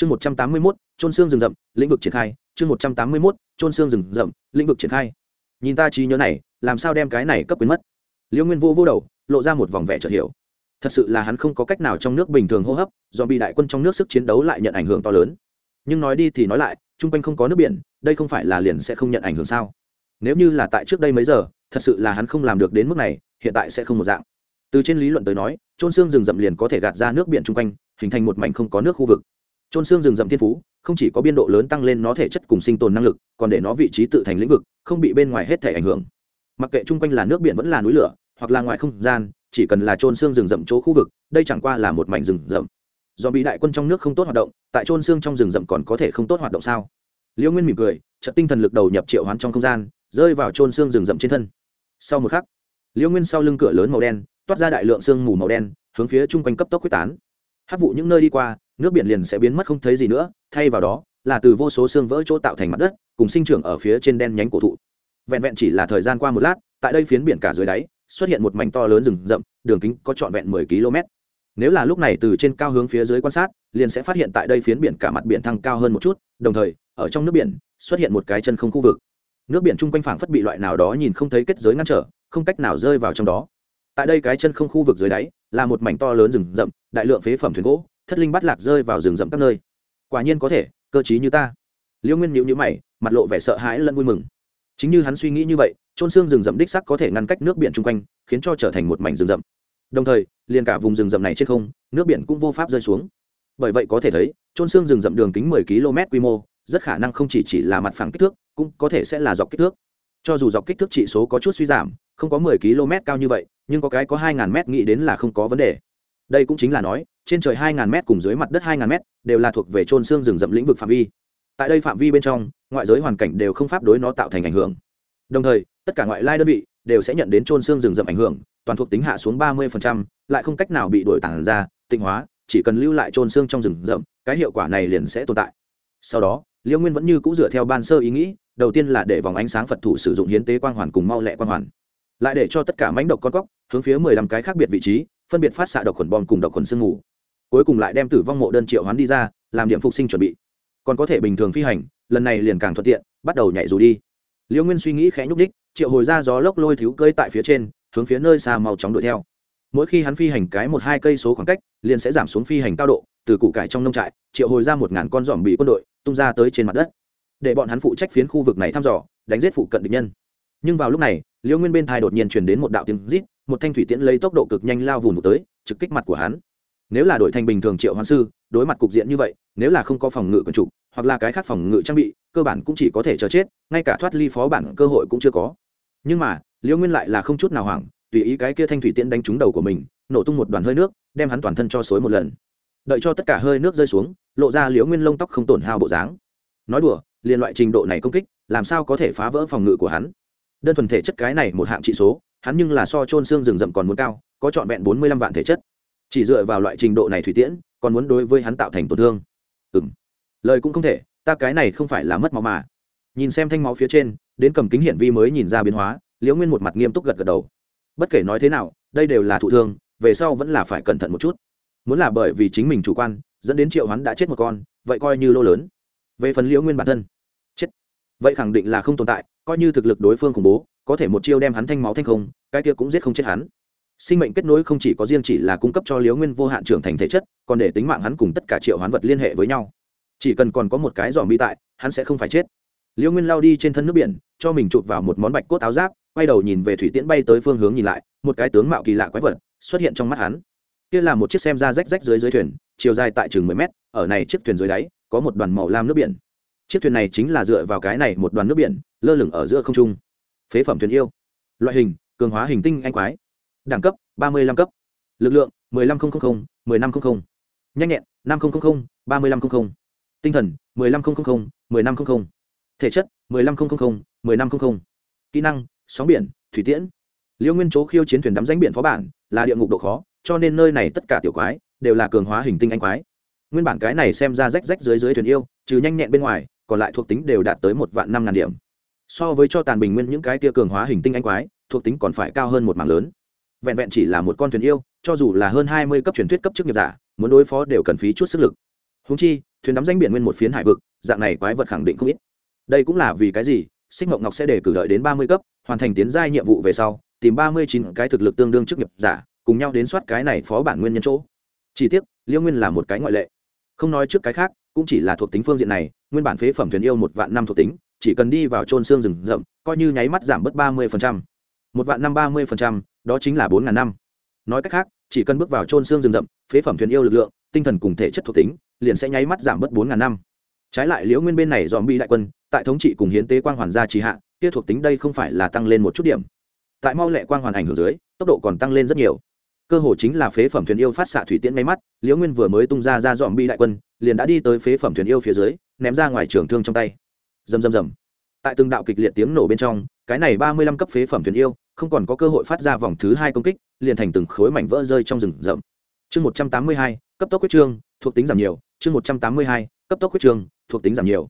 chương một trăm tám mươi mốt trôn xương rừng rậm, lĩnh vực triển khai. Chương một trăm tám mươi mốt trôn xương rừng rậm, lĩnh vực triển khai. Nhìn ta trí nhớ này, làm sao đem cái này cấp quyến mất? Liễu nguyên vô vô đầu, lộ ra một vòng vẻ chợt hiểu. Thật sự là hắn không có cách nào trong nước bình thường hô hấp do bị đại quân trong nước sức chiến đấu lại nhận ảnh hưởng to lớn. Nhưng nói đi thì nói lại, chung quanh không có nước biển, đây không phải là liền sẽ không nhận ảnh hưởng sao? Nếu như là tại trước đây mấy giờ, thật sự là hắn không làm được đến mức này, hiện tại sẽ không một dạng. Từ trên lý luận tới nói trôn xương rừng rậm liền có thể gạt ra nước biển chung quanh, hình thành một mảnh không có nước khu vực trôn xương rừng rậm thiên phú, không chỉ có biên độ lớn tăng lên nó thể chất cùng sinh tồn năng lực, còn để nó vị trí tự thành lĩnh vực, không bị bên ngoài hết thể ảnh hưởng. Mặc kệ chung quanh là nước biển vẫn là núi lửa, hoặc là ngoài không gian, chỉ cần là trôn xương rừng rậm chỗ khu vực, đây chẳng qua là một mảnh rừng rậm. Do bị đại quân trong nước không tốt hoạt động, tại trôn xương trong rừng rậm còn có thể không tốt hoạt động sao? Liễu nguyên mỉm cười trận tinh thần lực đầu nhập triệu hoán trong không gian, rơi vào trôn xương rừng rậm trên thân. Sau một khắc liễu nguyên sau lưng cửa lớn màu đen, toát ra đại lượng xương mù màu đen, hướng phía chung quanh cấp tốc quyết tán. Hát vụ những nơi đi qua nước biển liền sẽ biến mất không thấy gì nữa, thay vào đó, là từ vô số xương vỡ chỗ tạo thành mặt đất, cùng sinh trưởng ở phía trên đen nhánh cổ thụ. Vẹn vẹn chỉ là thời gian qua một lát, tại đây phiến biển cả dưới đáy, xuất hiện một mảnh to lớn rừng rậm, đường kính có trọn vẹn mười km nếu là lúc này từ trên cao hướng phía dưới quan sát, liền sẽ phát hiện tại đây phiến biển cả mặt biển thăng cao hơn một chút, đồng thời, ở trong nước biển, xuất hiện một cái chân không khu vực. Nước biển chung quanh phảng phất bị loại nào đó nhìn không thấy kết giới ngăn trở, không cách nào rơi vào trong đó. Tại đây cái chân không khu vực dưới đáy, là một mảnh to lớn rừng rậm, đại lượng phế phẩm thuyền gỗ thất linh bắt lạc rơi vào rừng rậm các nơi. Quả nhiên có thể, cơ chí như ta. Liêu nguyên nhịu nhữ mày, mặt lộ vẻ sợ hãi lẫn vui mừng. Chính như hắn suy nghĩ như vậy trôn xương rừng rậm đích sắc có thể ngăn cách nước biển chung quanh, khiến cho trở thành một mảnh rừng rậm. Đồng thời, liền cả vùng rừng rậm này trên không, nước biển cũng vô pháp rơi xuống. Bởi vậy có thể thấy trôn xương rừng rậm đường kính 10 km quy mô, rất khả năng không chỉ chỉ là mặt phẳng kích thước, cũng có thể sẽ là dọc kích thước. Cho dù dọc kích thước trị số có chút suy giảm, không có 10 km cao như vậy, nhưng có cái có 2.000 m nghĩ đến là không có vấn đề đây cũng chính là nói trên trời 2.000 m cùng dưới mặt đất 2.000 m đều là thuộc về trôn xương rừng rậm lĩnh vực phạm vi. Tại đây phạm vi bên trong ngoại giới hoàn cảnh đều không pháp đối nó tạo thành ảnh hưởng. Đồng thời tất cả ngoại lai đơn vị đều sẽ nhận đến trôn xương rừng rậm ảnh hưởng toàn thuộc tính hạ xuống 30%, lại không cách nào bị đổi tản ra tịnh hóa chỉ cần lưu lại trôn xương trong rừng rậm cái hiệu quả này liền sẽ tồn tại. Sau đó liêu nguyên vẫn như c ũ dựa theo ban sơ ý nghĩ đầu tiên là để vòng ánh sáng phật thủ sử dụng hiến tế quang hoàn cùng mau lẹ quang hoàn. Lại để cho tất cả mánh độc con cóc hướng phía mười lăm cái khác biệt vị trí phân biệt phát xạ độc khuẩn bom cùng độc khuẩn sương mù. Cuối cùng lại đem tử vong mộ đơn triệu hoán đi ra, làm điểm phục sinh chuẩn bị. Còn có thể bình thường phi hành, lần này liền càng thuận tiện, bắt đầu nhảy dù đi. Liêu nguyên suy nghĩ khẽ nhúc đích triệu hồi ra gió lốc lôi thiếu cơi tại phía trên, hướng phía nơi xa màu chóng đuổi theo. Mỗi khi hắn phi hành cái một hai cây số khoảng cách, liền sẽ giảm xuống phi hành cao độ, từ củ cải trong nông trại, triệu hồi ra một ngàn con giòm bị quân đội, tung ra tới trên mặt đất. Để bọn hắn phụ trách phiến khu vực này thăm dò, đánh giết phụ cận địch nhân. Nhưng vào lúc này, liêu nguyên bên thai đột nhiên truyền đến một đạo tiếng rít một thanh thủy tiễn lấy tốc độ cực nhanh lao vùng tới, trực kích mặt của hắn. Nếu là đội thành bình thường triệu hoán sư, đối mặt cục diện như vậy, nếu là không có phòng ngự quần trục hoặc là cái khác phòng ngự trang bị, cơ bản cũng chỉ có thể chờ chết, ngay cả thoát ly phó bản cơ hội cũng chưa có. Nhưng mà liễu nguyên lại là không chút nào hoảng, tùy ý cái kia thanh thủy tiễn đánh trúng đầu của mình, nổ tung một đoàn hơi nước, đem hắn toàn thân cho xối một lần. Đợi cho tất cả hơi nước rơi xuống, lộ ra liễu nguyên lông tóc không tổn hao bộ dáng. Nói đùa, liền loại trình độ này công kích, làm sao có thể phá vỡ phòng ngự của hắn? Đơn thuần thể chất cái này một hạng trị số hắn nhưng là so trôn xương rừng rậm còn muốn cao, có trọn vẹn bốn mươi lăm vạn thể chất. Chỉ dựa vào loại trình độ này thủy tiễn, còn muốn đối với hắn tạo thành tổn thương. Ừ m lời cũng không thể, ta cái này không phải là mất máu mà. Nhìn xem thanh máu phía trên, đến cầm kính hiển vi mới nhìn ra biến hóa, liễu nguyên một mặt nghiêm túc gật gật đầu. Bất kể nói thế nào, đây đều là thụ thương, về sau vẫn là phải cẩn thận một chút. Muốn là bởi vì chính mình chủ quan, dẫn đến triệu hắn đã chết một con, vậy coi như lô lớn. Về phần liễu nguyên bản thân, chết. Vậy khẳng định là không tồn tại, coi như thực lực đối phương khủng bố có thể một chiêu đem hắn thanh máu thanh không, cái kia cũng giết không chết hắn. Sinh mệnh kết nối không chỉ có riêng chỉ là cung cấp cho liễu nguyên vô hạn trưởng thành thể chất, còn để tính mạng hắn cùng tất cả triệu hoán vật liên hệ với nhau. Chỉ cần còn có một cái giỏ bi tại, hắn sẽ không phải chết. Liễu nguyên lao đi trên thân nước biển, cho mình chụp vào một món bạch cốt áo giáp, quay đầu nhìn về thủy tiễn bay tới phương hướng nhìn lại, một cái tướng mạo kỳ lạ quái vật xuất hiện trong mắt hắn. Kia là một chiếc xem ra rách rách dưới dưới thuyền, chiều dài tại chừng mười mét, ở này chiếc thuyền dưới đáy, có một đoàn màu lam nước biển. Chiếc thuyền này chính là dựa vào cái này một đoàn nước biển, lơ lửng ở giữa không trung phế phẩm thuyền yêu, loại hình, cường hóa hình tinh anh quái, đẳng cấp, ba mươi năm cấp, lực lượng, mười lăm nghìn mười năm trăm linh nhanh nhẹn, năm nghìn ba mươi năm trăm tinh thần, mười lăm nghìn mười năm trăm linh thể chất, mười lăm nghìn mười năm trăm linh kỹ năng, sóng biển, thủy tiễn. Liêu nguyên chỗ khiêu chiến thuyền đắm danh biển phó bản là địa ngục độ khó, cho nên nơi này tất cả tiểu quái đều là cường hóa hình tinh anh quái. Nguyên bản cái này xem ra rách rách dưới dưới thuyền yêu, trừ nhanh nhẹn bên ngoài, còn lại thuộc tính đều đạt tới một vạn năm ngàn điểm so với cho tàn bình nguyên những cái tia cường hóa hình tinh anh quái, thuộc tính còn phải cao hơn một mảng lớn. Vẹn vẹn chỉ là một con thuyền yêu, cho dù là hơn hai mươi cấp truyền thuyết cấp chức nghiệp giả, muốn đối phó đều cần phí chút sức lực. Húng chi, thuyền đắm danh biển nguyên một phiến hải vực, dạng này quái vật khẳng định không ít. Đây cũng là vì cái gì, xích mộng ngọc sẽ để cử đợi đến ba mươi cấp, hoàn thành tiến giai nhiệm vụ về sau, tìm ba mươi chín cái thực lực tương đương chức nghiệp giả, cùng nhau đến soát cái này phó bản nguyên nhân chỗ. Chỉ tiếc, liêu nguyên là một cái ngoại lệ. Không nói trước cái khác, cũng chỉ là thuộc tính phương diện này, nguyên bản phế phẩm thuyền yêu một vạn năm thuộc tính chỉ cần đi vào trôn xương rừng rậm, coi như nháy mắt giảm bớt ba mươi một vạn năm ba mươi đó chính là bốn ngàn năm. Nói cách khác, chỉ cần bước vào trôn xương rừng rậm, phế phẩm thuyền yêu lực lượng, tinh thần cùng thể chất thuộc tính, liền sẽ nháy mắt giảm bớt bốn ngàn năm. Trái lại liễu nguyên bên này dòm bi đại quân, tại thống trị cùng hiến tế quang hoàn gia trì hạ, kia thuộc tính đây không phải là tăng lên một chút điểm. Tại mau lẹ quang hoàn ảnh hưởng dưới, tốc độ còn tăng lên rất nhiều. Cơ hồ chính là phế phẩm thuyền yêu phát xạ thủy tiễn máy mắt, liễu nguyên vừa mới tung ra ra dòm bi đại quân, liền đã đi tới phế phẩm thuyền yêu phía dưới, ném ra ngoài trường thương trong tay rầm rầm rầm. Tại từng đạo kịch liệt tiếng nổ bên trong, cái này ba mươi lăm cấp phế phẩm thuyền yêu, không còn có cơ hội phát ra vòng thứ hai công kích, liền thành từng khối mảnh vỡ rơi trong rừng rậm. Chương một trăm tám mươi hai, cấp tốc quyết trương, thuộc tính giảm nhiều. Chương một trăm tám mươi hai, cấp tốc quyết trương, thuộc tính giảm nhiều.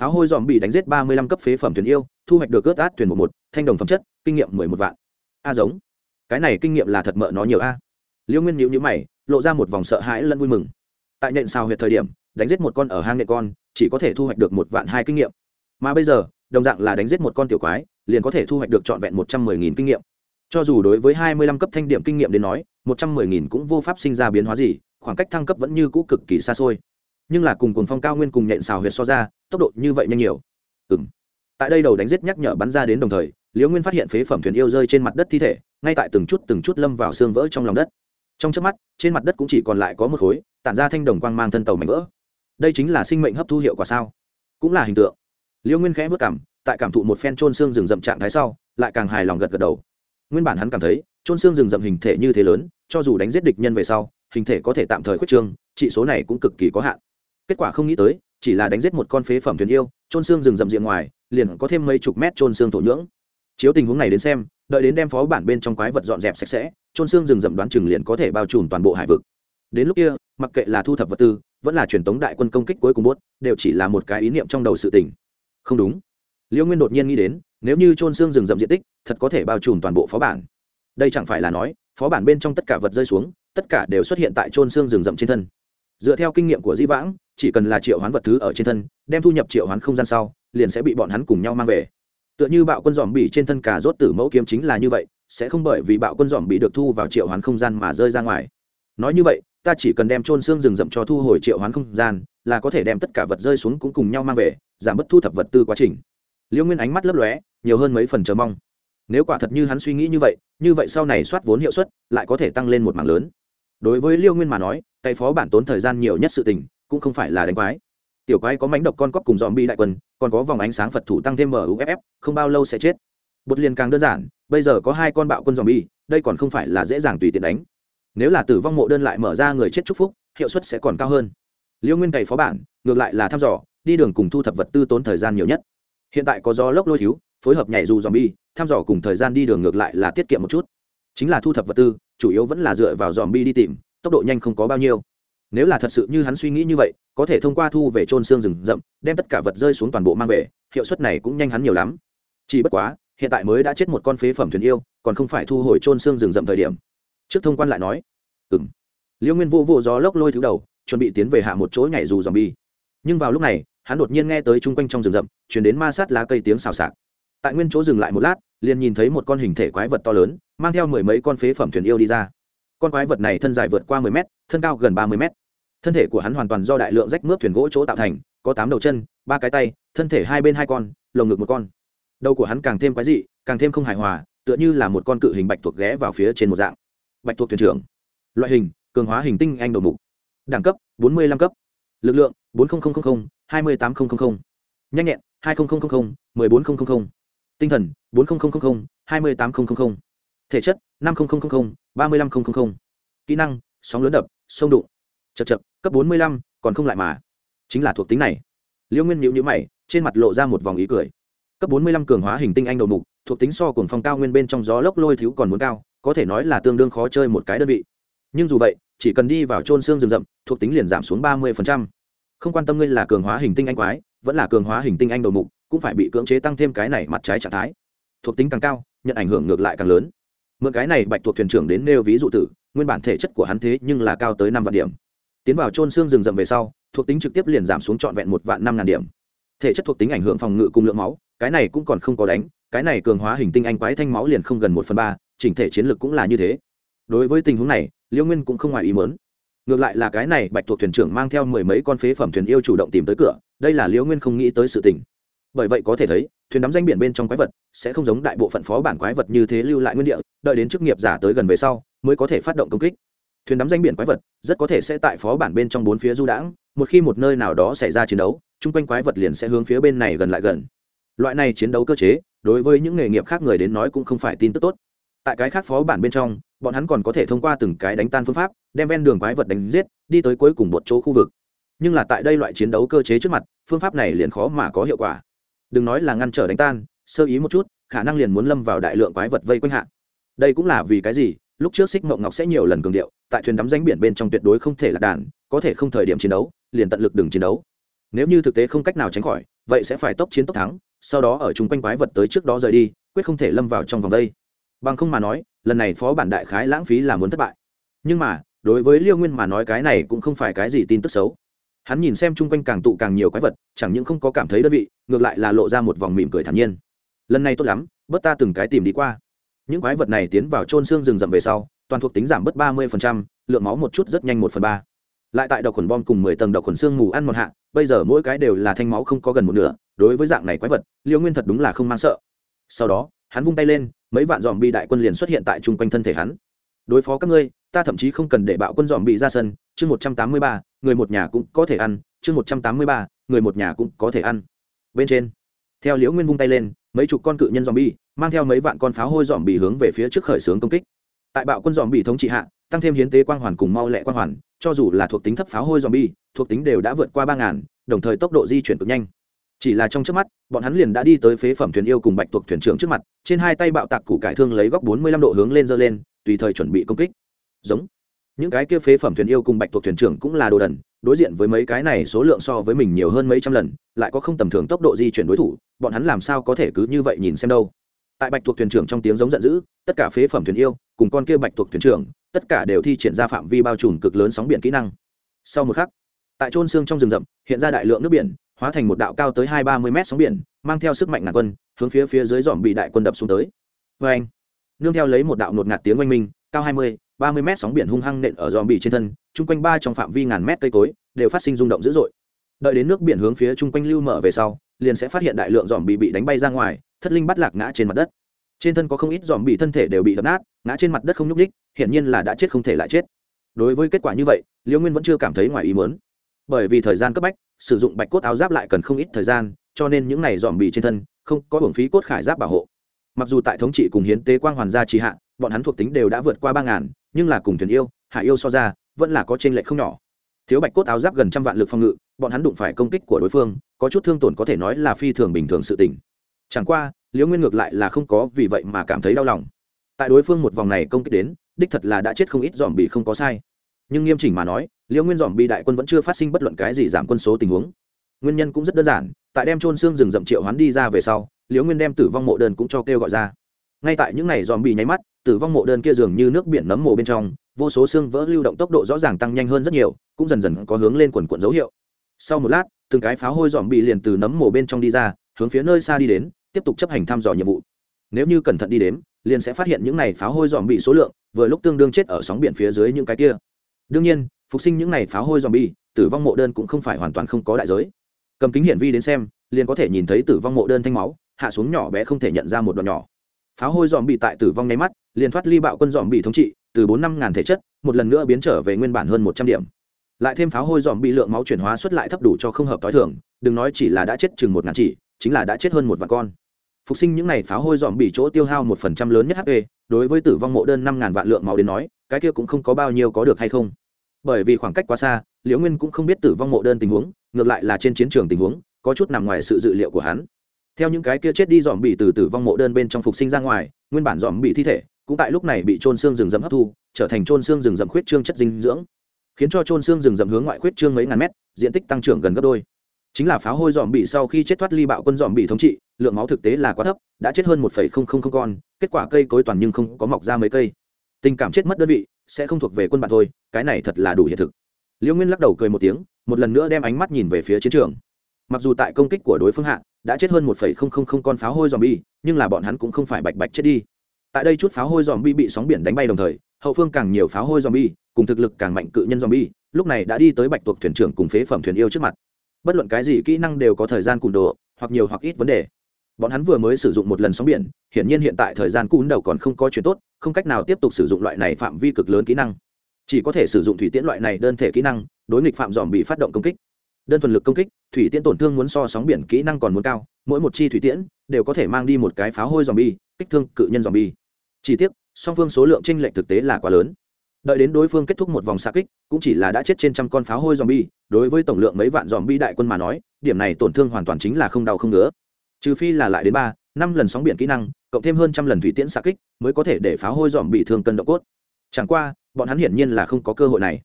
Pháo hôi dòm bị đánh giết ba mươi lăm cấp phế phẩm thuyền yêu, thu hoạch được ướt át thuyền một một, thanh đồng phẩm chất, kinh nghiệm mười một vạn. A giống. Cái này kinh nghiệm là thật mợ nó nhiều a. Liêu nguyên nhíu nhữ mày, lộ ra một vòng sợ hãi lẫn vui mừng. Tại nện xào huyệt thời điểm, đánh giết một con ở hang nện con, chỉ có thể thu hoạch được một vạn hai kinh nghiệm mà bây giờ, đồng dạng là đánh giết một con tiểu quái, liền có thể thu hoạch được trọn vẹn một trăm mười nghìn kinh nghiệm. Cho dù đối với hai mươi lăm cấp thanh điểm kinh nghiệm đến nói, một trăm mười nghìn cũng vô pháp sinh ra biến hóa gì, khoảng cách thăng cấp vẫn như cũ cực kỳ xa xôi. Nhưng là cùng cuồng phong cao nguyên cùng nhện xào huyệt so ra, tốc độ như vậy nhanh nhiều. Ừ m tại đây đầu đánh giết nhắc nhở bắn ra đến đồng thời, liễu nguyên phát hiện phế phẩm thuyền yêu rơi trên mặt đất thi thể, ngay tại từng chút từng chút lâm vào xương vỡ trong lòng đất. Trong trước mắt, trên mặt đất cũng chỉ còn lại có một khối, tản ra thanh đồng quang mang thân tàu mảnh vỡ. Đây chính là sinh mệnh hấp thu hiệu quả sao? Cũng là hình tượng liễu nguyên khẽ vất cảm, tại cảm thụ một phen trôn xương rừng rậm trạng thái sau, lại càng hài lòng gật gật đầu. Nguyên bản hắn cảm thấy trôn xương rừng rậm hình thể như thế lớn, cho dù đánh giết địch nhân về sau, hình thể có thể tạm thời khuyết trương trị số này cũng cực kỳ có hạn. Kết quả không nghĩ tới, chỉ là đánh giết một con phế phẩm thuyền yêu trôn xương rừng rậm diện ngoài, liền có thêm mấy chục mét trôn xương thổ nhưỡng. Chiếu tình huống này đến xem, đợi đến đem phó bản bên trong quái vật dọn dẹp sạch sẽ trôn xương rừng rậm đoán chừng liền có thể bao trùm toàn bộ hải vực. Đến lúc kia, mặc kệ là thu thập vật tư, vẫn là truyền tống đại quân công kích cuối cùng bốt đều chỉ là một cái ý niệm trong đầu sự tình không đúng. Liêu nguyên đột nhiên nghĩ đến, nếu như trôn xương rừng rậm diện tích, thật có thể bao trùm toàn bộ phó bản. Đây chẳng phải là nói, phó bản bên trong tất cả vật rơi xuống, tất cả đều xuất hiện tại trôn xương rừng rậm trên thân. Dựa theo kinh nghiệm của di vãng, chỉ cần là triệu hoán vật thứ ở trên thân, đem thu nhập triệu hoán không gian sau, liền sẽ bị bọn hắn cùng nhau mang về. Tựa như bạo quân dòm bỉ trên thân cả rốt tử mẫu kiếm chính là như vậy, sẽ không bởi vì bạo quân dòm bị được thu vào triệu hoán không gian mà rơi ra ngoài. Nói như vậy ta chỉ cần đem trôn xương rừng rậm cho thu hồi triệu hoán không gian, là có thể đem tất cả vật rơi xuống cũng cùng nhau mang về, giảm bớt thu thập vật tư quá trình. Liêu nguyên ánh mắt lấp lóe, nhiều hơn mấy phần chờ mong. Nếu quả thật như hắn suy nghĩ như vậy như vậy sau này soát vốn hiệu suất lại có thể tăng lên một mảng lớn. Đối với liêu nguyên mà nói, tay phó bản tốn thời gian nhiều nhất sự tình, cũng không phải là đánh quái. Tiểu quái có mánh độc con cóc cùng dòm bi đại quân, còn có vòng ánh sáng phật thủ tăng thêm muff không bao lâu sẽ chết. Bột liền càng đơn giản, bây giờ có hai con bạo quân dòm bi đây còn không phải là dễ dàng tùy tiện đánh nếu là tử vong mộ đơn lại mở ra người chết chúc phúc, hiệu suất sẽ còn cao hơn. Liêu nguyên cày phó bản, ngược lại là thăm dò, đi đường cùng thu thập vật tư tốn thời gian nhiều nhất. Hiện tại có gió lốc lôi thiếu phối hợp nhảy dù dòm bi thăm dò cùng thời gian đi đường ngược lại là tiết kiệm một chút. Chính là thu thập vật tư, chủ yếu vẫn là dựa vào dòm bi đi tìm, tốc độ nhanh không có bao nhiêu. Nếu là thật sự như hắn suy nghĩ như vậy, có thể thông qua thu về trôn xương rừng rậm, đem tất cả vật rơi xuống toàn bộ mang về, hiệu suất này cũng nhanh hắn nhiều lắm. Chỉ bất quá, hiện tại mới đã chết một con phế phẩm thuyền yêu, còn không phải thu hồi trôn xương rừng rậm thời điểm trước thông quan lại nói ừ m liêu nguyên vô vô gió lốc lôi thứ đầu, chuẩn bị tiến về hạ một chỗ nhảy dù dòm bi nhưng vào lúc này, hắn đột nhiên nghe tới chung quanh trong rừng rậm chuyển đến ma sát lá cây tiếng xào xạc. Tại nguyên chỗ dừng lại một lát, liền nhìn thấy một con hình thể quái vật to lớn, mang theo mười mấy con phế phẩm thuyền yêu đi ra. Con quái vật này thân dài vượt qua mười mét, thân cao gần ba mươi mét. Thân thể của hắn hoàn toàn do đại lượng rách mướp thuyền gỗ chỗ tạo thành, có tám đầu chân, ba cái tay, thân thể hai bên hai con, lồng ngực một con. Đầu của hắn càng thêm quái dị, càng thêm không hài hòa, tựa như là một con cự hình bạch thuộc ghé vào phía trên một dạng bạch thuộc thuyền trưởng loại hình cường hóa hình tinh anh đầu mục đẳng cấp bốn mươi năm cấp lực lượng bốn nghìn hai mươi tám nghìn nhanh nhẹn hai nghìn một mươi bốn nghìn tinh thần bốn nghìn hai mươi tám nghìn thể chất năm nghìn ba mươi năm nghìn kỹ năng sóng lớn đập sông đụng chật chật cấp bốn mươi lăm còn không lại mà chính là thuộc tính này liêu nguyên nhịu nhữ mày trên mặt lộ ra một vòng ý cười cấp bốn mươi lăm cường hóa hình tinh anh đầu mục thuộc tính so cùng phong cao nguyên bên trong gió lốc lôi thiếu còn muốn cao có thể nói là tương đương khó chơi một cái đơn vị. Nhưng dù vậy, chỉ cần đi vào trôn xương rừng rậm, thuộc tính liền giảm xuống ba mươi không quan tâm ngươi là cường hóa hình tinh anh quái, vẫn là cường hóa hình tinh anh đầu mục, cũng phải bị cưỡng chế tăng thêm cái này mặt trái trạng thái. Thuộc tính càng cao, nhận ảnh hưởng ngược lại càng lớn. Mượn cái này bạch thuộc thuyền trưởng đến nêu ví dụ tử, nguyên bản thể chất của hắn thế nhưng là cao tới năm vạn điểm. Tiến vào trôn xương rừng rậm về sau, thuộc tính trực tiếp liền giảm xuống trọn vẹn một vạn năm ngàn điểm. Thể chất thuộc tính ảnh hưởng phòng ngự cùng lượng máu, cái này cũng còn không có đánh, cái này cường hóa hình tinh anh quái thanh máu liền không gần một phần ba chỉnh thể chiến lược cũng là như thế. Đối với tình huống này, liêu nguyên cũng không ngoài ý mớn ngược lại là cái này bạch thuộc thuyền trưởng mang theo mười mấy con phế phẩm thuyền yêu chủ động tìm tới cửa, đây là liêu nguyên không nghĩ tới sự tình. Bởi vậy có thể thấy, thuyền đắm danh biển bên trong quái vật sẽ không giống đại bộ phận phó bản quái vật như thế lưu lại nguyên địa, đợi đến chức nghiệp giả tới gần về sau, mới có thể phát động công kích. Thuyền đắm danh biển quái vật rất có thể sẽ tại phó bản bên trong bốn phía du đãng, một khi một nơi nào đó xảy ra chiến đấu, chung quanh quái vật liền sẽ hướng phía bên này gần lại gần. Loại này chiến đấu cơ chế, đối với những nghề nghiệp khác người đến nói cũng không phải tin tức tốt tại cái khác phó bản bên trong, bọn hắn còn có thể thông qua từng cái đánh tan phương pháp, đem ven đường quái vật đánh giết, đi tới cuối cùng một chỗ khu vực. Nhưng là tại đây loại chiến đấu cơ chế trước mặt, phương pháp này liền khó mà có hiệu quả. Đừng nói là ngăn trở đánh tan, sơ ý một chút, khả năng liền muốn lâm vào đại lượng quái vật vây quanh hạ. Đây cũng là vì cái gì, lúc trước xích mộng ngọc sẽ nhiều lần cường điệu, tại thuyền đắm danh biển bên trong tuyệt đối không thể lạc đàn có thể không thời điểm chiến đấu, liền tận lực đừng chiến đấu. Nếu như thực tế không cách nào tránh khỏi, vậy sẽ phải tốc chiến tốc thắng, sau đó ở chung quanh quái vật tới trước đó rời đi, quyết không thể lâm vào trong vòng đây bằng không mà nói, lần này phó bản đại khái lãng phí là muốn thất bại. Nhưng mà, đối với liêu nguyên mà nói cái này cũng không phải cái gì tin tức xấu. Hắn nhìn xem chung quanh càng tụ càng nhiều quái vật, chẳng những không có cảm thấy đơn vị, ngược lại là lộ ra một vòng mỉm cười thản nhiên. Lần này tốt lắm, bớt ta từng cái tìm đi qua. Những quái vật này tiến vào trôn xương rừng rậm về sau, toàn thuộc tính giảm bớt ba mươi lượng máu một chút rất nhanh một phần ba. Lại tại độc khuẩn bom cùng mười tầng độc khuẩn xương mù ăn một hạ, bây giờ mỗi cái đều là thanh máu không có gần một nửa, đối với dạng này quái vật, liêu nguyên thật đúng là không mang sợ. Sau đó, hắn vung tay lên mấy vạn dòm bi đại quân liền xuất hiện tại chung quanh thân thể hắn. Đối phó các ngươi, ta thậm chí không cần để bạo quân dòm bị ra sân, chương một trăm tám mươi ba, người một nhà cũng có thể ăn, chương một trăm tám mươi ba, người một nhà cũng có thể ăn. Bên trên, theo liễu nguyên vung tay lên, mấy chục con cự nhân dòm bi, mang theo mấy vạn con pháo hôi dòm bị hướng về phía trước khởi xướng công kích. Tại bạo quân dòm bị thống trị hạ, tăng thêm hiến tế quang hoàn cùng mau lẹ quang hoàn, cho dù là thuộc tính thấp pháo hôi dòm bi, thuộc tính đều đã vượt qua ba ngàn, đồng thời tốc độ di chuyển cực nhanh chỉ là trong trước mắt, bọn hắn liền đã đi tới phế phẩm thuyền yêu cùng bạch tuộc thuyền trưởng trước mặt, trên hai tay bạo tạc củ cải thương lấy góc bốn mươi lăm độ hướng lên dơ lên, tùy thời chuẩn bị công kích. Giống. Những cái kia phế phẩm thuyền yêu cùng bạch tuộc thuyền trưởng cũng là đồ đần, đối diện với mấy cái này số lượng so với mình nhiều hơn mấy trăm lần, lại có không tầm thường tốc độ di chuyển đối thủ, bọn hắn làm sao có thể cứ như vậy nhìn xem đâu. Tại bạch tuộc thuyền trưởng trong tiếng giống giận dữ, tất cả phế phẩm thuyền yêu cùng con kia bạch tuộc thuyền trưởng, tất cả đều thi triển ra phạm vi bao trùm cực lớn sóng biển kỹ năng. Sau một khắc, tại trôn xương trong rừng rậm, hiện ra đại lượng nước biển hóa thành một đạo cao tới hai ba mươi mét sóng biển, mang theo sức mạnh ngàn quân, hướng phía phía dưới dòm bị đại quân đập xuống tới. Vê anh, nương theo lấy một đạo nột ngạt tiếng oanh minh, cao hai mươi, ba mươi mét sóng biển hung hăng nện ở dòm bị trên thân, chung quanh ba trong phạm vi ngàn mét cây cối, đều phát sinh rung động dữ dội. Đợi đến nước biển hướng phía chung quanh lưu mở về sau, liền sẽ phát hiện đại lượng dòm bị bị đánh bay ra ngoài, thất linh bắt lạc ngã trên mặt đất. Trên thân có không ít dòm bị thân thể đều bị đập nát, ngã trên mặt đất không nhúc ních hiển nhiên là đã chết không thể lại chết. Đối với kết quả như vậy, liễu nguyên vẫn chưa cảm thấy ngoài ý muốn bởi vì thời gian cấp bách, sử dụng bạch cốt áo giáp lại cần không ít thời gian, cho nên những này dòm bị trên thân không có hưởng phí cốt khải giáp bảo hộ. Mặc dù tại thống trị cùng hiến tế quang hoàn gia trì hạ, bọn hắn thuộc tính đều đã vượt qua ba ngàn, nhưng là cùng thuyền yêu, hạ yêu so ra, vẫn là có t r ê n lệch không nhỏ. Thiếu bạch cốt áo giáp gần trăm vạn lực phòng ngự, bọn hắn đụng phải công kích của đối phương, có chút thương tổn có thể nói là phi thường bình thường sự tình. Chẳng qua, liễu nguyên ngược lại là không có vì vậy mà cảm thấy đau lòng. Tại đối phương một vòng này công kích đến, đích thật là đã chết không ít dòm bị không có sai nhưng nghiêm chỉnh mà nói liễu nguyên dòm bi đại quân vẫn chưa phát sinh bất luận cái gì giảm quân số tình huống. Nguyên nhân cũng rất đơn giản, tại đem trôn xương rừng rậm triệu hoán đi ra về sau liễu nguyên đem tử vong mộ đơn cũng cho kêu gọi ra. Ngay tại những ngày dòm bị nháy mắt, tử vong mộ đơn kia dường như nước biển nấm mồ bên trong, vô số xương vỡ lưu động tốc độ rõ ràng tăng nhanh hơn rất nhiều, cũng dần dần có hướng lên quần quận dấu hiệu. Sau một lát, từng cái pháo hôi dòm bị liền từ nấm mồ bên trong đi ra, hướng phía nơi xa đi đến, tiếp tục chấp hành thăm dò nhiệm vụ. Nếu như cẩn thận đi đếm, liền sẽ phát hiện những này pháo hôi dòm bị số lượng, vừa lúc tương đương chết ở sóng biển phía dưới những cái kia đương nhiên phục sinh những này pháo hôi zombie, tử vong mộ đơn cũng không phải hoàn toàn không có đại giới. Cầm kính hiển vi đến xem, liền có thể nhìn thấy tử vong mộ đơn thanh máu, hạ xuống nhỏ bé không thể nhận ra một đoạn nhỏ. Pháo hôi zombie tại tử vong nháy mắt, liền thoát ly bạo quân zombie thống trị, từ bốn năm ngàn thể chất, một lần nữa biến trở về nguyên bản hơn một trăm điểm. Lại thêm pháo hôi zombie lượng máu chuyển hóa xuất lại thấp đủ cho không hợp tối thường, đừng nói chỉ là đã chết chừng một ngàn chỉ, chính là đã chết hơn một vạn con. Phục sinh những này pháo hôi dòm bị chỗ tiêu hao một phần trăm lớn nhất HP, đối với tử vong mộ đơn năm ngàn vạn lượng máu đến nói, cái kia cũng không có bao nhiêu có được hay không. Bởi vì khoảng cách quá xa, liễu nguyên cũng không biết tử vong mộ đơn tình huống, ngược lại là trên chiến trường tình huống, có chút nằm ngoài sự dự liệu của hắn. Theo những cái kia chết đi dòm bị từ tử vong mộ đơn bên trong phục sinh ra ngoài, nguyên bản dòm bị thi thể, cũng tại lúc này bị trôn xương rừng rậm hấp thu, trở thành trôn xương rừng rậm khuyết trương chất dinh dưỡng. Khiến cho trôn xương rừng rậm hướng ngoại khuyết trương mấy ngàn mét, diện tích tăng trưởng gần gấp đôi. Chính là pháo hôi dòm bị sau khi chết thoát ly bạo quân dòm bị thống trị, lượng máu thực tế là quá thấp, đã chết hơn một con, kết quả cây cối toàn nhưng không có mọc ra mấy cây tình cảm chết mất đơn vị, sẽ không thuộc về quân bạn thôi, cái này thật là đủ hiện thực. Liêu nguyên lắc đầu cười một tiếng, một lần nữa đem ánh mắt nhìn về phía chiến trường. Mặc dù tại công kích của đối phương hạ, đã chết hơn một con pháo hôi dòm bi nhưng là bọn hắn cũng không phải bạch bạch chết đi. Tại đây chút pháo hôi dòm bi bị sóng biển đánh bay đồng thời, hậu phương càng nhiều pháo hôi dòm bi cùng thực lực càng mạnh cự nhân dòm bi lúc này đã đi tới bạch tuộc thuyền trưởng cùng phế phẩm thuyền yêu trước mặt. Bất luận cái gì kỹ năng đều có thời gian cùn đồ, hoặc nhiều hoặc ít vấn đề bọn hắn vừa mới sử dụng một lần sóng biển, hiển nhiên hiện tại thời gian cún đầu còn không có chuyện tốt, không cách nào tiếp tục sử dụng loại này phạm vi cực lớn kỹ năng. Chỉ có thể sử dụng thủy tiễn loại này đơn thể kỹ năng, đối nghịch phạm dòm bị phát động công kích. Đơn thuần lực công kích, thủy tiễn tổn thương muốn so sóng biển kỹ năng còn muốn cao, mỗi một chi thủy tiễn đều có thể mang đi một cái pháo hôi dòm bi, kích thương cự nhân dòm bi. Chỉ tiếc, song phương số lượng tranh lệch thực tế là quá lớn. Đợi đến đối phương kết thúc một vòng xa kích, cũng chỉ là đã chết trên trăm con pháo hôi dòm bi, đối với tổng lượng mấy vạn dòm bi đại quân mà nói, điểm này tổn thương hoàn toàn chính là không đau không ngứa trừ phi là lại đến ba, năm lần sóng biển kỹ năng, cộng thêm hơn trăm lần thủy tiễn xa kích, mới có thể để pháo hôi dòm bị thương cân độ cốt. Chẳng qua, bọn hắn hiển nhiên là không có cơ hội này.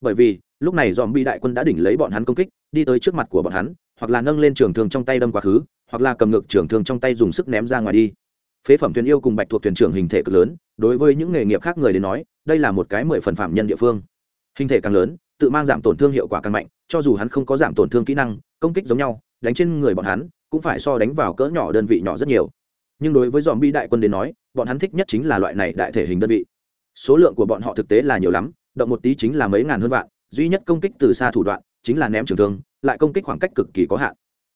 Bởi vì, lúc này dòm bi đại quân đã đỉnh lấy bọn hắn công kích, đi tới trước mặt của bọn hắn, hoặc là nâng lên trường thương trong tay đâm quá khứ, hoặc là cầm ngược trường thương trong tay dùng sức ném ra ngoài đi. Phế phẩm thuyền yêu cùng bạch thuộc thuyền trưởng hình thể cực lớn, đối với những nghề nghiệp khác người đến nói, đây là một cái mười phần phạm nhân địa phương. Hình thể càng lớn, tự mang giảm tổn thương hiệu quả càng mạnh, cho dù hắn không có giảm tổn thương kỹ năng, công kích giống nhau, đánh trên người bọn hắn cũng phải so đánh vào cỡ nhỏ đơn vị nhỏ rất nhiều. Nhưng đối với dòm bi đại quân đến nói, bọn hắn thích nhất chính là loại này đại thể hình đơn vị. Số lượng của bọn họ thực tế là nhiều lắm, động một tí chính là mấy ngàn hơn vạn, duy nhất công kích từ xa thủ đoạn chính là ném trường thương, lại công kích khoảng cách cực kỳ có hạn.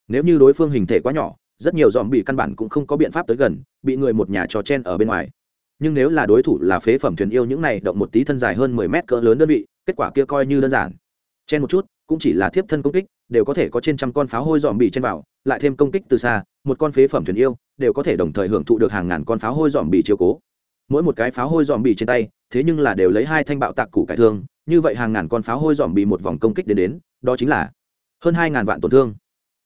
Nếu như đối phương hình thể quá nhỏ, rất nhiều dòm bị căn bản cũng không có biện pháp tới gần, bị người một nhà trò chen ở bên ngoài. Nhưng nếu là đối thủ là phế phẩm thuyền yêu những này, động một tí thân dài hơn mười mét cỡ lớn đơn vị, kết quả kia coi như đơn giản chen một chút, cũng chỉ là thiếp thân công kích, đều có thể có trên trăm con pháo hôi dòm bị chen vào, lại thêm công kích từ xa, một con phế phẩm thuyền yêu, đều có thể đồng thời hưởng thụ được hàng ngàn con pháo hôi dòm bị chiếu cố. Mỗi một cái pháo hôi dòm bị trên tay, thế nhưng là đều lấy hai thanh bạo tạc củ cải thương, như vậy hàng ngàn con pháo hôi dòm bị một vòng công kích đến đến, đó chính là hơn hai ngàn vạn tổn thương.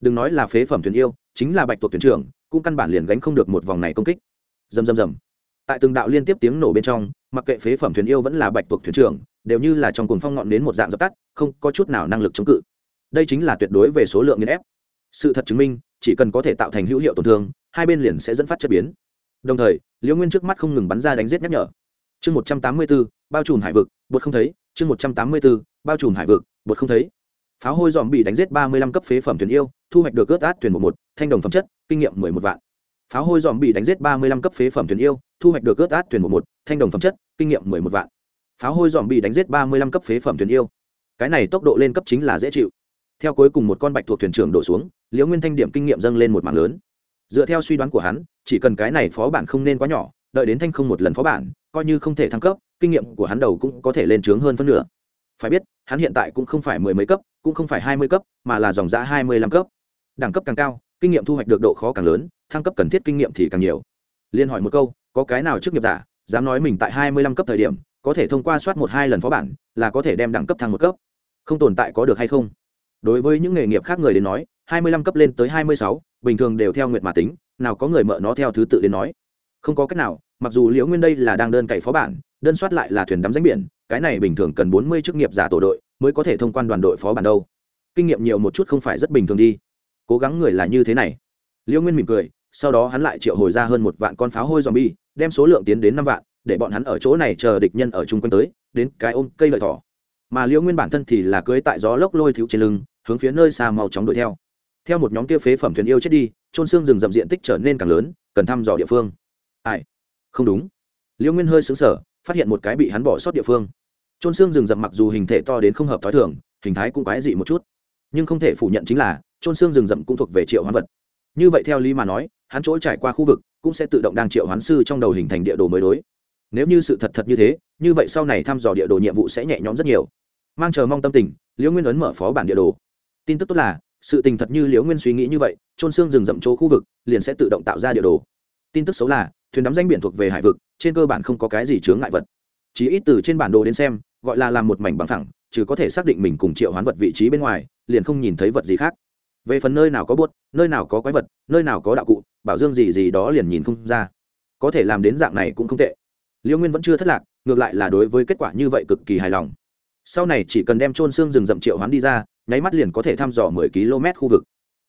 Đừng nói là phế phẩm thuyền yêu, chính là bạch tuộc thuyền trưởng, cũng căn bản liền gánh không được một vòng này công kích. Dầm dầm dầm tại từng đạo liên tiếp tiếng nổ bên trong, mặc kệ phế phẩm thuyền yêu vẫn là bạch tuộc thuyền trưởng đều như là trong cuồng phong ngọn đến một dạng dập tắt, không có chút nào năng lực chống cự. Đây chính là tuyệt đối về số lượng nghiên ép. Sự thật chứng minh, chỉ cần có thể tạo thành hữu hiệu tổn thương, hai bên liền sẽ dẫn phát chất biến. Đồng thời, liễu nguyên trước mắt không ngừng bắn ra đánh giết nhắc nhở. Chương một trăm tám mươi b ố bao trùm hải vực, bột không thấy. Chương một trăm tám mươi b ố bao trùm hải vực, bột không thấy. Pháo hôi dòm bị đánh giết ba mươi lăm cấp phế phẩm thuyền yêu, thu hoạch được ướt át thuyền một một, thanh đồng phẩm chất, kinh nghiệm mười một vạn. Pháo hôi dòm bị đánh giết ba mươi lăm cấp phế phẩm thuyền yêu, thu hoạch được ướt át thuyền một một, thanh đồng phẩm chất, kinh nghiệm mười một vạn pháo hôi dòm bị đánh giết ba mươi lăm cấp phế phẩm thuyền yêu. Cái này tốc độ lên cấp chính là dễ chịu. Theo cuối cùng một con bạch thuộc thuyền trưởng đổ xuống, liễu nguyên thanh điểm kinh nghiệm dâng lên một mảng lớn. Dựa theo suy đoán của hắn, chỉ cần cái này phó bản không nên quá nhỏ, đợi đến thanh không một lần phó bản, coi như không thể thăng cấp, kinh nghiệm của hắn đầu cũng có thể lên trướng hơn phân nửa. Phải biết, hắn hiện tại cũng không phải mười mấy cấp, cũng không phải hai mươi cấp, mà là dòng giã hai mươi lăm cấp. Đẳng cấp càng cao, kinh nghiệm thu hoạch được độ khó càng lớn, thăng cấp cần thiết kinh nghiệm thì càng nhiều. Liên hỏi một câu, có cái nào trước nghiệp giả, dám nói mình tại hai mươi lăm cấp thời điểm có thể thông qua soát một hai lần phó bản là có thể đem đẳng cấp thăng một cấp. Không tồn tại có được hay không? Đối với những nghề nghiệp khác người đến nói, hai mươi lăm cấp lên tới hai mươi sáu, bình thường đều theo nguyệt mà tính, nào có người mợ nó theo thứ tự đến nói. Không có cách nào, mặc dù liễu nguyên đây là đang đơn cậy phó bản, đơn soát lại là thuyền đắm danh biển, cái này bình thường cần bốn mươi chức nghiệp giả tổ đội mới có thể thông quan đoàn đội phó bản đâu. Kinh nghiệm nhiều một chút không phải rất bình thường đi. Cố gắng người là như thế này. Liễu nguyên mỉm cười, sau đó hắn lại triệu hồi ra hơn một vạn con pháo hôi zombie, đem số lượng tiến đến năm vạn để bọn hắn ở chỗ này chờ địch nhân ở chung quanh tới, đến cái ôm cây lợi thỏ. Mà liễu nguyên bản thân thì là cưới tại gió lốc lôi thiếu trên lưng, hướng phía nơi xa mau chóng đuổi theo. Theo một nhóm kia phế phẩm thuyền yêu chết đi trôn xương rừng rậm diện tích trở nên càng lớn, cần thăm dò địa phương. Ai? Không đúng. Liễu nguyên hơi xứng sở phát hiện một cái bị hắn bỏ sót địa phương. Trôn xương rừng rậm mặc dù hình thể to đến không hợp t h o i thường, hình thái cũng quái dị một chút. Nhưng không thể phủ nhận chính là trôn xương rừng rậm cũng thuộc về triệu hoán vật. Như vậy theo lý mà nói, hắn chỗ trải qua khu vực cũng sẽ tự động đang triệu hoán sư trong đầu hình thành địa đồ mới đối nếu như sự thật thật như thế, như vậy sau này thăm dò địa đồ nhiệm vụ sẽ nhẹ nhõm rất nhiều. Mang chờ mong tâm tình, liễu nguyên ấn mở phó bản địa đồ. Tin tức tốt là, sự tình thật như liễu nguyên suy nghĩ như vậy trôn xương rừng rậm chỗ khu vực, liền sẽ tự động tạo ra địa đồ. Tin tức xấu là, thuyền đắm danh biển thuộc về hải vực, trên cơ bản không có cái gì chướng ngại vật. Chỉ ít từ trên bản đồ đến xem, gọi là làm một mảnh bằng thẳng chứ có thể xác định mình cùng triệu hoán vật vị trí bên ngoài, liền không nhìn thấy vật gì khác. Về phần nơi nào có buốt nơi nào có quái vật, nơi nào có đạo cụ, bảo dương gì gì đó liền nhìn không ra. Có thể làm đến dạng này cũng không tệ liễu nguyên vẫn chưa thất lạc, ngược lại là đối với kết quả như vậy cực kỳ hài lòng. Sau này chỉ cần đem trôn xương rừng rậm triệu hoán đi ra, nháy mắt liền có thể thăm dò mười km khu vực.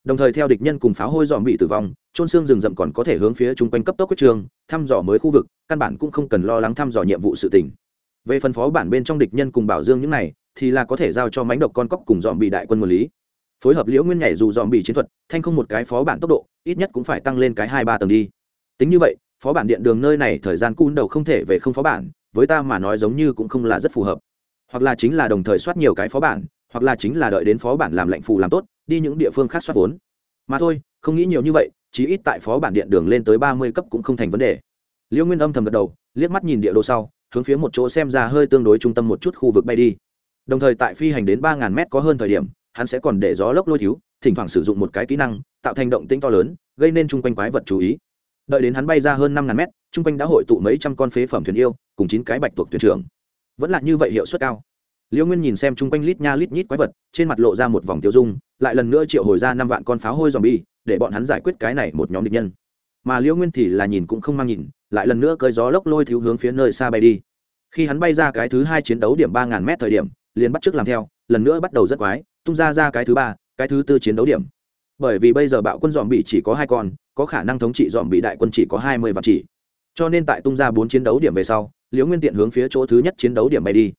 Đồng thời theo địch nhân cùng pháo hôi dòm bị tử vong trôn xương rừng rậm còn có thể hướng phía chung quanh cấp tốc quyết trường, thăm dò mới khu vực, căn bản cũng không cần lo lắng thăm dò nhiệm vụ sự tỉnh về phần phó bản bên trong địch nhân cùng bảo dương những này, thì là có thể giao cho mánh độc con cóc cùng dòm bị đại quân một lý. Phối hợp liễu nguyên nhảy dù dòm bị chiến thuật, thanh không một cái phó bản tốc độ, ít nhất cũng phải tăng lên cái hai ba tầng đi. Tính như vậy phó bản điện đường nơi này thời gian cun đầu không thể về không phó bản, với ta mà nói giống như cũng không là rất phù hợp. Hoặc là chính là đồng thời soát nhiều cái phó bản, hoặc là chính là đợi đến phó bản làm lệnh phù làm tốt, đi những địa phương khác soát vốn. Mà thôi, không nghĩ nhiều như vậy, chí ít tại phó bản điện đường lên tới ba mươi cấp cũng không thành vấn đề. Liễu nguyên âm thầm gật đầu, liếc mắt nhìn địa đồ sau, hướng phía một chỗ xem ra hơi tương đối trung tâm một chút khu vực bay đi. Đồng thời tại phi hành đến ba ngàn mét có hơn thời điểm, hắn sẽ còn để gió lốc lôi thiếu, thỉnh thoảng sử dụng một cái kỹ năng, tạo thành động tĩnh to lớn, gây nên chung quanh quái vật chú ý đợi đến hắn bay ra hơn năm ngàn mét, chung quanh đã hội tụ mấy trăm con phế phẩm thuyền yêu, cùng chín cái bạch tuộc thuyền trưởng. Vẫn là như vậy hiệu suất cao. Liễu nguyên nhìn xem chung quanh lít nha lít nhít quái vật, trên mặt lộ ra một vòng tiêu dung, lại lần nữa triệu hồi ra năm vạn con pháo hôi dòm bi để bọn hắn giải quyết cái này một nhóm địch nhân. Mà liễu nguyên thì là nhìn cũng không mang nhìn, lại lần nữa cơi gió lốc lôi thiếu hướng phía nơi xa bay đi. Khi hắn bay ra cái thứ hai chiến đấu điểm ba ngàn m thời điểm, liền bắt trước làm theo, lần nữa bắt đầu rất quái, tung ra ra cái thứ ba, cái thứ tư chiến đấu điểm. Bởi vì bây giờ bạo quân dòm bị chỉ có hai con có khả năng thống trị dòm bị đại quân chỉ có hai mươi vạn chỉ. Cho nên tại tung ra bốn chiến đấu điểm về sau, liễu nguyên tiện hướng phía chỗ thứ nhất chiến đấu điểm bay đi.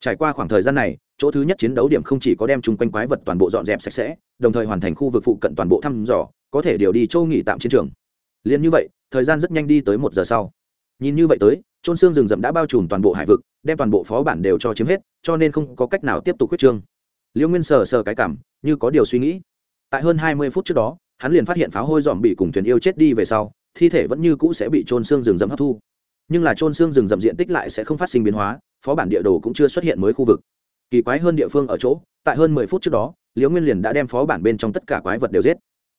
Trải qua khoảng thời gian này, chỗ thứ nhất chiến đấu điểm không chỉ có đem chung quanh quái vật toàn bộ dọn dẹp sạch sẽ, đồng thời hoàn thành khu vực phụ cận toàn bộ thăm dò, có thể điều đi châu nghỉ tạm chiến trường. Liền như vậy, thời gian rất nhanh đi tới một giờ sau. Nhìn như vậy tới trôn xương rừng rậm đã bao trùm toàn bộ hải vực, đem toàn bộ phó bản đều cho chiếm hết, cho nên không có cách nào tiếp tục quyết trương. Liễu nguyên sờ sờ cái cảm, như có điều suy nghĩ. Tại hơn hai mươi phút trước đó hắn liền phát hiện pháo hôi dòm bị cùng thuyền yêu chết đi về sau, thi thể vẫn như cũ sẽ bị trôn xương rừng rậm hấp thu. Nhưng là trôn xương rừng rậm diện tích lại sẽ không phát sinh biến hóa, phó bản địa đồ cũng chưa xuất hiện mới khu vực. Kỳ quái hơn địa phương ở chỗ, tại hơn mười phút trước đó, liễu nguyên liền đã đem phó bản bên trong tất cả quái vật đều giết.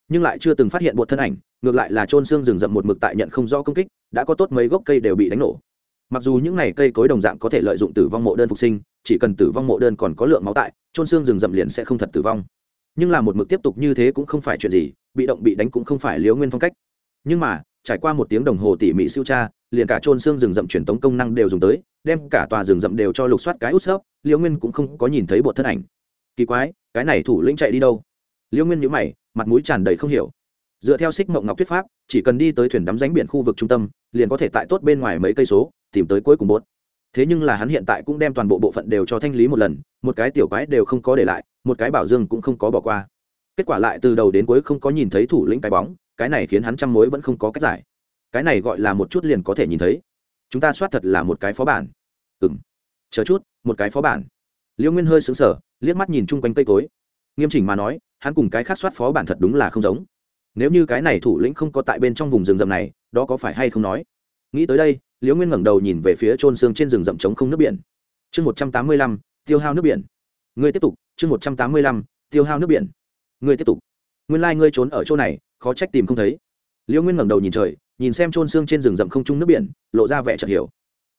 Nhưng lại chưa từng phát hiện một thân ảnh, ngược lại là trôn xương rừng rậm một mực tại nhận không rõ công kích, đã có tốt mấy gốc cây đều bị đánh nổ. Mặc dù những n à y cây cối đồng dạng có thể lợi dụng tử vong mộ đơn phục sinh, chỉ cần tử vong mộ đơn còn có lượng máu tại trôn xương rừng rậm liền sẽ không thật tử vong nhưng là một mực tiếp tục như thế cũng không phải chuyện gì, bị động bị đánh cũng không phải liễu nguyên phong cách. Nhưng mà, trải qua một tiếng đồng hồ tỉ mỉ siêu tra, liền cả trôn xương rừng rậm truyền tống công năng đều dùng tới, đem cả tòa rừng rậm đều cho lục soát cái út xớp liễu nguyên cũng không có nhìn thấy bột thân ảnh. Kỳ quái, cái này thủ lĩnh chạy đi đâu? Liễu nguyên nhữ mày, mặt mũi tràn đầy không hiểu. Dựa theo xích mộng ngọc thuyết pháp, chỉ cần đi tới thuyền đắm ránh biển khu vực trung tâm, liền có thể tại tốt bên ngoài mấy cây số, tìm tới cuối cùng bốt thế nhưng là hắn hiện tại cũng đem toàn bộ bộ phận đều cho thanh lý một lần, một cái tiểu quái đều không có để lại một cái bảo dương cũng không có bỏ qua. Kết quả lại từ đầu đến cuối không có nhìn thấy thủ lĩnh cái bóng, cái này khiến hắn trăm mối vẫn không có cách giải. Cái này gọi là một chút liền có thể nhìn thấy. Chúng ta soát thật là một cái phó bản. Ừ m chờ chút, một cái phó bản. Liễu nguyên hơi xứng sở liếc mắt nhìn chung quanh cây cối. Nghiêm chỉnh mà nói, hắn cùng cái khác soát phó bản thật đúng là không giống. Nếu như cái này thủ lĩnh không có tại bên trong vùng rừng rậm này, đó có phải hay không nói? Nghĩ tới đây liễu nguyên ngẩng đầu nhìn về phía trôn xương trên rừng rậm trống không nước biển. Chương một trăm tám mươi lăm, tiêu hao nước biển. Ngươi tiếp tục chương một trăm tám mươi lăm, tiêu hao nước biển. Ngươi tiếp tục. Nguyên lai、like、ngươi trốn ở chỗ này, khó trách tìm không thấy. Liễu nguyên ngẩng đầu nhìn trời, nhìn xem trôn xương trên rừng rậm không trung nước biển, lộ ra vẻ chợt hiểu.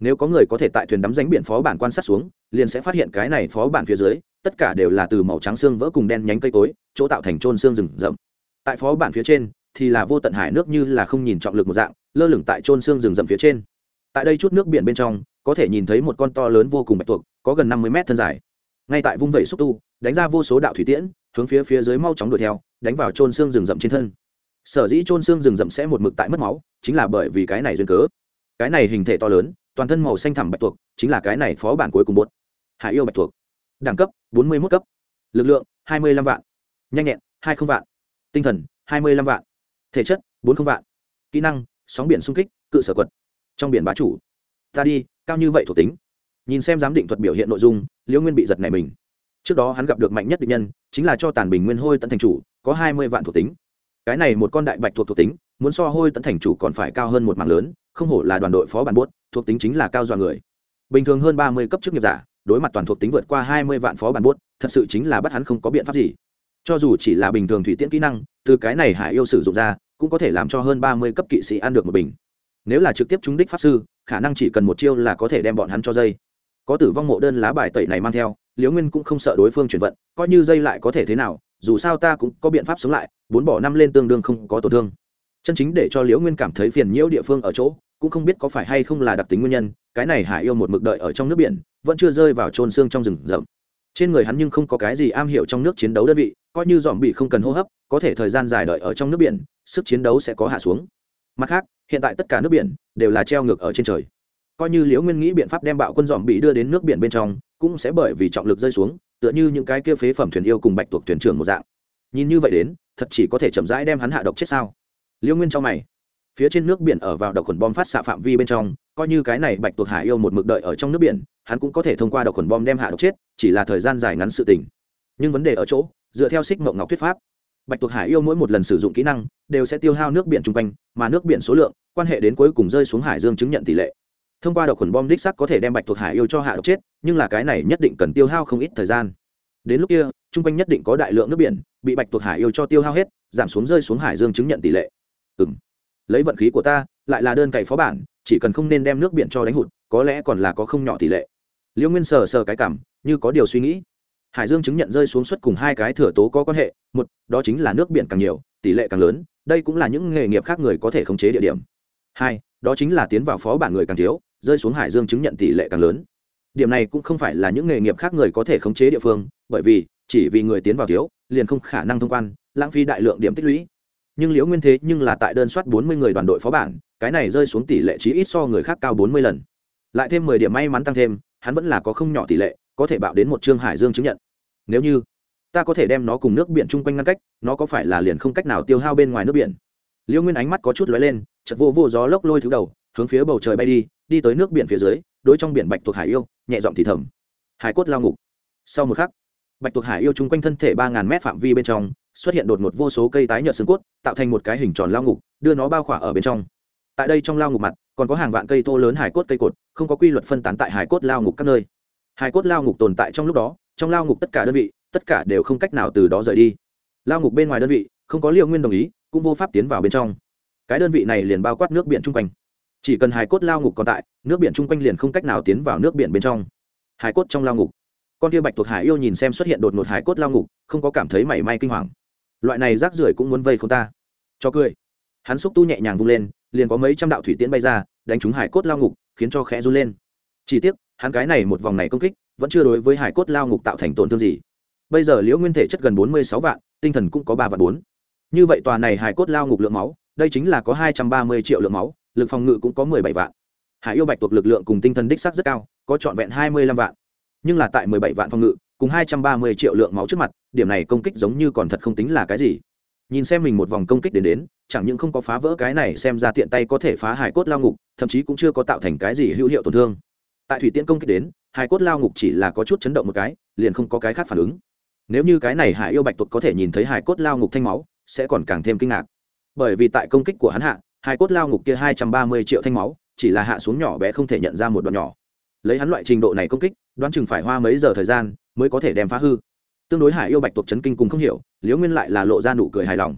Nếu có người có thể tại thuyền đắm ránh biển phó bản quan sát xuống, liền sẽ phát hiện cái này phó bản phía dưới, tất cả đều là từ màu trắng xương vỡ cùng đen nhánh cây cối, chỗ tạo thành trôn xương rừng rậm. Tại phó bản phía trên, thì là vô tận hải nước như là không nhìn trọng lực một dạng, lơ lửng tại trôn xương rừng rậm phía trên. Tại đây chút nước biển bên trong, có thể nhìn thấy một con to lớn vô cùng bạch tuộc, có gần năm mươi mét thân dài. Ngay tại vung vẩy xúc tu đánh ra vô số đạo thủy tiễn, hướng phía phía dưới mau chóng đuổi theo, đánh vào trôn xương rừng rậm trên thân. Sở dĩ trôn xương rừng rậm sẽ một mực tại mất máu, chính là bởi vì cái này duyên cớ. Cái này hình thể to lớn, toàn thân màu xanh thẳm bạch tuộc, chính là cái này phó bản cuối cùng bột. Hải yêu bạch tuộc. Đẳng cấp, bốn mươi mốt cấp. Lực lượng, hai mươi lăm vạn. Nhanh nhẹn, hai không vạn. Tinh thần, hai mươi lăm vạn. Thể chất, bốn không vạn. Kỹ năng, sóng biển xung kích, cự sở quật. Trong biển bá chủ. Ta đi, cao như vậy thuộc tính. Nhìn xem giám định thuật biểu hiện nội dung, liễu nguyên bị giật này mình trước đó hắn gặp được mạnh nhất định nhân, chính là cho tàn bình nguyên hôi tận thành chủ, có hai mươi vạn thuộc tính. Cái này một con đại bạch thuộc thuộc tính, muốn so hôi tận thành chủ còn phải cao hơn một mạng lớn, không hổ là đoàn đội phó bản buốt, thuộc tính chính là cao dọa người. Bình thường hơn ba mươi cấp chức nghiệp giả, đối mặt toàn thuộc tính vượt qua hai mươi vạn phó bản buốt, thật sự chính là bắt hắn không có biện pháp gì. Cho dù chỉ là bình thường thủy tiễn kỹ năng, từ cái này hải yêu sử dụng ra, cũng có thể làm cho hơn ba mươi cấp kỵ sĩ ăn được một bình. Nếu là trực tiếp trúng đích pháp sư, khả năng chỉ cần một chiêu là có thể đem bọn hắn cho dây. Có tử vong mộ đơn lá bài tẩy này mang theo liễu nguyên cũng không sợ đối phương chuyển vận, coi như dây lại có thể thế nào, dù sao ta cũng có biện pháp sống lại, bốn bỏ năm lên tương đương không có tổn thương. Chân chính để cho liễu nguyên cảm thấy phiền nhiễu địa phương ở chỗ, cũng không biết có phải hay không là đặc tính nguyên nhân, cái này hải yêu một mực đợi ở trong nước biển, vẫn chưa rơi vào trôn xương trong rừng rậm. Trên người hắn nhưng không có cái gì am hiểu trong nước chiến đấu đơn vị, coi như dòm bị không cần hô hấp, có thể thời gian dài đợi ở trong nước biển, sức chiến đấu sẽ có hạ xuống. Mặt khác, hiện tại tất cả nước biển đều là treo ngược ở trên trời. Coi như liễu nguyên nghĩ biện pháp đem bạo quân dòm bị đưa đến nước biển bên trong cũng sẽ bởi vì trọng lực rơi xuống, tựa như những cái kia phế phẩm thuyền yêu cùng bạch tuộc thuyền trưởng một dạng. Nhìn như vậy đến, thật chỉ có thể chậm rãi đem hắn hạ độc chết sao? Liêu nguyên trong mày. Phía trên nước biển ở vào độc khuẩn bom phát xạ phạm vi bên trong, coi như cái này bạch tuộc hải yêu một mực đợi ở trong nước biển, hắn cũng có thể thông qua độc khuẩn bom đem hạ độc chết, chỉ là thời gian dài ngắn sự tình. Nhưng vấn đề ở chỗ, dựa theo xích mộng ngọc thuyết pháp, bạch tuộc hải yêu mỗi một lần sử dụng kỹ năng, đều sẽ tiêu hao nước biển chung quanh, mà nước biển số lượng, quan hệ đến cuối cùng rơi xuống hải dương chứng nhận tỷ lệ thông qua độc khuẩn bom đích sắc có thể đem bạch thuộc hải yêu cho hạ độc chết, nhưng là cái này nhất định cần tiêu hao không ít thời gian. Đến lúc kia, chung quanh nhất định có đại lượng nước biển, bị bạch thuộc hải yêu cho tiêu hao hết, giảm xuống rơi xuống hải dương chứng nhận tỷ lệ. Ừ m lấy vận khí của ta, lại là đơn cày phó bản, chỉ cần không nên đem nước biển cho đánh hụt, có lẽ còn là có không nhỏ tỷ lệ. Liễu nguyên sờ sờ cái cảm, như có điều suy nghĩ. Hải dương chứng nhận rơi xuống suất cùng hai cái thừa tố có quan hệ, một, đó chính là nước biển càng nhiều, tỷ lệ càng lớn, đây cũng là những nghề nghiệp khác người có thể khống chế địa điểm. Hai, đó chính là tiến vào phó bản người càng thiếu rơi xuống hải dương chứng nhận tỷ lệ càng lớn. Điểm này cũng không phải là những nghề nghiệp khác người có thể khống chế địa phương, bởi vì, chỉ vì người tiến vào thiếu, liền không khả năng thông quan, lãng phí đại lượng điểm tích lũy. Nhưng liễu nguyên thế nhưng là tại đơn soát bốn mươi người đoàn đội phó bản, cái này rơi xuống tỷ lệ chí ít so người khác cao bốn mươi lần. Lại thêm mười điểm may mắn tăng thêm, hắn vẫn là có không nhỏ tỷ lệ, có thể bạo đến một trương hải dương chứng nhận. Nếu như, ta có thể đem nó cùng nước biển chung quanh ngăn cách, nó có phải là liền không cách nào tiêu hao bên ngoài nước biển? Liễu nguyên ánh mắt có chút lóe lên chật vô vô gió lốc lôi thứ đầu, hướng phía bầu trời bay đi đi tới nước biển phía dưới, đối trong biển bạch thuộc hải yêu, nhẹ giọng thì thầm. Hải cốt lao ngục. Sau một khắc, bạch tuộc hải yêu chung quanh thân thể ba ngàn mét phạm vi bên trong, xuất hiện đột ngột vô số cây tái nhợt xương cốt, tạo thành một cái hình tròn lao ngục, đưa nó bao khỏa ở bên trong. Tại đây trong lao ngục mặt, còn có hàng vạn cây thô lớn hải cốt cây cột, không có quy luật phân tán tại hải cốt lao ngục các nơi. Hải cốt lao ngục tồn tại trong lúc đó, trong lao ngục tất cả đơn vị, tất cả đều không cách nào từ đó rời đi. Lao ngục bên ngoài đơn vị, không có liệu nguyên đồng ý, cũng vô pháp tiến vào bên trong. Cái đơn vị này liền bao quát nước biển chung quanh chỉ cần hải cốt lao ngục còn tại, nước biển chung quanh liền không cách nào tiến vào nước biển bên trong. Hải cốt trong lao ngục. Con kia bạch thuộc hải yêu nhìn xem xuất hiện đột ngột hải cốt lao ngục, không có cảm thấy mảy may kinh hoàng. Loại này rác rưởi cũng muốn vây không ta. Cho cười. Hắn xúc tu nhẹ nhàng vung lên, liền có mấy trăm đạo thủy tiễn bay ra, đánh trúng hải cốt lao ngục, khiến cho khẽ run lên. Chỉ tiếc, hắn cái này một vòng này công kích, vẫn chưa đối với hải cốt lao ngục tạo thành tổn thương gì. Bây giờ liễu nguyên thể chất gần bốn mươi sáu vạn, tinh thần cũng có ba vạn bốn. Như vậy tòa này hải cốt lao ngục lượng máu, đây chính là có hai trăm ba mươi triệu lượng máu lực phòng ngự cũng có mười bảy vạn. Hải yêu bạch tuộc lực lượng cùng tinh thần đích sắc rất cao, có trọn vẹn hai mươi lăm vạn. Nhưng là tại mười bảy vạn phòng ngự, cùng hai trăm ba mươi triệu lượng máu trước mặt, điểm này công kích giống như còn thật không tính là cái gì. Nhìn xem mình một vòng công kích đến đến, chẳng những không có phá vỡ cái này xem ra tiện tay có thể phá hải cốt lao ngục, thậm chí cũng chưa có tạo thành cái gì hữu hiệu tổn thương. Tại thủy tiễn công kích đến, hải cốt lao ngục chỉ là có chút chấn động một cái, liền không có cái khác phản ứng. Nếu như cái này hải yêu bạch tuộc có thể nhìn thấy hải cốt lao ngục thanh máu, sẽ còn càng thêm kinh ngạc. Bởi vì tại công kích của hắn hạ hải cốt lao ngục kia hai trăm ba mươi triệu thanh máu, chỉ là hạ xuống nhỏ bé không thể nhận ra một đoạn nhỏ. Lấy hắn loại trình độ này công kích, đoán chừng phải hoa mấy giờ thời gian mới có thể đem phá hư. Tương đối hải yêu bạch tuộc chấn kinh cùng không hiểu, liễu nguyên lại là lộ ra nụ cười hài lòng.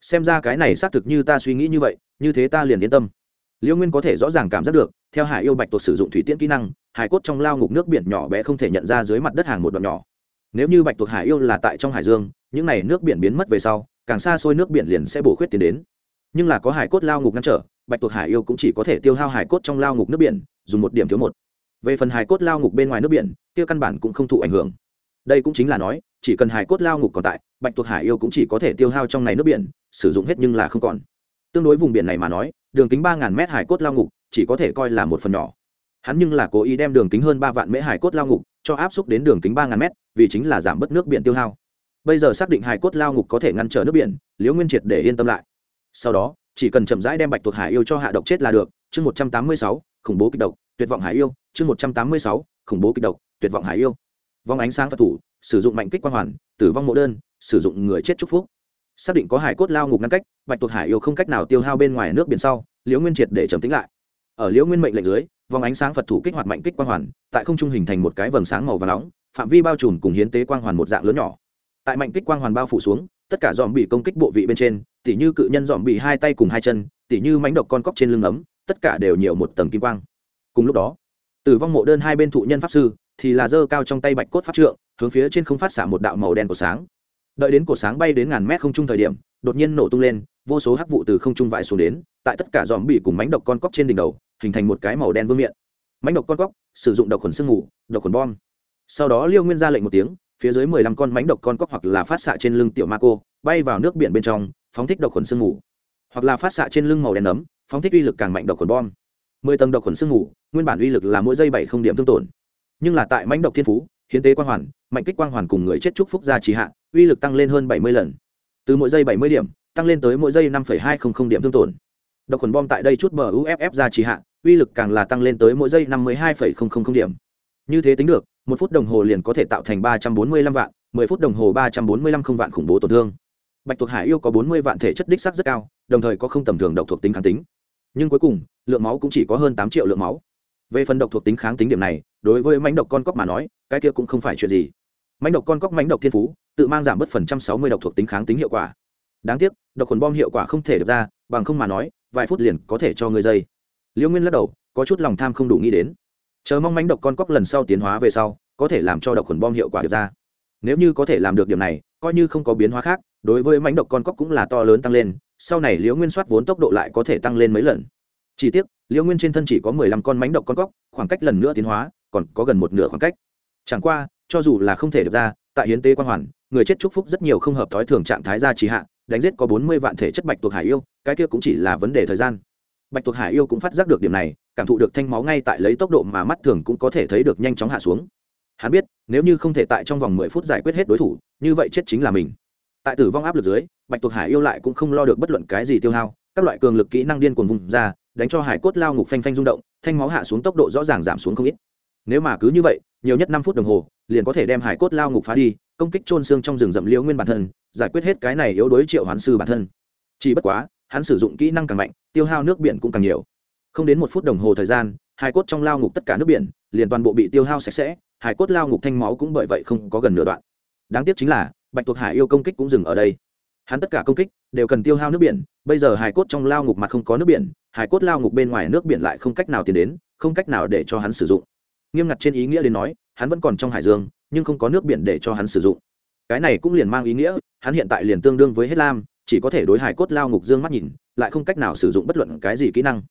Xem ra cái này xác thực như ta suy nghĩ như vậy, như thế ta liền yên tâm. Liễu nguyên có thể rõ ràng cảm giác được, theo hải yêu bạch tuộc sử dụng thủy tiễn kỹ năng, hải cốt trong lao ngục nước biển nhỏ bé không thể nhận ra dưới mặt đất hàng một đoạn nhỏ. Nếu như bạch tuộc hải yêu là tại trong hải dương, những n à y nước biển biến mất về sau, càng xa xôi nước biển liền sẽ bổ khuyết tiến đến nhưng là có hải cốt lao ngục ngăn trở, bạch tuộc hải yêu cũng chỉ có thể tiêu hao hải cốt trong lao ngục nước biển, dùng một điểm thiếu một. Về phần hải cốt lao ngục bên ngoài nước biển tiêu căn bản cũng không thụ ảnh hưởng. Đây cũng chính là nói, chỉ cần hải cốt lao ngục còn tại, bạch tuộc hải yêu cũng chỉ có thể tiêu hao trong này nước biển, sử dụng hết nhưng là không còn. Tương đối vùng biển này mà nói, đường kính ba ngàn mét hải cốt lao ngục, chỉ có thể coi là một phần nhỏ. Hắn nhưng là cố ý đem đường kính hơn ba vạn mễ hải cốt lao ngục, cho áp xúc đến đường kính ba ngàn mét, vì chính là giảm bớt nước biển tiêu hao. Bây giờ xác định hải cốt lao ngục có thể ngăn trở nước biển, liễu nguyên triệt để yên tâm lại sau đó, chỉ cần chậm rãi đem bạch tuộc hải yêu cho hạ độc chết là được, chương một trăm tám mươi sáu, khủng bố kịch độc, tuyệt vọng hải yêu, chương một trăm tám mươi sáu, khủng bố kịch độc, tuyệt vọng hải yêu. Vong ánh sáng phật thủ, sử dụng mạnh kích quang hoàn, tử vong mộ đơn, sử dụng người chết chúc phúc. Xác định có hải cốt lao ngục ngăn cách, bạch tuộc hải yêu không cách nào tiêu hao bên ngoài nước biển sau, liễu nguyên triệt để trầm tính lại. Ở liễu nguyên mệnh lệnh dưới vòng ánh sáng phật thủ kích hoạt mạnh kích quang hoàn, tại không trung hình thành một cái vầng sáng màu và nóng, phạm vi bao trùm cùng hiến tế quang hoàn một dạng lớn nhỏ. Tại mạnh kích quang hoàn bao phủ xuống, tất cả dòm bị công kích bộ vị bên trên tỉ như cự nhân dòm bị hai tay cùng hai chân, tỉ như mánh độc con cóc trên lưng ấm, tất cả đều nhiều một tầng kim quang. Cùng lúc đó, tử vong mộ đơn hai bên thụ nhân pháp sư thì là dơ cao trong tay bạch cốt pháp trượng, hướng phía trên không phát xả một đạo màu đen của sáng. Đợi đến cổ sáng bay đến ngàn mét không trung thời điểm, đột nhiên nổ tung lên, vô số hắc vụ từ không trung vãi xuống đến, tại tất cả dòm bị cùng mánh độc con cóc trên đỉnh đầu, hình thành một cái màu đen vương miện. mánh độc con cóc sử dụng độc khuẩn sương mù độc khuẩn bom. Sau đó liêu nguyên ra lệnh một tiếng, phía dưới mười lăm con mánh độc con cóc hoặc là phát xạ trên lưng tiểu ma cô, bay vào nước biển bên trong phóng thích độc khuẩn sương mù, hoặc là phát xạ trên lưng màu đen nấm, phóng thích uy lực càng mạnh độc khuẩn bom. Mười tầng độc khuẩn sương mù, nguyên bản uy lực là mỗi giây bảy không điểm thương tổn. Nhưng là tại mãnh độc thiên phú, hiến tế quang hoàn, mạnh kích quang hoàn cùng người chết trúc phúc gia trì hạ, uy lực tăng lên hơn bảy mươi lần. Từ mỗi giây bảy mươi điểm, tăng lên tới mỗi giây năm hai không không điểm thương tổn. Độc khuẩn bom tại đây chút bờ uff gia trì hạ, uy lực càng là tăng lên tới mỗi giây năm mươi hai không không không điểm. Như thế tính được, một phút đồng hồ liền có thể tạo thành ba trăm bốn mươi lăm vạn, mười phút đồng hồ ba trăm bốn mươi lăm không vạn khủng bố tổn thương bạch tuộc hải yêu có bốn mươi vạn thể chất đích sắc rất cao, đồng thời có không tầm thường độc thuộc tính kháng tính. Nhưng cuối cùng, lượng máu cũng chỉ có hơn tám triệu lượng máu. Về phần độc thuộc tính kháng tính điểm này, đối với mánh độc con cóc mà nói, cái kia cũng không phải chuyện gì. Mánh độc con cóc mánh độc thiên phú, tự mang giảm bớt phần trăm sáu mươi độc thuộc tính kháng tính hiệu quả. Đáng tiếc, độc khuẩn bom hiệu quả không thể được ra, bằng không mà nói, vài phút liền có thể cho người dây. Liễu nguyên lắc đầu, có chút lòng tham không đủ nghĩ đến. Chờ mong mánh độc con cóc lần sau tiến hóa về sau, có thể làm cho độc khuẩn bom hiệu quả được ra. Nếu như có thể làm được điểm này, coi như không có biến hóa khác đối với mánh độc con cóc cũng là to lớn tăng lên, sau này liễu nguyên soát vốn tốc độ lại có thể tăng lên mấy lần. Chỉ tiếc, liễu nguyên trên thân chỉ có mười lăm con mánh độc con cóc, khoảng cách lần nữa tiến hóa, còn có gần một nửa khoảng cách. Chẳng qua, cho dù là không thể được ra, tại hiến tế quan hoàn, người chết chúc phúc rất nhiều không hợp thói thường trạng thái ra trì hạ, đánh giết có bốn mươi vạn thể chất bạch tuộc hải yêu, cái kia cũng chỉ là vấn đề thời gian. Bạch tuộc hải yêu cũng phát giác được điểm này, cảm thụ được thanh máu ngay tại lấy tốc độ mà mắt thường cũng có thể thấy được nhanh chóng hạ xuống. Hắn biết, nếu như không thể tại trong vòng mười phút giải quyết hết đối thủ, như vậy chết chính là mình tại tử vong áp lực dưới, bạch tuộc hải yêu lại cũng không lo được bất luận cái gì tiêu hao, các loại cường lực kỹ năng điên cuồng vùng ra, đánh cho hải cốt lao ngục phanh phanh rung động, thanh máu hạ xuống tốc độ rõ ràng giảm xuống không ít. Nếu mà cứ như vậy, nhiều nhất năm phút đồng hồ, liền có thể đem hải cốt lao ngục phá đi, công kích trôn xương trong rừng rậm liễu nguyên bản thân, giải quyết hết cái này yếu đối triệu hoán sư bản thân. Chỉ bất quá, hắn sử dụng kỹ năng càng mạnh, tiêu hao nước biển cũng càng nhiều. Không đến một phút đồng hồ thời gian, hải cốt trong lao ngục tất cả nước biển liền toàn bộ bị tiêu hao sạch sẽ, hải cốt lao ngục thanh máu cũng bởi vậy không có gần nửa đoạn. Đáng tiếc chính là bạch tuộc hải yêu công kích cũng dừng ở đây. Hắn tất cả công kích đều cần tiêu hao nước biển, bây giờ hải cốt trong lao ngục mặt không có nước biển, hải cốt lao ngục bên ngoài nước biển lại không cách nào tiến đến, không cách nào để cho hắn sử dụng. Nghiêm ngặt trên ý nghĩa đến nói, hắn vẫn còn trong hải dương, nhưng không có nước biển để cho hắn sử dụng. Cái này cũng liền mang ý nghĩa, hắn hiện tại liền tương đương với hết lam, chỉ có thể đối hải cốt lao ngục dương mắt nhìn, lại không cách nào sử dụng bất luận cái gì kỹ năng.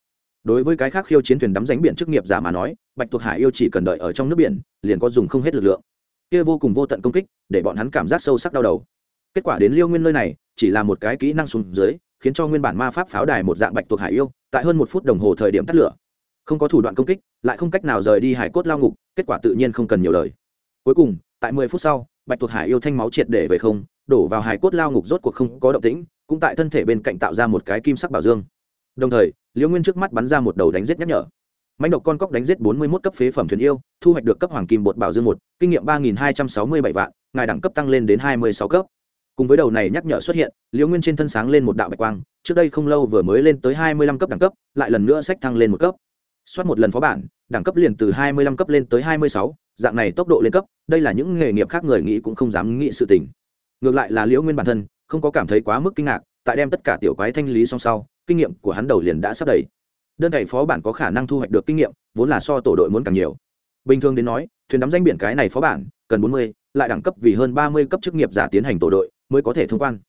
Đối với cái khác khiêu chiến thuyền đắm ránh biển chức nghiệp giả mà nói, bạch thuộc hải yêu chỉ cần đợi ở trong nước biển, liền có dùng không hết lực lượng kia vô cùng vô tận công kích, để bọn hắn cảm giác sâu sắc đau đầu. Kết quả đến liêu nguyên nơi này, chỉ là một cái kỹ năng xuống dưới, khiến cho nguyên bản ma pháp pháo đài một dạng bạch tuộc hải yêu, tại hơn một phút đồng hồ thời điểm tắt lửa. Không có thủ đoạn công kích, lại không cách nào rời đi hải cốt lao ngục, kết quả tự nhiên không cần nhiều lời. Cuối cùng, tại mười phút sau, bạch tuộc hải yêu thanh máu triệt để về không, đổ vào hải cốt lao ngục rốt cuộc không có động tĩnh, cũng tại thân thể bên cạnh tạo ra một cái kim sắc bảo dương. Đồng thời liễu nguyên trước mắt bắn ra một đầu đánh giết nhắc nhở mãnh độc con cóc đánh giết bốn mươi một cấp phế phẩm thuyền yêu, thu hoạch được cấp hoàng kim bột bảo dương một, kinh nghiệm ba nghìn hai trăm sáu mươi bảy vạn, ngài đẳng cấp tăng lên đến hai mươi sáu cấp. Cùng với đầu này nhắc nhở xuất hiện, liễu nguyên trên thân sáng lên một đạo bạch quang, trước đây không lâu vừa mới lên tới hai mươi lăm cấp đẳng cấp, lại lần nữa sách thăng lên một cấp. Soát một lần phó bản, đẳng cấp liền từ hai mươi lăm cấp lên tới hai mươi sáu, dạng này tốc độ lên cấp, đây là những nghề nghiệp khác người nghĩ cũng không dám nghĩ sự tình. Ngược lại là liễu nguyên bản thân, không có cảm thấy quá mức kinh ngạc, tại đem tất cả tiểu quái thanh lý song sau, kinh nghiệm của hắn đầu liền đã sắp đầy đơn cậy phó bản có khả năng thu hoạch được kinh nghiệm, vốn là so tổ đội muốn càng nhiều. Bình thường đến nói, thuyền đắm danh biển cái này phó bản, cần bốn mươi, lại đẳng cấp vì hơn ba mươi cấp chức nghiệp giả tiến hành tổ đội mới có thể thông quan.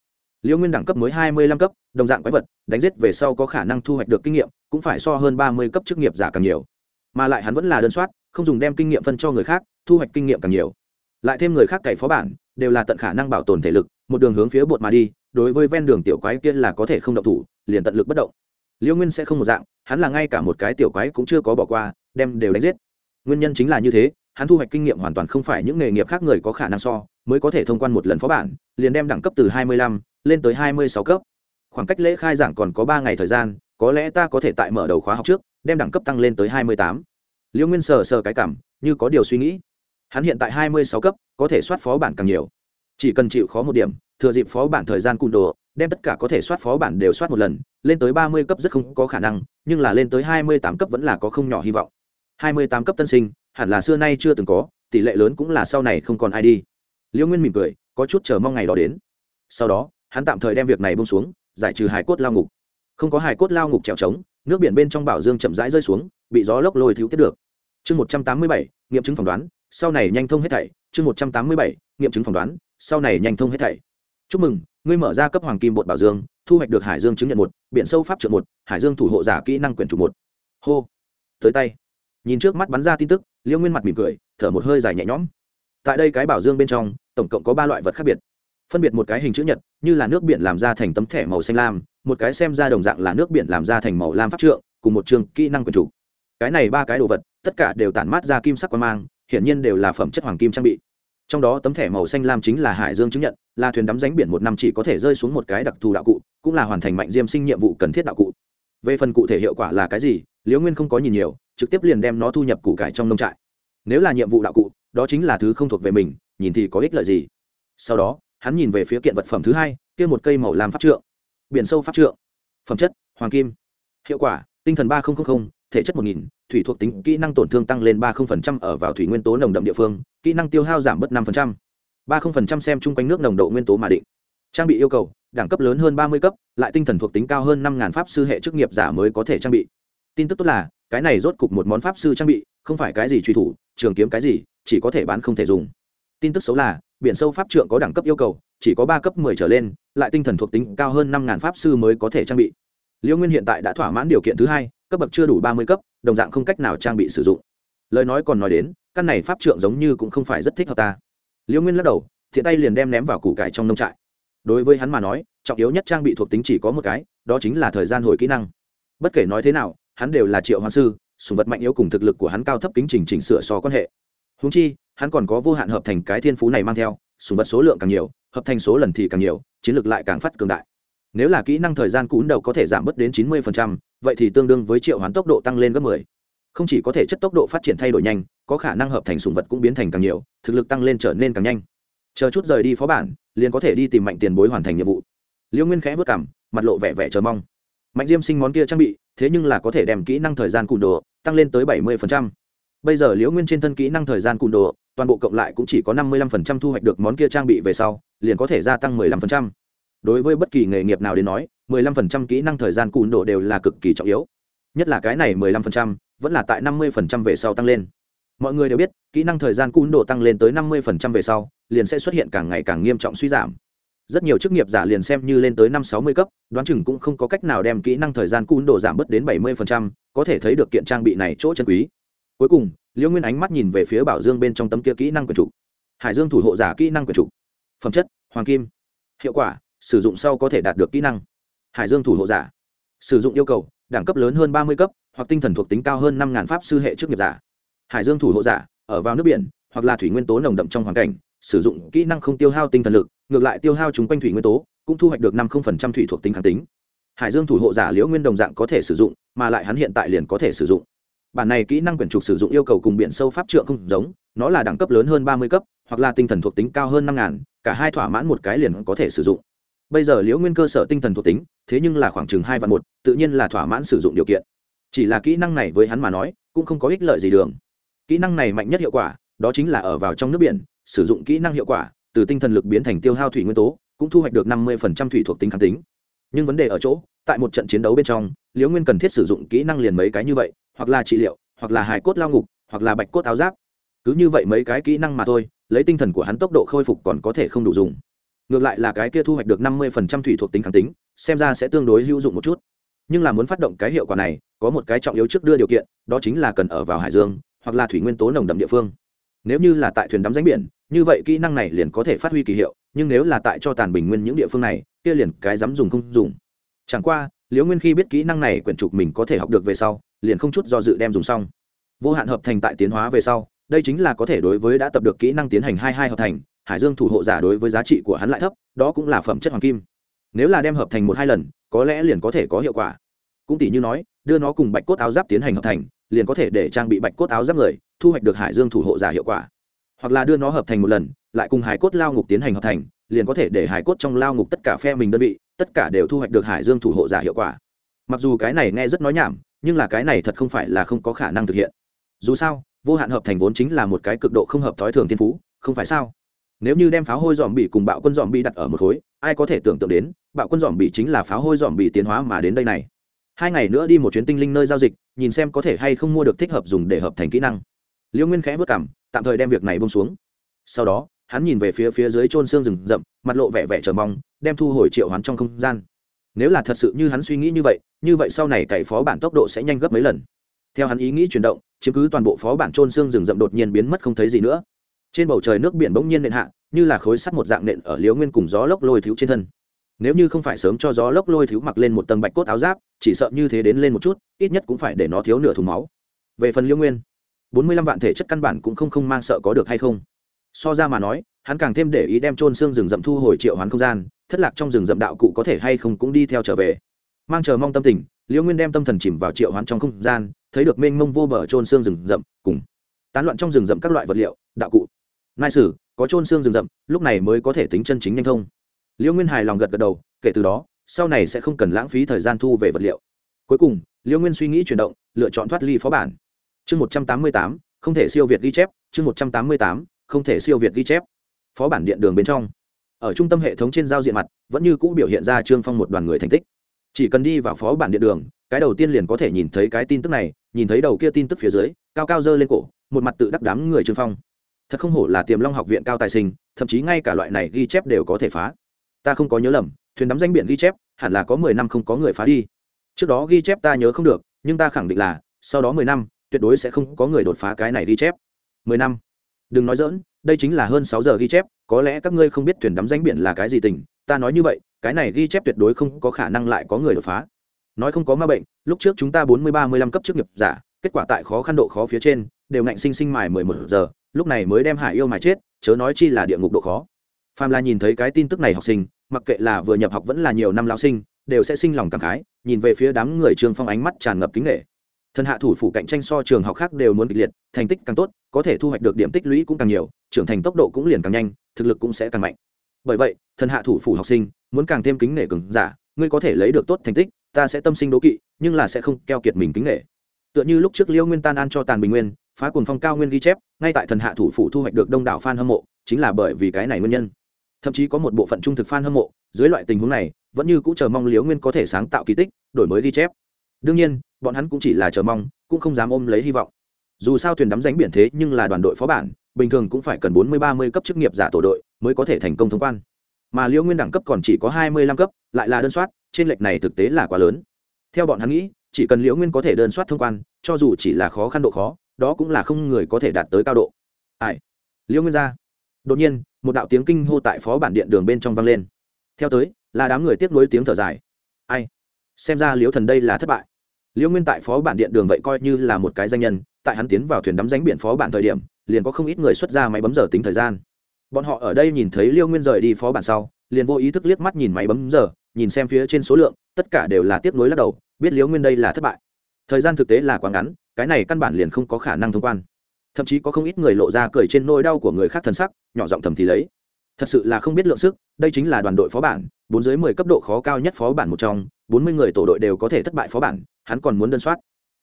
Liễu nguyên đẳng cấp mới hai mươi lăm cấp, đồng dạng quái vật, đánh giết về sau có khả năng thu hoạch được kinh nghiệm, cũng phải so hơn ba mươi cấp chức nghiệp giả càng nhiều. Mà lại hắn vẫn là đơn soát, không dùng đem kinh nghiệm phân cho người khác, thu hoạch kinh nghiệm càng nhiều. Lại thêm người khác cày phó bản, đều là tận khả năng bảo tồn thể lực, một đường hướng phía bột mà đi, đối với ven đường tiểu quái kia là có thể không động thủ, liền tận lực bất động. Liễu nguyên sẽ không một dạng hắn là ngay cả một cái tiểu quái cũng chưa có bỏ qua, đem đều đánh giết. Nguyên nhân chính là như thế, hắn thu hoạch kinh nghiệm hoàn toàn không phải những nghề nghiệp khác người có khả năng so, mới có thể thông quan một lần phó bản, liền đem đẳng cấp từ hai mươi lăm lên tới hai mươi sáu cấp. Khoảng cách lễ khai giảng còn có ba ngày thời gian, có lẽ ta có thể tại mở đầu khóa học trước, đem đẳng cấp tăng lên tới hai mươi tám. Liễu nguyên sờ sờ cái cảm, như có điều suy nghĩ. Hắn hiện tại hai mươi sáu cấp, có thể soát phó bản càng nhiều. Chỉ cần chịu khó một điểm, thừa dịp phó bản thời gian cung đồ đem tất cả có thể soát phó bản đều soát một lần, lên tới ba mươi cấp rất không có khả năng, nhưng là lên tới hai mươi tám cấp vẫn là có không nhỏ hy vọng. hai mươi tám cấp tân sinh, hẳn là xưa nay chưa từng có, tỷ lệ lớn cũng là sau này không còn ai đi. Liễu nguyên mỉm cười, có chút chờ mong ngày đó đến. Sau đó, hắn tạm thời đem việc này bông xuống, giải trừ hải cốt lao ngục. Không có hải cốt lao ngục trèo trống, nước biển bên trong bảo dương chậm rãi rơi xuống, bị gió lốc lôi thiếu tiết được. Chương một trăm tám mươi bảy, nghiệm chứng phỏng đoán, sau này nhanh thông hết thảy. Chương một trăm tám mươi bảy, nghiệm chứng phỏng đoán, sau này nhanh thông hết thảy. Chúc mừng ngươi mở ra cấp hoàng kim bột bảo dương, thu hoạch được hải dương chứng nhận một, biển sâu pháp trượng một, hải dương thủ hộ giả kỹ năng quyển chủ một. Hô. Tới tay. Nhìn trước mắt bắn ra tin tức, liêu nguyên mặt mỉm cười, thở một hơi dài nhẹ nhõm. Tại đây cái bảo dương bên trong, tổng cộng có ba loại vật khác biệt. Phân biệt một cái hình chữ nhật, như là nước biển làm ra thành tấm thẻ màu xanh lam, một cái xem ra đồng dạng là nước biển làm ra thành màu lam pháp trượng, cùng một trường kỹ năng quyền chủ cái này ba cái đồ vật, tất cả đều tản mát ra kim sắc quan mang, hiển nhiên đều là phẩm chất hoàng kim trang bị trong đó tấm thẻ màu xanh lam chính là hải dương chứng nhận, là thuyền đắm ránh biển một năm chỉ có thể rơi xuống một cái đặc thù đạo cụ, cũng là hoàn thành mạnh diêm sinh nhiệm vụ cần thiết đạo cụ. Về phần cụ thể hiệu quả là cái gì, liễu nguyên không có nhìn nhiều, trực tiếp liền đem nó thu nhập củ cải trong nông trại. Nếu là nhiệm vụ đạo cụ, đó chính là thứ không thuộc về mình, nhìn thì có ích lợi gì. Sau đó, hắn nhìn về phía kiện vật phẩm thứ hai, kia một cây màu lam pháp trượng. Biển sâu pháp trượng. Phẩm chất, hoàng kim. Hiệu quả, tinh thần ba nghìn thể chất một nghìn, thủy thuộc tính kỹ năng tổn thương tăng lên ba ở vào thủy nguyên tố nồng đậm địa phương, kỹ năng tiêu hao giảm bớt năm ba xem chung quanh nước nồng độ nguyên tố mà định. Trang bị yêu cầu, đẳng cấp lớn hơn ba mươi cấp, lại tinh thần thuộc tính cao hơn năm pháp sư hệ chức nghiệp giả mới có thể trang bị. Tin tức tốt là, cái này rốt cục một món pháp sư trang bị, không phải cái gì truy thủ, trường kiếm cái gì, chỉ có thể bán không thể dùng. Tin tức xấu là, biển sâu pháp trượng có đẳng cấp yêu cầu, chỉ có ba cấp mười trở lên, lại tinh thần thuộc tính cao hơn năm pháp sư mới có thể trang bị. Liễu nguyên hiện tại đã thỏa mãn điều kiện thứ hai cấp bậc chưa đủ ba mươi cấp, đồng dạng không cách nào trang bị sử dụng. Lời nói còn nói đến, căn này pháp trượng giống như cũng không phải rất thích hợp ta. Liễu nguyên lắc đầu, thiện tay liền đem ném vào củ cải trong nông trại. Đối với hắn mà nói, trọng yếu nhất trang bị thuộc tính chỉ có một cái, đó chính là thời gian hồi kỹ năng. Bất kể nói thế nào, hắn đều là triệu hoa sư, sùng vật mạnh yếu cùng thực lực của hắn cao thấp kính trình chỉnh sửa so quan hệ. Húng chi, hắn còn có vô hạn hợp thành cái thiên phú này mang theo, sùng vật số lượng càng nhiều, hợp thành số lần thì càng nhiều, chiến lược lại càng phát cường đại nếu là kỹ năng thời gian cún đầu có thể giảm bớt đến chín mươi vậy thì tương đương với triệu hoán tốc độ tăng lên gấp 10. không chỉ có thể chất tốc độ phát triển thay đổi nhanh, có khả năng hợp thành sùng vật cũng biến thành càng nhiều, thực lực tăng lên trở nên càng nhanh. Chờ chút rời đi phó bản, liền có thể đi tìm mạnh tiền bối hoàn thành nhiệm vụ. Liễu nguyên khẽ vất cảm, mặt lộ vẻ vẻ chờ mong. Mạnh diêm sinh món kia trang bị, thế nhưng là có thể đem kỹ năng thời gian cùn đồ tăng lên tới bảy mươi bây giờ liễu nguyên trên thân kỹ năng thời gian cùn đồ, toàn bộ cộng lại cũng chỉ có năm mươi lăm thu hoạch được món kia trang bị về sau, liền có thể gia tăng mười lăm đối với bất kỳ nghề nghiệp nào đến nói, mười lăm kỹ năng thời gian cùn độ đều là cực kỳ trọng yếu. Nhất là cái này mười lăm vẫn là tại năm mươi về sau tăng lên. Mọi người đều biết, kỹ năng thời gian cún độ tăng lên tới năm mươi về sau, liền sẽ xuất hiện càng ngày càng nghiêm trọng suy giảm. Rất nhiều chức nghiệp giả liền xem như lên tới năm sáu mươi cấp, đoán chừng cũng không có cách nào đem kỹ năng thời gian cún độ giảm bớt đến bảy mươi có thể thấy được kiện trang bị này chỗ chân quý. Cuối cùng liễu nguyên ánh mắt nhìn về phía bảo dương bên trong tấm kia kỹ năng quyền trục hải dương thủ hộ giả kỹ năng quyền trục phẩm chất, hoàng kim. Hiệu quả sử dụng sau có thể đạt được kỹ năng. Hải dương thủ hộ giả. Sử dụng yêu cầu, đẳng cấp lớn hơn ba mươi cấp, hoặc tinh thần thuộc tính cao hơn năm pháp sư hệ chức nghiệp giả. Hải dương thủ hộ giả, ở vào nước biển, hoặc là thủy nguyên tố nồng đậm trong hoàn cảnh, sử dụng kỹ năng không tiêu hao tinh thần lực, ngược lại tiêu hao chúng quanh thủy nguyên tố, cũng thu hoạch được năm thủy thuộc tính kháng tính. Hải dương thủ hộ giả liễu nguyên đồng dạng có thể sử dụng, mà lại hắn hiện tại liền có thể sử dụng. Bản này kỹ năng quyển trục sử dụng yêu cầu cùng biển sâu pháp trượng không giống, nó là đẳng cấp lớn hơn ba mươi cấp, hoặc là tinh thần thuộc tính cao hơn năm ngàn, cả hai thỏa mãn một cái liền có thể sử dụng bây giờ liễu nguyên cơ sở tinh thần thuộc tính, thế nhưng là khoảng chừng hai và một, tự nhiên là thỏa mãn sử dụng điều kiện. Chỉ là kỹ năng này với hắn mà nói, cũng không có ích lợi gì đường. Kỹ năng này mạnh nhất hiệu quả, đó chính là ở vào trong nước biển, sử dụng kỹ năng hiệu quả, từ tinh thần lực biến thành tiêu hao thủy nguyên tố, cũng thu hoạch được năm mươi thủy thuộc tính kháng tính. Nhưng vấn đề ở chỗ, tại một trận chiến đấu bên trong, liễu nguyên cần thiết sử dụng kỹ năng liền mấy cái như vậy, hoặc là trị liệu, hoặc là hài cốt lao ngục, hoặc là bạch cốt áo giáp. Cứ như vậy mấy cái kỹ năng mà thôi, lấy tinh thần của hắn tốc độ khôi phục còn có thể không đủ dùng ngược lại là cái kia thu hoạch được năm mươi thủy thuộc tính kháng tính, xem ra sẽ tương đối hữu dụng một chút. Nhưng là muốn phát động cái hiệu quả này, có một cái trọng yếu trước đưa điều kiện, đó chính là cần ở vào hải dương, hoặc là thủy nguyên tố nồng đậm địa phương. Nếu như là tại thuyền đắm ránh biển, như vậy kỹ năng này liền có thể phát huy kỳ hiệu, nhưng nếu là tại cho tàn bình nguyên những địa phương này, kia liền cái dám dùng không dùng. Chẳng qua, liễu nguyên khi biết kỹ năng này quyển trục mình có thể học được về sau, liền không chút do dự đem dùng xong. Vô hạn hợp thành tại tiến hóa về sau, đây chính là có thể đối với đã tập được kỹ năng tiến hành hai hai hợp thành hải dương thủ hộ giả đối với giá trị của hắn lại thấp, đó cũng là phẩm chất hoàng kim. Nếu là đem hợp thành một hai lần, có lẽ liền có thể có hiệu quả. Cũng tỷ như nói, đưa nó cùng bạch cốt áo giáp tiến hành hợp thành, liền có thể để trang bị bạch cốt áo giáp người, thu hoạch được hải dương thủ hộ giả hiệu quả. Hoặc là đưa nó hợp thành một lần, lại cùng hải cốt lao ngục tiến hành hợp thành, liền có thể để hải cốt trong lao ngục tất cả phe mình đơn vị, tất cả đều thu hoạch được hải dương thủ hộ giả hiệu quả. Mặc dù cái này nghe rất nói nhảm, nhưng là cái này thật không phải là không có khả năng thực hiện. Dù sao, vô hạn hợp thành vốn chính là một cái cực độ không hợp thói thường thiên phú, không phải sao? Nếu như đem pháo hôi dòm bị cùng bạo quân dòm bị đặt ở một khối, ai có thể tưởng tượng đến, bạo quân dòm bị chính là pháo hôi dòm bị tiến hóa mà đến đây này. Hai ngày nữa đi một chuyến tinh linh nơi giao dịch, nhìn xem có thể hay không mua được thích hợp dùng để hợp thành kỹ năng. Liễu nguyên khẽ vất cảm, tạm thời đem việc này bông xuống. Sau đó, hắn nhìn về phía phía dưới trôn xương rừng rậm, mặt lộ vẻ vẻ chờ mong, đem thu hồi triệu hắn trong không gian. Nếu là thật sự như hắn suy nghĩ như vậy như vậy sau này cày phó bản tốc độ sẽ nhanh gấp mấy lần. Theo hắn ý nghĩ chuyển động chứng cứ toàn bộ phó bản trôn xương rừng rậm đột nhiên biến mất không thấy gì nữa trên bầu trời nước biển bỗng nhiên nện hạ, như là khối sắt một dạng nện ở liễu nguyên cùng gió lốc lôi thiếu trên thân. Nếu như không phải sớm cho gió lốc lôi thiếu mặc lên một tầng bạch cốt áo giáp, chỉ sợ như thế đến lên một chút, ít nhất cũng phải để nó thiếu nửa thùng máu. Về phần liễu nguyên, bốn mươi lăm vạn thể chất căn bản cũng không không mang sợ có được hay không. So ra mà nói, hắn càng thêm để ý đem trôn xương rừng rậm thu hồi triệu hoán không gian, thất lạc trong rừng rậm đạo cụ có thể hay không cũng đi theo trở về. Mang chờ mong tâm tình, liễu nguyên đem tâm thần chìm vào triệu hoán trong không gian, thấy được mênh mông vô bờ trôn xương rừng rậm, cùng tán loạn trong rừng rậm các loại vật liệu, đạo cụ nai sử, có trôn xương rừng rậm, lúc này mới có thể tính chân chính nhanh thông. Liễu nguyên hài lòng gật gật đầu, kể từ đó, sau này sẽ không cần lãng phí thời gian thu về vật liệu. Cuối cùng liễu nguyên suy nghĩ chuyển động, lựa chọn thoát ly phó bản. Chương một trăm tám mươi tám, không thể siêu việt ghi chép. Chương một trăm tám mươi tám, không thể siêu việt ghi chép. Phó bản điện đường bên trong. Ở trung tâm hệ thống trên giao diện mặt, vẫn như cũ biểu hiện ra trương phong một đoàn người thành tích. Chỉ cần đi vào phó bản điện đường, cái đầu tiên liền có thể nhìn thấy cái tin tức này, nhìn thấy đầu kia tin tức phía dưới, cao cao dơ lên cổ, một mặt tự đắc đám người trương phong thật không hổ là tiềm long học viện cao tài sinh, thậm chí ngay cả loại này ghi chép đều có thể phá. Ta không có nhớ lầm, thuyền đắm danh biển ghi chép, hẳn là có mười năm không có người phá đi. Trước đó ghi chép ta nhớ không được, nhưng ta khẳng định là, sau đó mười năm, tuyệt đối sẽ không có người đột phá cái này ghi chép. Mười năm. Đừng nói dỡn đây chính là hơn sáu giờ ghi chép, có lẽ các ngươi không biết thuyền đắm danh biển là cái gì tình, ta nói như vậy, cái này ghi chép tuyệt đối không có khả năng lại có người đột phá. Nói không có ma bệnh, lúc trước chúng ta bốn mươi ba mươi lăm cấp chức nghiệp giả, kết quả tại khó khăn độ khó phía trên, đều ngạnh sinh sinh mài mười một giờ lúc này mới đem hải yêu mà chết, chớ nói chi là địa ngục độ khó. Phàm là nhìn thấy cái tin tức này học sinh, mặc kệ là vừa nhập học vẫn là nhiều năm lao sinh, đều sẽ sinh lòng cảm khái, nhìn về phía đám người trường phong ánh mắt tràn ngập kính nghệ thần hạ thủ phủ cạnh tranh so trường học khác đều muốn kịch liệt, thành tích càng tốt, có thể thu hoạch được điểm tích lũy cũng càng nhiều, trưởng thành tốc độ cũng liền càng nhanh, thực lực cũng sẽ càng mạnh. Bởi vậy, thần hạ thủ phủ học sinh, muốn càng thêm kính nể cứng giả, ngươi có thể lấy được tốt thành tích, ta sẽ tâm sinh đố kỵ, nhưng là sẽ không keo kiệt mình kính nể. Tựa như lúc trước liêu nguyên tan an cho tàn bình nguyên phá cuồng phong cao nguyên ghi chép, ngay tại thần hạ thủ phủ thu hoạch được đông đảo f a n hâm mộ, chính là bởi vì cái này nguyên nhân. Thậm chí có một bộ phận trung thực f a n hâm mộ, dưới loại tình huống này, vẫn như cũng chờ mong liễu nguyên có thể sáng tạo kỳ tích, đổi mới ghi chép. Đương nhiên, bọn hắn cũng chỉ là chờ mong, cũng không dám ôm lấy hy vọng. Dù sao thuyền đắm ránh biển thế nhưng là đoàn đội phó bản, bình thường cũng phải cần bốn mươi, ba mươi cấp chức nghiệp giả tổ đội mới có thể thành công thông quan. Mà liễu nguyên đẳng cấp còn chỉ có hai mươi lăm cấp, lại là đơn soát, trên lệch này thực tế là quá lớn. Theo bọn hắn nghĩ, chỉ cần liễu nguyên có thể đơn soát thông quan, cho dù chỉ là khó khăn độ khó đó cũng là không người có thể đạt tới cao độ. Ai? Liêu nguyên gia. đột nhiên, một đạo tiếng kinh hô tại phó bản điện đường bên trong vang lên. Theo tới, là đám người tiếp nối tiếng thở dài. Ai? Xem ra Liêu thần đây là thất bại. Liêu nguyên tại phó bản điện đường vậy coi như là một cái danh nhân, tại hắn tiến vào thuyền đắm ránh biển phó bản thời điểm, liền có không ít người xuất ra máy bấm giờ tính thời gian. Bọn họ ở đây nhìn thấy liêu nguyên rời đi phó bản sau, liền vô ý thức liếc mắt nhìn máy bấm giờ, nhìn xem phía trên số lượng, tất cả đều là tiếp nối lắc đầu, biết liêu nguyên đây là thất bại. Thời gian thực tế là quá ngắn cái này căn bản liền không có khả năng thông quan. Thậm chí có không ít người lộ ra cười trên nôi đau của người khác thân sắc, nhỏ giọng thầm thì lấy. Thật sự là không biết lượng sức, đây chính là đoàn đội phó bản, bốn dưới mười cấp độ khó cao nhất phó bản một trong, bốn mươi người tổ đội đều có thể thất bại phó bản, hắn còn muốn đơn soát.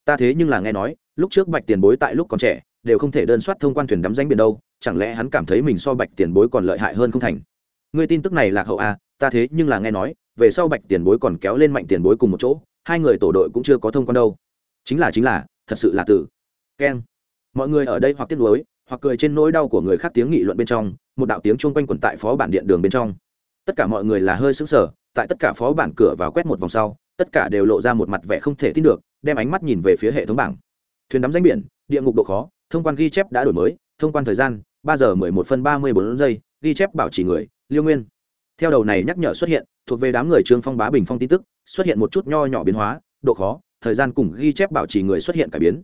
Ta thế nhưng là nghe nói, lúc trước bạch tiền bối tại lúc còn trẻ, đều không thể đơn soát thông quan thuyền đắm danh biển đâu, chẳng lẽ hắn cảm thấy mình so bạch tiền bối còn lợi hại hơn không thành? Người tin tức này là hậu à ta thế nhưng là nghe nói, về sau bạch tiền bối còn kéo lên mạnh tiền bối cùng một chỗ, hai người tổ đội cũng chưa có thông quan đâu. Chính là chính là thật sự là tử keng. Mọi người ở đây hoặc tiếc nuối, hoặc cười trên nỗi đau của người khác tiếng nghị luận bên trong, một đạo tiếng chung quanh quẩn tại phó bản điện đường bên trong. Tất cả mọi người là hơi sững sờ, tại tất cả phó bản cửa vào quét một vòng sau, tất cả đều lộ ra một mặt vẻ không thể tin được, đem ánh mắt nhìn về phía hệ thống bảng. Thuyền đắm danh biển, địa ngục độ khó, thông quan ghi chép đã đổi mới, thông quan thời gian, ba giờ mười một phân ba mươi bốn giây, ghi chép bảo trì người, liêu nguyên. Theo đầu này nhắc nhở xuất hiện, thuộc về đám người trương phong bá bình phong tin tức, xuất hiện một chút nho nhỏ biến hóa, độ khó thời gian cùng ghi chép bảo trì người xuất hiện cải biến.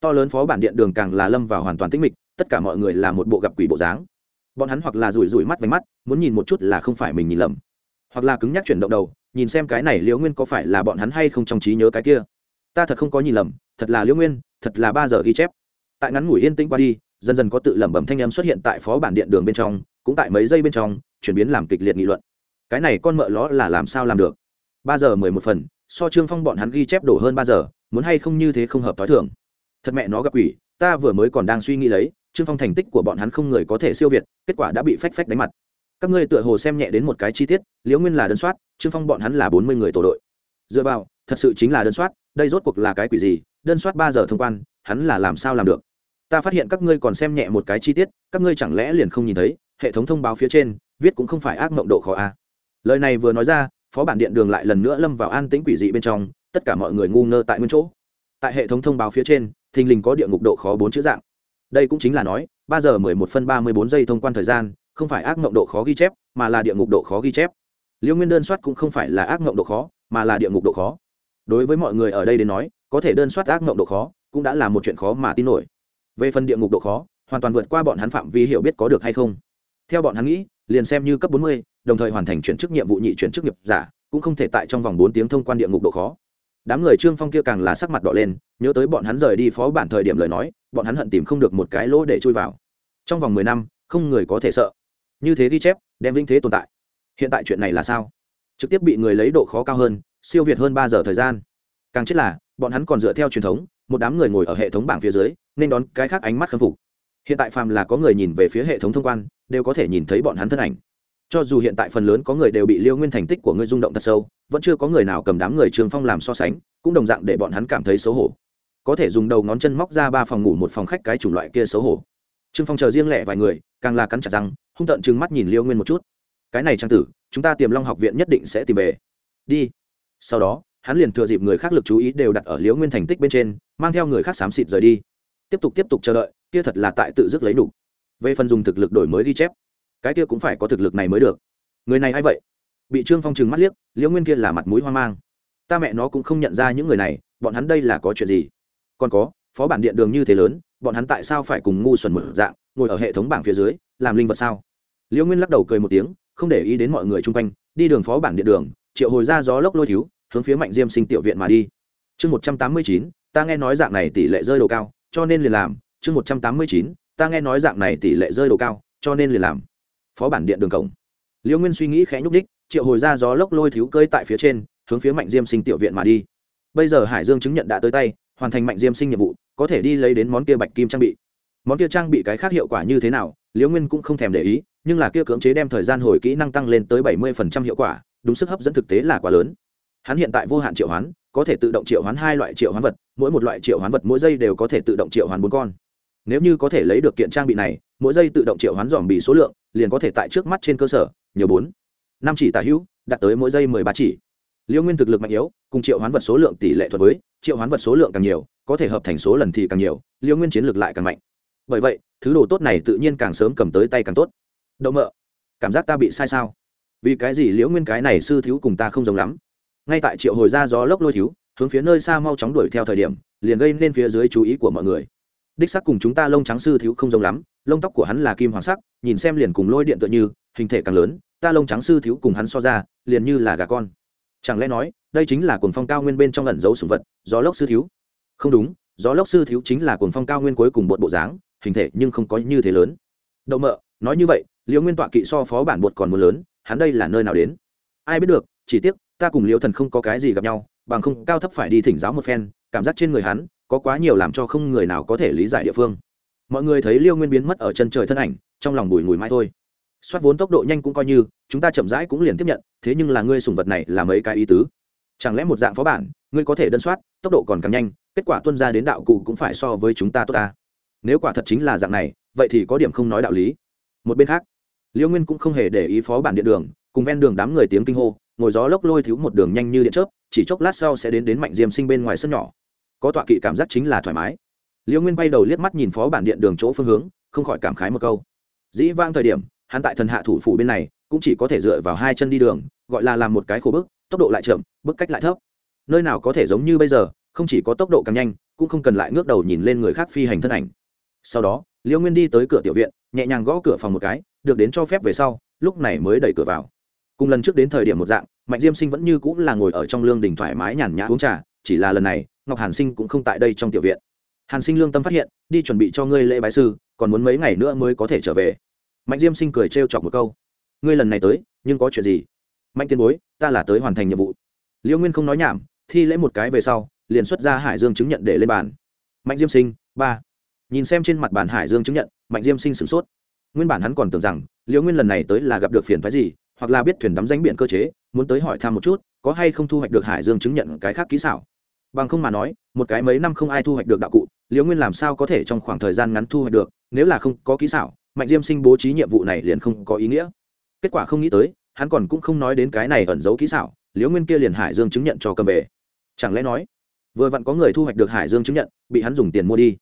To lớn phó bản điện đường càng là lâm vào hoàn toàn tĩnh mịch, tất cả mọi người là một bộ gặp quỷ bộ dáng. Bọn hắn hoặc là rủi rủi mắt vánh mắt, muốn nhìn một chút là không phải mình nhìn lầm, hoặc là cứng nhắc chuyển động đầu, nhìn xem cái này liễu nguyên có phải là bọn hắn hay không trong trí nhớ cái kia. Ta thật không có nhìn lầm, thật là liễu nguyên, thật là ba giờ ghi chép. Tại ngắn ngủi yên tĩnh qua đi, dần dần có tự lẩm bẩm thanh em xuất hiện tại phó bản điện đường bên trong, cũng tại mấy giây bên trong, chuyển biến làm kịch liệt nghị luận. Cái này con mợ ló là làm sao làm được? Ba giờ mười một phần so trương phong bọn hắn ghi chép đổ hơn ba giờ, muốn hay không như thế không hợp t h o i thưởng thật mẹ nó gặp quỷ, ta vừa mới còn đang suy nghĩ lấy, trương phong thành tích của bọn hắn không người có thể siêu việt, kết quả đã bị phách phách đánh mặt. Các ngươi tựa hồ xem nhẹ đến một cái chi tiết, liễu nguyên là đơn soát, trương phong bọn hắn là bốn mươi người tổ đội. Dựa vào, thật sự chính là đơn soát, đây rốt cuộc là cái quỷ gì, đơn soát ba giờ thông quan, hắn là làm sao làm được? Ta phát hiện các ngươi còn xem nhẹ một cái chi tiết, các ngươi chẳng lẽ liền không nhìn thấy, hệ thống thông báo phía trên, viết cũng không phải ác mộng độ khó a. À. lời này vừa nói ra phó bản điện đường lại lần nữa lâm vào an tĩnh quỷ dị bên trong, tất cả mọi người ngu ngơ tại nguyên chỗ. Tại hệ thống thông báo phía trên, thình lình có địa ngục độ khó bốn chữ dạng. Đây cũng chính là nói, ba giờ mười một phân ba mươi bốn giây thông quan thời gian, không phải ác mộng độ khó ghi chép, mà là địa ngục độ khó ghi chép. Liêu nguyên đơn soát cũng không phải là ác mộng độ khó, mà là địa ngục độ khó. Đối với mọi người ở đây đến nói, có thể đơn soát ác mộng độ khó, cũng đã là một chuyện khó mà tin nổi. Về phần địa ngục độ khó, hoàn toàn vượt qua bọn hắn phạm vi hiểu biết có được hay không. Theo bọn hắn nghĩ liền xem như cấp bốn mươi, đồng thời hoàn thành chuyển chức nhiệm vụ nhị chuyển chức nghiệp giả, cũng không thể tại trong vòng bốn tiếng thông quan địa ngục độ khó. Đám người trương phong kia càng là sắc mặt đỏ lên, nhớ tới bọn hắn rời đi phó bản thời điểm lời nói, bọn hắn hận tìm không được một cái lỗ để chui vào. Trong vòng mười năm, không người có thể sợ. Như thế ghi chép, đem vinh thế tồn tại. Hiện tại chuyện này là sao? Trực tiếp bị người lấy độ khó cao hơn, siêu việt hơn ba giờ thời gian. Càng chết là, bọn hắn còn dựa theo truyền thống, một đám người ngồi ở hệ thống bảng phía dưới, nên đón cái khác ánh mắt khâm phục hiện tại phàm là có người nhìn về phía hệ thống thông quan, đều có thể nhìn thấy bọn hắn thân ảnh. Cho dù hiện tại phần lớn có người đều bị liêu nguyên thành tích của ngươi rung động thật sâu, vẫn chưa có người nào cầm đám người trường phong làm so sánh, cũng đồng dạng để bọn hắn cảm thấy xấu hổ. Có thể dùng đầu ngón chân móc ra ba phòng ngủ một phòng khách cái chủng loại kia xấu hổ. Trương phong chờ riêng lẻ vài người, càng là cắn chặt răng, hung tợn trừng mắt nhìn liêu nguyên một chút. Cái này trang tử, chúng ta tiềm long học viện nhất định sẽ tìm về. Đi. Sau đó, hắn liền thừa dịp người khác lực chú ý đều đặt ở liễu nguyên thành tích bên trên, mang theo người khác xám xịt rời đi. Tiếp tục tiếp tục chờ đợi kia thật là tại tự dứt lấy đủ về phần dùng thực lực đổi mới ghi chép, cái kia cũng phải có thực lực này mới được. Người này a i vậy? Bị trương phong trừng mắt liếc, liễu nguyên kia là mặt mũi hoang mang. Ta mẹ nó cũng không nhận ra những người này, bọn hắn đây là có chuyện gì? Còn có, phó bản điện đường như thế lớn, bọn hắn tại sao phải cùng ngu xuẩn mở dạng, ngồi ở hệ thống bảng phía dưới, làm linh vật sao? Liễu nguyên lắc đầu cười một tiếng, không để ý đến mọi người chung quanh, đi đường phó bản điện đường, triệu hồi ra gió lốc lôi thiếu, hướng phía mạnh diêm sinh tiểu viện mà đi. Chương một trăm tám mươi chín, ta nghe nói dạng này tỷ lệ rơi đồ cao, cho nên liền làm chương một trăm tám mươi chín, ta nghe nói dạng này tỷ lệ rơi độ cao, cho nên liền làm. Phó bản điện đường cổng. Liễu nguyên suy nghĩ khẽ nhúc đích triệu hồi ra gió lốc lôi thiếu cơi tại phía trên, hướng phía mạnh diêm sinh tiểu viện mà đi. Bây giờ hải dương chứng nhận đã tới tay, hoàn thành mạnh diêm sinh nhiệm vụ, có thể đi lấy đến món kia bạch kim trang bị. Món kia trang bị cái khác hiệu quả như thế nào liễu nguyên cũng không thèm để ý, nhưng là kia cưỡng chế đem thời gian hồi kỹ năng tăng lên tới bảy mươi hiệu quả, đúng sức hấp dẫn thực tế là quá lớn. Hắn hiện tại vô hạn triệu hoán, có thể tự động triệu hoán hai loại triệu hoán vật, mỗi một loại triệu hoán vật mỗi giây đều có thể tự động triệu hoán bốn con nếu như có thể lấy được kiện trang bị này, mỗi giây tự động triệu hoán dòm bị số lượng, liền có thể tại trước mắt trên cơ sở, nhiều bốn, năm chỉ tả hữu, đạt tới mỗi giây mười ba chỉ. Liêu nguyên thực lực mạnh yếu, cùng triệu hoán vật số lượng tỷ lệ thuật với, triệu hoán vật số lượng càng nhiều, có thể hợp thành số lần thì càng nhiều, liêu nguyên chiến lược lại càng mạnh. Bởi vậy, thứ đồ tốt này tự nhiên càng sớm cầm tới tay càng tốt. Đậu mợ cảm giác ta bị sai sao? Vì cái gì liễu nguyên cái này sư thiếu cùng ta không giống lắm? Ngay tại triệu hồi ra gió lốc lôi thiếu, hướng phía nơi xa mau chóng đuổi theo thời điểm, liền gây nên phía dưới chú ý của mọi người đích sắc cùng chúng ta lông trắng sư thiếu không giống lắm, lông tóc của hắn là kim hoàng sắc, nhìn xem liền cùng lôi điện tựa như, hình thể càng lớn, ta lông trắng sư thiếu cùng hắn so ra, liền như là gà con. Chẳng lẽ nói, đây chính là cuồng phong cao nguyên bên trong ẩn giấu sùng vật, gió lốc sư thiếu? Không đúng, gió lốc sư thiếu chính là cuồng phong cao nguyên cuối cùng bột bộ dáng, hình thể nhưng không có như thế lớn. Đậu mợ, nói như vậy, liễu nguyên tọa kỵ so phó bản bột còn muốn lớn, hắn đây là nơi nào đến? Ai biết được, chỉ tiếc, ta cùng liễu thần không có cái gì gặp nhau, bằng không cao thấp phải đi thỉnh giáo một phen, cảm giác trên người hắn có quá nhiều làm cho không người nào có thể lý giải địa phương. Mọi người thấy liêu nguyên biến mất ở chân trời thân ảnh, trong lòng bùi ngùi mãi thôi. Soát vốn tốc độ nhanh cũng coi như, chúng ta chậm rãi cũng liền tiếp nhận, thế nhưng là ngươi sùng vật này là mấy cái ý tứ? Chẳng lẽ một dạng phó bản, ngươi có thể đơn soát, tốc độ còn càng nhanh, kết quả tuân ra đến đạo cụ cũng phải so với chúng ta tốt ta. Nếu quả thật chính là dạng này, vậy thì có điểm không nói đạo lý. Một bên khác, liêu nguyên cũng không hề để ý phó bản điện đường, cùng ven đường đám người tiếng kinh hô, ngồi gió lốc lôi thiếu một đường nhanh như điện chớp, chỉ chốc lát sau sẽ đến đến mạnh diêm sinh bên ngoài sân nhỏ có tọa kỵ cảm giác chính là thoải mái. Liêu nguyên bay đầu liếc mắt nhìn phó bản điện đường chỗ phương hướng, không khỏi cảm khái một câu. Dĩ vang thời điểm, hắn tại thần hạ thủ phủ bên này, cũng chỉ có thể dựa vào hai chân đi đường, gọi là làm một cái khổ bức, tốc độ lại chậm, bức cách lại thấp. Nơi nào có thể giống như bây giờ, không chỉ có tốc độ càng nhanh, cũng không cần lại ngước đầu nhìn lên người khác phi hành thân ảnh. Sau đó, liêu nguyên đi tới cửa tiểu viện, nhẹ nhàng gõ cửa phòng một cái, được đến cho phép về sau, lúc này mới đẩy cửa vào. Cùng lần trước đến thời điểm một dạng, mạnh diêm sinh vẫn như cũng là ngồi ở trong lương đình thoải mái nhàn nhã uống trà chỉ là lần này, ngọc hàn sinh cũng không tại đây trong tiểu viện. Hàn sinh lương tâm phát hiện, đi chuẩn bị cho ngươi lễ bái sư, còn muốn mấy ngày nữa mới có thể trở về. Mạnh diêm sinh cười trêu chọc một câu. Ngươi lần này tới, nhưng có chuyện gì? Mạnh tiên bối, ta là tới hoàn thành nhiệm vụ. Liêu nguyên không nói nhảm, thi lễ một cái về sau, liền xuất ra hải dương chứng nhận để lên bàn. Mạnh diêm sinh, ba. Nhìn xem trên mặt bàn hải dương chứng nhận, mạnh diêm sinh sửng sốt. Nguyên bản hắn còn tưởng rằng liễu nguyên lần này tới là gặp được phiền phái gì, hoặc là biết thuyền đắm danh biển cơ chế, muốn tới hỏi thăm một chút, có hay không thu hoạch được hải dương chứng nhận cái khác kỹ xảo bằng không mà nói, một cái mấy năm không ai thu hoạch được đạo cụ, liễu nguyên làm sao có thể trong khoảng thời gian ngắn thu hoạch được, nếu là không có kỹ xảo, mạnh diêm sinh bố trí nhiệm vụ này liền không có ý nghĩa. Kết quả không nghĩ tới, hắn còn cũng không nói đến cái này ẩn giấu kỹ xảo, liễu nguyên kia liền hải dương chứng nhận cho cầm về. Chẳng lẽ nói, vừa vặn có người thu hoạch được hải dương chứng nhận, bị hắn dùng tiền mua đi.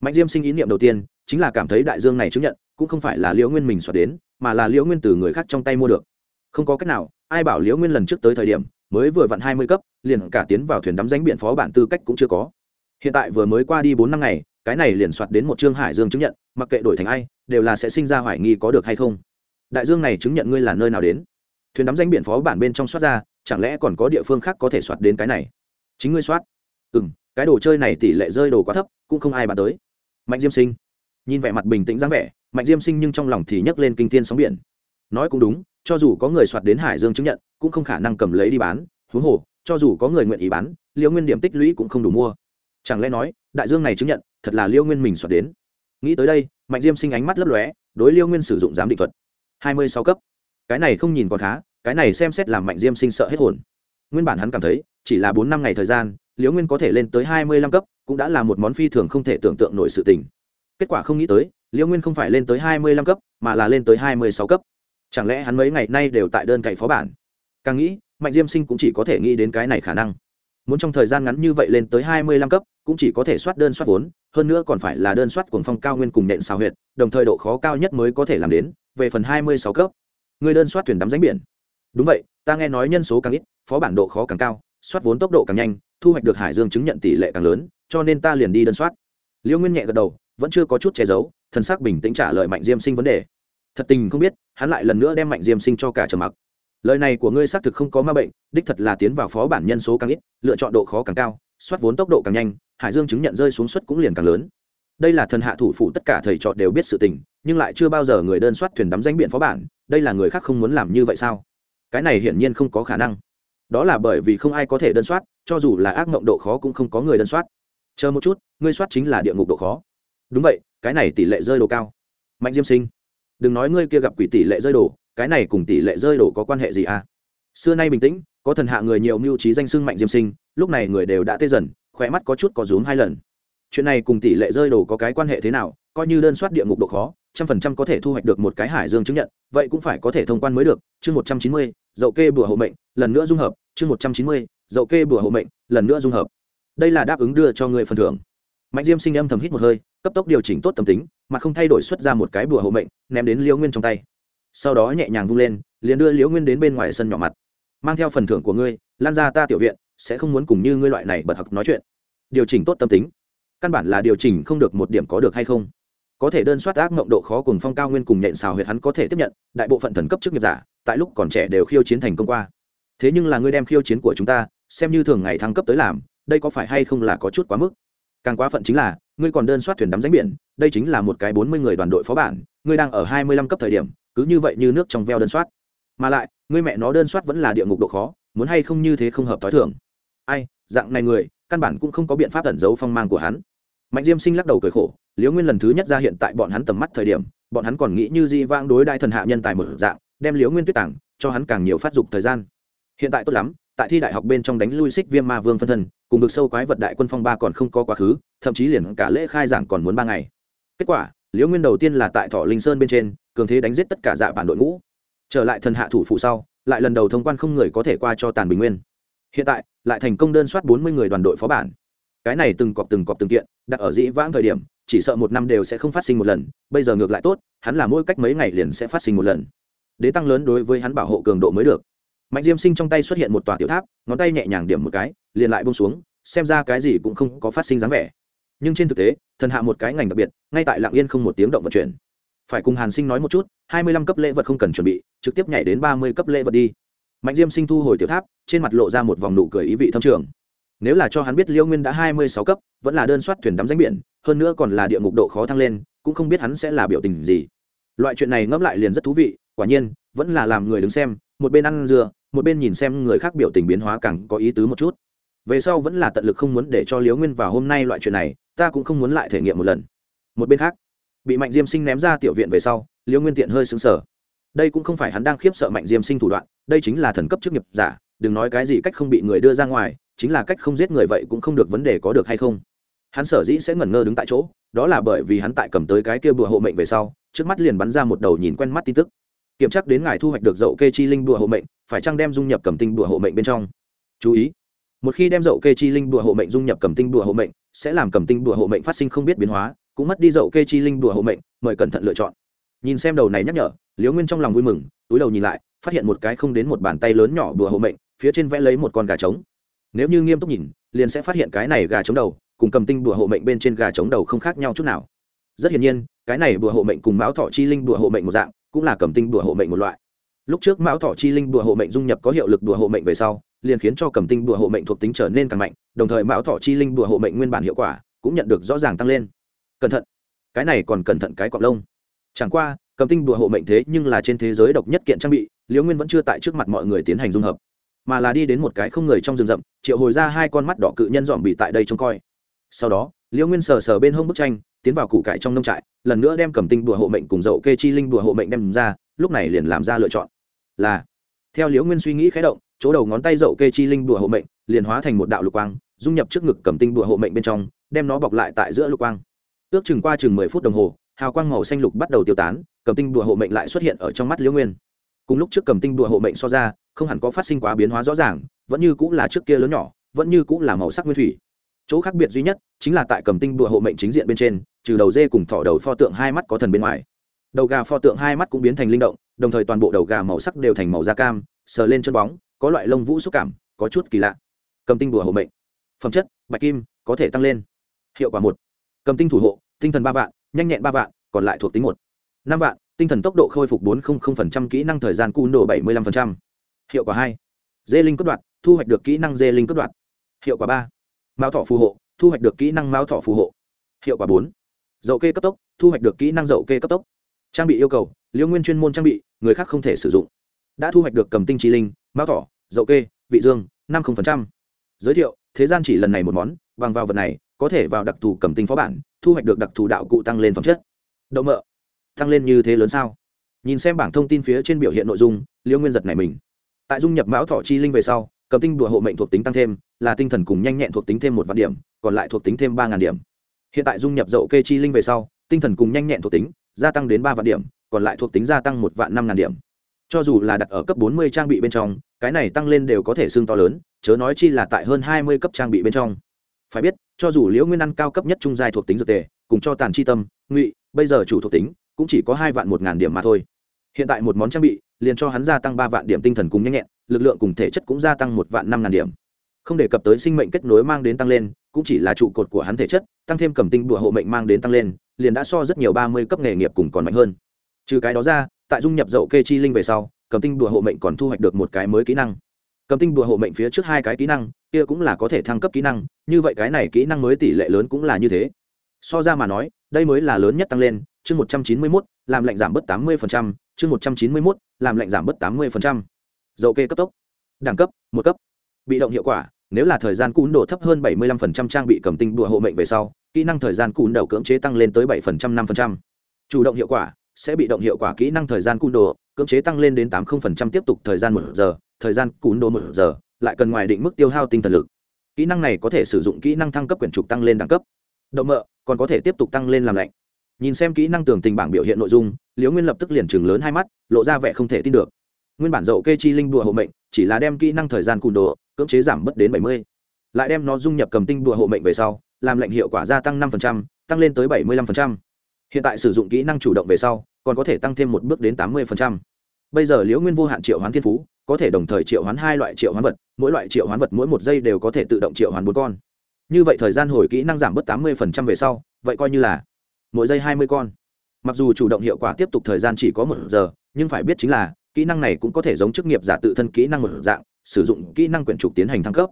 Mạnh diêm sinh ý niệm đầu tiên, chính là cảm thấy đại dương này chứng nhận, cũng không phải là liễu nguyên mình soạt đến, mà là liễu nguyên từ người khác trong tay mua được. Không có cách nào, ai bảo liễu nguyên lần trước tới thời điểm mới vừa vặn hai mươi cấp, liền cả tiến vào thuyền đắm danh biện phó bản tư cách cũng chưa có. Hiện tại vừa mới qua đi bốn năm ngày, cái này liền soạt đến một chương hải dương chứng nhận, mặc kệ đổi thành ai, đều là sẽ sinh ra hoài nghi có được hay không. Đại dương này chứng nhận ngươi là nơi nào đến? Thuyền đắm danh biển phó bản bên trong soát ra, chẳng lẽ còn có địa phương khác có thể soát đến cái này? Chính ngươi soát. Ừ m cái đồ chơi này tỷ lệ rơi đồ quá thấp, cũng không ai bàn tới. Mạnh diêm sinh. Nhìn vẻ mặt bình tĩnh dáng vẻ, mạnh diêm sinh nhưng trong lòng thì nhấc lên kinh tiên sóng biển. Nói cũng đúng cho dù có người soạt đến hải dương chứng nhận, cũng không khả năng cầm lấy đi bán. Huống hồ, cho dù có người nguyện ý bán liễu nguyên điểm tích lũy cũng không đủ mua. Chẳng lẽ nói, đại dương này chứng nhận, thật là liễu nguyên mình soạt đến? Nghĩ tới đây, mạnh diêm sinh ánh mắt lấp lóe, đối liễu nguyên sử dụng giám định thuật. Hai mươi sáu cấp. Cái này không nhìn còn khá, cái này xem xét làm mạnh diêm sinh sợ hết hồn. Nguyên bản hắn cảm thấy, chỉ là bốn năm ngày thời gian liễu nguyên có thể lên tới hai mươi lăm cấp, cũng đã là một món phi thường không thể tưởng tượng nổi sự tình. Kết quả không nghĩ tới liễu nguyên không phải lên tới hai mươi lăm cấp, mà là lên tới hai mươi sáu cấp chẳng lẽ hắn mấy ngày nay đều tại đơn cậy phó bản? Càng nghĩ, mạnh diêm sinh cũng chỉ có thể nghĩ đến cái này khả năng. Muốn trong thời gian ngắn như vậy lên tới hai mươi lăm cấp, cũng chỉ có thể soát đơn soát vốn, hơn nữa còn phải là đơn soát cuồng phong cao nguyên cùng nện xào huyệt, đồng thời độ khó cao nhất mới có thể làm đến, về phần hai mươi sáu cấp. Người đơn soát thuyền đắm ránh biển. Đúng vậy, ta nghe nói nhân số càng ít, phó bản độ khó càng cao, soát vốn tốc độ càng nhanh, thu hoạch được hải dương chứng nhận tỷ lệ càng lớn, cho nên ta liền đi đơn soát. Liễu nguyên nhẹ gật đầu, vẫn chưa có chút che giấu, thần sắc bình tĩnh trả lời mạnh diêm sinh vấn đề thật tình không biết, hắn lại lần nữa đem mạnh diêm sinh cho cả trầm mặc. Lời này của ngươi xác thực không có ma bệnh, đích thật là tiến vào phó bản nhân số càng ít, lựa chọn độ khó càng cao, soát vốn tốc độ càng nhanh, hải dương chứng nhận rơi xuống suất cũng liền càng lớn. Đây là thần hạ thủ phụ tất cả thầy trò đều biết sự tình, nhưng lại chưa bao giờ người đơn soát thuyền đắm danh biện phó bản, đây là người khác không muốn làm như vậy sao? Cái này hiển nhiên không có khả năng. Đó là bởi vì không ai có thể đơn soát, cho dù là ác mộng độ khó cũng không có người đơn soát. Chờ một chút, ngươi soát chính là địa ngục độ khó. Đúng vậy, cái này tỷ lệ rơi đồ cao. Mạnh diêm sinh đừng nói ngươi kia gặp quỷ tỷ lệ rơi đổ, cái này cùng tỷ lệ rơi đổ có quan hệ gì à? Xưa nay bình tĩnh có thần hạ người nhiều mưu trí danh sưng mạnh diêm sinh lúc này người đều đã tê dần khỏe mắt có chút có rúm hai lần. Chuyện này cùng tỷ lệ rơi đổ có cái quan hệ thế nào coi như đơn soát địa ngục độ khó trăm phần trăm có thể thu hoạch được một cái hải dương chứng nhận vậy cũng phải có thể thông quan mới được. Chương một trăm chín mươi dậu kê bùa hộ mệnh lần nữa dung hợp. Chương một trăm chín mươi dậu kê bùa hộ mệnh lần nữa dung hợp. Đây là đáp ứng đưa cho người phần thưởng. Mạnh diêm sinh âm thầm hít một hơi cấp tốc điều chỉnh tốt tâm tính mà không thay đổi xuất ra một cái bùa hộ mệnh, ném đến liễu nguyên trong tay. Sau đó nhẹ nhàng vung lên, liền đưa liễu nguyên đến bên ngoài sân nhỏ mặt. Mang theo phần thưởng của ngươi, lan ra ta tiểu viện, sẽ không muốn cùng như ngươi loại này bật học nói chuyện. Điều chỉnh tốt tâm tính. Căn bản là điều chỉnh không được một điểm có được hay không. Có thể đơn soát ác mộng độ khó cùng phong cao nguyên cùng nhện xào huyệt hắn có thể tiếp nhận, đại bộ phận thần cấp chức nghiệp giả, tại lúc còn trẻ đều khiêu chiến thành công qua. Thế nhưng là ngươi đem khiêu chiến của chúng ta, xem như thường ngày thăng cấp tới làm, đây có phải hay không là có chút quá mức? Càng quá phận chính là, ngươi còn đơn soát thuyền đắm ránh biển đây chính là một cái bốn mươi người đoàn đội phó bản, ngươi đang ở hai mươi lăm cấp thời điểm, cứ như vậy như nước trong veo đơn soát. Mà lại, ngươi mẹ nó đơn soát vẫn là địa ngục độ khó, muốn hay không như thế không hợp t h o i thường. Ai, dạng này người, căn bản cũng không có biện pháp ẩn giấu phong mang của hắn. Mạnh diêm sinh lắc đầu cười khổ, liễu nguyên lần thứ nhất ra hiện tại bọn hắn tầm mắt thời điểm, bọn hắn còn nghĩ như di vang đối đại thần hạ nhân tài một dạng, đem liễu nguyên tuyết tảng, cho hắn càng nhiều phát dục thời gian. Hiện tại tốt lắm, tại thi đại học bên trong đánh lui xích viêm ma vương phân thân, cùng vực sâu quái vật đại quân phong ba còn không có quá khứ, thậm chí liền cả lễ khai giảng còn muốn ba ngày kết quả, liễu nguyên đầu tiên là tại thọ linh sơn bên trên, cường thế đánh giết tất cả dạ bản đội ngũ. Trở lại thần hạ thủ phụ sau, lại lần đầu thông quan không người có thể qua cho tàn bình nguyên. Hiện tại, lại thành công đơn soát bốn mươi người đoàn đội phó bản. Cái này từng cọp từng cọp từng kiện, đặt ở dĩ vãng thời điểm, chỉ sợ một năm đều sẽ không phát sinh một lần, bây giờ ngược lại tốt, hắn là mỗi cách mấy ngày liền sẽ phát sinh một lần. Đế tăng lớn đối với hắn bảo hộ cường độ mới được. Mạnh diêm sinh trong tay xuất hiện một tòa tiểu tháp, ngón tay nhẹ nhàng điểm một cái, liền lại bông xuống, xem ra cái gì cũng không có phát sinh dáng vẻ nhưng trên thực tế, thần hạ một cái ngành đặc biệt, ngay tại lạng yên không một tiếng động vận chuyển. Phải cùng hàn sinh nói một chút, hai mươi lăm cấp lễ vật không cần chuẩn bị, trực tiếp nhảy đến ba mươi cấp lễ vật đi. Mạnh diêm sinh thu hồi tiểu tháp, trên mặt lộ ra một vòng nụ cười ý vị thâm trường. Nếu là cho hắn biết liêu nguyên đã hai mươi sáu cấp, vẫn là đơn soát thuyền đắm danh biển, hơn nữa còn là địa ngục độ khó thăng lên, cũng không biết hắn sẽ là biểu tình gì. Loại chuyện này ngẫm lại liền rất thú vị, quả nhiên, vẫn là làm người đứng xem, một bên ăn dừa một bên nhìn xem người khác biểu tình biến hóa càng có ý tứ một chút. Về sau vẫn là tận lực không muốn để cho liễu nguyên vào hôm nay loại chuyện này ta cũng không muốn lại thể nghiệm một lần. Một bên khác, bị mạnh diêm sinh ném ra tiểu viện về sau liễu nguyên tiện hơi xứng sở đây cũng không phải hắn đang khiếp sợ mạnh diêm sinh thủ đoạn, đây chính là thần cấp chức nghiệp giả, đừng nói cái gì cách không bị người đưa ra ngoài, chính là cách không giết người vậy cũng không được vấn đề có được hay không. Hắn sở dĩ sẽ ngẩn ngơ đứng tại chỗ, đó là bởi vì hắn tại cầm tới cái kia bùa hộ mệnh về sau, trước mắt liền bắn ra một đầu nhìn quen mắt tin tức. Kiểm tra đến ngài thu hoạch được dậu kê chi linh bùa hộ mệnh, phải chăng đem dung nhập cầm tinh bùa hộ mệnh bên trong? Chú ý một khi đem dậu kê chi linh đùa hộ mệnh dung nhập cầm tinh đùa hộ mệnh sẽ làm cầm tinh đùa hộ mệnh phát sinh không biết biến hóa cũng mất đi dậu kê chi linh đùa hộ mệnh mời cẩn thận lựa chọn nhìn xem đầu này nhắc nhở liễu nguyên trong lòng vui mừng túi đầu nhìn lại phát hiện một cái không đến một bàn tay lớn nhỏ đùa hộ mệnh phía trên vẽ lấy một con gà trống nếu như nghiêm túc nhìn liền sẽ phát hiện cái này gà trống đầu cùng cầm tinh đùa hộ mệnh bên trên gà trống đầu không khác nhau chút nào rất hiển nhiên cái này đùa hộ mệnh cùng mão thọ chi linh đùa hộ mệnh một dạng cũng là cầm tinh đùa hộ mệnh một loại lúc trước mão thọ chi linh đùa hộ mệnh dung nhập có hiệu lực đùa hộ mệnh về sau liền khiến cho cầm tinh bùa hộ mệnh thuộc tính trở nên càng mạnh, đồng thời mão thọ chi linh bùa hộ mệnh nguyên bản hiệu quả cũng nhận được rõ ràng tăng lên. Cẩn thận! Cái này còn cẩn thận cái cọc lông. Chẳng qua, cầm tinh bùa hộ mệnh thế nhưng là trên thế giới độc nhất kiện trang bị, liễu nguyên vẫn chưa tại trước mặt mọi người tiến hành dung hợp, mà là đi đến một cái không người trong rừng rậm, triệu hồi ra hai con mắt đỏ cự nhân dọn bị tại đây trông coi. Sau đó, liễu nguyên sờ sờ bên hông bức tranh, tiến vào củ cải trong nông trại, lần nữa đem cầm tinh bùa hộ mệnh cùng dậu kê chi linh bùa hộ mệnh đem ra, lúc này liền làm ra lựa chọn. Là, theo liễu nguyên suy nghĩ khái động chỗ đầu ngón tay dậu kê chi linh bùa hộ mệnh, liền hóa thành một đạo lục quang, dung nhập trước ngực cầm tinh bùa hộ mệnh bên trong, đem nó bọc lại tại giữa lục quang. Ước chừng qua chừng mười phút đồng hồ, hào quang màu xanh lục bắt đầu tiêu tán, cầm tinh bùa hộ mệnh lại xuất hiện ở trong mắt liễu nguyên. Cùng lúc trước cầm tinh bùa hộ mệnh so ra, không hẳn có phát sinh quá biến hóa rõ ràng, vẫn như cũng là trước kia lớn nhỏ, vẫn như cũng là màu sắc nguyên thủy. Chỗ khác biệt duy nhất, chính là tại cầm tinh bùa hộ mệnh chính diện bên trên, trừ đầu dê cùng thỏ đầu pho tượng hai mắt có thần bên ngoài. Đầu gà pho tượng hai mắt cũng biến thành linh động, đồng thời toàn bộ đầu gà màu sắc đều thành màu da cam, sờ lên chân bóng có loại lông vũ xúc cảm, có chút kỳ lạ. Cầm tinh bùa hộ mệnh. Phẩm chất, bạch kim, có thể tăng lên. Hiệu quả một. Cầm tinh thủ hộ, tinh thần ba vạn, nhanh nhẹn ba vạn, còn lại thuộc tính một. Năm vạn, tinh thần tốc độ khôi phục bốn kỹ năng thời gian cu nổ bảy mươi năm hiệu quả hai. Dê linh cất đoạn thu hoạch được kỹ năng dê linh cất đoạn hiệu quả ba. Mao thọ phù hộ, thu hoạch được kỹ năng mao thọ phù hộ. Hiệu quả bốn. Dậu kê cấp tốc, thu hoạch được kỹ năng dậu kê cấp tốc. Trang bị yêu cầu liễu nguyên chuyên môn trang bị, người khác không thể sử dụng. Đã thu hoạch được cầm tinh trí linh mao thọ dậu kê, vị dương, năm giới thiệu, thế gian chỉ lần này một món, bằng vào vật này, có thể vào đặc thù cầm tinh phó bản, thu hoạch được đặc thù đạo cụ tăng lên phẩm chất. Đậu mợ tăng lên như thế lớn sao? Nhìn xem bảng thông tin phía trên biểu hiện nội dung, Liêu nguyên giật này mình. Tại dung nhập mão thọ chi linh về sau, cầm tinh đùa hộ mệnh thuộc tính tăng thêm, là tinh thần cùng nhanh nhẹn thuộc tính thêm một vạn điểm, còn lại thuộc tính thêm ba điểm. Hiện tại dung nhập dậu kê chi linh về sau, tinh thần cùng nhanh nhẹn thuộc tính gia tăng đến ba vạn điểm, còn lại thuộc tính gia tăng một vạn năm ngàn điểm cho dù là đặt ở cấp bốn mươi trang bị bên trong, cái này tăng lên đều có thể xương to lớn, chớ nói chi là tại hơn hai mươi cấp trang bị bên trong. Phải biết, cho dù liễu nguyên ăn cao cấp nhất trung giai thuộc tính dược tề, cùng cho tàn chi tâm, ngụy, bây giờ chủ thuộc tính, cũng chỉ có hai vạn một ngàn điểm mà thôi. Hiện tại một món trang bị, liền cho hắn gia tăng ba vạn điểm tinh thần cùng nhanh nhẹn, lực lượng cùng thể chất cũng gia tăng một vạn năm ngàn điểm. Không đề cập tới sinh mệnh kết nối mang đến tăng lên, cũng chỉ là trụ cột của hắn thể chất, tăng thêm cầm tinh đùa hộ mệnh mang đến tăng lên, liền đã so rất nhiều ba mươi cấp nghề nghiệp cùng còn mạnh hơn. Trừ cái đó ra tại dung nhập dậu kê chi linh về sau, cầm tinh đùa hộ mệnh còn thu hoạch được một cái mới kỹ năng. Cầm tinh đùa hộ mệnh phía trước hai cái kỹ năng, kia cũng là có thể thăng cấp kỹ năng, như vậy cái này kỹ năng mới tỷ lệ lớn cũng là như thế. So ra mà nói, đây mới là lớn nhất tăng lên, chương một trăm chín mươi mốt, làm lệnh giảm bớt tám mươi chương một trăm chín mươi mốt, làm lệnh giảm bớt tám mươi dậu kê cấp tốc. Đẳng cấp, một cấp. Bị động hiệu quả, nếu là thời gian cún đồ thấp hơn bảy mươi 75% trang bị cầm tinh đùa hộ mệnh về sau, kỹ năng thời gian cún đầu cưỡng chế tăng lên tới bảy phần trăm, năm phần trăm. Chủ động hiệu quả sẽ bị động hiệu quả kỹ năng thời gian cún đồ, cưỡng chế tăng lên đến tám mươi tiếp tục thời gian một giờ, thời gian cún đồ một giờ, lại cần ngoài định mức tiêu hao tinh thần lực. Kỹ năng này có thể sử dụng kỹ năng thăng cấp quyển trục tăng lên đẳng cấp. Động mợ, còn có thể tiếp tục tăng lên làm lạnh. Nhìn xem kỹ năng tường tình bảng biểu hiện nội dung, liễu nguyên lập tức liền chừng lớn hai mắt, lộ ra vẻ không thể tin được. Nguyên bản dậu kê chi linh đùa hộ mệnh, chỉ là đem kỹ năng thời gian cùn đồ, cưỡng chế giảm bớt đến bảy mươi. Lại đem nó dung nhập cầm tinh đùa hộ mệnh về sau, làm lệnh hiệu quả gia tăng năm tăng lên tới bảy mươi năm hiện tại sử dụng kỹ năng chủ động về sau, còn có thể tăng thêm một bước đến tám mươi bây giờ liễu nguyên vô hạn triệu hoán thiên phú, có thể đồng thời triệu hoán hai loại triệu hoán vật, mỗi loại triệu hoán vật mỗi một giây đều có thể tự động triệu hoán bốn con. Như vậy thời gian hồi kỹ năng giảm bớt tám mươi về sau, vậy coi như là mỗi giây hai mươi con. Mặc dù chủ động hiệu quả tiếp tục thời gian chỉ có một giờ, nhưng phải biết chính là, kỹ năng này cũng có thể giống chức nghiệp giả tự thân kỹ năng một dạng, sử dụng kỹ năng quyển trục tiến hành thăng cấp.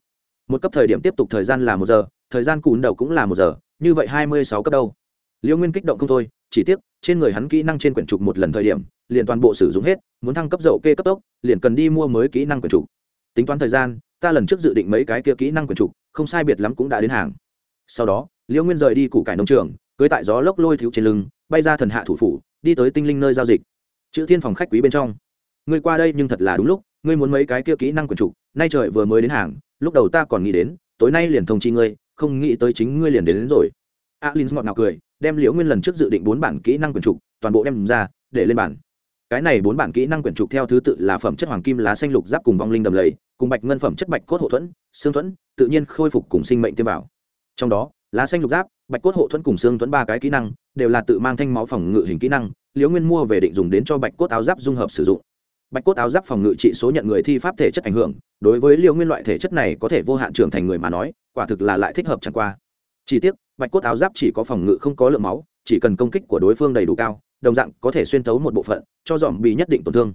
Một cấp thời điểm tiếp tục thời gian là một giờ, thời gian cùn đầu cũng là một giờ, như vậy hai mươi sáu cấp đâu liễu nguyên kích động không thôi chỉ tiếc trên người hắn kỹ năng trên quyển trục một lần thời điểm liền toàn bộ sử dụng hết muốn thăng cấp dậu kê cấp tốc liền cần đi mua mới kỹ năng quyển trục. Tính toán thời gian ta lần trước dự định mấy cái kia kỹ năng quyển trục không sai biệt lắm cũng đã đến hàng. Sau đó liễu nguyên rời đi củ cải nông trường cưới tại gió lốc lôi thiếu trên lưng bay ra thần hạ thủ phủ đi tới tinh linh nơi giao dịch. Chữ thiên phòng khách quý bên trong. Ngươi qua đây nhưng thật là đúng lúc ngươi muốn mấy cái kia kỹ năng quyển trục nay trời vừa mới đến hàng lúc đầu ta còn nghĩ đến tối nay liền thông chi ngươi không nghĩ tới chính ngươi liền đến, đến rồi alin ngọt ngào cười, đem liễu nguyên lần trước dự định bốn bản kỹ năng quyển trục toàn bộ đem ra, để lên bản cái này bốn bản kỹ năng quyển trục theo thứ tự là phẩm chất hoàng kim lá xanh lục giáp cùng vong linh đầm lầy, cùng bạch ngân phẩm chất bạch cốt hộ thuẫn, xương thuẫn, tự nhiên khôi phục cùng sinh mệnh tiêm bảo. Trong đó, lá xanh lục giáp, bạch cốt hộ thuẫn cùng xương thuẫn ba cái kỹ năng, đều là tự mang thanh máu phòng ngự hình kỹ năng, liễu nguyên mua về định dùng đến cho bạch cốt áo giáp dung hợp sử dụng. Bạch cốt áo giáp phòng ngự trị số nhận người thi pháp thể chất ảnh hưởng, đối với liễu nguyên loại thể chất này có thể vô hạn trưởng thành người mà nói, quả thực là lại thích hợp chẳng qua. Chỉ tiếc bạch cốt áo giáp chỉ có phòng ngự không có lượng máu, chỉ cần công kích của đối phương đầy đủ cao, đồng dạng có thể xuyên thấu một bộ phận, cho dòm bị nhất định tổn thương.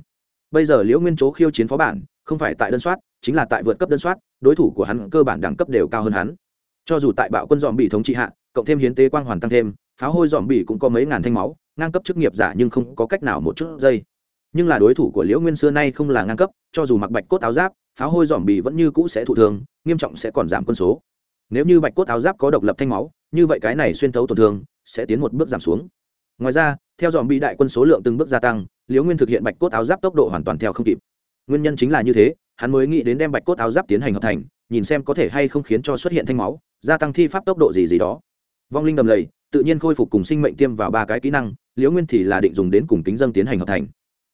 Bây giờ liễu nguyên chố khiêu chiến phó bản, không phải tại đơn soát, chính là tại vượt cấp đơn soát, đối thủ của hắn cơ bản đẳng cấp đều cao hơn hắn. Cho dù tại bạo quân dòm bị thống trị hạ, cộng thêm hiến tế quang hoàn tăng thêm pháo hôi dòm bị cũng có mấy ngàn thanh máu, ngang cấp chức nghiệp giả nhưng không có cách nào một chút giây nhưng là đối thủ của liễu nguyên xưa nay không là ngang cấp, cho dù mặc bạch cốt áo giáp pháo hôi dòm bị vẫn như cũ sẽ thụ thương, nghiêm trọng sẽ còn giảm quân số. Nếu như bạch cốt áo giáp có độc lập thanh máu như vậy cái này xuyên thấu tổn thương sẽ tiến một bước giảm xuống. Ngoài ra, theo dòm bị đại quân số lượng từng bước gia tăng, liễu nguyên thực hiện bạch cốt áo giáp tốc độ hoàn toàn theo không kịp. Nguyên nhân chính là như thế, hắn mới nghĩ đến đem bạch cốt áo giáp tiến hành hợp thành, nhìn xem có thể hay không khiến cho xuất hiện thanh máu, gia tăng thi pháp tốc độ gì gì đó. Vong linh đầm lầy, tự nhiên khôi phục cùng sinh mệnh tiêm vào ba cái kỹ năng, liễu nguyên thì là định dùng đến cùng kính dân tiến hành hợp thành.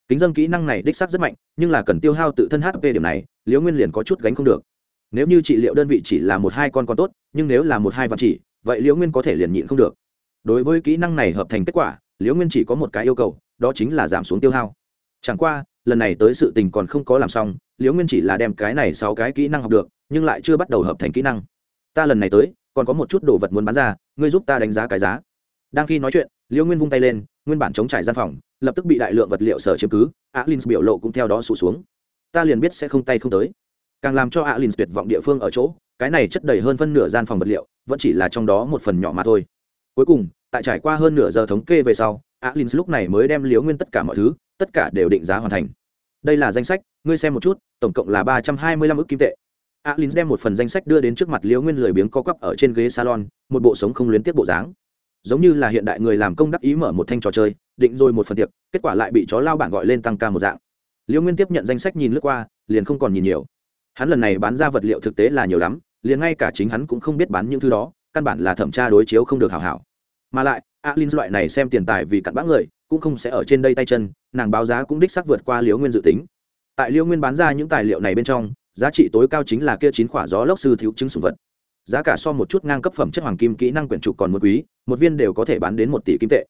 Kính dân kỹ năng này đích xác rất mạnh, nhưng là cần tiêu hao tự thân hp điểm này, liễu nguyên liền có chút gánh không được. Nếu như trị liệu đơn vị chỉ là một hai con còn tốt, nhưng nếu là một hai vạn chỉ vậy liễu nguyên có thể liền nhịn không được. Đối với kỹ năng này hợp thành kết quả, liễu nguyên chỉ có một cái yêu cầu, đó chính là giảm xuống tiêu hao. Chẳng qua, lần này tới sự tình còn không có làm xong, liễu nguyên chỉ là đem cái này sáu cái kỹ năng học được, nhưng lại chưa bắt đầu hợp thành kỹ năng. Ta lần này tới, còn có một chút đồ vật muốn bán ra, ngươi giúp ta đánh giá cái giá. Đang khi nói chuyện, liễu nguyên vung tay lên, nguyên bản chống trải gian phòng, lập tức bị đại lượng vật liệu sở chiếm cứ alin biểu lộ cũng theo đó sụt xuống. Ta liền biết sẽ không tay không tới. Càng làm cho alin tuyệt vọng địa phương ở chỗ, cái này chất đầy hơn phân nửa gian phòng vật liệu vẫn chỉ là trong đó một phần nhỏ mà thôi. Cuối cùng, tại trải qua hơn nửa giờ thống kê về sau, alin lúc này mới đem liếu nguyên tất cả mọi thứ, tất cả đều định giá hoàn thành. Đây là danh sách, ngươi xem một chút, tổng cộng là ba trăm hai mươi lăm ước kim tệ. Alin đem một phần danh sách đưa đến trước mặt liếu nguyên lười biếng co quắp ở trên ghế salon, một bộ sống không luyến tiếc bộ dáng. Giống như là hiện đại người làm công đắc ý mở một thanh trò chơi, định rồi một phần tiệc, kết quả lại bị chó lao bản gọi lên tăng ca một dạng. Liễu nguyên tiếp nhận danh sách nhìn lướt qua, liền không còn nhìn nhiều. Hắn lần này bán ra vật liệu thực tế là nhiều lắm liền ngay cả chính hắn cũng không biết bán những thứ đó, căn bản là thẩm tra đối chiếu không được hảo hảo. Mà lại, alin loại này xem tiền tài vì cặn bã người, cũng không sẽ ở trên đây tay chân, nàng báo giá cũng đích sắc vượt qua liễu nguyên dự tính. Tại liễu nguyên bán ra những tài liệu này bên trong, giá trị tối cao chính là kia chín khỏa gió lốc sư thiếu chứng sùng vật. Giá cả so một chút ngang cấp phẩm chất hoàng kim kỹ năng quyển trục còn một quý, một viên đều có thể bán đến một tỷ kim tệ.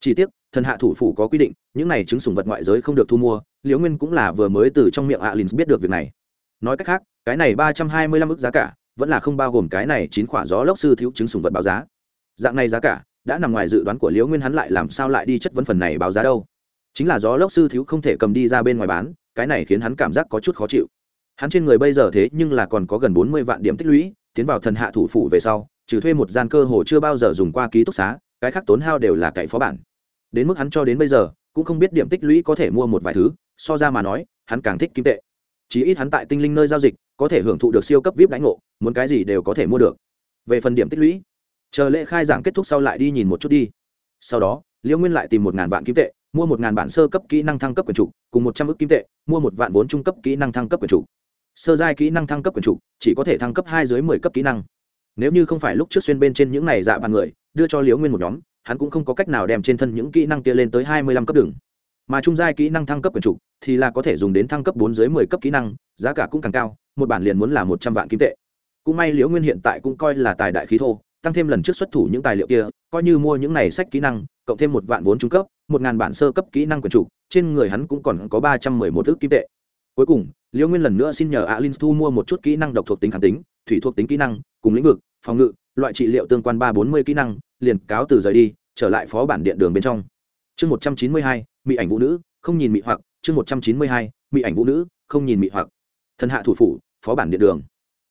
Chỉ tiếc, thần hạ thủ phủ có quy định, những này chứng sùng vật ngoại giới không được thu mua, liễu nguyên cũng là vừa mới từ trong miệng alin biết được việc này. Nói cách khác, cái này ba trăm hai mươi lăm ức giá cả vẫn là không bao gồm cái này chín quả gió lốc sư thiếu chứng sùng vật báo giá. Dạng này giá cả, đã nằm ngoài dự đoán của liễu nguyên hắn lại làm sao lại đi chất vấn phần này báo giá đâu? Chính là gió lốc sư thiếu không thể cầm đi ra bên ngoài bán, cái này khiến hắn cảm giác có chút khó chịu. Hắn trên người bây giờ thế nhưng là còn có gần bốn mươi vạn điểm tích lũy, tiến vào thần hạ thủ phủ về sau, trừ thuê một gian cơ hồ chưa bao giờ dùng qua ký túc xá, cái khác tốn hao đều là cậy phó bản. Đến mức hắn cho đến bây giờ, cũng không biết điểm tích lũy có thể mua một vài thứ, so ra mà nói, hắn càng thích kim tệ chí ít hắn tại tinh linh nơi giao dịch, có thể hưởng thụ được siêu cấp vip đánh ngộ, muốn cái gì đều có thể mua được. Về phần điểm tích lũy, chờ lễ khai giảng kết thúc sau lại đi nhìn một chút đi. Sau đó liễu nguyên lại tìm một ngàn vạn kim tệ, mua một ngàn bản sơ cấp kỹ năng thăng cấp quyền trục cùng một trăm ước kim tệ, mua một vạn vốn trung cấp kỹ năng thăng cấp quyền trục sơ giai kỹ năng thăng cấp quyền trục chỉ có thể thăng cấp hai dưới mười cấp kỹ năng. Nếu như không phải lúc trước xuyên bên trên những này dạ bàn người, đưa cho liễu nguyên một nhóm, hắn cũng không có cách nào đem trên thân những kỹ năng kia lên tới hai mươi lăm cấp đường mà trung giai kỹ năng thăng cấp quyền trục thì là có thể dùng đến thăng cấp bốn dưới mười cấp kỹ năng, giá cả cũng càng cao, một bản liền muốn là một trăm vạn kim tệ. Cũng may liễu nguyên hiện tại cũng coi là tài đại khí thô, tăng thêm lần trước xuất thủ những tài liệu kia, coi như mua những này sách kỹ năng, cộng thêm một vạn vốn trung cấp, một ngàn bản sơ cấp kỹ năng quyền chủ trên người hắn cũng còn có ba trăm mười một ước kim tệ. Cuối cùng, liễu nguyên lần nữa xin nhờ alin thu mua một chút kỹ năng độc thuộc tính kháng tính, thủy thuộc tính kỹ năng, cùng lĩnh vực, phòng ngự, loại trị liệu tương quan ba bốn mươi kỹ năng, liền cáo từ rời đi, trở lại phó bản điện đường bên trong. Chương một trăm chín mươi hai mỹ ảnh vũ nữ, không nhìn mỹ hoặc, chương một trăm chín mươi hai, mỹ ảnh vũ nữ, không nhìn mỹ hoặc. Thần hạ thủ phủ, phó bản điện đường.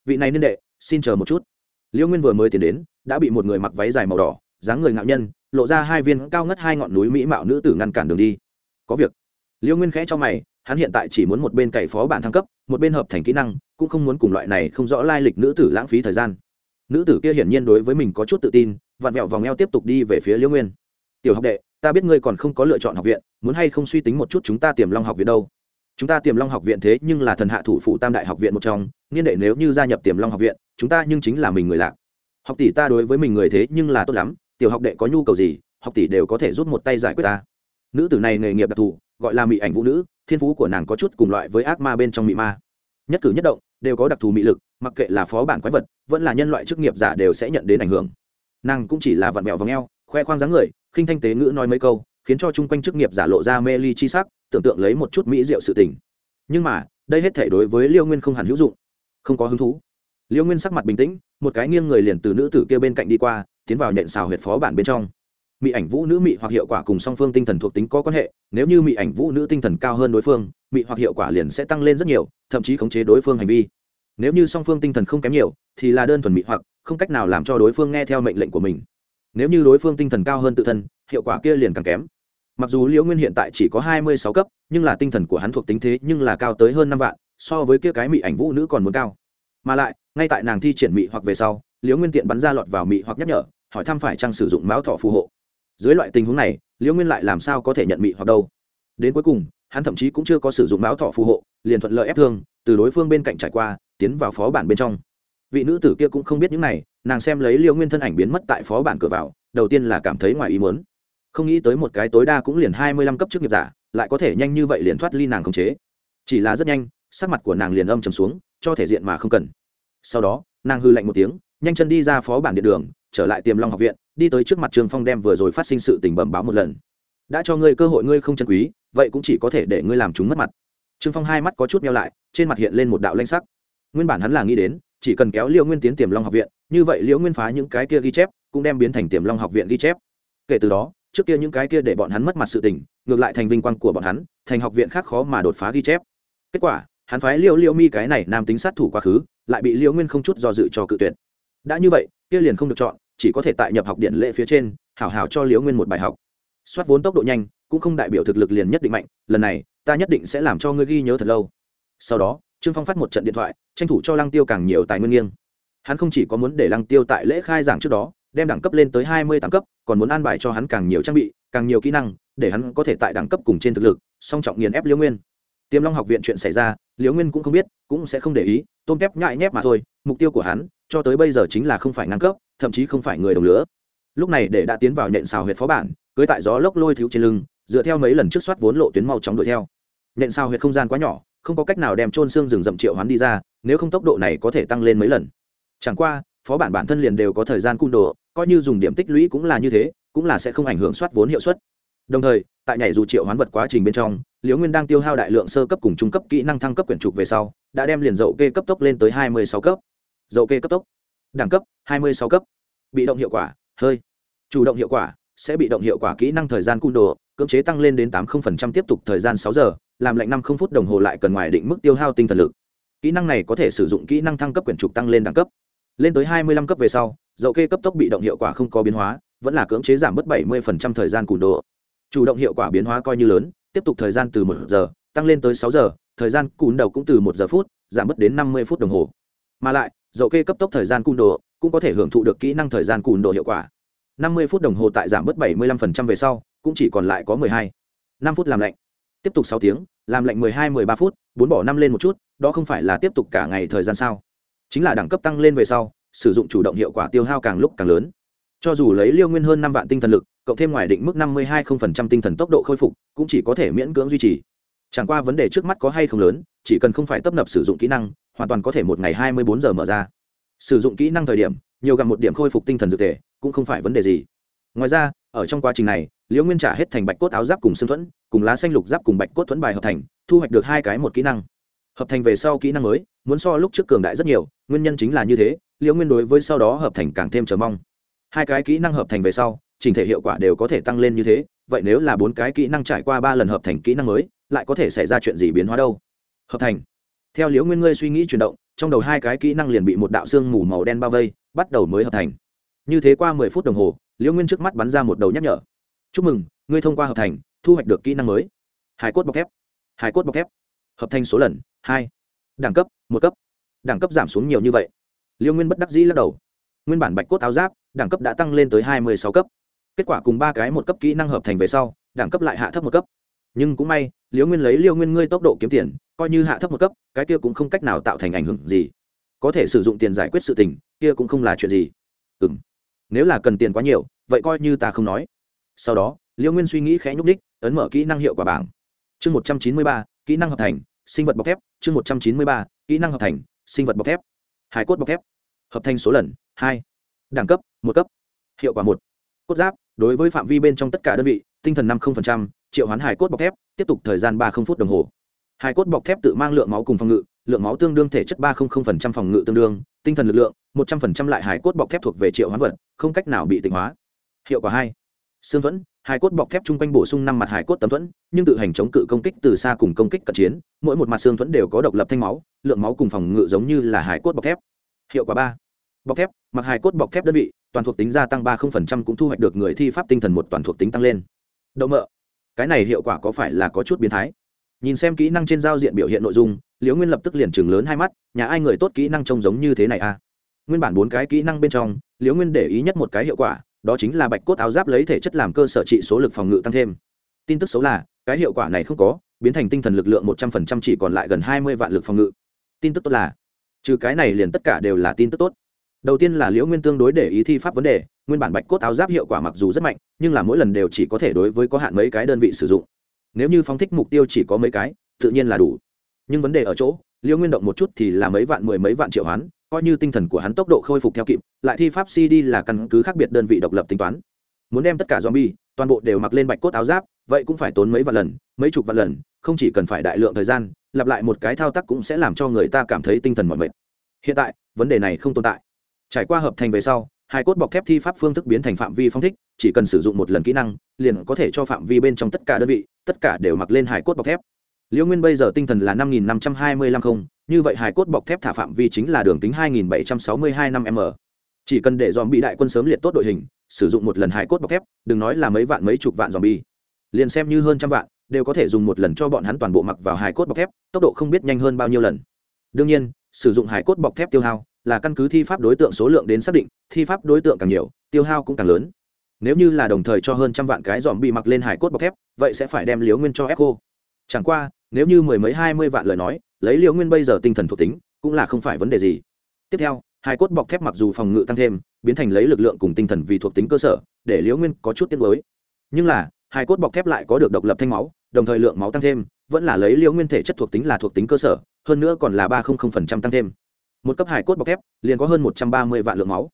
Vị này niên đệ, xin chờ một chút. Liễu nguyên vừa mới tiến đến, đã bị một người mặc váy dài màu đỏ, dáng người ngạo nhân, lộ ra hai viên cao ngất hai ngọn núi mỹ mạo nữ tử ngăn cản đường đi. Có việc. Liễu nguyên khẽ cho mày, hắn hiện tại chỉ muốn một bên cậy phó bản thăng cấp, một bên hợp thành kỹ năng, cũng không muốn cùng loại này không rõ lai lịch nữ tử lãng phí thời gian. Nữ tử kia hiển nhiên đối với mình có chút tự tin, vặn vẹo vòng eo tiếp tục đi về phía liễu nguyên. Tiểu học đệ ta biết ngươi còn không có lựa chọn học viện, muốn hay không suy tính một chút chúng ta tiềm long học viện đâu? Chúng ta tiềm long học viện thế nhưng là thần hạ thủ phụ tam đại học viện một trong, niên đệ nếu như gia nhập tiềm long học viện, chúng ta nhưng chính là mình người lạc. Học tỷ ta đối với mình người thế nhưng là tốt lắm, tiểu học đệ có nhu cầu gì, học tỷ đều có thể rút một tay giải quyết ta. Nữ tử này nghề nghiệp đặc thù, gọi là mỹ ảnh vũ nữ, thiên phú của nàng có chút cùng loại với ác ma bên trong mỹ ma. Nhất cử nhất động, đều có đặc thù mỹ lực, mặc kệ là phó bản quái vật, vẫn là nhân loại chức nghiệp giả đều sẽ nhận đến ảnh hưởng. Nàng cũng chỉ là vặn vẹo v ò khoe khoang dáng người khinh thanh tế ngữ nói mấy câu, khiến cho chung quanh chức nghiệp giả lộ ra mê ly chi sắc, tưởng tượng lấy một chút mỹ diệu sự tình. Nhưng mà, đây hết thể đối với liêu nguyên không hẳn hữu dụng. Không có hứng thú. Liêu nguyên sắc mặt bình tĩnh, một cái nghiêng người liền từ nữ tử kia bên cạnh đi qua, tiến vào nhện xào huyệt phó bản bên trong. Mị ảnh vũ nữ mỹ hoặc hiệu quả cùng song phương tinh thần thuộc tính có quan hệ, nếu như mỹ ảnh vũ nữ tinh thần cao hơn đối phương, mỹ hoặc hiệu quả liền sẽ tăng lên rất nhiều, thậm chí khống chế đối phương hành vi. Nếu như song phương tinh thần không kém nhiều, thì là đơn thuần mỹ hoặc, không cách nào làm cho đối phương nghe theo mệnh lệnh của mình nếu như đối phương tinh thần cao hơn tự thân, hiệu quả kia liền càng kém. Mặc dù liễu nguyên hiện tại chỉ có hai mươi sáu cấp, nhưng là tinh thần của hắn thuộc tính thế nhưng là cao tới hơn năm vạn, so với kia cái mị ảnh vũ nữ còn muốn cao. Mà lại, ngay tại nàng thi triển mị hoặc về sau, liễu nguyên tiện bắn ra lọt vào mị hoặc nhắc nhở, hỏi thăm phải chăng sử dụng máu thọ phù hộ. Dưới loại tình huống này, liễu nguyên lại làm sao có thể nhận mị hoặc đâu? Đến cuối cùng, hắn thậm chí cũng chưa có sử dụng máu thọ phù hộ, liền thuận lợi ép thương, từ đối phương bên cạnh trải qua, tiến vào phó bản bên trong vị nữ tử kia cũng không biết những này, nàng xem lấy Liêu nguyên thân ảnh biến mất tại phó bản cửa vào, đầu tiên là cảm thấy ngoài ý muốn. Không nghĩ tới một cái tối đa cũng liền hai mươi lăm cấp chức nghiệp giả, lại có thể nhanh như vậy liền thoát ly nàng khống chế. Chỉ là rất nhanh, sắc mặt của nàng liền âm trầm xuống, cho thể diện mà không cần. Sau đó, nàng hư lạnh một tiếng, nhanh chân đi ra phó bản điện đường, trở lại tiềm long học viện, đi tới trước mặt Trường phong đem vừa rồi phát sinh sự tình bẩm báo một lần. Đã cho ngươi cơ hội ngươi không chân quý, vậy cũng chỉ có thể để ngươi làm chúng mất mặt. Trương phong hai mắt có chút meo lại, trên mặt hiện lên một đạo lanh sắc. Nguyên bản hắn là nghĩ đến chỉ cần kéo liễu nguyên tiến tiềm long học viện, như vậy liễu nguyên phá những cái kia ghi chép, cũng đem biến thành tiềm long học viện ghi chép. Kể từ đó, trước kia những cái kia để bọn hắn mất mặt sự tình, ngược lại thành vinh quang của bọn hắn, thành học viện khác khó mà đột phá ghi chép. Kết quả, hắn phái liễu liễu mi cái này nam tính sát thủ quá khứ, lại bị liễu nguyên không chút do dự cho cự tuyệt. Đã như vậy, kia liền không được chọn, chỉ có thể tại nhập học điện lệ phía trên, hảo hảo cho liễu nguyên một bài học. Soát vốn tốc độ nhanh, cũng không đại biểu thực lực liền nhất định mạnh, lần này, ta nhất định sẽ làm cho ngươi ghi nhớ thật lâu. Sau đó trương phong phát một trận điện thoại, tranh thủ cho lăng tiêu càng nhiều tài nguyên nghiêng. Hắn không chỉ có muốn để lăng tiêu tại lễ khai giảng trước đó, đem đẳng cấp lên tới hai mươi tám cấp, còn muốn an bài cho hắn càng nhiều trang bị, càng nhiều kỹ năng, để hắn có thể tại đẳng cấp cùng trên thực lực, song trọng nghiền ép liễu nguyên. Tiềm long học viện chuyện xảy ra, liễu nguyên cũng không biết, cũng sẽ không để ý, tôm tép nhại nhép mà thôi, mục tiêu của hắn, cho tới bây giờ chính là không phải ngang cấp, thậm chí không phải người đồng lứa. Lúc này để đã tiến vào nện xào huyệt phó bản, cưới tại gió lốc lôi thiếu trên lưng, dựa theo mấy lần trước soát vốn lộ tuyến mau chóng đuổi theo. Nện xào huyệt không gian quá nhỏ không có cách nào đem trôn xương rừng rậm triệu hoán đi ra, nếu không tốc độ này có thể tăng lên mấy lần. Chẳng qua, phó bản bản thân liền đều có thời gian cung đồ, coi như dùng điểm tích lũy cũng là như thế, cũng là sẽ không ảnh hưởng soát vốn hiệu suất. Đồng thời, tại nhảy dù triệu hoán vật quá trình bên trong, liễu nguyên đang tiêu hao đại lượng sơ cấp cùng trung cấp kỹ năng thăng cấp quyển trục về sau, đã đem liền dậu kê cấp tốc lên tới hai mươi sáu cấp. Dậu kê cấp tốc. Đẳng cấp, hai mươi sáu cấp. Bị động hiệu quả, hơi. Chủ động hiệu quả, sẽ bị động hiệu quả kỹ năng thời gian cung đồ, cưỡng chế tăng lên đến tám tiếp tục thời gian sáu giờ làm lạnh năm phút đồng hồ lại cần ngoài định mức tiêu hao tinh thần lực. Kỹ năng này có thể sử dụng kỹ năng thăng cấp quyển trục tăng lên đẳng cấp. Lên tới hai mươi lăm cấp về sau dậu kê cấp tốc bị động hiệu quả không có biến hóa, vẫn là cưỡng chế giảm bớt bảy mươi thời gian cùn độ chủ động hiệu quả biến hóa coi như lớn, tiếp tục thời gian từ một giờ tăng lên tới sáu giờ, thời gian cùn đầu cũng từ một giờ phút giảm bớt đến năm mươi phút đồng hồ. Mà lại dậu kê cấp tốc thời gian cùn độ cũng có thể hưởng thụ được kỹ năng thời gian cùn độ hiệu quả. năm mươi phút đồng hồ tại giảm bớt bảy mươi lăm phần trăm về sau, cũng chỉ còn lại có mười hai. năm phút làm lạnh tiếp tục sáu tiếng, làm lạnh mười hai, mười ba phút, bốn bỏ năm lên một chút, đó không phải là tiếp tục cả ngày thời gian sao? Chính là đẳng cấp tăng lên về sau, sử dụng chủ động hiệu quả tiêu hao càng lúc càng lớn. Cho dù lấy liêu nguyên hơn năm vạn tinh thần lực, cộng thêm ngoài định mức năm mươi hai tinh thần tốc độ khôi phục, cũng chỉ có thể miễn cưỡng duy trì. Chẳng qua vấn đề trước mắt có hay không lớn, chỉ cần không phải tấp nập sử dụng kỹ năng, hoàn toàn có thể một ngày hai mươi bốn giờ mở ra. Sử dụng kỹ năng thời điểm, nhiều gặp một điểm khôi phục tinh thần dược thể cũng không phải vấn đề gì. Ngoài ra, ở trong quá trình này liễu nguyên trả hết thành bạch cốt áo giáp cùng xương thuẫn cùng lá xanh lục giáp cùng bạch cốt thuẫn bài hợp thành, thu hoạch được hai cái một kỹ năng. Hợp thành về sau kỹ năng mới, muốn so lúc trước cường đại rất nhiều, nguyên nhân chính là như thế, liễu nguyên đối với sau đó hợp thành càng thêm chờ mong. Hai cái kỹ năng hợp thành về sau trình thể hiệu quả đều có thể tăng lên như thế, vậy nếu là bốn cái kỹ năng trải qua ba lần hợp thành kỹ năng mới, lại có thể xảy ra chuyện gì biến hóa đâu? Hợp thành. Theo liễu nguyên ngươi suy nghĩ chuyển động, trong đầu hai cái kỹ năng liền bị một đạo xương mù màu đen bao vây, bắt đầu mới hợp thành. Như thế qua mười phút đồng hồ, liễu nguyên trước mắt bắn ra một đầu nhắc nhở. Chúc mừng, ngươi thông qua hợp thành thu hoạch được kỹ năng mới. Hải cốt bọc thép. Hải cốt bọc thép. Hợp thành số lần, hai. Đẳng cấp, một cấp. Đẳng cấp giảm xuống nhiều như vậy. Liêu nguyên bất đắc dĩ lắc đầu. Nguyên bản bạch cốt áo giáp, đẳng cấp đã tăng lên tới hai mươi sáu cấp. Kết quả cùng ba cái một cấp kỹ năng hợp thành về sau, đẳng cấp lại hạ thấp một cấp. Nhưng cũng may, liêu nguyên lấy liêu nguyên ngươi tốc độ kiếm tiền, coi như hạ thấp một cấp, cái kia cũng không cách nào tạo thành ảnh hưởng gì. Có thể sử dụng tiền giải quyết sự tình, kia cũng không là chuyện gì. Ừ m nếu là cần tiền quá nhiều, vậy coi như ta không nói. Sau đó Liễu nguyên suy nghĩ khẽ nhúc đích ấn mở kỹ năng hiệu quả bảng. Chương một trăm chín mươi ba, kỹ năng hợp thành, sinh vật bọc thép. Chương một trăm chín mươi ba, kỹ năng hợp thành, sinh vật bọc thép. Hải cốt bọc thép. Hợp thành số lần, hai. Đẳng cấp, một cấp. Hiệu quả một. Cốt giáp, đối với phạm vi bên trong tất cả đơn vị, tinh thần năm triệu hoán hải cốt bọc thép, tiếp tục thời gian ba phút đồng hồ. Hải cốt bọc thép tự mang lượng máu cùng phòng ngự, lượng máu tương đương thể chất ba phòng ngự tương đương, tinh thần lực lượng, một trăm phần trăm lại hải cốt bọc thép thuộc về triệu hoán vật, không cách nào bị tịnh hóa. Hiệu quả hai. Xương thuẫn hải cốt bọc thép chung quanh bổ sung năm mặt hải cốt tấm thuẫn, nhưng tự hành chống cự công kích từ xa cùng công kích cận chiến, mỗi một mặt xương thuẫn đều có độc lập thanh máu, lượng máu cùng phòng ngự giống như là hải cốt bọc thép. Hiệu quả ba. Bọc thép, mặc hải cốt bọc thép đơn vị, toàn thuộc tính gia tăng ba cũng thu hoạch được người thi pháp tinh thần một toàn thuộc tính tăng lên. Đậu mợ cái này hiệu quả có phải là có chút biến thái? Nhìn xem kỹ năng trên giao diện biểu hiện nội dung, liễu nguyên lập tức liền chừng lớn hai mắt, nhà ai người tốt kỹ năng trông giống như thế này à? Nguyên bản bốn cái kỹ năng bên trong, liễu nguyên để ý nhất một cái hiệu quả đó chính là bạch cốt áo giáp lấy thể chất làm cơ sở trị số lực phòng ngự tăng thêm. Tin tức xấu là, cái hiệu quả này không có, biến thành tinh thần lực lượng một trăm phần trăm chỉ còn lại gần hai mươi vạn lực phòng ngự. Tin tức tốt là, trừ cái này liền tất cả đều là tin tức tốt. Đầu tiên là liễu nguyên tương đối để ý thi pháp vấn đề, nguyên bản bạch cốt áo giáp hiệu quả mặc dù rất mạnh, nhưng là mỗi lần đều chỉ có thể đối với có hạn mấy cái đơn vị sử dụng. Nếu như phóng thích mục tiêu chỉ có mấy cái, tự nhiên là đủ. Nhưng vấn đề ở chỗ, liễu nguyên động một chút thì là mấy vạn mười mấy vạn triệu hoán coi như tinh thần của hắn tốc độ khôi phục theo kịp, lại thi pháp cd là căn cứ khác biệt đơn vị độc lập tính toán. Muốn đem tất cả zombie, toàn bộ đều mặc lên bạch cốt áo giáp, vậy cũng phải tốn mấy vạn lần, mấy chục vạn lần, không chỉ cần phải đại lượng thời gian, lặp lại một cái thao tác cũng sẽ làm cho người ta cảm thấy tinh thần mỏi mệt. Hiện tại, vấn đề này không tồn tại. Trải qua hợp thành về sau, hai cốt bọc thép thi pháp phương thức biến thành phạm vi phong thích, chỉ cần sử dụng một lần kỹ năng, liền có thể cho phạm vi bên trong tất cả đơn vị, tất cả đều mặc lên hải cốt bọc thép. Liễu nguyên bây giờ tinh thần là năm nghìn năm trăm hai mươi lăm không như vậy hải cốt bọc thép thả phạm vi chính là đường kính 2762 năm m. Chỉ cần để dòm bị đại quân sớm liệt tốt đội hình, sử dụng một lần hải cốt bọc thép, đừng nói là mấy vạn mấy chục vạn dòm bi liền xem như hơn trăm vạn, đều có thể dùng một lần cho bọn hắn toàn bộ mặc vào hải cốt bọc thép, tốc độ không biết nhanh hơn bao nhiêu lần. Đương nhiên, sử dụng hải cốt bọc thép tiêu hao là căn cứ thi pháp đối tượng số lượng đến xác định, thi pháp đối tượng càng nhiều, tiêu hao cũng càng lớn. Nếu như là đồng thời cho hơn trăm vạn cái dòm bị mặc lên hải cốt bọc thép, vậy sẽ phải đem liếu nguyên cho ép chẳng qua, nếu như mười mấy hai mươi vạn lời nói lấy liễu nguyên bây giờ tinh thần thuộc tính, cũng là không phải vấn đề gì. Tiếp theo hải cốt bọc thép mặc dù phòng ngự tăng thêm, biến thành lấy lực lượng cùng tinh thần vì thuộc tính cơ sở, để liễu nguyên có chút tiết mới nhưng là hải cốt bọc thép lại có được độc lập thanh máu, đồng thời lượng máu tăng thêm, vẫn là lấy liễu nguyên thể chất thuộc tính là thuộc tính cơ sở, hơn nữa còn là ba tăng thêm. Một cấp hải cốt bọc thép, liền có hơn một trăm ba mươi vạn lượng máu.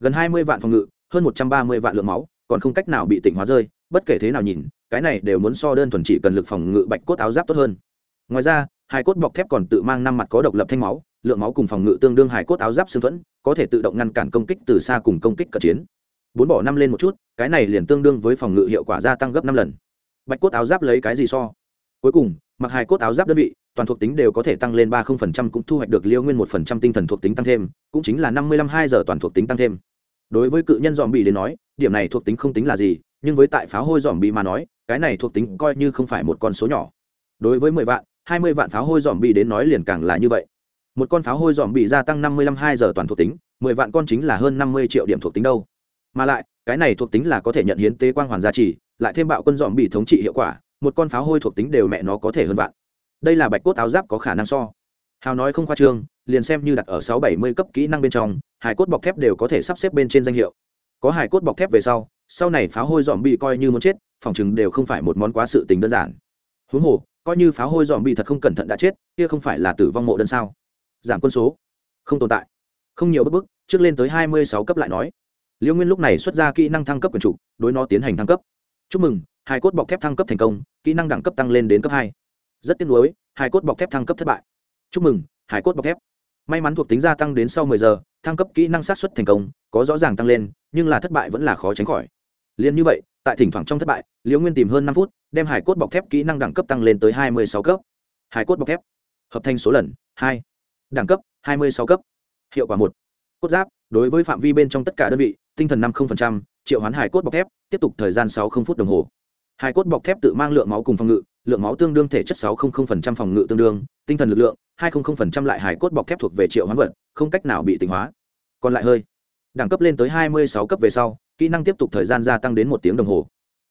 Gần hai mươi vạn phòng ngự, hơn một trăm ba mươi vạn lượng máu, còn không cách nào bị tỉnh hóa rơi, bất kể thế nào nhìn, cái này đều muốn so đơn thuần chỉ cần lực phòng ngự bạch cốt áo giáp tốt hơn. Ngoài ra hài cốt bọc thép còn tự mang năm mặt có độc lập thanh máu, lượng máu cùng phòng ngự tương đương hải cốt áo giáp xương thuẫn, có thể tự động ngăn cản công kích từ xa cùng công kích cận chiến. Bốn bỏ năm lên một chút, cái này liền tương đương với phòng ngự hiệu quả gia tăng gấp năm lần. Bạch cốt áo giáp lấy cái gì so? Cuối cùng, mặc hải cốt áo giáp đơn vị, toàn thuộc tính đều có thể tăng lên ba không phần trăm cũng thu hoạch được liêu nguyên một phần trăm tinh thần thuộc tính tăng thêm, cũng chính là năm mươi lăm hai giờ toàn thuộc tính tăng thêm. Đối với cự nhân dòm bị đến nói, điểm này thuộc tính không tính là gì, nhưng với tại phá hôi dòm bị mà nói, cái này thuộc tính coi như không phải một con số nhỏ. Đối với mười vạn hai mươi vạn pháo hôi dòm bị đến nói liền càng là như vậy. Một con pháo hôi dòm bị gia tăng năm mươi lăm hai giờ toàn thuộc tính, mười vạn con chính là hơn năm mươi triệu điểm thuộc tính đâu. Mà lại, cái này thuộc tính là có thể nhận hiến tế quang hoàn gia trì, lại thêm bạo quân dòm bị thống trị hiệu quả, một con pháo hôi thuộc tính đều mẹ nó có thể hơn vạn. Đây là bạch cốt áo giáp có khả năng so. Hào nói không khoa trương, liền xem như đặt ở sáu bảy mươi cấp kỹ năng bên trong, hải cốt bọc thép đều có thể sắp xếp bên trên danh hiệu. Có hải cốt bọc thép về sau sau này pháo hôi dòm bị coi như muốn chết, phòng chừng đều không phải một món quá sự tình đơn giản. Huống hồ coi như pháo hôi dòm bị thật không cẩn thận đã chết, kia không phải là tử vong mộ đơn sao? Giảm quân số. Không tồn tại. Không nhiều bức bức, trước lên tới hai mươi sáu cấp lại nói. Liêu nguyên lúc này xuất ra kỹ năng thăng cấp quyền chủ, đối nó tiến hành thăng cấp. Chúc mừng, hai cốt bọc thép thăng cấp thành công, kỹ năng đẳng cấp tăng lên đến cấp hai. Rất tiếc nuối, hai cốt bọc thép thăng cấp thất bại. Chúc mừng hải cốt bọc thép. May mắn thuộc tính gia tăng đến sau mười giờ, thăng cấp kỹ năng sát xuất thành công, có rõ ràng tăng lên, nhưng là thất bại vẫn là khó tránh khỏi liền như vậy, tại thỉnh thoảng trong thất bại, liễu nguyên tìm hơn năm phút, đem hải cốt bọc thép kỹ năng đẳng cấp tăng lên tới hai mươi sáu cấp. Hải cốt bọc thép, hợp thành số lần, hai. Đẳng cấp, hai mươi sáu cấp. Hiệu quả một. Cốt giáp, đối với phạm vi bên trong tất cả đơn vị, tinh thần năm triệu hoán hải cốt bọc thép, tiếp tục thời gian sáu phút đồng hồ. Hải cốt bọc thép tự mang lượng máu cùng phòng ngự, lượng máu tương đương thể chất sáu phòng ngự tương đương, tinh thần lực lượng, hai lại hải cốt bọc thép thuộc về triệu hoán vật, không cách nào bị tỉnh hóa. Còn lại hơi. Đẳng cấp lên tới hai mươi sáu cấp về sau kỹ năng tiếp tục thời gian gia tăng đến một tiếng đồng hồ.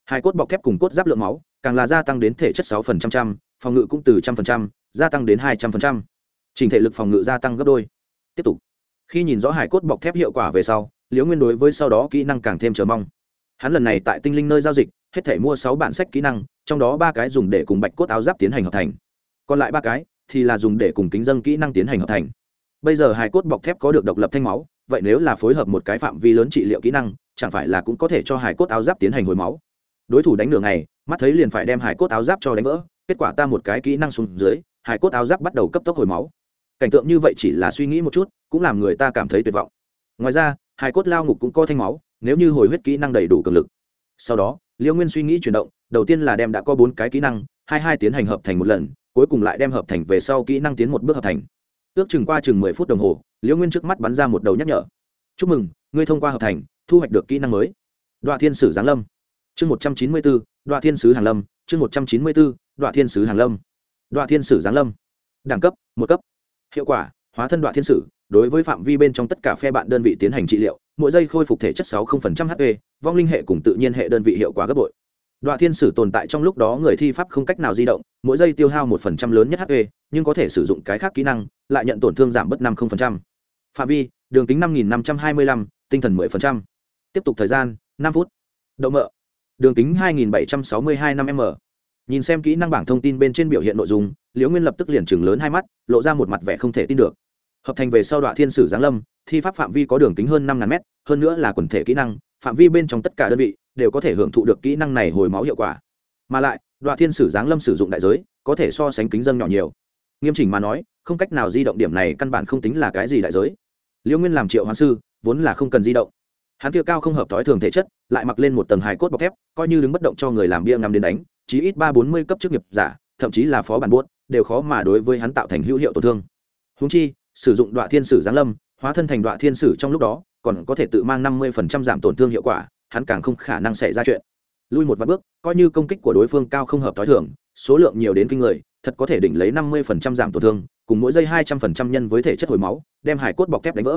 Hai cốt bọc thép cùng cốt giáp lượng máu càng là gia tăng đến thể chất sáu phần trăm trăm, phòng ngự cũng từ trăm phần trăm gia tăng đến hai trăm phần trăm. trình thể lực phòng ngự gia tăng gấp đôi. Tiếp tục. Khi nhìn rõ hải cốt bọc thép hiệu quả về sau liễu nguyên đối với sau đó kỹ năng càng thêm chờ mong. Hắn lần này tại tinh linh nơi giao dịch hết thể mua sáu bản sách kỹ năng trong đó ba cái dùng để cùng bạch cốt áo giáp tiến hành hợp thành. Còn lại ba cái thì là dùng để cùng kính dân kỹ năng tiến hành hợp thành. Bây giờ hải cốt bọc thép có được độc lập thanh máu vậy nếu là phối hợp một cái phạm vi lớn trị liệu kỹ năng chẳng phải là cũng có thể cho hải cốt áo giáp tiến hành hồi máu. Đối thủ đánh đường này mắt thấy liền phải đem hải cốt áo giáp cho đánh vỡ, kết quả ta một cái kỹ năng xuống dưới, hải cốt áo giáp bắt đầu cấp tốc hồi máu. Cảnh tượng như vậy chỉ là suy nghĩ một chút, cũng làm người ta cảm thấy tuyệt vọng. Ngoài ra, hải cốt lao ngục cũng có thanh máu, nếu như hồi huyết kỹ năng đầy đủ cường lực. Sau đó liễu nguyên suy nghĩ chuyển động, đầu tiên là đem đã có bốn cái kỹ năng, hai hai tiến hành hợp thành một lần, cuối cùng lại đem hợp thành về sau kỹ năng tiến một bước hợp thành. Ước chừng qua chừng mười phút đồng hồ liễu nguyên trước mắt bắn ra một đầu nhắc nhở. Chúc mừng, ngươi thông qua hợp thành thu hoạch được kỹ năng mới. Đoạn thiên sử giáng lâm. Chương một trăm chín mươi bốn đoạn thiên sứ hàng lâm. Chương một trăm chín mươi bốn đoạn thiên sứ hàng lâm. Đoạn thiên sử giáng lâm. Đẳng cấp, một cấp. Hiệu quả, hóa thân đoạn thiên sử, đối với phạm vi bên trong tất cả phe bạn đơn vị tiến hành trị liệu, mỗi giây khôi phục thể chất sáu hp vong linh hệ cùng tự nhiên hệ đơn vị hiệu quả gấp bội. Đoạn thiên sử tồn tại trong lúc đó người thi pháp không cách nào di động, mỗi giây tiêu hao một phần trăm lớn nhất hp nhưng có thể sử dụng cái khác kỹ năng, lại nhận tổn thương giảm bớt năm phạm vi, đường kính năm nghìn năm trăm hai mươi lăm, tinh thần mười phần trăm tiếp tục thời gian, năm phút. Đậu mợ. Đường kính hai nghìn bảy trăm sáu mươi hai năm m. Nhìn xem kỹ năng bảng thông tin bên trên biểu hiện nội dung, liễu nguyên lập tức liền chừng lớn hai mắt, lộ ra một mặt vẻ không thể tin được. Hợp thành về sau đoạn thiên sử giáng lâm, thi pháp phạm vi có đường kính hơn năm ngàn m hơn nữa là quần thể kỹ năng, phạm vi bên trong tất cả đơn vị đều có thể hưởng thụ được kỹ năng này hồi máu hiệu quả. Mà lại, đoạn thiên sử giáng lâm sử dụng đại giới, có thể so sánh kính dân nhỏ nhiều. Nghiêm chỉnh mà nói, không cách nào di động điểm này căn bản không tính là cái gì đại giới. Liễu nguyên làm triệu hoán sư, vốn là không cần di động hắn kia cao không hợp thói thường thể chất, lại mặc lên một tầng hài cốt bọc thép, coi như đứng bất động cho người làm bia ngắm đến đánh, chí ít ba bốn mươi cấp chức nghiệp giả, thậm chí là phó bản buốt, đều khó mà đối với hắn tạo thành hữu hiệu tổn thương. Húng chi, sử dụng đoạn thiên sử giáng lâm, hóa thân thành đoạn thiên sử trong lúc đó, còn có thể tự mang năm mươi giảm tổn thương hiệu quả, hắn càng không khả năng xảy ra chuyện. Lui một vạn bước, coi như công kích của đối phương cao không hợp t h o i thường, số lượng nhiều đến kinh người, thật có thể đỉnh lấy năm mươi giảm tổn thương, cùng mỗi giây hai trăm linh nhân với thể chất hồi máu, đem hải cốt bọc thép đánh vỡ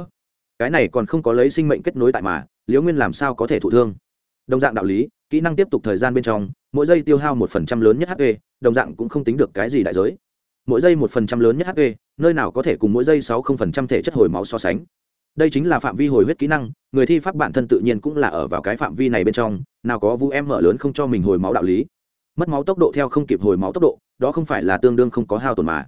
cái này còn không có lấy sinh mệnh kết nối tại mà, liễu nguyên làm sao có thể thụ thương? Đồng dạng đạo lý, kỹ năng tiếp tục thời gian bên trong, mỗi giây tiêu hao một phần trăm lớn nhất hp đồng dạng cũng không tính được cái gì đại giới. Mỗi giây một phần trăm lớn nhất hp nơi nào có thể cùng mỗi giây sáu không phần trăm thể chất hồi máu so sánh. Đây chính là phạm vi hồi huyết kỹ năng, người thi pháp bản thân tự nhiên cũng là ở vào cái phạm vi này bên trong, nào có vũ em mở lớn không cho mình hồi máu đạo lý. Mất máu tốc độ theo không kịp hồi máu tốc độ, đó không phải là tương đương không có hao tổn mà.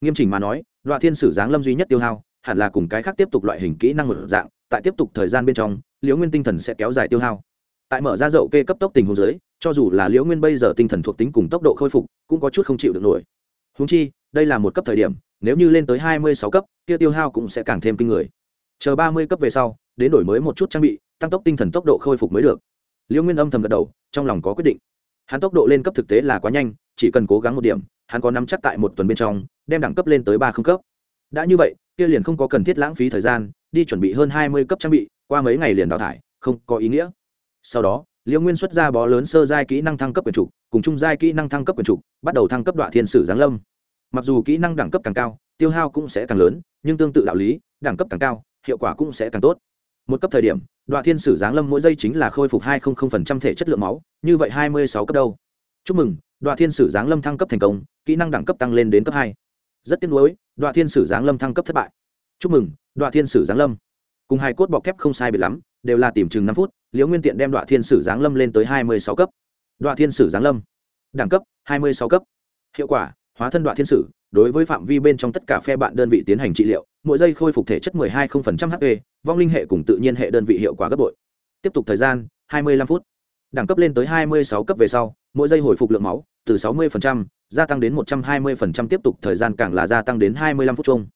Nghiêm chỉnh mà nói đoạn thiên sử giáng lâm duy nhất tiêu hao hẳn là cùng cái khác tiếp tục loại hình kỹ năng một dạng, tại tiếp tục thời gian bên trong, liễu nguyên tinh thần sẽ kéo dài tiêu hao. Tại mở ra dậu kê cấp tốc tình huống dưới, cho dù là liễu nguyên bây giờ tinh thần thuộc tính cùng tốc độ khôi phục, cũng có chút không chịu được nổi. Húng chi, đây là một cấp thời điểm, nếu như lên tới hai mươi sáu cấp, kia tiêu hao cũng sẽ càng thêm kinh người. Chờ ba mươi cấp về sau, đến đổi mới một chút trang bị, tăng tốc tinh thần tốc độ khôi phục mới được. Liễu nguyên âm thầm gật đầu, trong lòng có quyết định. Hắn tốc độ lên cấp thực tế là quá nhanh, chỉ cần cố gắng một điểm, hắn có nắm chắc tại một tuần bên trong, đem đẳng cấp lên tới ba không cấp đã như vậy, kia liền không có cần thiết lãng phí thời gian, đi chuẩn bị hơn hai mươi cấp trang bị, qua mấy ngày liền đào thải, không có ý nghĩa. Sau đó, liễu nguyên xuất ra bó lớn sơ giai kỹ năng thăng cấp quyền trục cùng chung giai kỹ năng thăng cấp quyền trục bắt đầu thăng cấp đoạn thiên sử giáng lâm. Mặc dù kỹ năng đẳng cấp càng cao, tiêu hao cũng sẽ càng lớn, nhưng tương tự đạo lý, đẳng cấp càng cao, hiệu quả cũng sẽ càng tốt. Một cấp thời điểm, đoạn thiên sử giáng lâm mỗi giây chính là khôi phục hai thể chất lượng máu, như vậy hai mươi sáu cấp đâu. Chúc mừng, đoạn thiên sử giáng lâm thăng cấp thành công, kỹ năng đẳng cấp tăng lên đến cấp hai rất tiếc nuối đoạn thiên sử giáng lâm thăng cấp thất bại. Chúc mừng đoạn thiên sử giáng lâm. Cùng hai cốt bọc thép không sai biệt lắm, đều là tìm chừng năm phút, liễu nguyên tiện đem đoạn thiên sử giáng lâm lên tới hai mươi sáu cấp. Đoạn thiên sử giáng lâm. Đẳng cấp, hai mươi sáu cấp. Hiệu quả, hóa thân đoạn thiên sử, đối với phạm vi bên trong tất cả phe bạn đơn vị tiến hành trị liệu, mỗi giây khôi phục thể chất 12% hp vong linh hệ cùng tự nhiên hệ đơn vị hiệu quả gấp bội. Tiếp tục thời gian 25 phút. Đẳng cấp lên tới 26 cấp về sau, mỗi giây hồi phục lượng máu từ 60% gia tăng đến 120% tiếp tục thời gian càng là gia tăng đến 25 phút chung.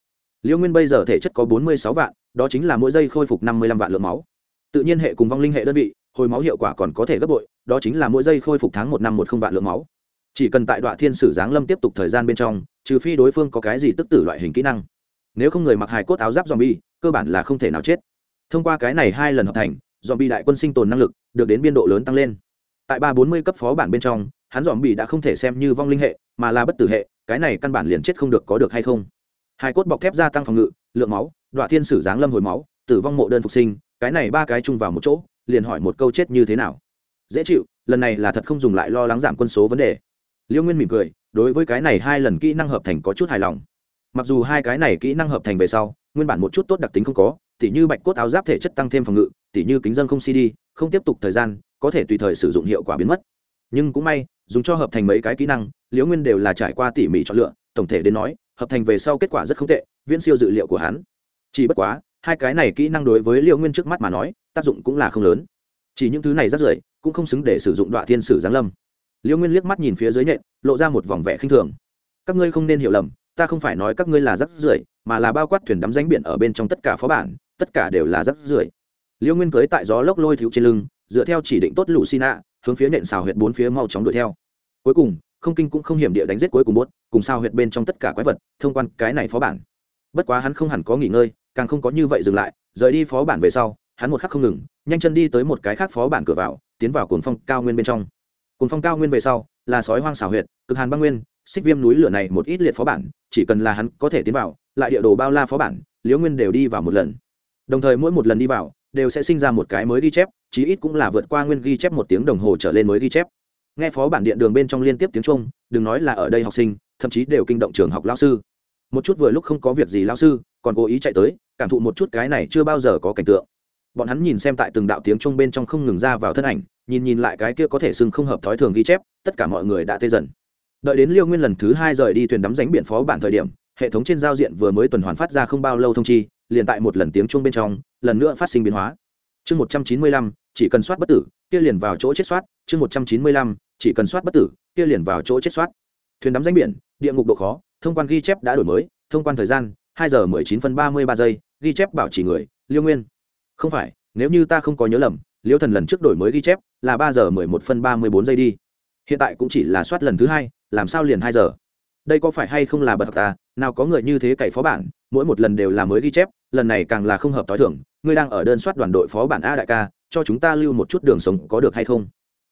Liễu nguyên bây giờ thể chất có 46 vạn, đó chính là mỗi giây khôi phục 55 vạn lượng máu. Tự nhiên hệ cùng vong linh hệ đơn vị, hồi máu hiệu quả còn có thể gấp bội, đó chính là mỗi giây khôi phục tháng một năm một không vạn lượng máu. Chỉ cần tại đoạn thiên sử giáng lâm tiếp tục thời gian bên trong, trừ phi đối phương có cái gì tức tử loại hình kỹ năng. Nếu không người mặc hài cốt áo giáp zombie, cơ bản là không thể nào chết. Thông qua cái này hai lần hợp thành, zombie đại quân sinh tồn năng lực được đến biên độ lớn tăng lên. Tại ba bốn mươi cấp phó bản bên trong hắn zombie đã không thể xem như vong linh hệ, mà là bất tử hệ, cái này căn bản liền chết không được có được hay không? Hai cốt bọc thép gia tăng phòng ngự, lượng máu đoạn thiên sử giáng lâm hồi máu, tử vong mộ đơn phục sinh, cái này ba cái chung vào một chỗ, liền hỏi một câu chết như thế nào? Dễ chịu, lần này là thật không dùng lại lo lắng giảm quân số vấn đề. Liêu nguyên mỉm cười, đối với cái này hai lần kỹ năng hợp thành có chút hài lòng. Mặc dù hai cái này kỹ năng hợp thành về sau, nguyên bản một chút tốt đặc tính không có, tỉ như bạch cốt áo giáp thể chất tăng thêm phòng ngự, tỉ như kính dân không cd không tiếp tục thời gian, có thể tùy thời sử dụng hiệu quả biến mất nhưng cũng may, dùng cho hợp thành mấy cái kỹ năng, liễu nguyên đều là trải qua tỉ mỉ chọn lựa, tổng thể đến nói, hợp thành về sau kết quả rất không tệ, viễn siêu dự liệu của hắn. Chỉ bất quá, hai cái này kỹ năng đối với liễu nguyên trước mắt mà nói, tác dụng cũng là không lớn. Chỉ những thứ này rất rưởi cũng không xứng để sử dụng đoạn thiên sử giáng lâm. Liễu nguyên liếc mắt nhìn phía dưới nhện, lộ ra một vòng vẻ khinh thường. Các ngươi không nên hiểu lầm, ta không phải nói các ngươi là rắc rưởi mà là bao quát thuyền đắm ránh biển ở bên trong tất cả phó bản, tất cả đều là rắc rưởi liễu nguyên cưới tại gió lốc lôi thiếu trên lưng, dựa theo chỉ định tốt lũ xin ạ hướng phía nện xào huyệt bốn phía mau chóng đuổi theo. Cuối cùng, không kinh cũng không hiểm địa đánh giết cuối cùng bốt, cùng sao huyệt bên trong tất cả quái vật, thông quan cái này phó bản. Bất quá hắn không hẳn có nghỉ ngơi, càng không có như vậy dừng lại, rời đi phó bản về sau, hắn một khắc không ngừng, nhanh chân đi tới một cái khác phó bản cửa vào, tiến vào cuồng phong cao nguyên bên trong. Cuồng phong cao nguyên về sau, là sói hoang xào huyệt, cực hàn băng nguyên, xích viêm núi lửa này một ít liệt phó bản, chỉ cần là hắn có thể tiến vào, lại địa đồ bao la phó bản, liễu nguyên đều đi vào một lần. Đồng thời mỗi một lần đi vào, đều sẽ sinh ra một cái mới ghi chép chí ít cũng là vượt qua nguyên ghi chép một tiếng đồng hồ trở lên mới ghi chép. Nghe phó bản điện đường bên trong liên tiếp tiếng trung đừng nói là ở đây học sinh, thậm chí đều kinh động trường học lao sư. Một chút vừa lúc không có việc gì lao sư, còn cố ý chạy tới, cảm thụ một chút cái này chưa bao giờ có cảnh tượng. Bọn hắn nhìn xem tại từng đạo tiếng trung bên trong không ngừng ra vào thân ảnh, nhìn nhìn lại cái kia có thể xưng không hợp thói thường ghi chép, tất cả mọi người đã tê dần. Đợi đến liêu nguyên lần thứ hai rời đi thuyền đắm ránh biển phó bản thời điểm, hệ thống trên giao diện vừa mới tuần hoàn phát ra không bao lâu thông chi, liền tại một lần tiếng chuông bên trong, lần nữa phát sinh biến hóa chương một trăm chín mươi lăm, chỉ cần soát bất tử, kia liền vào chỗ chết soát, chương một trăm chín mươi lăm, chỉ cần soát bất tử, kia liền vào chỗ chết soát. Thuyền đắm danh biển, địa ngục độ khó, thông quan ghi chép đã đổi mới, thông quan thời gian, hai giờ mười chín phân ba mươi ba giây, ghi chép bảo trì người, liêu nguyên. Không phải, nếu như ta không có nhớ lầm, liêu thần lần trước đổi mới ghi chép là ba giờ mười một phân ba mươi bốn giây đi. Hiện tại cũng chỉ là soát lần thứ hai, làm sao liền hai giờ? Đây có phải hay không là bật ta? Nào có người như thế cày phó bản mỗi một lần đều là mới ghi chép, lần này càng là không hợp t h i thưởng ngươi đang ở đơn soát đoàn đội phó bản a đại ca, cho chúng ta lưu một chút đường sống có được hay không?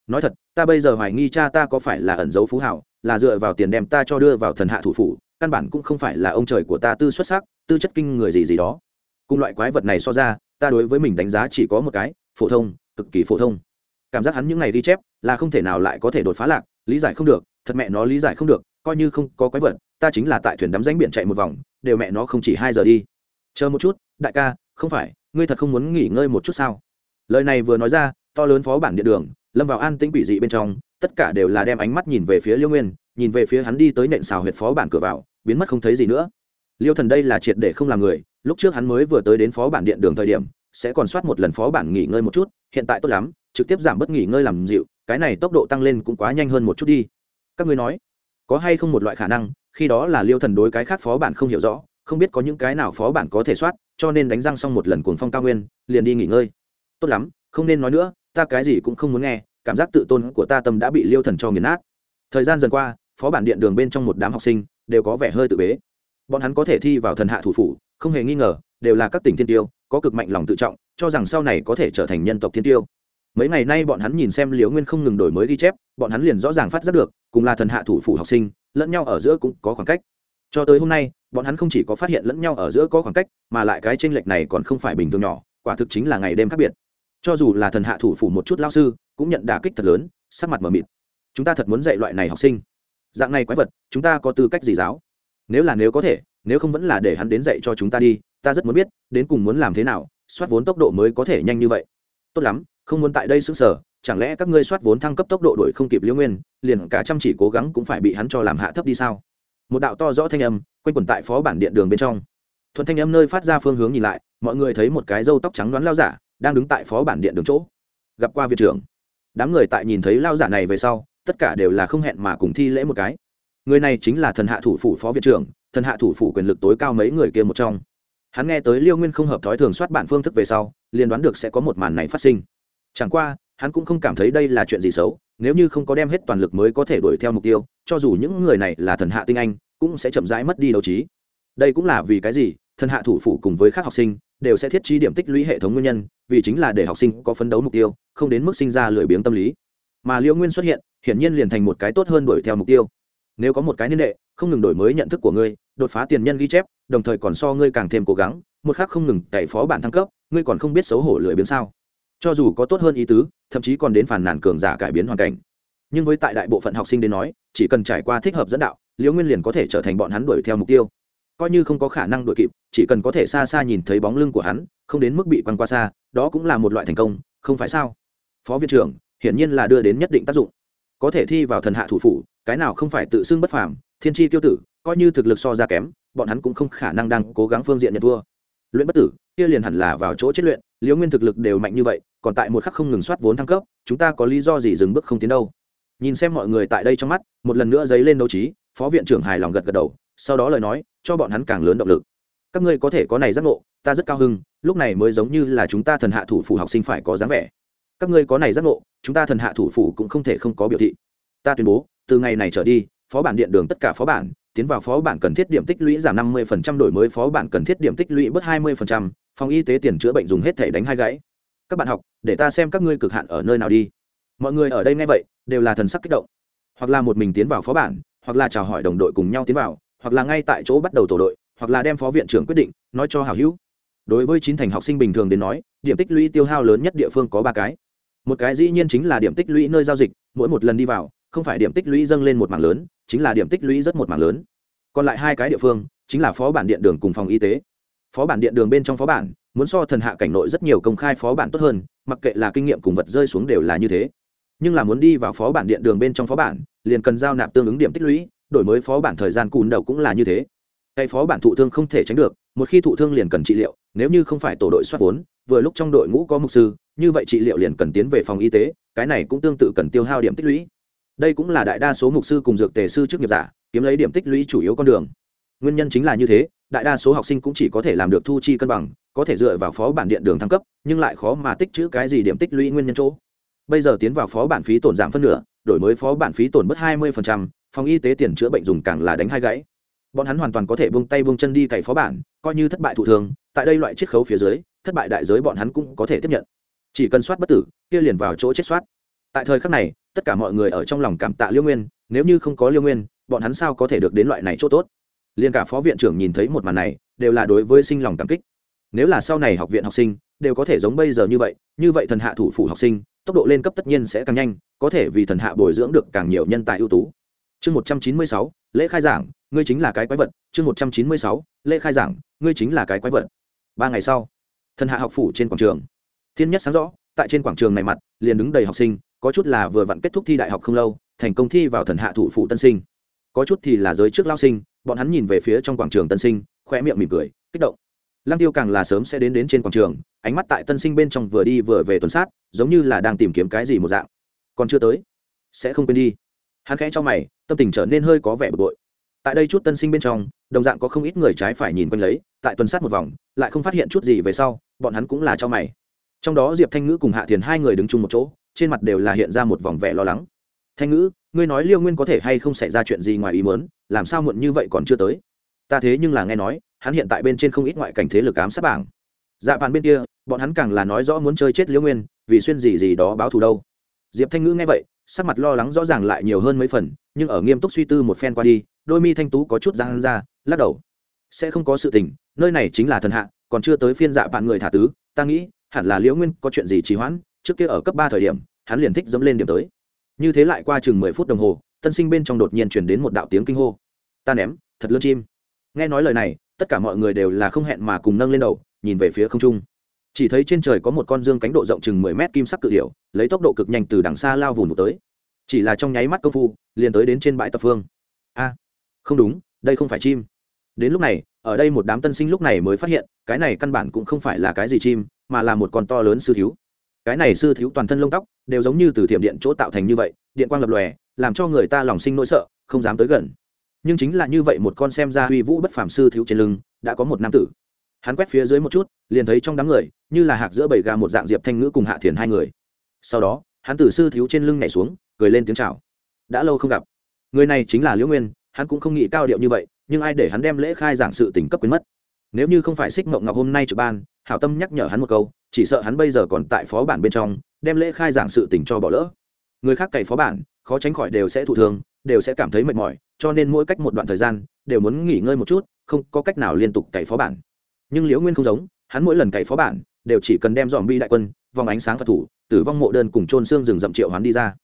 Nói thật, ta bây giờ hoài nghi cha ta có phải là ẩn dấu phú hảo, là dựa vào tiền đem ta cho đưa vào thần hạ thủ phủ, căn bản cũng không phải là ông trời của ta tư xuất sắc, tư chất kinh người gì gì đó. Cùng loại quái vật này so ra, ta đối với mình đánh giá chỉ có một cái, phổ thông, cực kỳ phổ thông. Cảm giác hắn những ngày ghi chép là không thể nào lại có thể đột phá lạc, lý giải không được, thật mẹ nó lý giải không được, coi như không có quái vật, ta chính là tại thuyền đắm ránh biển chạy một vòng đều mẹ nó không chỉ hai giờ đi. Chờ một chút, đại ca, không phải, ngươi thật không muốn nghỉ ngơi một chút sao? Lời này vừa nói ra, to lớn phó bản điện đường, lâm vào an tĩnh quỷ dị bên trong, tất cả đều là đem ánh mắt nhìn về phía liêu nguyên, nhìn về phía hắn đi tới nện xào huyệt phó bản cửa vào, biến mất không thấy gì nữa. Liêu thần đây là triệt để không làm người, lúc trước hắn mới vừa tới đến phó bản điện đường thời điểm, sẽ còn soát một lần phó bản nghỉ ngơi một chút, hiện tại tốt lắm, trực tiếp giảm bớt nghỉ ngơi làm dịu, cái này tốc độ tăng lên cũng quá nhanh hơn một chút đi. Các ngươi nói, có hay không một loại khả năng khi đó là liêu thần đối cái khác phó bản không hiểu rõ, không biết có những cái nào phó bản có thể soát, cho nên đánh răng xong một lần cuồng phong cao nguyên, liền đi nghỉ ngơi. Tốt lắm, không nên nói nữa, ta cái gì cũng không muốn nghe, cảm giác tự tôn của ta tâm đã bị liêu thần cho nghiền nát. Thời gian dần qua, phó bản điện đường bên trong một đám học sinh đều có vẻ hơi tự bế. Bọn hắn có thể thi vào thần hạ thủ phủ, không hề nghi ngờ, đều là các tỉnh thiên tiêu, có cực mạnh lòng tự trọng, cho rằng sau này có thể trở thành nhân tộc thiên tiêu. Mấy ngày nay bọn hắn nhìn xem liễu nguyên không ngừng đổi mới ghi chép, bọn hắn liền rõ ràng phát giác được, cùng là thần hạ thủ phủ học sinh lẫn nhau ở giữa cũng có khoảng cách. Cho tới hôm nay, bọn hắn không chỉ có phát hiện lẫn nhau ở giữa có khoảng cách, mà lại cái tranh lệch này còn không phải bình thường nhỏ, quả thực chính là ngày đêm khác biệt. Cho dù là thần hạ thủ phủ một chút lao sư, cũng nhận đả kích thật lớn, sắc mặt mờ mịt. Chúng ta thật muốn dạy loại này học sinh. Dạng này quái vật, chúng ta có tư cách gì giáo? Nếu là nếu có thể, nếu không vẫn là để hắn đến dạy cho chúng ta đi, ta rất muốn biết, đến cùng muốn làm thế nào, soát vốn tốc độ mới có thể nhanh như vậy. Tốt lắm, không muốn tại đây xứng sở chẳng lẽ các ngươi soát vốn thăng cấp tốc độ đổi không kịp liễu nguyên, liền cả chăm chỉ cố gắng cũng phải bị hắn cho làm hạ thấp đi sao? Một đạo to rõ thanh âm, quanh quẩn tại phó bản điện đường bên trong. Thuận thanh âm nơi phát ra phương hướng nhìn lại, mọi người thấy một cái râu tóc trắng đoán lao giả đang đứng tại phó bản điện đường chỗ. Gặp qua viện trưởng. Đám người tại nhìn thấy lao giả này về sau, tất cả đều là không hẹn mà cùng thi lễ một cái. Người này chính là thần hạ thủ phủ phó viện trưởng, thần hạ thủ phủ quyền lực tối cao mấy người kia một trong. Hắn nghe tới liêu nguyên không hợp thói thường soát bản phương thức về sau, liền đoán được sẽ có một màn này phát sinh. Chẳng qua hắn cũng không cảm thấy đây là chuyện gì xấu, nếu như không có đem hết toàn lực mới có thể đuổi theo mục tiêu, cho dù những người này là thần hạ tinh anh, cũng sẽ chậm rãi mất đi đấu trí. Đây cũng là vì cái gì, thần hạ thủ phủ cùng với các học sinh đều sẽ thiết trí điểm tích lũy hệ thống nguyên nhân, vì chính là để học sinh có phấn đấu mục tiêu, không đến mức sinh ra lười biếng tâm lý. Mà liễu nguyên xuất hiện, hiển nhiên liền thành một cái tốt hơn đuổi theo mục tiêu. Nếu có một cái niên đệ, không ngừng đổi mới nhận thức của ngươi, đột phá tiền nhân ghi chép, đồng thời còn so ngươi càng thêm cố gắng, một khác không ngừng cậy phó bản thăng cấp, ngươi còn không biết xấu hổ lười biếng sao? Cho dù có tốt hơn ý tứ thậm chí còn đến phản nàn cường giả cải biến hoàn cảnh. Nhưng với tại đại bộ phận học sinh đến nói, chỉ cần trải qua thích hợp dẫn đạo, liễu nguyên liền có thể trở thành bọn hắn đuổi theo mục tiêu. Coi như không có khả năng đuổi kịp, chỉ cần có thể xa xa nhìn thấy bóng lưng của hắn, không đến mức bị quăng qua xa, đó cũng là một loại thành công, không phải sao? Phó viện trưởng, hiển nhiên là đưa đến nhất định tác dụng. Có thể thi vào thần hạ thủ phủ, cái nào không phải tự xưng bất phàm, thiên tri tiêu tử, coi như thực lực so ra kém, bọn hắn cũng không khả năng đang cố gắng phương diện nhận thua. Luyện bất tử, kia liền hẳn là vào chỗ chết luyện, liễu nguyên thực lực đều mạnh như vậy còn tại một khắc không ngừng soát vốn thăng cấp, chúng ta có lý do gì dừng bước không tiến đâu. Nhìn xem mọi người tại đây trong mắt, một lần nữa dấy lên đấu trí, phó viện trưởng hài lòng gật gật đầu, sau đó lời nói, cho bọn hắn càng lớn động lực. Các ngươi có thể có này giác ngộ, ta rất cao hưng lúc này mới giống như là chúng ta thần hạ thủ phủ học sinh phải có dáng vẻ. Các ngươi có này giác ngộ, chúng ta thần hạ thủ phủ cũng không thể không có biểu thị. Ta tuyên bố, từ ngày này trở đi, phó bản điện đường tất cả phó bản, tiến vào phó bản cần thiết điểm tích lũy giảm năm mươi đổi mới, phó bản cần thiết điểm tích lũy bớt hai mươi phòng y tế tiền chữa bệnh dùng hết thể đánh hai gãy các bạn học, để ta xem các ngươi cực hạn ở nơi nào đi. Mọi người ở đây nghe vậy, đều là thần sắc kích động. Hoặc là một mình tiến vào phó bản, hoặc là chào hỏi đồng đội cùng nhau tiến vào, hoặc là ngay tại chỗ bắt đầu tổ đội, hoặc là đem phó viện trưởng quyết định, nói cho hảo hữu. Đối với chín thành học sinh bình thường đến nói, điểm tích lũy tiêu hao lớn nhất địa phương có ba cái. Một cái dĩ nhiên chính là điểm tích lũy nơi giao dịch, mỗi một lần đi vào, không phải điểm tích lũy dâng lên một mảng lớn, chính là điểm tích lũy rất một mảng lớn. Còn lại hai cái địa phương, chính là phó bản điện đường cùng phòng y tế phó bản điện đường bên trong phó bản, muốn so thần hạ cảnh nội rất nhiều công khai phó bản tốt hơn, mặc kệ là kinh nghiệm cùng vật rơi xuống đều là như thế. Nhưng là muốn đi vào phó bản điện đường bên trong phó bản, liền cần giao nạp tương ứng điểm tích lũy, đổi mới phó bản thời gian cùn đầu cũng là như thế. Cây phó bản thụ thương không thể tránh được, một khi thụ thương liền cần trị liệu, nếu như không phải tổ đội soát vốn, vừa lúc trong đội ngũ có mục sư, như vậy trị liệu liền cần tiến về phòng y tế, cái này cũng tương tự cần tiêu hao điểm tích lũy. Đây cũng là đại đa số mục sư cùng dược tề sư trước nghiệp giả, kiếm lấy điểm tích lũy chủ yếu con đường nguyên nhân chính là như thế, đại đa số học sinh cũng chỉ có thể làm được thu chi cân bằng, có thể dựa vào phó bản điện đường thăng cấp, nhưng lại khó mà tích chữ cái gì điểm tích lũy nguyên nhân chỗ. Bây giờ tiến vào phó bản phí tổn giảm phân nửa, đổi mới phó bản phí tổn mất hai mươi phòng y tế tiền chữa bệnh dùng càng là đánh hai gãy. Bọn hắn hoàn toàn có thể buông tay buông chân đi cày phó bản, coi như thất bại thụ thường, tại đây loại chiết khấu phía dưới, thất bại đại giới bọn hắn cũng có thể tiếp nhận. Chỉ cần soát bất tử, kia liền vào chỗ chết soát. Tại thời khắc này, tất cả mọi người ở trong lòng cảm tạ liêu nguyên, nếu như không có liêu nguyên, bọn hắn sao có thể được đến loại này chỗ tốt? Liền cả phó viện trưởng nhìn thấy một màn này, đều là đối với sinh lòng cảm kích. Nếu là sau này học viện học sinh, đều có thể giống bây giờ như vậy như vậy thần hạ thủ phủ học sinh, tốc độ lên cấp tất nhiên sẽ càng nhanh, có thể vì thần hạ bồi dưỡng được càng nhiều nhân tài ưu tú. Chương một trăm chín mươi sáu, lễ khai giảng, ngươi chính là cái quái vật. Chương một trăm chín mươi sáu, lễ khai giảng, ngươi chính là cái quái vật. Ba ngày sau, thần hạ học phủ trên quảng trường. Thiên nhất sáng rõ, tại trên quảng trường này mặt, liền đứng đầy học sinh, có chút là vừa vặn kết thúc thi đại học không lâu, thành công thi vào thần hạ thủ phủ tân sinh. Có chút thì là giới trước lao sinh bọn hắn nhìn về phía trong quảng trường tân sinh khoe miệng mỉm cười, kích động. Lăng tiêu càng là sớm sẽ đến đến trên quảng trường, ánh mắt tại tân sinh bên trong vừa đi vừa về tuần sát, giống như là đang tìm kiếm cái gì một dạng. Còn chưa tới, sẽ không quên đi. Hắn khẽ cho mày, tâm tình trở nên hơi có vẻ bực bội. Tại đây chút tân sinh bên trong, đồng dạng có không ít người trái phải nhìn quanh lấy, tại tuần sát một vòng, lại không phát hiện chút gì về sau, bọn hắn cũng là cho mày. Trong đó diệp thanh ngữ cùng hạ thiền hai người đứng chung một chỗ, trên mặt đều là hiện ra một vòng vẻ lo lắng. Thanh ngữ, ngươi nói liêu nguyên có thể hay không xảy ra chuyện gì ngoài ý mớn làm sao muộn như vậy còn chưa tới? Ta thế nhưng là nghe nói, hắn hiện tại bên trên không ít ngoại cảnh thế lực ám sát bảng. Dạ bàn bên kia, bọn hắn càng là nói rõ muốn chơi chết liễu nguyên, vì xuyên gì gì đó báo thù đâu. Diệp thanh ngữ nghe vậy, sắc mặt lo lắng rõ ràng lại nhiều hơn mấy phần, nhưng ở nghiêm túc suy tư một phen qua đi, đôi mi thanh tú có chút răng ra, lắc đầu. Sẽ không có sự tình, nơi này chính là thần hạ, còn chưa tới phiên dạ bạn người thả tứ, ta nghĩ, hẳn là liễu nguyên có chuyện gì trì hoãn, trước kia ở cấp ba thời điểm, hắn liền thích dẫm lên điểm tới. Như thế lại qua chừng mười phút đồng hồ tân sinh bên trong đột nhiên chuyển đến một đạo tiếng kinh hô. Ta ném, thật lớn chim. Nghe nói lời này, tất cả mọi người đều là không hẹn mà cùng nâng lên đầu, nhìn về phía không trung. Chỉ thấy trên trời có một con dương cánh độ rộng chừng mười mét kim sắc cự điểu, lấy tốc độ cực nhanh từ đằng xa lao vùn vụt tới. Chỉ là trong nháy mắt công phu, liền tới đến trên bãi tập phương. A, không đúng, đây không phải chim. Đến lúc này, ở đây một đám tân sinh lúc này mới phát hiện, cái này căn bản cũng không phải là cái gì chim, mà là một con to lớn sư thiếu. Cái này sư thiếu toàn thân lông tóc, đều giống như từ thiểm điện chỗ tạo thành như vậy, điện quang lập lòe làm cho người ta lòng sinh nỗi sợ, không dám tới gần. Nhưng chính là như vậy một con xem ra uy vũ bất phàm sư thiếu trên lưng, đã có một nam tử. Hắn quét phía dưới một chút, liền thấy trong đám người, như là hạc giữa bầy gà một dạng diệp thanh ngữ cùng hạ thiền hai người. Sau đó, hắn từ sư thiếu trên lưng nhảy xuống, cười lên tiếng chào. Đã lâu không gặp. Người này chính là liễu nguyên, hắn cũng không nghĩ cao điệu như vậy, nhưng ai để hắn đem lễ khai giảng sự tỉnh cấp quyến mất. Nếu như không phải xích mộng ngọc hôm nay trực ban, hảo tâm nhắc nhở hắn một câu, chỉ sợ hắn bây giờ còn tại phó bản bên trong, đem lễ khai giảng sự tỉnh cho bỏ lỡ người khác cày phó bản, khó tránh khỏi đều sẽ thụ thường đều sẽ cảm thấy mệt mỏi, cho nên mỗi cách một đoạn thời gian, đều muốn nghỉ ngơi một chút, không có cách nào liên tục cày phó bản. Nhưng liễu nguyên không giống, hắn mỗi lần cày phó bản, đều chỉ cần đem dòm bi đại quân, vòng ánh sáng phật thủ, tử vong mộ đơn cùng trôn xương rừng rậm triệu hắn đi ra.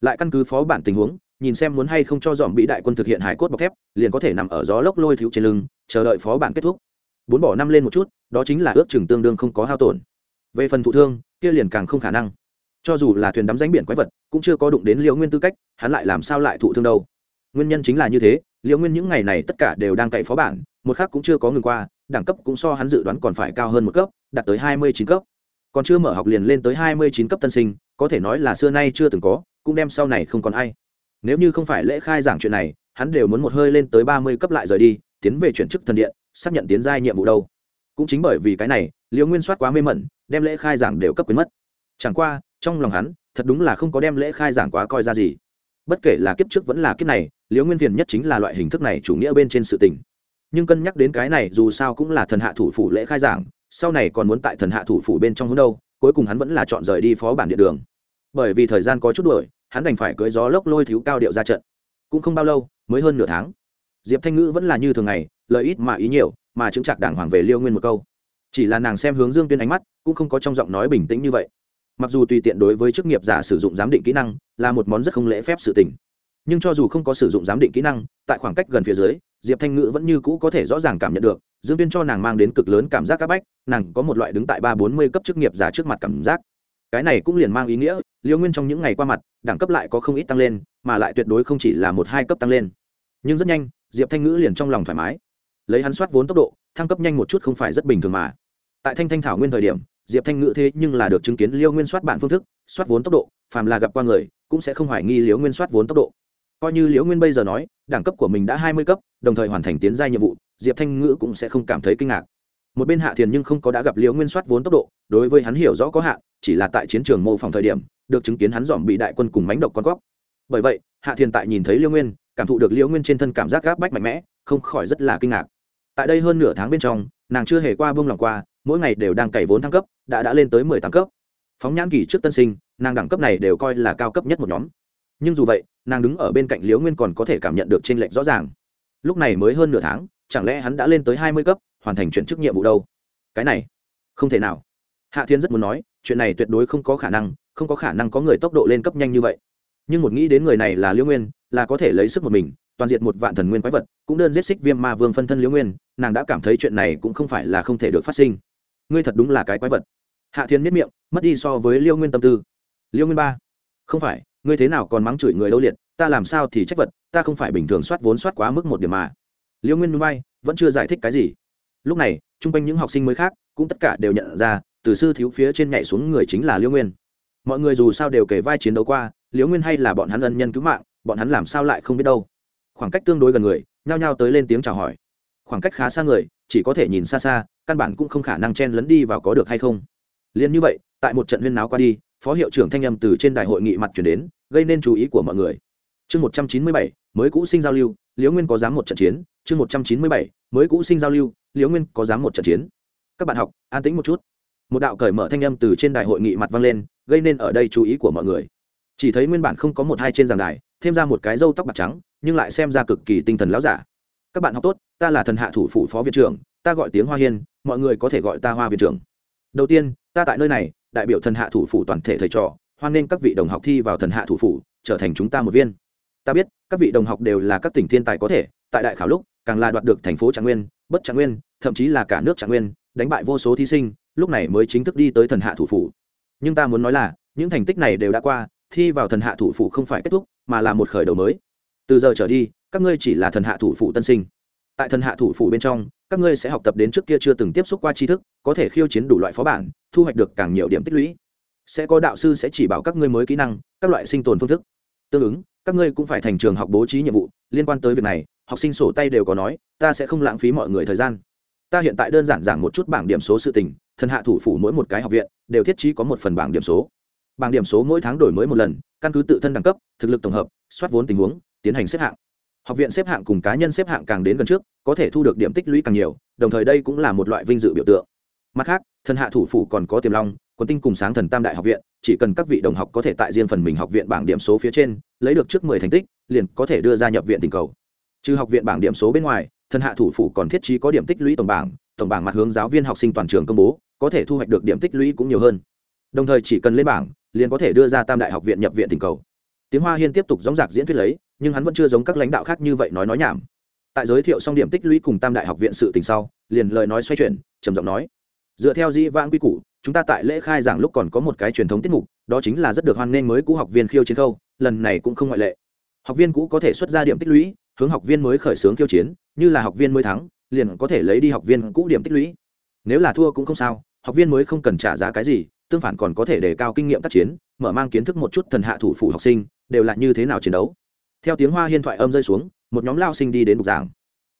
Lại căn cứ phó bản tình huống, nhìn xem muốn hay không cho dòm bị đại quân thực hiện hải cốt bọc thép, liền có thể nằm ở gió lốc lôi thiếu trên lưng, chờ đợi phó bản kết thúc. Bốn bỏ năm lên một chút, đó chính là ước chừng tương đương không có hao tổn. Về phần thụ thương, kia liền càng không khả năng cho dù là thuyền đắm ránh biển quái vật, cũng chưa có đụng đến liễu nguyên tư cách, hắn lại làm sao lại thụ thương đâu? Nguyên nhân chính là như thế, liễu nguyên những ngày này tất cả đều đang cậy phó bản, một khác cũng chưa có ngừng qua, đẳng cấp cũng so hắn dự đoán còn phải cao hơn một cấp, đạt tới hai mươi chín cấp. Còn chưa mở học liền lên tới hai mươi chín cấp tân sinh, có thể nói là xưa nay chưa từng có, cũng đem sau này không còn ai. Nếu như không phải lễ khai giảng chuyện này, hắn đều muốn một hơi lên tới ba mươi cấp lại rời đi, tiến về chuyển chức thần điện, xác nhận tiến giai nhiệm vụ đâu. Cũng chính bởi vì cái này, liễu nguyên soát quá mê mẩn, đem lễ khai giảng đều cấp quyến mất. Chẳng qua trong lòng hắn, thật đúng là không có đem lễ khai giảng quá coi ra gì. Bất kể là kiếp trước vẫn là kiếp này, liễu nguyên phiền nhất chính là loại hình thức này chủ nghĩa bên trên sự tình. Nhưng cân nhắc đến cái này, dù sao cũng là thần hạ thủ phủ lễ khai giảng, sau này còn muốn tại thần hạ thủ phủ bên trong hướng đâu, cuối cùng hắn vẫn là chọn rời đi phó bản địa đường. Bởi vì thời gian có chút đuổi, hắn đành phải cưới gió lốc lôi thiếu cao điệu ra trận. Cũng không bao lâu, mới hơn nửa tháng. Diệp thanh ngữ vẫn là như thường ngày, lời ít mà ý nhiều, mà chứng chặt đảng hoàng về liêu nguyên một câu. Chỉ là nàng xem hướng dương tuyên ánh mắt, cũng không có trong giọng nói bình tĩnh như vậy mặc dù tùy tiện đối với chức nghiệp giả sử dụng giám định kỹ năng là một món rất không lễ phép sự tình, nhưng cho dù không có sử dụng giám định kỹ năng, tại khoảng cách gần phía dưới, diệp thanh ngữ vẫn như cũ có thể rõ ràng cảm nhận được, dương tuyên cho nàng mang đến cực lớn cảm giác c áp bách, nàng có một loại đứng tại ba bốn mươi cấp chức nghiệp giả trước mặt cảm giác. Cái này cũng liền mang ý nghĩa, liêu nguyên trong những ngày qua mặt, đẳng cấp lại có không ít tăng lên, mà lại tuyệt đối không chỉ là một hai cấp tăng lên. Nhưng rất nhanh, diệp thanh ngữ liền trong lòng thoải mái. Lấy hắn soát vốn tốc độ, thăng cấp nhanh một chút không phải rất bình thường mà. Tại thanh thanh thảo nguyên thời điểm diệp thanh ngữ thế nhưng là được chứng kiến liêu nguyên soát bản phương thức, soát vốn tốc độ, phàm là gặp qua người, cũng sẽ không hoài nghi liễu nguyên soát vốn tốc độ. Coi như liễu nguyên bây giờ nói, đẳng cấp của mình đã hai mươi cấp, đồng thời hoàn thành tiến gia nhiệm vụ, diệp thanh ngữ cũng sẽ không cảm thấy kinh ngạc. Một bên hạ thiền nhưng không có đã gặp liễu nguyên soát vốn tốc độ, đối với hắn hiểu rõ có hạn, chỉ là tại chiến trường mô phỏng thời điểm, được chứng kiến hắn dòm bị đại quân cùng mánh độc con góc. Bởi vậy, hạ thiền tại nhìn thấy liễu nguyên, cảm thụ được liễu nguyên trên thân cảm giác gáp bách mạnh mẽ, không khỏi rất là kinh ngạc. Tại đây hơn nửa tháng bên trong, nàng chưa hề qua bông lòng qua mỗi ngày đều đang cày vốn thăng cấp, đã đã lên tới mười tám cấp. Phóng nhãn kỳ trước tân sinh, nàng đẳng cấp này đều coi là cao cấp nhất một nhóm. Nhưng dù vậy, nàng đứng ở bên cạnh liễu nguyên còn có thể cảm nhận được t r ê n lệch rõ ràng. Lúc này mới hơn nửa tháng, chẳng lẽ hắn đã lên tới hai mươi cấp, hoàn thành chuyển chức nhiệm vụ đâu? Cái này, không thể nào. Hạ thiên rất muốn nói, chuyện này tuyệt đối không có khả năng, không có khả năng có người tốc độ lên cấp nhanh như vậy. Nhưng một nghĩ đến người này là liễu nguyên, là có thể lấy sức một mình, toàn diện một vạn thần nguyên quái vật, cũng đơn giết xích viêm ma vương phân thân liễu nguyên, nàng đã cảm thấy chuyện này cũng không phải là không thể được phát sinh ngươi thật đúng là cái quái vật. Hạ thiên miết miệng, mất đi so với liêu nguyên tâm tư. Liêu nguyên ba, không phải, ngươi thế nào còn mắng chửi người đâu liệt, ta làm sao thì trách vật, ta không phải bình thường soát vốn soát quá mức một điểm mà. Liêu nguyên bay, vẫn chưa giải thích cái gì. Lúc này, chung quanh những học sinh mới khác, cũng tất cả đều nhận ra, từ sư thiếu phía trên nhảy xuống người chính là liêu nguyên. Mọi người dù sao đều kể vai chiến đấu qua, liêu nguyên hay là bọn hắn ân nhân cứu mạng, bọn hắn làm sao lại không biết đâu. Khoảng cách tương đối gần người, nhao nhao tới lên tiếng chào hỏi khoảng cách khá xa người, chỉ có thể nhìn xa xa, căn bản cũng không khả năng chen lấn đi vào có được hay không. Liền như vậy, tại một trận huyên náo qua đi, phó hiệu trưởng thanh âm từ trên đại hội nghị mặt chuyển đến, gây nên chú ý của mọi người. Chương một trăm chín mươi bảy, mới cũ sinh giao lưu, liễu nguyên có dám một trận chiến? Chương một trăm chín mươi bảy, mới cũ sinh giao lưu, liễu nguyên có dám một trận chiến? Các bạn học, an tĩnh một chút. Một đạo cởi mở thanh âm từ trên đại hội nghị mặt vang lên, gây nên ở đây chú ý của mọi người. Chỉ thấy nguyên bản không có một hai trên giảng đài, thêm ra một cái râu tóc bạc trắng, nhưng lại xem ra cực kỳ tinh thần láo giả các bạn học tốt, ta là thần hạ thủ phủ phó viện trưởng, ta gọi tiếng hoa hiên, mọi người có thể gọi ta hoa viện trưởng. Đầu tiên, ta tại nơi này, đại biểu thần hạ thủ phủ toàn thể thầy trò, hoan nghênh các vị đồng học thi vào thần hạ thủ phủ, trở thành chúng ta một viên. Ta biết, các vị đồng học đều là các tỉnh thiên tài có thể, tại đại khảo lúc, càng là đoạt được thành phố trạng nguyên, bất trạng nguyên, thậm chí là cả nước trạng nguyên, đánh bại vô số thí sinh, lúc này mới chính thức đi tới thần hạ thủ phủ. Nhưng ta muốn nói là, những thành tích này đều đã qua, thi vào thần hạ thủ phủ không phải kết thúc, mà là một khởi đầu mới. Từ giờ trở đi các ngươi chỉ là thần hạ thủ phủ tân sinh. Tại thần hạ thủ phủ bên trong, các ngươi sẽ học tập đến trước kia chưa từng tiếp xúc qua tri thức, có thể khiêu chiến đủ loại phó bản, thu hoạch được càng nhiều điểm tích lũy. Sẽ có đạo sư sẽ chỉ bảo các ngươi mới kỹ năng, các loại sinh tồn phương thức. Tương ứng, các ngươi cũng phải thành trường học bố trí nhiệm vụ, liên quan tới việc này, học sinh sổ tay đều có nói, ta sẽ không lãng phí mọi người thời gian. Ta hiện tại đơn giản giảng một chút bảng điểm số sự tình, thần hạ thủ phủ mỗi một cái học viện, đều thiết trí có một phần bảng điểm số. Bảng điểm số mỗi tháng đổi mới một lần, căn cứ tự thân đẳng cấp, thực lực tổng hợp, soát vốn tình huống, tiến hành xếp hạng học viện xếp hạng cùng cá nhân xếp hạng càng đến gần trước, có thể thu được điểm tích lũy càng nhiều, đồng thời đây cũng là một loại vinh dự biểu tượng. Mặt khác, thần hạ thủ phủ còn có tiềm long, quần tinh cùng sáng thần tam đại học viện, chỉ cần các vị đồng học có thể tại riêng phần mình học viện bảng điểm số phía trên, lấy được trước mười thành tích, liền có thể đưa ra nhập viện tình cầu. Trừ học viện bảng điểm số bên ngoài, thần hạ thủ phủ còn thiết trí có điểm tích lũy tổng bảng tổng bảng mặt hướng giáo viên học sinh toàn trường công bố, có thể thu hoạch được điểm tích lũy cũng nhiều hơn. Đồng thời chỉ cần lên bảng, liền có thể đưa ra tam đại học viện nhập viện tình cầu. Tiếng hoa hiên tiếp tục dóng dạc diễn thuyết lấy nhưng hắn vẫn chưa giống các lãnh đạo khác như vậy nói nói nhảm. Tại giới thiệu xong điểm tích lũy cùng tam đại học viện sự tình sau, liền lời nói xoay chuyển, trầm giọng nói, dựa theo di vãng quy củ, chúng ta tại lễ khai giảng lúc còn có một cái truyền thống tiết mục, đó chính là rất được hoan nghênh mới cũ học viên khiêu chiến khâu, lần này cũng không ngoại lệ. Học viên cũ có thể xuất ra điểm tích lũy, hướng học viên mới khởi xướng khiêu chiến, như là học viên mới thắng, liền có thể lấy đi học viên cũ điểm tích lũy. Nếu là thua cũng không sao, học viên mới không cần trả giá cái gì, tương phản còn có thể đề cao kinh nghiệm tác chiến, mở mang kiến thức một chút thần hạ thủ phủ học sinh, đều là như thế nào chiến đấu? Theo tiếng hoa hiên thoại âm rơi xuống, một nhóm lao sinh đi đến bục giảng.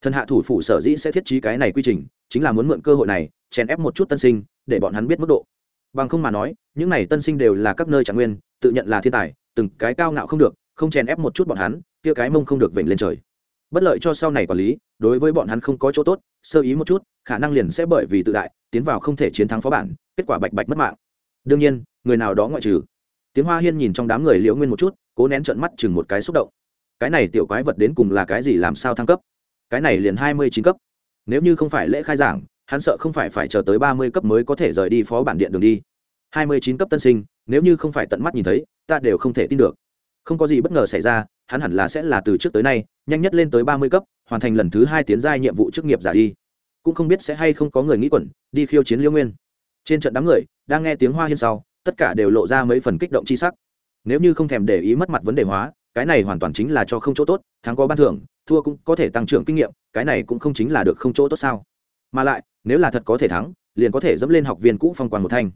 Thần hạ thủ phủ sở dĩ sẽ thiết trí cái này quy trình, chính là muốn mượn cơ hội này, chèn ép một chút tân sinh, để bọn hắn biết mức độ. Bằng không mà nói, những này tân sinh đều là các nơi trạng nguyên, tự nhận là thiên tài, từng cái cao ngạo không được, không chèn ép một chút bọn hắn, kia cái mông không được vểnh lên trời. Bất lợi cho sau này quản lý, đối với bọn hắn không có chỗ tốt, sơ ý một chút, khả năng liền sẽ bởi vì tự đại, tiến vào không thể chiến thắng phó bản, kết quả bạch bạch mất mạng. Đương nhiên, người nào đó ngoại trừ. Tiếng hoa hiên nhìn trong đám người liễu nguyên một chút, cố nén trận mắt chừng một cái xúc động cái này tiểu quái vật đến cùng là cái gì làm sao thăng cấp? Cái này liền hai mươi chín cấp. Nếu như không phải lễ khai giảng, hắn sợ không phải phải chờ tới ba mươi cấp mới có thể rời đi phó bản điện đường đi. Hai mươi chín cấp tân sinh, nếu như không phải tận mắt nhìn thấy, ta đều không thể tin được. Không có gì bất ngờ xảy ra, hắn hẳn là sẽ là từ trước tới nay, nhanh nhất lên tới ba mươi cấp, hoàn thành lần thứ hai tiến giai nhiệm vụ chức nghiệp giả đi. Cũng không biết sẽ hay không có người nghĩ quẩn, đi khiêu chiến liêu nguyên. Trên trận đám người, đang nghe tiếng hoa hiên sau, tất cả đều lộ ra mấy phần kích động c h i sắc. Nếu như không thèm để ý mất mặt vấn đề hóa cái này hoàn toàn chính là cho không chỗ tốt, thắng có ban thưởng, thua cũng có thể tăng trưởng kinh nghiệm, cái này cũng không chính là được không chỗ tốt sao? Mà lại, nếu là thật có thể thắng, liền có thể dẫm lên học viên cũ phong quan một thanh.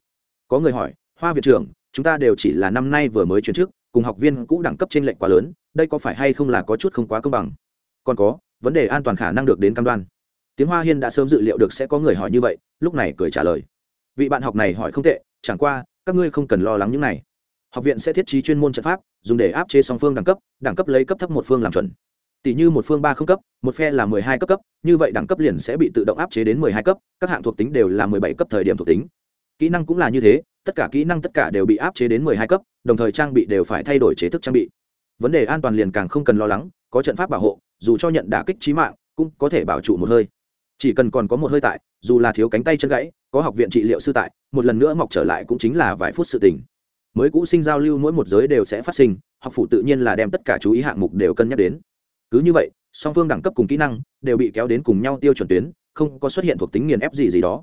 Có người hỏi, hoa viện trưởng, chúng ta đều chỉ là năm nay vừa mới chuyển chức, cùng học viên cũ đẳng cấp trên lệnh quá lớn, đây có phải hay không là có chút không quá công bằng? Còn có, vấn đề an toàn khả năng được đến cam đoan. Tiếng hoa hiên đã sớm dự liệu được sẽ có người hỏi như vậy, lúc này cười trả lời. Vị bạn học này hỏi không tệ, chẳng qua, các ngươi không cần lo lắng những này học viện sẽ thiết trí chuyên môn trận pháp, dùng để áp chế song phương đẳng cấp đẳng cấp lấy cấp thấp một phương làm chuẩn. Tỷ như một phương ba không cấp, một phe là mười hai cấp cấp, như vậy đẳng cấp liền sẽ bị tự động áp chế đến mười hai cấp, các hạng thuộc tính đều là mười bảy cấp thời điểm thuộc tính. Kỹ năng cũng là như thế, tất cả kỹ năng tất cả đều bị áp chế đến mười hai cấp, đồng thời trang bị đều phải thay đổi chế thức trang bị. Vấn đề an toàn liền càng không cần lo lắng, có trận pháp bảo hộ, dù cho nhận đả kích trí mạng, cũng có thể bảo trụ một hơi. Chỉ cần còn có một hơi tại, dù là thiếu cánh tay chân gãy, có học viện trị liệu sư tại, một lần nữa mọc trở lại cũng chính là vài phút sự tình mới cũ sinh giao lưu mỗi một giới đều sẽ phát sinh, học phủ tự nhiên là đem tất cả chú ý hạng mục đều cân nhắc đến. Cứ như vậy, song phương đẳng cấp cùng kỹ năng đều bị kéo đến cùng nhau tiêu chuẩn tuyến, không có xuất hiện thuộc tính nghiền ép gì gì đó.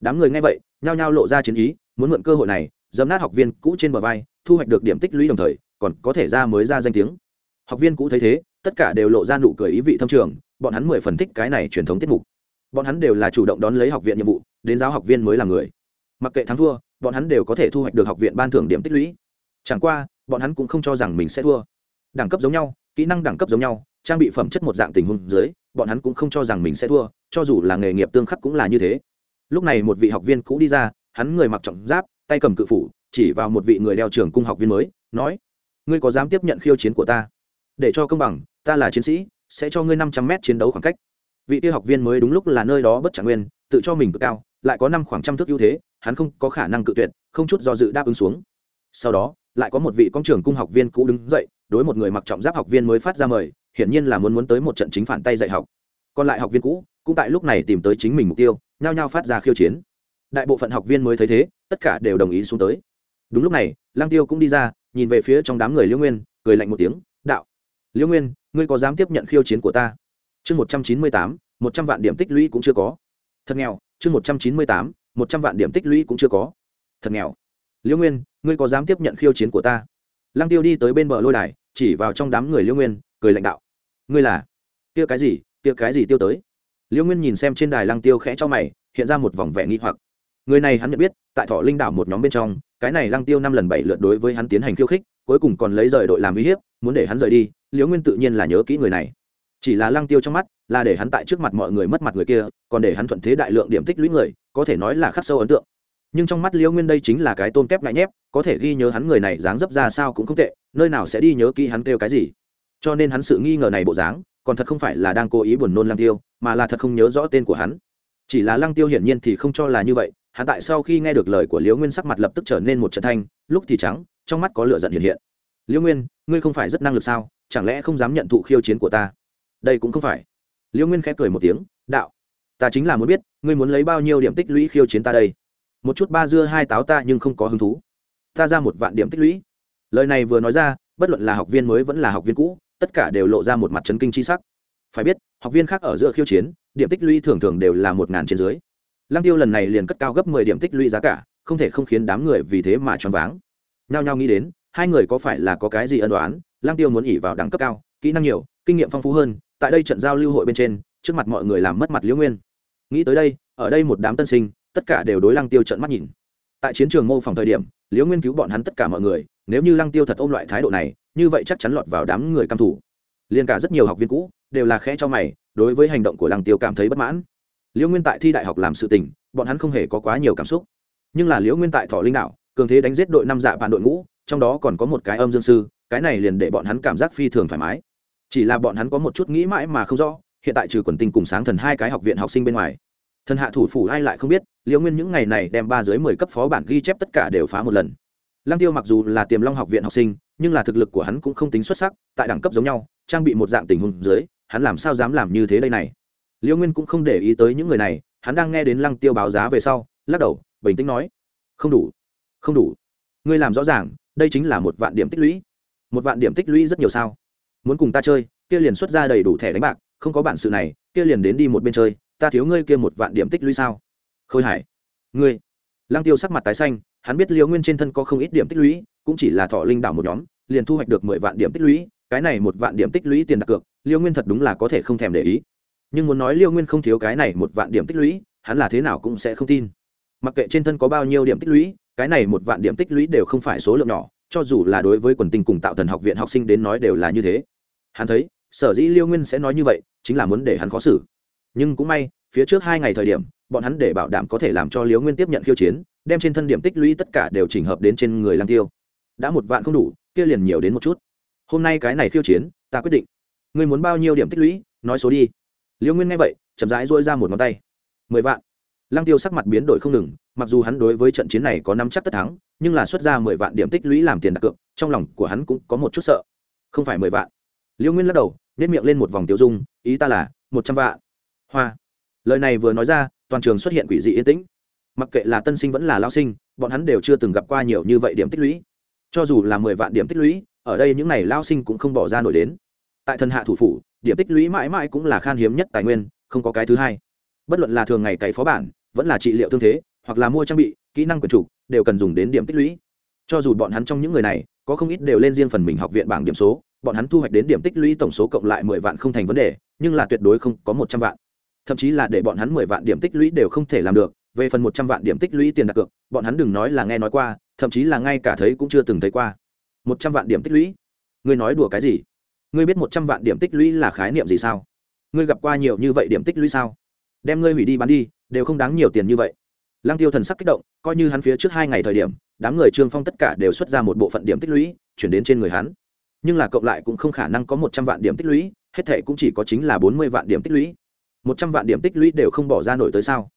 Đám người nghe vậy, nhao nhao lộ ra chiến ý, muốn mượn cơ hội này dấm nát học viên cũ trên bờ vai, thu hoạch được điểm tích lũy đồng thời, còn có thể ra mới ra danh tiếng. Học viên cũ thấy thế, tất cả đều lộ ra nụ cười ý vị thâm trường, bọn hắn mười phần thích cái này truyền thống tiết mục. Bọn hắn đều là chủ động đón lấy học viện nhiệm vụ, đến giáo học viên mới là người. Mặc kệ thắng thua bọn hắn đều có thể thu hoạch được học viện ban thưởng điểm tích lũy. Chẳng qua, bọn hắn cũng không cho rằng mình sẽ thua. Đẳng cấp giống nhau, kỹ năng đẳng cấp giống nhau, trang bị phẩm chất một dạng tình huống dưới, bọn hắn cũng không cho rằng mình sẽ thua, cho dù là nghề nghiệp tương khắc cũng là như thế. Lúc này một vị học viên cũ đi ra, hắn người mặc trọng giáp, tay cầm cự phủ, chỉ vào một vị người đeo trường cung học viên mới, nói, ngươi có dám tiếp nhận khiêu chiến của ta? Để cho công bằng, ta là chiến sĩ, sẽ cho ngươi năm trăm mét chiến đấu khoảng cách. Vị tiêu học viên mới đúng lúc là nơi đó bất trả nguyên, tự cho mình cực cao, lại có năm khoảng trăm thước ưu thế hắn không có khả năng cự tuyệt, không chút do dự đáp ứng xuống. Sau đó, lại có một vị công trưởng cung học viên cũ đứng dậy, đối một người mặc trọng giáp học viên mới phát ra mời, hiển nhiên là muốn muốn tới một trận chính phản tay dạy học. Còn lại học viên cũ, cũng tại lúc này tìm tới chính mình mục tiêu, nhao nhao phát ra khiêu chiến. Đại bộ phận học viên mới thấy thế, tất cả đều đồng ý xuống tới. Đúng lúc này lang tiêu cũng đi ra, nhìn về phía trong đám người liễu nguyên, cười lạnh một tiếng, đạo, liễu nguyên, ngươi có dám tiếp nhận khiêu chiến của ta? Chương một trăm chín mươi tám, một trăm vạn điểm tích lũy cũng chưa có. Thật nghèo, chương một trăm chín mươi tám một trăm vạn điểm tích lũy cũng chưa có. Thật nghèo. Liễu nguyên, ngươi có dám tiếp nhận khiêu chiến của ta? Lăng tiêu đi tới bên bờ lôi đài, chỉ vào trong đám người liễu nguyên, cười lãnh đạo. Ngươi là? Tiêu cái gì? Tiêu cái gì tiêu tới? Liễu nguyên nhìn xem trên đài lăng tiêu khẽ cho mày, hiện ra một vòng vẻ nghi hoặc. Người này hắn nhận biết, tại thọ linh đảo một nhóm bên trong, cái này lăng tiêu năm lần bảy lượt đối với hắn tiến hành khiêu khích, cuối cùng còn lấy rời đội làm uy hiếp, muốn để hắn rời đi liễu nguyên tự nhiên là nhớ kỹ người này. Chỉ là lăng tiêu trong mắt, là để hắn tại trước mặt mọi người mất mặt người kia, còn để hắn thuận thế đại lượng điểm tích lũy người có thể nói là khắc sâu ấn tượng. Nhưng trong mắt liễu nguyên đây chính là cái tôm kép ngại nhép, có thể ghi nhớ hắn người này dáng dấp ra sao cũng không tệ, nơi nào sẽ đi nhớ kỹ hắn kêu cái gì. Cho nên hắn sự nghi ngờ này bộ dáng, còn thật không phải là đang cố ý buồn nôn lăng tiêu, mà là thật không nhớ rõ tên của hắn. Chỉ là lăng tiêu hiển nhiên thì không cho là như vậy, hắn tại sau khi nghe được lời của liễu nguyên sắc mặt lập tức trở nên một trận thanh, lúc thì trắng, trong mắt có lửa giận hiện hiện. Liễu nguyên, ngươi không phải rất năng lực sao? Chẳng lẽ không dám nhận thụ khiêu chiến của ta? Đây cũng không phải. Liễu nguyên khẽ cười một tiếng, đạo ta chính là muốn biết, ngươi muốn lấy bao nhiêu điểm tích lũy khiêu chiến ta đây? Một chút ba dưa hai táo ta nhưng không có hứng thú. Ta ra một vạn điểm tích lũy. Lời này vừa nói ra, bất luận là học viên mới vẫn là học viên cũ, tất cả đều lộ ra một mặt chấn kinh c h i sắc. Phải biết, học viên khác ở giữa khiêu chiến, điểm tích lũy thường thường đều là một ngàn trên dưới. Lăng tiêu lần này liền cất cao gấp mười điểm tích lũy giá cả, không thể không khiến đám người vì thế mà choáng váng. Nhao nhao nghĩ đến, hai người có phải là có cái gì ân đoán lăng tiêu muốn ỉ vào đẳng cấp cao, kỹ năng nhiều, kinh nghiệm phong phú hơn, tại đây trận giao lưu hội bên trên trước mặt mọi người làm mất mặt liễu nguyên. Nghĩ tới đây, ở đây một đám tân sinh, tất cả đều đối lăng tiêu trận mắt nhìn. Tại chiến trường mô phỏng thời điểm, liễu nguyên cứu bọn hắn tất cả mọi người, nếu như lăng tiêu thật ôm loại thái độ này, như vậy chắc chắn lọt vào đám người căm thủ liền cả rất nhiều học viên cũ, đều là khẽ cho mày, đối với hành động của lăng tiêu cảm thấy bất mãn. Liễu nguyên tại thi đại học làm sự tình, bọn hắn không hề có quá nhiều cảm xúc. Nhưng là liễu nguyên tại thọ linh đạo cường thế đánh giết đội năm dạ bạn đội ngũ, trong đó còn có một cái âm dương sư, cái này liền để bọn hắn cảm giác phi thường thoải mái. Chỉ là bọn hắn có một chút nghĩ mãi mà không rõ hiện tại trừ quần tinh cùng sáng thần hai cái học viện học sinh bên ngoài. Thần hạ thủ phủ ai lại không biết, liễu nguyên những ngày này đem ba dưới mười cấp phó bản ghi chép tất cả đều phá một lần. Lăng tiêu mặc dù là tiềm long học viện học sinh, nhưng là thực lực của hắn cũng không tính xuất sắc, tại đẳng cấp giống nhau, trang bị một dạng tình huống dưới, hắn làm sao dám làm như thế đây này? Liễu nguyên cũng không để ý tới những người này, hắn đang nghe đến lăng tiêu báo giá về sau, lắc đầu, bình tĩnh nói, không đủ không đủ. Ngươi làm rõ ràng, đây chính là một vạn điểm tích lũy. Một vạn điểm tích lũy rất nhiều sao? Muốn cùng ta chơi, kia liền xuất ra đầy đủ thẻ đánh bạc không có bản sự này, kia liền đến đi một bên chơi, ta thiếu ngươi kia một vạn điểm tích lũy sao? Khôi hải, ngươi. Lăng tiêu sắc mặt tái xanh, hắn biết liều nguyên trên thân có không ít điểm tích lũy, cũng chỉ là thọ linh đảo một nhóm, liền thu hoạch được mười vạn điểm tích lũy, cái này một vạn điểm tích lũy tiền đặt cược, Liêu nguyên thật đúng là có thể không thèm để ý. Nhưng muốn nói Liêu nguyên không thiếu cái này một vạn điểm tích lũy, hắn là thế nào cũng sẽ không tin. Mặc kệ trên thân có bao nhiêu điểm tích lũy, cái này một vạn điểm tích lũy đều không phải số lượng nhỏ, cho dù là đối với quần tinh cùng tạo thần học viện học sinh đến nói đều là như thế. Hắn thấy sở dĩ liêu nguyên sẽ nói như vậy, chính là muốn để hắn khó xử. Nhưng cũng may, phía trước hai ngày thời điểm, bọn hắn để bảo đảm có thể làm cho liêu nguyên tiếp nhận khiêu chiến, đem trên thân điểm tích lũy tất cả đều chỉnh hợp đến trên người lang tiêu. Đã một vạn không đủ, kia liền nhiều đến một chút. Hôm nay cái này khiêu chiến, ta quyết định. Ngươi muốn bao nhiêu điểm tích lũy, nói số đi. Liêu nguyên nghe vậy, chậm rãi dỗi ra một ngón tay. Mười vạn. Lang tiêu sắc mặt biến đổi không ngừng, mặc dù hắn đối với trận chiến này có năm chắc tất thắng, nhưng là xuất ra mười vạn điểm tích lũy làm tiền đặt cược, trong lòng của hắn cũng có một chút sợ. Không phải mười vạn. Liêu nguyên lắc đầu nếp miệng lên một vòng tiêu dung, ý ta là, một trăm vạn. Hoa. Lời này vừa nói ra, toàn trường xuất hiện quỷ dị yên tĩnh. Mặc kệ là tân sinh vẫn là lao sinh, bọn hắn đều chưa từng gặp qua nhiều như vậy điểm tích lũy. Cho dù là mười vạn điểm tích lũy, ở đây những n à y lao sinh cũng không bỏ ra nổi đến. Tại thần hạ thủ phủ, điểm tích lũy mãi mãi cũng là khan hiếm nhất tài nguyên, không có cái thứ hai. Bất luận là thường ngày cày phó bản, vẫn là trị liệu thương thế, hoặc là mua trang bị, kỹ năng quyền chủ đều cần dùng đến điểm tích lũy. Cho dù bọn hắn trong những người này, có không ít đều lên riêng phần mình học viện bảng điểm số bọn hắn thu hoạch đến điểm tích lũy tổng số cộng lại mười vạn không thành vấn đề, nhưng là tuyệt đối không có một trăm vạn. Thậm chí là để bọn hắn mười vạn điểm tích lũy đều không thể làm được, về phần một trăm vạn điểm tích lũy tiền đặt cược, bọn hắn đừng nói là nghe nói qua, thậm chí là ngay cả thấy cũng chưa từng thấy qua. Một trăm vạn điểm tích lũy? Ngươi nói đùa cái gì? Ngươi biết một trăm vạn điểm tích lũy là khái niệm gì sao? Ngươi gặp qua nhiều như vậy điểm tích lũy sao? Đem ngươi hủy đi bán đi, đều không đáng nhiều tiền như vậy. Lăng tiêu thần sắc kích động, coi như hắn phía trước hai ngày thời điểm, đám người trương phong tất cả đều xuất ra một bộ phận điểm tích lũy, chuyển đến trên người hắn nhưng là cộng lại cũng không khả năng có một trăm vạn điểm tích lũy, hết thệ cũng chỉ có chính là bốn mươi vạn điểm tích lũy. Một trăm vạn điểm tích lũy đều không bỏ ra nổi tới sao?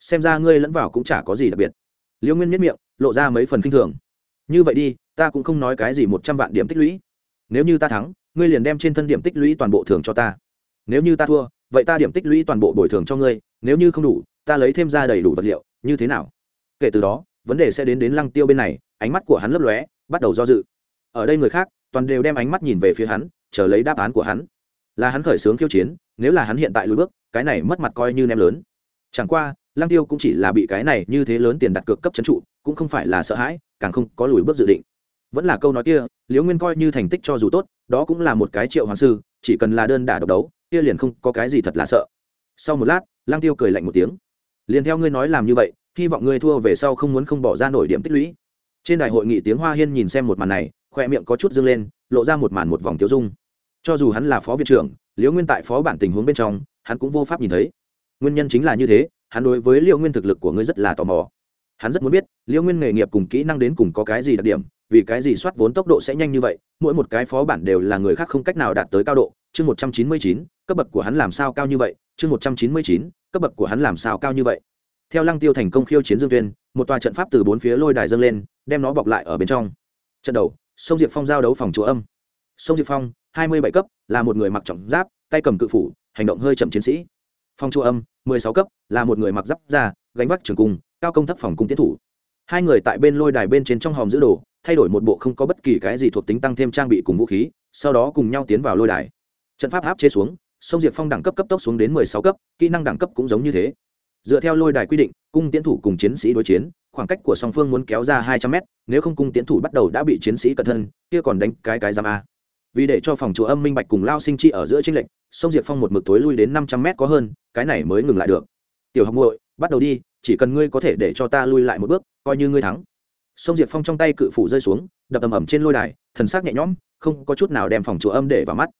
Xem ra ngươi lẫn vào cũng chả có gì đặc biệt. Liêu nguyên miết miệng, lộ ra mấy phần k i n h thường. Như vậy đi, ta cũng không nói cái gì một trăm vạn điểm tích lũy. Nếu như ta thắng, ngươi liền đem trên thân điểm tích lũy toàn bộ thường cho ta. Nếu như ta thua, vậy ta điểm tích lũy toàn bộ bồi thường cho ngươi, nếu như không đủ, ta lấy thêm ra đầy đủ vật liệu, như thế nào? Kể từ đó, vấn đề sẽ đến đến lăng tiêu bên này, ánh mắt của hắn lấp lóe, bắt đầu do dự. Ở đây người khác toàn đều đem ánh mắt nhìn về phía hắn, chờ lấy đáp án của hắn. Là hắn khởi xướng khiêu chiến, nếu là hắn hiện tại lùi bước, cái này mất mặt coi như nem lớn. Chẳng qua, lăng tiêu cũng chỉ là bị cái này như thế lớn tiền đặt cược cấp trấn trụ, cũng không phải là sợ hãi, càng không có lùi bước dự định. Vẫn là câu nói kia, liễu nguyên coi như thành tích cho dù tốt, đó cũng là một cái triệu hoàng sư, chỉ cần là đơn đả độc đấu, kia liền không có cái gì thật là sợ. Sau một lát, lăng tiêu cười lạnh một tiếng. Liền theo ngươi nói làm như vậy, hy vọng ngươi thua về sau không muốn không bỏ ra nổi điểm tích lũy. Trên đại hội nghị tiếng hoa hiên nhìn xem một màn này khoe miệng có chút dâng lên, lộ ra một màn một vòng tiêu dung. Cho dù hắn là phó viện trưởng, liễu nguyên tại phó bản tình huống bên trong, hắn cũng vô pháp nhìn thấy. Nguyên nhân chính là như thế, hắn đối với liễu nguyên thực lực của ngươi rất là tò mò. Hắn rất muốn biết, liễu nguyên nghề nghiệp cùng kỹ năng đến cùng có cái gì đặc điểm, vì cái gì soát vốn tốc độ sẽ nhanh như vậy, mỗi một cái phó bản đều là người khác không cách nào đạt tới cao độ. Chương một trăm chín mươi chín, cấp bậc của hắn làm sao cao như vậy? Chương một trăm chín mươi chín, cấp bậc của hắn làm sao cao như vậy? Theo lăng tiêu thành công khiêu chiến dương tuyên, một tòa trận pháp từ bốn phía lôi đài dâng lên, đem nó bọc lại ở bên trong. Trận đầu sông diệp phong giao đấu phòng chúa âm. Sông diệp phong, hai mươi bảy cấp, là một người mặc trọng giáp, tay cầm cự phủ, hành động hơi chậm chiến sĩ. Phong chúa âm, mười sáu cấp, là một người mặc giáp da, gánh vác trường cung, cao công thấp phòng cung tiến thủ. Hai người tại bên lôi đài bên trên trong hòm giữ đồ, thay đổi một bộ không có bất kỳ cái gì thuộc tính tăng thêm trang bị cùng vũ khí, sau đó cùng nhau tiến vào lôi đài. Trận pháp áp chế xuống, sông diệp phong đẳng cấp cấp tốc xuống đến mười sáu cấp, kỹ năng đẳng cấp cũng giống như thế dựa theo lôi đài quy định, cung tiến thủ cùng chiến sĩ đối chiến, khoảng cách của song phương muốn kéo ra hai trăm mét, nếu không cung tiến thủ bắt đầu đã bị chiến sĩ cẩn thân, kia còn đánh cái cái giam a. Vì để cho phòng chùa âm minh bạch cùng lao sinh chi ở giữa tranh lệch sông diệp phong một mực tối lui đến năm trăm mét có hơn, cái này mới ngừng lại được. Tiểu học muội, bắt đầu đi, chỉ cần ngươi có thể để cho ta lui lại một bước, coi như ngươi thắng. Sông diệp phong trong tay cự phủ rơi xuống, đập ầm ầm trên lôi đài, thần sắc nhẹ nhõm, không có chút nào đem phòng chùa âm để vào mắt.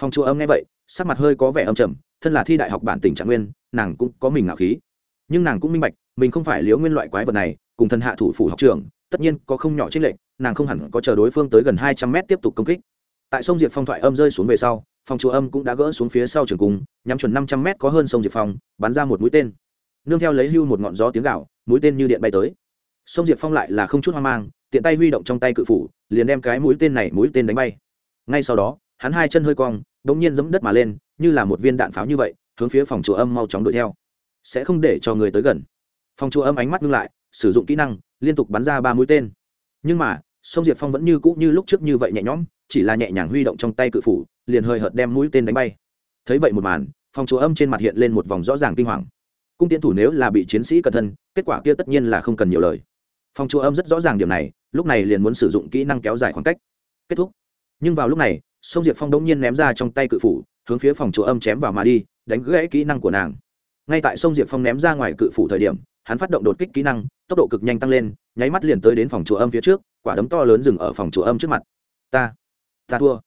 Phòng chùa âm nghe vậy, sắc mặt hơi có vẻ âm trầm, thân là thi đại học bản tỉnh trạng nguyên, nàng cũng có mình ngạo khí nhưng nàng cũng minh bạch, mình không phải liễu nguyên loại quái vật này, cùng thần hạ thủ phủ học trường tất nhiên có không nhỏ trên lệnh nàng không hẳn có chờ đối phương tới gần hai trăm mét tiếp tục công kích. Tại sông diệt phong thoại âm rơi xuống về sau, phòng chùa âm cũng đã gỡ xuống phía sau trường cung, nhắm chuẩn năm trăm mét có hơn sông diệt phong, bắn ra một mũi tên. Nương theo lấy hưu một ngọn gió tiếng gạo mũi tên như điện bay tới. Sông diệt phong lại là không chút hoang mang, tiện tay huy động trong tay cự phủ, liền đem cái mũi tên này mũi tên đánh bay. Ngay sau đó, hắn hai chân hơi cong đ ỗ n g nhiên giẫm đất mà lên, như là một viên đạn pháo như vậy, hướng phía phòng chùa âm mau chóng đuổi theo sẽ không để cho người tới gần. Phong Chu âm ánh mắt ngưng lại, sử dụng kỹ năng, liên tục bắn ra ba mũi tên. Nhưng mà sông diệt phong vẫn như cũ như lúc trước như vậy nhẹ nhõm, chỉ là nhẹ nhàng huy động trong tay cự phủ, liền hơi hợt đem mũi tên đánh bay. Thấy vậy một màn, Phong Chu âm trên mặt hiện lên một vòng rõ ràng kinh hoàng. Cung tiến thủ nếu là bị chiến sĩ cẩn thân, kết quả kia tất nhiên là không cần nhiều lời. Phong Chu âm rất rõ ràng điểm này, lúc này liền muốn sử dụng kỹ năng kéo dài khoảng cách. Kết thúc. Nhưng vào lúc này sông diệp phong đống nhiên ném ra trong tay cự phủ, hướng phía phòng Chu âm chém vào mà đi, đánh gãy kỹ năng của nàng ngay tại sông diệp phong ném ra ngoài cự phủ thời điểm, hắn phát động đột kích kỹ năng, tốc độ cực nhanh tăng lên, nháy mắt liền tới đến phòng chùa âm phía trước, quả đấm to lớn dừng ở phòng chùa âm trước mặt. Ta ta thua.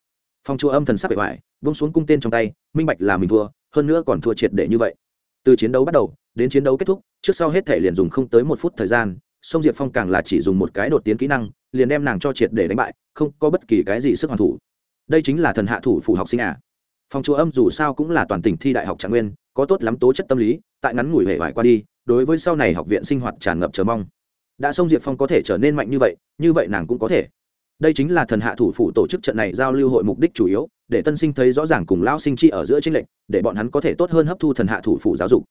Phòng chùa âm thần sắc bệ hoại bông xuống cung tên trong tay, minh bạch là mình thua, hơn nữa còn thua triệt để như vậy. Từ chiến đấu bắt đầu, đến chiến đấu kết thúc, trước sau hết thể liền dùng không tới một phút thời gian, sông diệp phong càng là chỉ dùng một cái đột tiến kỹ năng, liền đem nàng cho triệt để đánh bại, không có bất kỳ cái gì sức hoàn thủ. Đây chính là thần hạ thủ phủ học sinh à? Phòng chùa âm dù sao cũng là toàn tỉnh thi đại học trạng nguyên, có tốt lắm tố chất tâm lý, tại ngắn ngủi hệ vải qua đi, đối với sau này học viện sinh hoạt tràn ngập chờ mong. Đã xong diệp phong có thể trở nên mạnh như vậy như vậy nàng cũng có thể. Đây chính là thần hạ thủ phủ tổ chức trận này giao lưu hội mục đích chủ yếu, để tân sinh thấy rõ ràng cùng lao sinh chi ở giữa tranh lệch, để bọn hắn có thể tốt hơn hấp thu thần hạ thủ phủ giáo dục.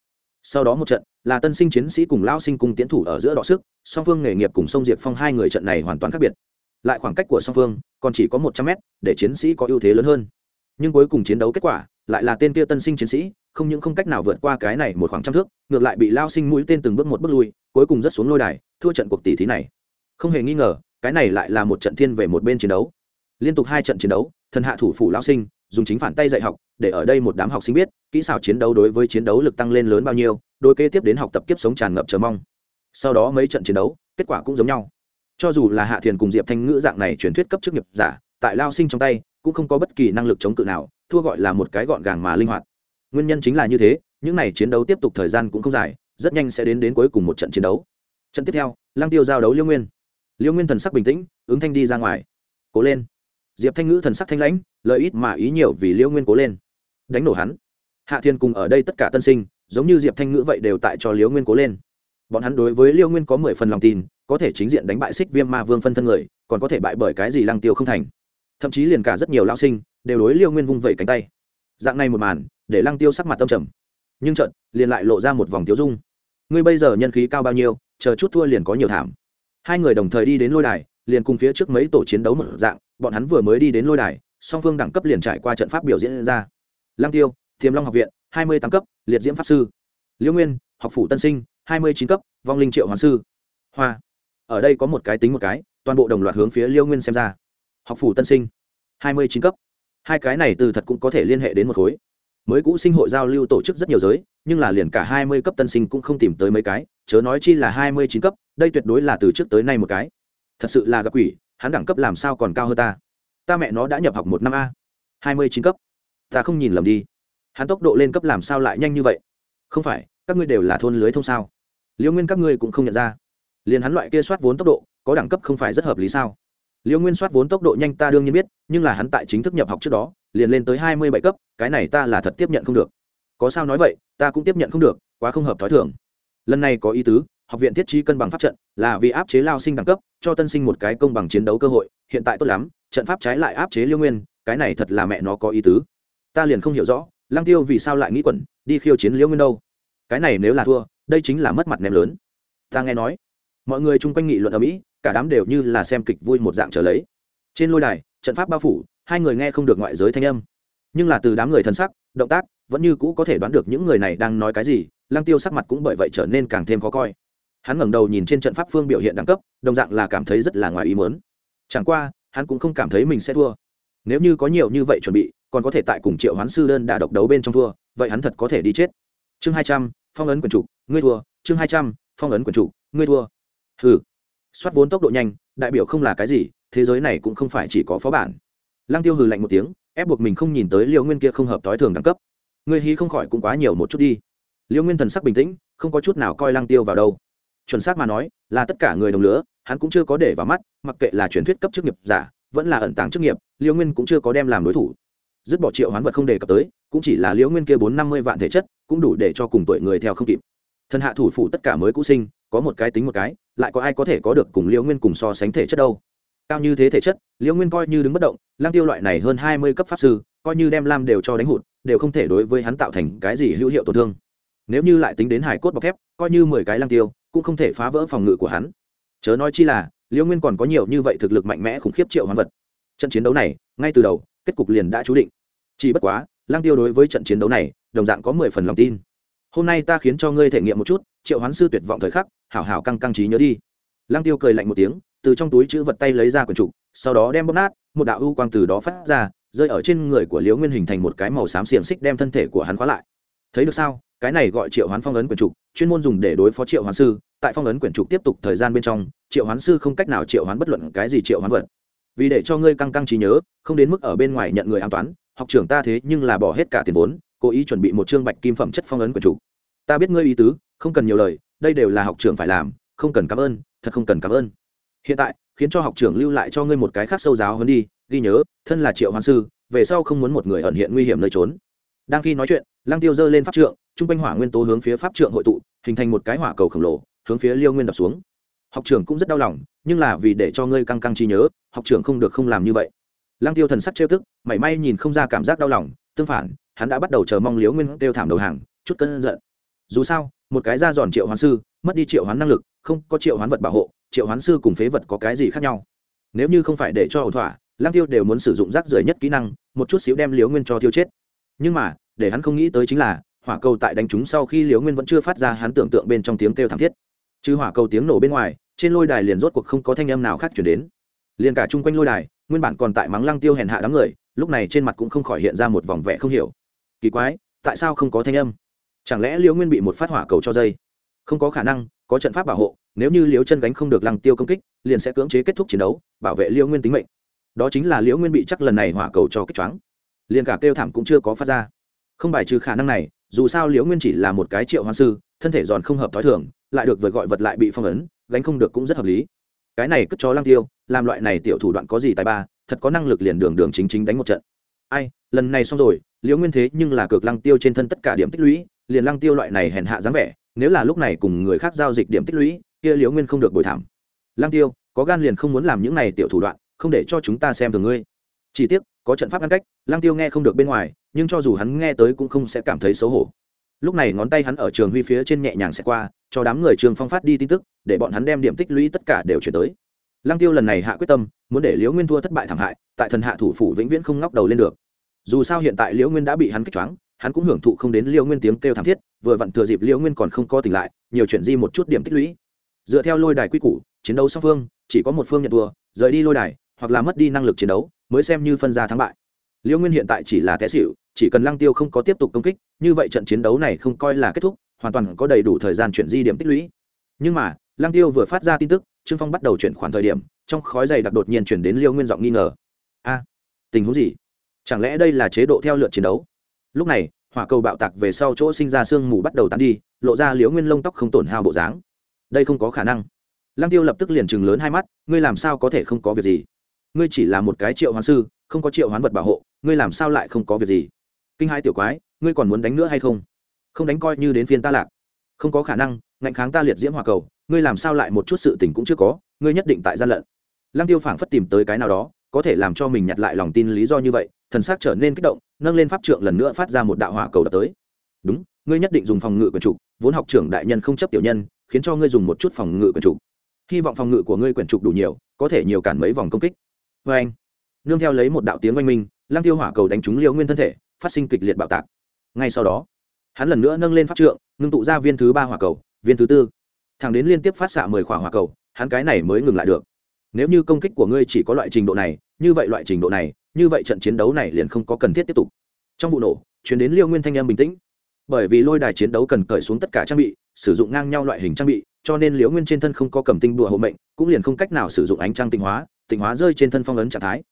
Sau đó một trận, là tân sinh chiến sĩ cùng lao sinh cùng tiến thủ ở giữa đọ sức, song phương nghề nghiệp cùng sông diệp phong hai người trận này hoàn toàn khác biệt. Lại khoảng cách của song phương còn chỉ có một trăm mét, để chiến sĩ có ưu thế lớn hơn nhưng cuối cùng chiến đấu kết quả lại là tên kia tân sinh chiến sĩ, không những không cách nào vượt qua cái này một khoảng trăm thước, ngược lại bị lao sinh mũi tên từng bước một bước lui, cuối cùng rất xuống lôi đài, thua trận cuộc tỷ thí này. Không hề nghi ngờ, cái này lại là một trận thiên về một bên chiến đấu. Liên tục hai trận chiến đấu, thần hạ thủ phủ lao sinh, dùng chính phản tay dạy học, để ở đây một đám học sinh biết, kỹ xảo chiến đấu đối với chiến đấu lực tăng lên lớn bao nhiêu đôi kế tiếp đến học tập kiếp sống tràn ngập chờ mong. Sau đó mấy trận chiến đấu, kết quả cũng giống nhau. Cho dù là hạ thiền cùng diệp thanh ngữ dạng này truyền thuyết cấp chức nghiệp giả, tại lao sinh trong tay cũng không có bất kỳ năng lực chống cự nào, thua gọi là một cái gọn gàng mà linh hoạt. Nguyên nhân chính là như thế, những n à y chiến đấu tiếp tục thời gian cũng không dài, rất nhanh sẽ đến đến cuối cùng một trận chiến đấu. Trận tiếp theo lang tiêu giao đấu liêu nguyên. Liêu nguyên thần sắc bình tĩnh, ứng thanh đi ra ngoài. Cố lên. Diệp thanh ngữ thần sắc thanh lãnh, lợi ít mà ý nhiều vì liêu nguyên cố lên. Đánh nổ hắn. Hạ thiên cùng ở đây tất cả tân sinh, giống như diệp thanh ngữ vậy đều tại cho liêu nguyên cố lên. Bọn hắn đối với liêu nguyên có mười phần lòng tin, có thể chính diện đánh bại xích viêm ma vương phân thân người, còn có thể bại bởi cái gì lăng tiêu không thành thậm chí liền cả rất nhiều lao sinh đều đối liêu nguyên vung vẩy cánh tay dạng này một màn để lăng tiêu sắc mặt tâm trầm nhưng trận liền lại lộ ra một vòng tiêu dung ngươi bây giờ nhân khí cao bao nhiêu chờ chút thua liền có nhiều thảm hai người đồng thời đi đến lôi đài liền cùng phía trước mấy tổ chiến đấu một dạng bọn hắn vừa mới đi đến lôi đài song phương đẳng cấp liền trải qua trận pháp biểu diễn ra lăng tiêu thiềm long học viện hai mươi tám cấp liệt diễm pháp sư liễu nguyên học phủ tân sinh hai mươi chín cấp vong linh triệu hoàng sư hoa ở đây có một cái tính một cái toàn bộ đồng loạt hướng phía liêu nguyên xem ra học phủ tân sinh. Hai mươi chín cấp. Hai cái này từ thật cũng có thể liên hệ đến một khối. Mới cũ sinh hội giao lưu tổ chức rất nhiều giới, nhưng là liền cả hai mươi cấp tân sinh cũng không tìm tới mấy cái, chớ nói chi là hai mươi chín cấp, đây tuyệt đối là từ trước tới nay một cái. Thật sự là gặp quỷ, hắn đẳng cấp làm sao còn cao hơn ta? Ta mẹ nó đã nhập học một năm a. hai mươi chín cấp. Ta không nhìn lầm đi. Hắn tốc độ lên cấp làm sao lại nhanh như vậy? Không phải, các ngươi đều là thôn lưới thông sao? Liễu nguyên các ngươi cũng không nhận ra. Liền hắn loại kia soát vốn tốc độ, có đẳng cấp không phải rất hợp lý sao? Liễu nguyên soát vốn tốc độ nhanh ta đương nhiên biết, nhưng là hắn tại chính thức nhập học trước đó, liền lên tới hai mươi bảy cấp, cái này ta là thật tiếp nhận không được. Có sao nói vậy, ta cũng tiếp nhận không được, quá không hợp t h ó i lần này có ý tứ, học viện thiết trí cân bằng pháp trận, là vì áp chế lao sinh đẳng cấp, cho tân sinh một cái công bằng chiến đấu cơ hội, hiện tại tốt lắm, trận pháp trái lại áp chế liêu nguyên, cái này thật là mẹ nó có ý tứ. Ta liền không hiểu rõ lang tiêu vì sao lại nghĩ quẩn, đi khiêu chiến liêu nguyên đâu? Cái này nếu là thua, đây chính là mất mặt ném lớn. Ta nghe nói, mọi người chung quanh nghị luận ở mỹ cả đám đều như là xem kịch vui một dạng trở lấy. Trên lôi đài, trận pháp bao phủ, hai người nghe không được ngoại giới thanh âm. Nhưng là từ đám người thân sắc, động tác, vẫn như cũ có thể đoán được những người này đang nói cái gì lang tiêu sắc mặt cũng bởi vậy trở nên càng thêm khó coi. Hắn ngẩng đầu nhìn trên trận pháp phương biểu hiện đẳng cấp, đồng dạng là cảm thấy rất là ngoài ý muốn. Chẳng qua, hắn cũng không cảm thấy mình sẽ thua. Nếu như có nhiều như vậy chuẩn bị, còn có thể tại cùng triệu hoán sư đơn đà độc đấu bên trong thua, vậy hắn thật có thể đi chết. Chương hai trăm, phong ấn quyền chủ, ngươi thua. Chương hai trăm, phong ấn quyền chủ, ngươi thua. Hừ soát vốn tốc độ nhanh, đại biểu không là cái gì, thế giới này cũng không phải chỉ có phó bản. Lăng tiêu hừ lạnh một tiếng, ép buộc mình không nhìn tới liều nguyên kia không hợp tối thường đẳng cấp. Ngươi hí không khỏi cũng quá nhiều một chút đi. Liễu nguyên thần sắc bình tĩnh, không có chút nào coi lăng tiêu vào đâu. Chuẩn xác mà nói, là tất cả người đồng lứa, hắn cũng chưa có để vào mắt, mặc kệ là truyền thuyết cấp chức nghiệp giả, vẫn là ẩn tàng chức nghiệp liễu nguyên cũng chưa có đem làm đối thủ. Dứt bỏ triệu hoán vật không đề cập tới, cũng chỉ là liễu nguyên kia bốn năm mươi vạn thể chất, cũng đủ để cho cùng tuổi người theo không kịp. Thần hạ thủ phủ tất cả mới cũ sinh, có một cái tính một cái lại có ai có thể có được cùng liễu nguyên cùng so sánh thể chất đâu? Cao như thế thể chất, liễu nguyên coi như đứng bất động lang tiêu loại này hơn hai mươi cấp pháp sư, coi như đem lam đều cho đánh hụt, đều không thể đối với hắn tạo thành cái gì hữu hiệu tổn thương. Nếu như lại tính đến hải cốt bọc thép, coi như mười cái lang tiêu, cũng không thể phá vỡ phòng ngự của hắn. Chớ nói chi là, liễu nguyên còn có nhiều như vậy thực lực mạnh mẽ khủng khiếp triệu hoán vật. Trận chiến đấu này, ngay từ đầu, kết cục liền đã chú định. Chỉ bất quá lang tiêu đối với trận chiến đấu này, đồng dạng có mười phần lòng tin. Hôm nay ta khiến cho ngươi thể nghiệm một chút triệu hoán sư tuyệt vọng thời khắc, hảo hảo căng căng trí nhớ đi. Lang tiêu cười lạnh một tiếng, từ trong túi chữ vật tay lấy ra quần trục, sau đó đem bóp nát, một đạo ưu quang từ đó phát ra, rơi ở trên người của liễu nguyên hình thành một cái màu xám xiềng xích đem thân thể của hắn khóa lại. Thấy được sao? Cái này gọi triệu hoán phong ấn quyển trục, chuyên môn dùng để đối phó triệu hoán sư. Tại phong ấn quyển trục tiếp tục thời gian bên trong, triệu hoán sư không cách nào triệu hoán bất luận cái gì triệu hoán vật. Vì để cho ngươi căng căng trí nhớ, không đến mức ở bên ngoài nhận người an toán học trưởng ta thế nhưng là bỏ hết cả tiền vốn, cố ý chuẩn bị một chương bạch kim phẩm chất phong ấn quyển trục ta biết ngươi ý tứ, không cần nhiều lời, đây đều là học trưởng phải làm, không cần cảm ơn, thật không cần cảm ơn. Hiện tại, khiến cho học trưởng lưu lại cho ngươi một cái khác sâu giáo hơn đi, ghi nhớ, thân là triệu hoán sư, về sau không muốn một người ẩn hiện nguy hiểm nơi trốn. Đang khi nói chuyện, lăng tiêu giơ lên pháp trượng, trung quanh hỏa nguyên tố hướng phía pháp trượng hội tụ, hình thành một cái hỏa cầu khổng lồ, hướng phía liêu nguyên đập xuống. Học trưởng cũng rất đau lòng, nhưng là vì để cho ngươi căng căng trí nhớ, học trưởng không được không làm như vậy. Lăng tiêu thần sắc trêu tức, mảy may nhìn không ra cảm giác đau lòng, tương phản, hắn đã bắt đầu chờ mong liếu nguyên tiêu thảm đầu hàng, chút cân giận dù sao, một cái da giòn triệu hoán sư, mất đi triệu hoán năng lực, không có triệu hoán vật bảo hộ, triệu hoán sư cùng phế vật có cái gì khác nhau? Nếu như không phải để cho ổn thỏa lang tiêu đều muốn sử dụng rác rưởi nhất kỹ năng, một chút xíu đem liếu nguyên cho tiêu chết. Nhưng mà, để hắn không nghĩ tới chính là, hỏa cầu tại đánh chúng sau khi liếu nguyên vẫn chưa phát ra, hắn tưởng tượng bên trong tiếng kêu thảm thiết. Chứ hỏa cầu tiếng nổ bên ngoài, trên lôi đài liền rốt cuộc không có thanh âm nào khác chuyển đến. Liền cả chung quanh lôi đài, nguyên bản còn tại mắng lăng tiêu hèn hạ đám người, lúc này trên mặt cũng không khỏi hiện ra một vòng vẻ không hiểu. Kỳ quái, tại sao không có thanh âm? Chẳng lẽ liễu nguyên bị một phát hỏa cầu cho dây? Không có khả năng, có trận pháp bảo hộ, nếu như liễu chân gánh không được lăng tiêu công kích, liền sẽ cưỡng chế kết thúc chiến đấu, bảo vệ liễu nguyên tính mệnh. Đó chính là liễu nguyên bị chắc lần này hỏa cầu cho kích choáng. Liền cả kêu thảm cũng chưa có phát ra. Không bài trừ khả năng này, dù sao liễu nguyên chỉ là một cái triệu hoán sư, thân thể giòn không hợp t h ó i thường, lại được vời gọi vật lại bị phong ấn, gánh không được cũng rất hợp lý. Cái này cất cho lăng tiêu, làm loại này tiểu thủ đoạn có gì tài ba, thật có năng lực liền đường đường chính chính đánh một trận. Ai, lần này xong rồi, liễu nguyên thế nhưng là cược lăng tiêu trên thân tất cả điểm tích lũy liền lăng tiêu loại này hèn hạ dáng vẻ, nếu là lúc này cùng người khác giao dịch điểm tích lũy, kia liễu nguyên không được bồi thảm. Lăng tiêu, có gan liền không muốn làm những này tiểu thủ đoạn, không để cho chúng ta xem thường ngươi. Chỉ tiếc, có trận pháp ngăn cách, lăng tiêu nghe không được bên ngoài, nhưng cho dù hắn nghe tới cũng không sẽ cảm thấy xấu hổ. Lúc này ngón tay hắn ở trường huy phía trên nhẹ nhàng sẽ qua, cho đám người trường phong phát đi tin tức, để bọn hắn đem điểm tích lũy tất cả đều chuyển tới. Lăng tiêu lần này hạ quyết tâm, muốn để liễu nguyên thua thất bại thảm hại, tại thần hạ thủ phủ vĩnh viễn không ngóc đầu lên được. Dù sao hiện tại liễu nguyên đã bị hắn kích choáng hắn cũng hưởng thụ không đến Liêu nguyên tiếng kêu thảm thiết, vừa vặn thừa dịp Liêu nguyên còn không có tỉnh lại, nhiều chuyện di một chút điểm tích lũy. Dựa theo lôi đài quy củ, chiến đấu song phương, chỉ có một phương nhận thua, rời đi lôi đài, hoặc là mất đi năng lực chiến đấu, mới xem như phân ra thắng bại. Liêu nguyên hiện tại chỉ là té xịu chỉ cần lăng tiêu không có tiếp tục công kích, như vậy trận chiến đấu này không coi là kết thúc, hoàn toàn có đầy đủ thời gian chuyển di điểm tích lũy. Nhưng mà, lăng tiêu vừa phát ra tin tức, trương phong bắt đầu chuyển khoản thời điểm, trong khói dày đặc đột nhiên chuyển đến liêu nguyên giọng nghi ngờ. A, tình huống gì? Chẳng lẽ đây là chế độ theo lượt chiến đấu? Lúc này, hỏa cầu bạo tạc về sau chỗ sinh ra sương mù bắt đầu tán đi, lộ ra liễu nguyên lông tóc không tổn hao bộ dáng. Đây không có khả năng. Lăng tiêu lập tức liền chừng lớn hai mắt, ngươi làm sao có thể không có việc gì? Ngươi chỉ là một cái triệu hoán sư, không có triệu hoán vật bảo hộ, ngươi làm sao lại không có việc gì? Kinh hai tiểu quái, ngươi còn muốn đánh nữa hay không? Không đánh coi như đến phiên ta lạc. Không có khả năng, ngạnh kháng ta liệt diễm hòa cầu, ngươi làm sao lại một chút sự tình cũng chưa có, ngươi nhất định tại gian lận. Lăng tiêu phảng phất tìm tới cái nào đó, có thể làm cho mình nhặt lại lòng tin lý do như vậy, thần xác trở nên kích động nâng lên pháp trượng lần nữa phát ra một đạo hỏa cầu đập tới. Đúng, ngươi nhất định dùng phòng ngự quyền trục, vốn học trưởng đại nhân không chấp tiểu nhân, khiến cho ngươi dùng một chút phòng ngự quyền trục. Hy vọng phòng ngự của ngươi quyền trục đủ nhiều, có thể nhiều cản mấy vòng công kích. Vê anh, nương theo lấy một đạo tiếng oanh minh lang tiêu hỏa cầu đánh trúng liêu nguyên thân thể, phát sinh kịch liệt bạo tạc. Ngay sau đó, hắn lần nữa nâng lên pháp trượng, ngưng tụ ra viên thứ ba hỏa cầu, viên thứ tư. Thẳng đến liên tiếp phát xạ mười khỏa hỏa cầu, hắn cái này mới ngừng lại được. Nếu như công kích của ngươi chỉ có loại trình độ này như vậy loại trình độ này, như vậy trận chiến đấu này liền không có cần thiết tiếp tục. Trong vụ nổ, chuyển đến liêu nguyên thanh em bình tĩnh. Bởi vì lôi đài chiến đấu cần cởi xuống tất cả trang bị, sử dụng ngang nhau loại hình trang bị, cho nên liễu nguyên trên thân không có cầm tinh đùa hộ mệnh, cũng liền không cách nào sử dụng ánh trăng tinh hóa tịnh hóa rơi trên thân phong ấn trạng thái.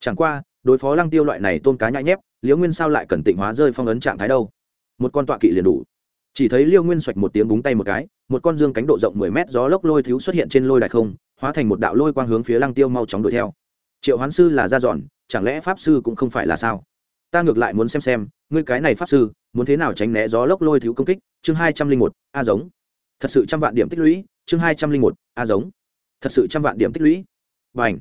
Chẳng qua, đối phó lăng tiêu loại này tôn cá nhãi nhép liễu nguyên sao lại cần tịnh hóa rơi phong ấn trạng thái đâu? Một con tọa kỵ liền đủ. Chỉ thấy liêu nguyên xoạch một tiếng búng tay một cái, một con dương cánh độ rộng mười mét gió lốc lôi thiếu xuất hiện trên lôi đài không, hóa thành một đạo lôi quang hướng phía lăng tiêu mau chóng đuổi theo triệu hoán sư là ra dọn, chẳng lẽ pháp sư cũng không phải là sao? Ta ngược lại muốn xem xem, ngươi cái này pháp sư, muốn thế nào tránh né gió lốc lôi thiếu công kích? Chương hai trăm linh một, a giống. Thật sự trăm vạn điểm tích lũy, chương hai trăm linh một, a giống. Thật sự trăm vạn điểm tích lũy. Và ảnh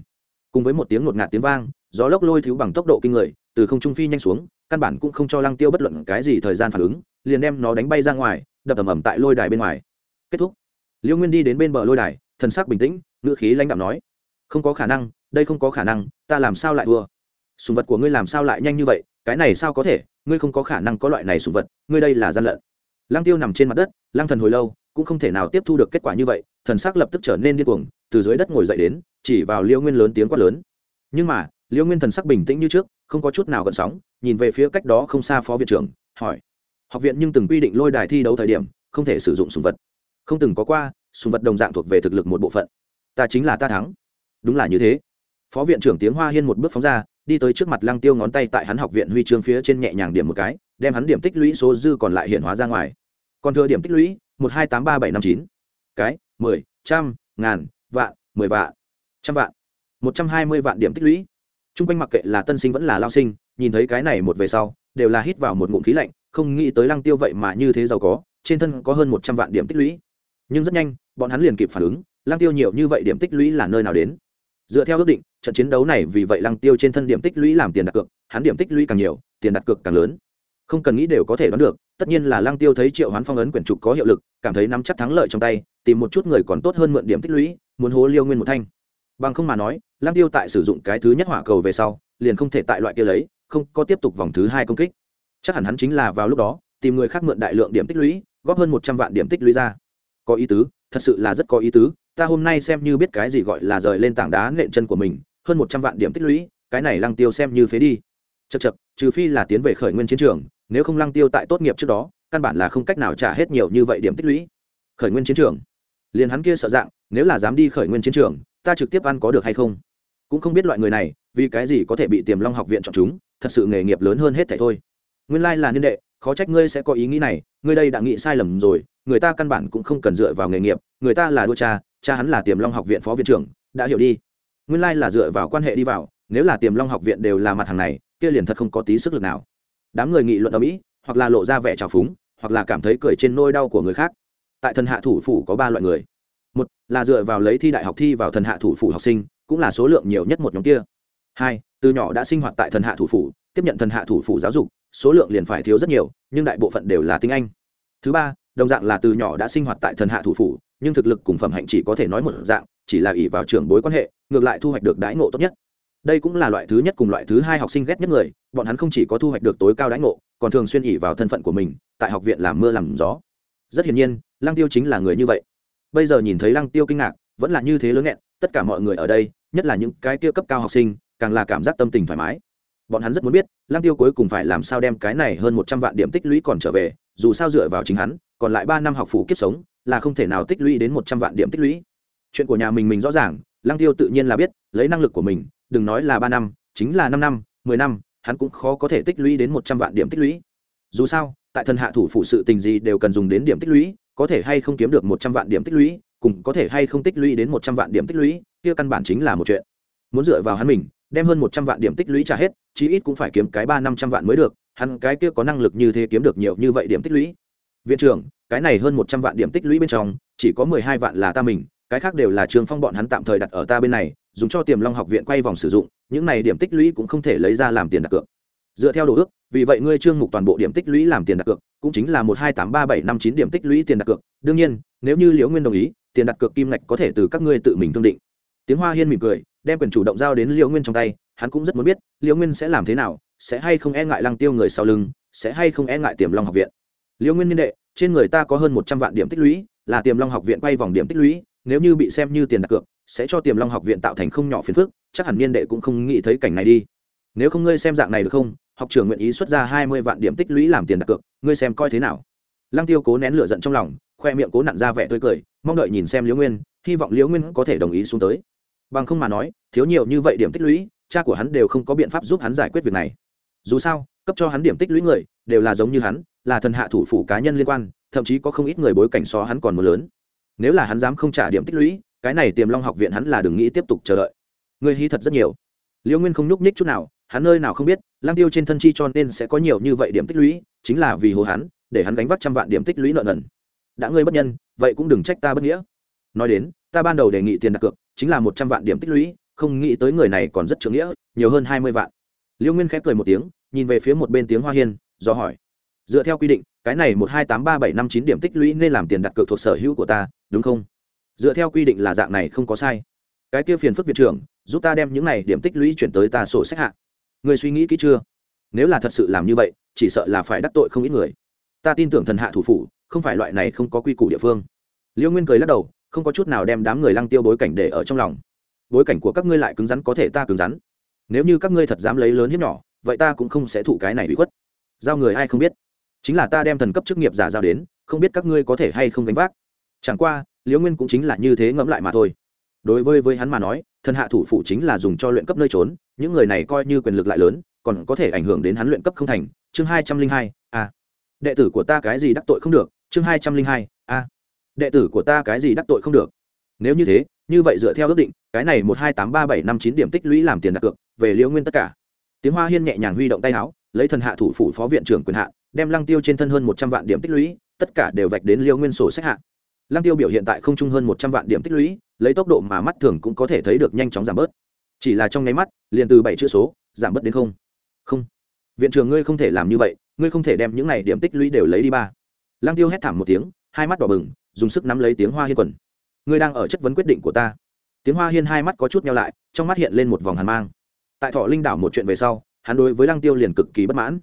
cùng với một tiếng ngột ngạt tiếng vang, gió lốc lôi thiếu bằng tốc độ kinh người, từ không trung phi nhanh xuống, căn bản cũng không cho lăng tiêu bất luận cái gì thời gian phản ứng, liền đem nó đánh bay ra ngoài, đập ầm ầm tại lôi đài bên ngoài. Kết thúc. Liễu nguyên đi đến bên bờ lôi đài, thần sắc bình tĩnh, ngữ khí lãnh đạo nói không có khả năng, đây không có khả năng, ta làm sao lại thua? Sùng vật của ngươi làm sao lại nhanh như vậy? Cái này sao có thể? Ngươi không có khả năng có loại này sùng vật. Ngươi đây là gian lận. Lăng tiêu nằm trên mặt đất, lăng thần hồi lâu, cũng không thể nào tiếp thu được kết quả như vậy, thần sắc lập tức trở nên điên cuồng, từ dưới đất ngồi dậy đến, chỉ vào liễu nguyên lớn tiếng quát lớn. Nhưng mà liễu nguyên thần sắc bình tĩnh như trước, không có chút nào gợn sóng, nhìn về phía cách đó không xa phó viện trưởng, hỏi. Học viện nhưng từng quy định lôi đài thi đấu thời điểm, không thể sử dụng sùng vật. Không từng có qua, sùng vật đồng dạng thuộc về thực lực một bộ phận. Ta chính là ta thắng đúng là như thế. Phó viện trưởng tiếng hoa hiên một bước phóng ra, đi tới trước mặt lăng tiêu ngón tay tại hắn học viện huy chương phía trên nhẹ nhàng điểm một cái, đem hắn điểm tích lũy số dư còn lại hiện hóa ra ngoài. Còn thừa điểm tích lũy, một hai tám ba bảy năm chín. Cái, mười, trăm, ngàn, vạn, mười vạn, trăm vạn. Một trăm hai mươi vạn điểm tích lũy. T r u n g quanh mặc kệ là tân sinh vẫn là lao sinh, nhìn thấy cái này một về sau, đều là hít vào một ngụm khí lạnh, không nghĩ tới lăng tiêu vậy mà như thế giàu có, trên thân có hơn một trăm vạn điểm tích lũy. Nhưng rất nhanh, bọn hắn liền kịp phản ứng, lăng tiêu nhiều như vậy điểm tích lũy là nơi nào đến? Dựa theo ước định, trận chiến đấu này vì vậy lăng tiêu trên thân điểm tích lũy làm tiền đặt cược, hắn điểm tích lũy càng nhiều, tiền đặt cược càng lớn. Không cần nghĩ đều có thể đoán được, tất nhiên là lăng tiêu thấy triệu hoán phong ấn quyển trục có hiệu lực, cảm thấy nắm chắc thắng lợi trong tay, tìm một chút người còn tốt hơn mượn điểm tích lũy, muốn hố liêu nguyên một thanh. Bằng không mà nói, lăng tiêu tại sử dụng cái thứ nhất hỏa cầu về sau, liền không thể tại loại kia lấy, không có tiếp tục vòng thứ hai công kích. Chắc hẳn hắn chính là vào lúc đó, tìm người khác mượn đại lượng điểm tích lũy, góp hơn một trăm vạn điểm tích lũy ra. Có ý tứ, thật sự là rất có ý tứ ta hôm nay xem như biết cái gì gọi là rời lên tảng đá nện chân của mình, hơn một trăm vạn điểm tích lũy, cái này lăng tiêu xem như phế đi. Chật chật trừ phi là tiến về khởi nguyên chiến trường, nếu không lăng tiêu tại tốt nghiệp trước đó, căn bản là không cách nào trả hết nhiều như vậy điểm tích lũy. Khởi nguyên chiến trường. Liền hắn kia sợ dạng, nếu là dám đi khởi nguyên chiến trường, ta trực tiếp ăn có được hay không? Cũng không biết loại người này, vì cái gì có thể bị tiềm long học viện chọn chúng, thật sự nghề nghiệp lớn hơn hết thảy thôi. Nguyên lai là niên đệ, khó trách ngươi sẽ có ý nghĩ này, ngươi đây đã nghĩ sai lầm rồi, người ta căn bản cũng không cần dựa vào nghề nghiệp, người ta là đua cha cha hắn là tiềm long học viện phó viện trưởng, đã hiểu đi. Nguyên lai là dựa vào quan hệ đi vào, nếu là tiềm long học viện đều là mặt hàng này, kia liền thật không có tí sức lực nào. Đám người nghị luận ở mỹ, hoặc là lộ ra vẻ trào phúng, hoặc là cảm thấy cười trên nôi đau của người khác. Tại thần hạ thủ phủ có ba loại người. Một là dựa vào lấy thi đại học thi vào thần hạ thủ phủ học sinh, cũng là số lượng nhiều nhất một nhóm kia. Hai, từ nhỏ đã sinh hoạt tại thần hạ thủ phủ, tiếp nhận thần hạ thủ phủ giáo dục, số lượng liền phải thiếu rất nhiều, nhưng đại bộ phận đều là tiếng anh. Thứ ba, đồng dạng là từ nhỏ đã sinh hoạt tại thần hạ thủ phủ nhưng thực lực cùng phẩm hạnh chỉ có thể nói một dạng, chỉ là ỷ vào trưởng bối quan hệ, ngược lại thu hoạch được đãi ngộ tốt nhất. Đây cũng là loại thứ nhất cùng loại thứ hai học sinh ghét nhất người, bọn hắn không chỉ có thu hoạch được tối cao đãi ngộ, còn thường xuyên ỉ vào thân phận của mình, tại học viện làm mưa làm gió. Rất hiển nhiên, lăng tiêu chính là người như vậy. Bây giờ nhìn thấy lăng tiêu kinh ngạc, vẫn là như thế lớn nghẹn, tất cả mọi người ở đây, nhất là những cái kia cấp cao học sinh, càng là cảm giác tâm tình thoải mái. Bọn hắn rất muốn biết, lăng tiêu cuối cùng phải làm sao đem cái này hơn một trăm vạn điểm tích lũy còn trở về, dù sao dựa vào chính hắn, còn lại ba năm học phủ kiếp sống là không thể nào tích lũy đến một trăm vạn điểm tích lũy. Chuyện của nhà mình mình rõ ràng, lăng tiêu tự nhiên là biết, lấy năng lực của mình, đừng nói là ba năm, chính là năm năm, mười năm, hắn cũng khó có thể tích lũy đến một trăm vạn điểm tích lũy. Dù sao, tại thần hạ thủ phụ sự tình gì đều cần dùng đến điểm tích lũy, có thể hay không kiếm được một trăm vạn điểm tích lũy cùng có thể hay không tích lũy đến một trăm vạn điểm tích lũy, kia căn bản chính là một chuyện. Muốn dựa vào hắn mình, đem hơn một trăm vạn điểm tích lũy trả hết, chí ít cũng phải kiếm cái ba năm trăm vạn mới được, hắn cái kia có năng lực như thế kiếm được nhiều như vậy điểm tích lũy. Viện trưởng cái này hơn một trăm vạn điểm tích lũy bên trong, chỉ có mười hai vạn là ta mình, cái khác đều là trường phong bọn hắn tạm thời đặt ở ta bên này, dùng cho tiềm long học viện quay vòng sử dụng, những này điểm tích lũy cũng không thể lấy ra làm tiền đặt cược. Dựa theo đồ ước, vì vậy ngươi trương mục toàn bộ điểm tích lũy làm tiền đặt cược, cũng chính là một hai tám ba bảy năm chín điểm tích lũy tiền đặt cược. Đương nhiên, nếu như liễu nguyên đồng ý, tiền đặt cược kim ngạch có thể từ các ngươi tự mình thương định. Tiếng hoa hiên mỉm cười, đem quyền chủ động giao đến liễu nguyên trong tay, hắn cũng rất muốn biết, liễu nguyên sẽ làm thế nào, sẽ hay không e ngại lăng tiêu người sau lưng, sẽ hay không e ngại tiềm long học viện. Liễu nguyên niên đệ trên người ta có hơn một trăm vạn điểm tích lũy, là tiềm long học viện quay vòng điểm tích lũy, nếu như bị xem như tiền đặt cược, sẽ cho tiềm long học viện tạo thành không nhỏ phiền phức, chắc hẳn niên đệ cũng không nghĩ thấy cảnh này đi. Nếu không ngươi xem dạng này được không? Học trưởng nguyện ý xuất ra hai mươi vạn điểm tích lũy làm tiền đặt cược, ngươi xem coi thế nào? Lăng tiêu cố nén lửa giận trong lòng, khoe miệng cố nặn ra vẻ tươi cười, mong đợi nhìn xem liễu nguyên, hy vọng liễu nguyên có thể đồng ý xuống tới. Bằng không mà nói, thiếu nhiều như vậy điểm tích lũy, cha của hắn đều không có biện pháp giúp hắn giải quyết việc này. Dù sao, cấp cho hắn điểm tích lũy người, đều là giống như hắn là thần hạ thủ phủ cá nhân liên quan, thậm chí có không ít người bối cảnh so hắn còn mưa lớn. Nếu là hắn dám không trả điểm tích lũy, cái này tiềm long học viện hắn là đừng nghĩ tiếp tục chờ đợi. Người hy thật rất nhiều. Liễu nguyên không nhúc nhích chút nào, hắn nơi nào không biết lang tiêu trên thân chi cho nên sẽ có nhiều như vậy điểm tích lũy, chính là vì hồ hắn, để hắn gánh vác trăm vạn điểm tích lũy nợ nần. Đã ngươi bất nhân, vậy cũng đừng trách ta bất nghĩa. Nói đến, ta ban đầu đề nghị tiền đặt cược, chính là một trăm vạn điểm tích lũy, không nghĩ tới người này còn rất trưởng nghĩa, nhiều hơn hai mươi vạn. Liêu nguyên khép cười một tiếng, nhìn về phía một bên tiếng hoa hiên, do hỏi dựa theo quy định, cái này một hai tám ba bảy năm chín điểm tích lũy nên làm tiền đặt cược thuộc sở hữu của ta, đúng không? Dựa theo quy định là dạng này không có sai. Cái kia phiền phức viện trưởng, giúp ta đem những này điểm tích lũy chuyển tới ta sổ sách hạ. Người suy nghĩ kỹ chưa? Nếu là thật sự làm như vậy, chỉ sợ là phải đắc tội không ít người. Ta tin tưởng thần hạ thủ phủ, không phải loại này không có quy củ địa phương. Liêu nguyên cười lắc đầu, không có chút nào đem đám người lăng tiêu bối cảnh để ở trong lòng. Bối cảnh của các ngươi lại cứng rắn, có thể ta cứng rắn. Nếu như các ngươi thật dám lấy lớn hiếp nhỏ, vậy ta cũng không sẽ thụ cái này bị khuất. Giao người ai không biết chính là ta đem thần cấp chức nghiệp giả giao đến, không biết các ngươi có thể hay không gánh vác. Chẳng qua, liễu nguyên cũng chính là như thế ngẫm lại mà thôi. Đối với với hắn mà nói, thần hạ thủ phủ chính là dùng cho luyện cấp nơi trốn, những người này coi như quyền lực lại lớn, còn có thể ảnh hưởng đến hắn luyện cấp không thành. Chương hai trăm linh hai, a. Đệ tử của ta cái gì đắc tội không được? Chương hai trăm linh hai, a. Đệ tử của ta cái gì đắc tội không được? Nếu như thế, như vậy dựa theo ước định, cái này một hai tám ba bảy năm chín điểm tích lũy làm tiền đặt cược, về liễu nguyên tất cả. Tiếng hoa hiên nhẹ nhàng huy động tay áo, lấy thần hạ thủ phủ phó viện trưởng quyền hạn đem lăng tiêu trên thân hơn một trăm vạn điểm tích lũy, tất cả đều vạch đến liêu nguyên sổ sách hạ. Lăng tiêu biểu hiện tại không trung hơn một trăm vạn điểm tích lũy, lấy tốc độ mà mắt thường cũng có thể thấy được nhanh chóng giảm bớt. Chỉ là trong nháy mắt, liền từ bảy chữ số, giảm bớt đến không. Không. Viện trưởng ngươi không thể làm như vậy, ngươi không thể đem những này điểm tích lũy đều lấy đi ba. Lăng tiêu hét thảm một tiếng, hai mắt đỏ bừng, dùng sức nắm lấy tiếng hoa hiên quần. Ngươi đang ở chất vấn quyết định của ta. Tiếng hoa hiên hai mắt có chút nhau lại, trong mắt hiện lên một vòng hàn mang. Tại thọ linh đảo một chuyện về sau, hắn đối với lăng tiêu liền cực kỳ bất mãn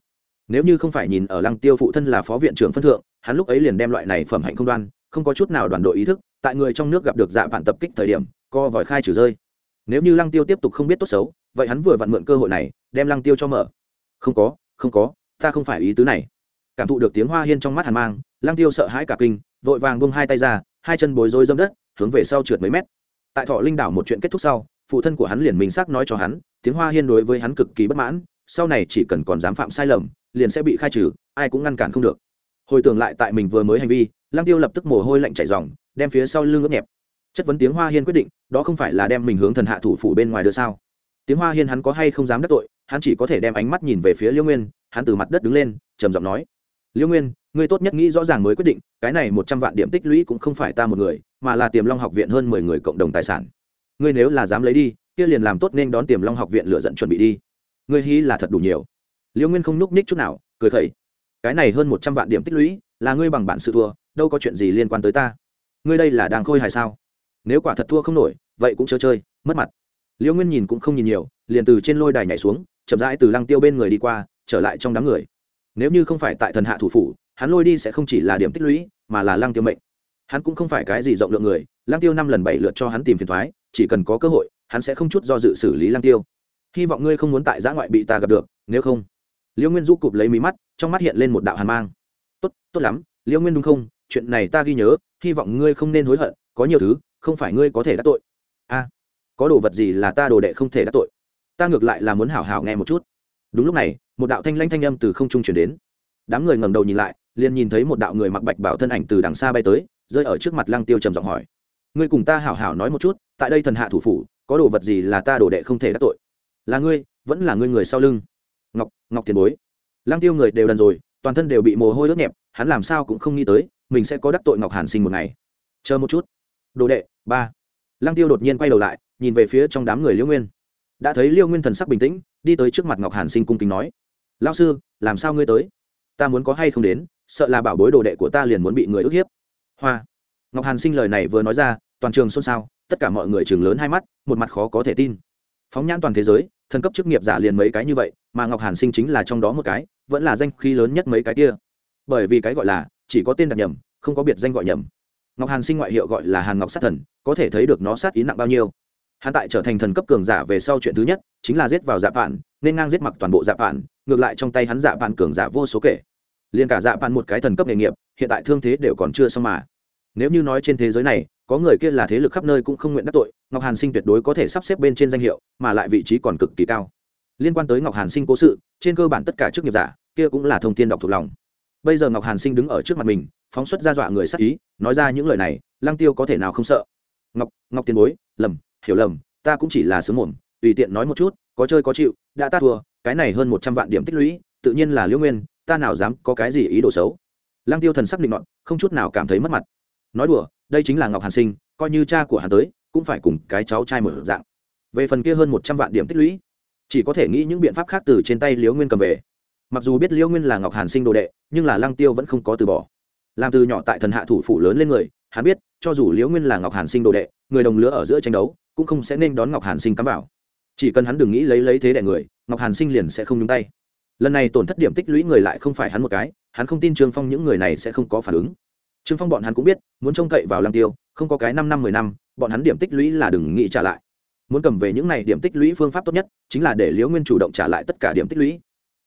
nếu như không phải nhìn ở lăng tiêu phụ thân là phó viện trưởng phân thượng, hắn lúc ấy liền đem loại này phẩm hạnh không đoan, không có chút nào đoàn đội ý thức, tại người trong nước gặp được dạ vạn tập kích thời điểm, co vòi khai trừ rơi. Nếu như lăng tiêu tiếp tục không biết tốt xấu, vậy hắn vừa vặn mượn cơ hội này, đem lăng tiêu cho mở. Không có không có, ta không phải ý tứ này. Cảm thụ được tiếng hoa hiên trong mắt hàn mang, lăng tiêu sợ hãi cả kinh, vội vàng bông hai tay ra, hai chân bối rối dâm đất, hướng về sau trượt mấy mét. Tại thọ linh đảo một chuyện kết thúc sau, phụ thân của hắn liền minh xác nói cho hắn, tiếng hoa hiên đối với hắn cực kỳ bất mãn, sau này chỉ cần còn dám phạm sai lầm liền sẽ bị khai trừ, ai cũng ngăn cản không được. Hồi tưởng lại tại mình vừa mới hành vi, lăng tiêu lập tức mồ hôi lạnh chảy dòng, đem phía sau lưng ướt nhẹp. Chất vấn tiếng hoa hiên quyết định, đó không phải là đem mình hướng thần hạ thủ phủ bên ngoài đưa sao? Tiếng hoa hiên hắn có hay không dám đắc tội, hắn chỉ có thể đem ánh mắt nhìn về phía liêu nguyên, hắn từ mặt đất đứng lên, trầm giọng nói, liêu nguyên, ngươi tốt nhất nghĩ rõ ràng mới quyết định, cái này một trăm vạn điểm tích lũy cũng không phải ta một người, mà là tiềm long học viện hơn mười người cộng đồng tài sản. Ngươi nếu là dám lấy đi, kia liền làm tốt nên đón tiềm long học viện lựa dẫn chuẩn bị đi. Ngươi hí là thật đủ nhiều liêu nguyên không núp ních chút nào, cười khẩy. Cái này hơn một trăm vạn điểm tích lũy, là ngươi bằng bản sự thua, đâu có chuyện gì liên quan tới ta. Ngươi đây là đang khôi hài sao? Nếu quả thật thua không nổi, vậy cũng chớ chơi, mất mặt. Liêu nguyên nhìn cũng không nhìn nhiều, liền từ trên lôi đài nhảy xuống, chậm rãi từ lăng tiêu bên người đi qua, trở lại trong đám người. Nếu như không phải tại thần hạ thủ phủ, hắn lôi đi sẽ không chỉ là điểm tích lũy, mà là lăng tiêu mệnh. Hắn cũng không phải cái gì rộng lượng người, lăng tiêu năm lần bảy lượt cho hắn tìm phiền thoái, chỉ cần có cơ hội, hắn sẽ không chút do dự xử lý lăng tiêu. Hy vọng ngươi không muốn tại giã ngoại bị ta gặp được, nếu không liêu nguyên du cụp lấy mí mắt, trong mắt hiện lên một đạo hàn mang. Tốt tốt lắm, liêu nguyên đúng không? Chuyện này ta ghi nhớ, hy vọng ngươi không nên hối hận, có nhiều thứ, không phải ngươi có thể đắc tội. A, có đồ vật gì là ta đồ đệ không thể đắc tội? Ta ngược lại là muốn hảo hảo nghe một chút. Đúng lúc này, một đạo thanh lanh thanh âm từ không trung chuyển đến. Đám người ngẩng đầu nhìn lại, liền nhìn thấy một đạo người mặc bạch bảo thân ảnh từ đằng xa bay tới, rơi ở trước mặt lăng tiêu trầm giọng hỏi. Ngươi cùng ta hảo hảo nói một chút, tại đây thần hạ thủ phủ, có đồ vật gì là ta đồ đệ không thể đắc tội? Là ngươi, vẫn là ngươi người sau lưng? Ngọc ngọc tiền bối. Lang tiêu người đều đần rồi, toàn thân đều bị mồ hôi ướt nhẹp, hắn làm sao cũng không nghĩ tới, mình sẽ có đắc tội ngọc hàn sinh một ngày. Chờ một chút. Đồ đệ, ba. Lang tiêu đột nhiên quay đầu lại, nhìn về phía trong đám người liêu nguyên. Đã thấy liêu nguyên thần sắc bình tĩnh, đi tới trước mặt ngọc hàn sinh cung kính nói. Lao sư, làm sao ngươi tới? Ta muốn có hay không đến, sợ là bảo bối đồ đệ của ta liền muốn bị người ức hiếp. Hoa. Ngọc hàn sinh lời này vừa nói ra, toàn trường xôn xao, tất cả mọi người chừng lớn hai mắt, một mặt khó có thể tin. Phóng nhãn toàn thế giới, thần cấp chức nghiệp giả liền mấy cái như vậy mà ngọc hàn sinh chính là trong đó một cái, vẫn là danh khí lớn nhất mấy cái kia. Bởi vì cái gọi là, chỉ có tên đặt nhầm, không có biệt danh gọi nhầm. Ngọc hàn sinh ngoại hiệu gọi là hàn ngọc sát thần, có thể thấy được nó sát ý nặng bao nhiêu. Hắn tại trở thành thần cấp cường giả về sau chuyện thứ nhất, chính là giết vào dạ vạn, nên ngang giết mặc toàn bộ dạ vạn, ngược lại trong tay hắn dạ vạn cường giả vô số kể. Liền cả dạ vạn một cái thần cấp nghề nghiệp, hiện tại thương thế đều còn chưa xong mà. Nếu như nói trên thế giới này, có người kia là thế lực khắp nơi cũng không nguyện đắc tội, ngọc hàn sinh tuyệt đối có thể sắp xếp bên trên danh hiệu, mà lại vị trí còn cực kỳ cao liên quan tới ngọc hàn sinh cố sự, trên cơ bản tất cả chức nghiệp giả kia cũng là thông tin đọc thuộc lòng. Bây giờ ngọc hàn sinh đứng ở trước mặt mình, phóng xuất ra dọa người sắc ý, nói ra những lời này, lăng tiêu có thể nào không sợ? Ngọc ngọc tiền bối, lầm, hiểu lầm, ta cũng chỉ là sướng mồm, tùy tiện nói một chút, có chơi có chịu, đã ta thua, cái này hơn một trăm vạn điểm tích lũy, tự nhiên là liễu nguyên, ta nào dám có cái gì ý đồ xấu? Lăng tiêu thần sắc định mọn không chút nào cảm thấy mất mặt. Nói đùa, đây chính là ngọc hàn sinh, coi như cha của hắn tới, cũng phải cùng cái cháu trai mở dạng. Về phần kia hơn một trăm vạn điểm tích lũy chỉ có thể nghĩ những biện pháp khác từ trên tay liễu nguyên cầm về. Mặc dù biết liễu nguyên là ngọc hàn sinh đồ đệ, nhưng là lăng tiêu vẫn không có từ bỏ. Làm từ nhỏ tại thần hạ thủ phủ lớn lên người, hắn biết, cho dù liễu nguyên là ngọc hàn sinh đồ đệ, người đồng lứa ở giữa tranh đấu, cũng không sẽ nên đón ngọc hàn sinh cắm vào. Chỉ cần hắn đừng nghĩ lấy lấy thế đẻ người, ngọc hàn sinh liền sẽ không nhúng tay. Lần này tổn thất điểm tích lũy người lại không phải hắn một cái, hắn không tin trương phong những người này sẽ không có phản ứng. Trương phong bọn hắn cũng biết, muốn trông cậy vào lăng tiêu, không có cái năm năm mười năm, bọn hắn điểm tích lũy là đừng nghĩ trả lại muốn cầm về những này điểm tích lũy phương pháp tốt nhất, chính là để liễu nguyên chủ động trả lại tất cả điểm tích lũy.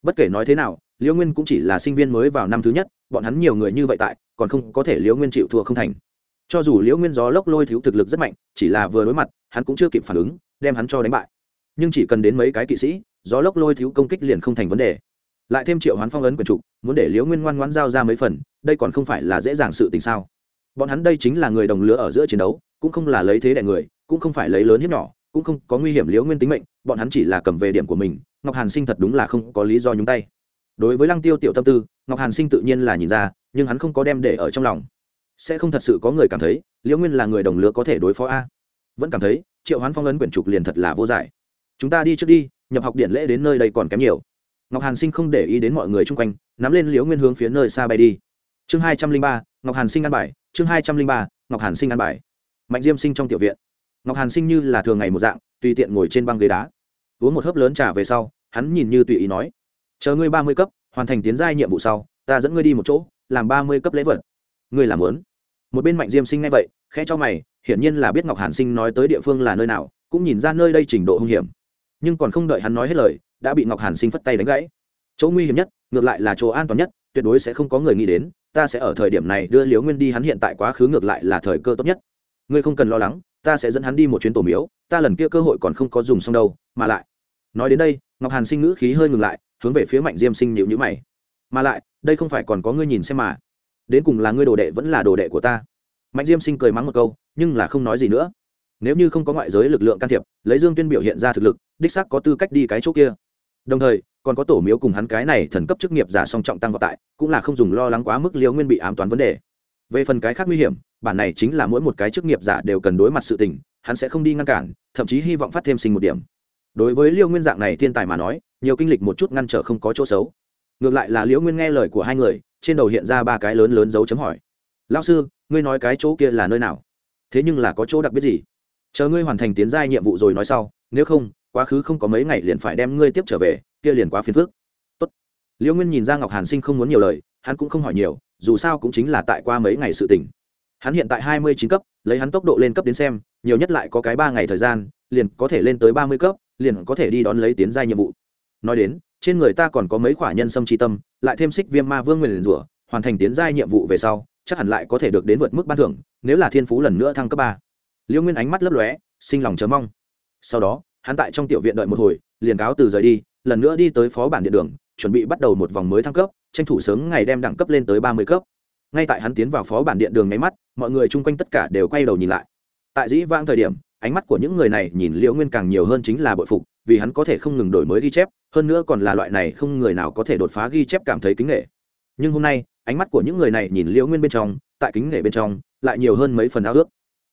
Bất kể nói thế nào, liễu nguyên cũng chỉ là sinh viên mới vào năm thứ nhất, bọn hắn nhiều người như vậy tại, còn không có thể liễu nguyên chịu thua không thành. Cho dù liễu nguyên gió lốc lôi thiếu thực lực rất mạnh, chỉ là vừa đối mặt, hắn cũng chưa kịp phản ứng, đem hắn cho đánh bại. Nhưng chỉ cần đến mấy cái kỵ sĩ, gió lốc lôi thiếu công kích liền không thành vấn đề. Lại thêm triệu hoán phong ấn quyền trục, muốn để liễu nguyên ngoan ngoãn giao ra mấy phần, đây còn không phải là dễ dàng sự tình sao? Bọn hắn đây chính là người đồng lứa ở giữa chiến đấu, cũng không là lấy thế đại người, cũng không phải lấy lớn hiếp nhỏ cũng không có nguy hiểm liễu nguyên tính mệnh, bọn hắn chỉ là cầm về điểm của mình, ngọc hàn sinh thật đúng là không có lý do nhúng tay. Đối với lăng tiêu tiểu tâm tư, ngọc hàn sinh tự nhiên là nhìn ra, nhưng hắn không có đem để ở trong lòng. Sẽ không thật sự có người cảm thấy, liễu nguyên là người đồng lứa có thể đối phó a. Vẫn cảm thấy, triệu hoán phong ấn quyển trục liền thật là vô giải. Chúng ta đi trước đi, nhập học điện lễ đến nơi đây còn kém nhiều. Ngọc hàn sinh không để ý đến mọi người chung quanh, nắm lên liễu nguyên hướng phía nơi xa bay đi. Chương hai trăm linh ba, ngọc hàn sinh ăn bài, chương hai trăm linh ba, ngọc hàn sinh ăn bài. Mạnh diêm sinh trong tiểu viện ngọc hàn sinh như là thường ngày một dạng, tùy tiện ngồi trên băng ghế đá. Uống một hớp lớn trà về sau, hắn nhìn như tùy ý nói, chờ ngươi ba mươi cấp, hoàn thành tiến giai nhiệm vụ sau, ta dẫn ngươi đi một chỗ, làm ba mươi cấp lễ vật. Ngươi làm lớn một bên mạnh diêm sinh ngay vậy, khẽ cho mày, hiển nhiên là biết ngọc hàn sinh nói tới địa phương là nơi nào, cũng nhìn ra nơi đây trình độ hung hiểm. Nhưng còn không đợi hắn nói hết lời, đã bị ngọc hàn sinh phất tay đánh gãy. Chỗ nguy hiểm nhất, ngược lại là chỗ an toàn nhất, tuyệt đối sẽ không có người nghĩ đến, ta sẽ ở thời điểm này đưa liều nguyên đi, hắn hiện tại quá khứ ngược lại là thời cơ tốt nhất. Ngươi không cần lo lắng ta sẽ dẫn hắn đi một chuyến tổ miếu, ta lần kia cơ hội còn không có dùng xong đâu, mà lại, nói đến đây, ngọc hàn sinh ngữ khí hơi ngừng lại, hướng về phía mạnh diêm sinh nhịu nhữ mày. Mà lại, đây không phải còn có ngươi nhìn xem mà. Đến cùng là ngươi đồ đệ vẫn là đồ đệ của ta. Mạnh diêm sinh cười mắng một câu, nhưng là không nói gì nữa. Nếu như không có ngoại giới lực lượng can thiệp, lấy dương tuyên biểu hiện ra thực lực, đích sắc có tư cách đi cái chỗ kia. Đồng thời, còn có tổ miếu cùng hắn cái này thần cấp chức nghiệp giả song trọng tăng vào tại, cũng là không dùng lo lắng quá mức liều nguyên bị ám toán vấn đề. Về phần cái khác nguy hiểm bản này chính là mỗi một cái chức nghiệp giả đều cần đối mặt sự tình, hắn sẽ không đi ngăn cản, thậm chí hy vọng phát thêm sinh một điểm. Đối với liêu nguyên dạng này thiên tài mà nói, nhiều kinh lịch một chút ngăn trở không có chỗ xấu. Ngược lại là liễu nguyên nghe lời của hai người, trên đầu hiện ra ba cái lớn lớn dấu chấm hỏi. Lao sư, ngươi nói cái chỗ kia là nơi nào? Thế nhưng là có chỗ đặc biệt gì? Chờ ngươi hoàn thành tiến giai nhiệm vụ rồi nói sau, nếu không, quá khứ không có mấy ngày liền phải đem ngươi tiếp trở về, kia liền quá phiền phức. Tốt. Liễu nguyên nhìn ra ngọc hàn sinh không muốn nhiều lời, hắn cũng không hỏi nhiều, dù sao cũng chính là tại qua mấy ngày sự tình hắn hiện tại hai mươi chín cấp, lấy hắn tốc độ lên cấp đến xem, nhiều nhất lại có cái ba ngày thời gian, liền có thể lên tới ba mươi cấp, liền có thể đi đón lấy tiến giai nhiệm vụ. Nói đến, trên người ta còn có mấy khoả nhân sâm tri tâm, lại thêm xích viêm ma vương nguyền rủa, hoàn thành tiến giai nhiệm vụ về sau, chắc hẳn lại có thể được đến vượt mức ban thưởng, nếu là thiên phú lần nữa thăng cấp ba. Liêu nguyên ánh mắt lấp lóe, sinh lòng chờ mong. Sau đó, hắn tại trong tiểu viện đợi một hồi, liền cáo từ rời đi, lần nữa đi tới phó bản điện đường, chuẩn bị bắt đầu một vòng mới thăng cấp, tranh thủ sớm ngày đem đẳng cấp lên tới ba mươi cấp ngay tại hắn tiến vào phó bản điện đường nháy mắt, mọi người chung quanh tất cả đều quay đầu nhìn lại. Tại dĩ vãng thời điểm, ánh mắt của những người này nhìn liễu nguyên càng nhiều hơn chính là bội phục, vì hắn có thể không ngừng đổi mới ghi chép, hơn nữa còn là loại này không người nào có thể đột phá ghi chép cảm thấy kính nghệ. Nhưng hôm nay, ánh mắt của những người này nhìn liễu nguyên bên trong, tại kính nghệ bên trong, lại nhiều hơn mấy phần ao ước.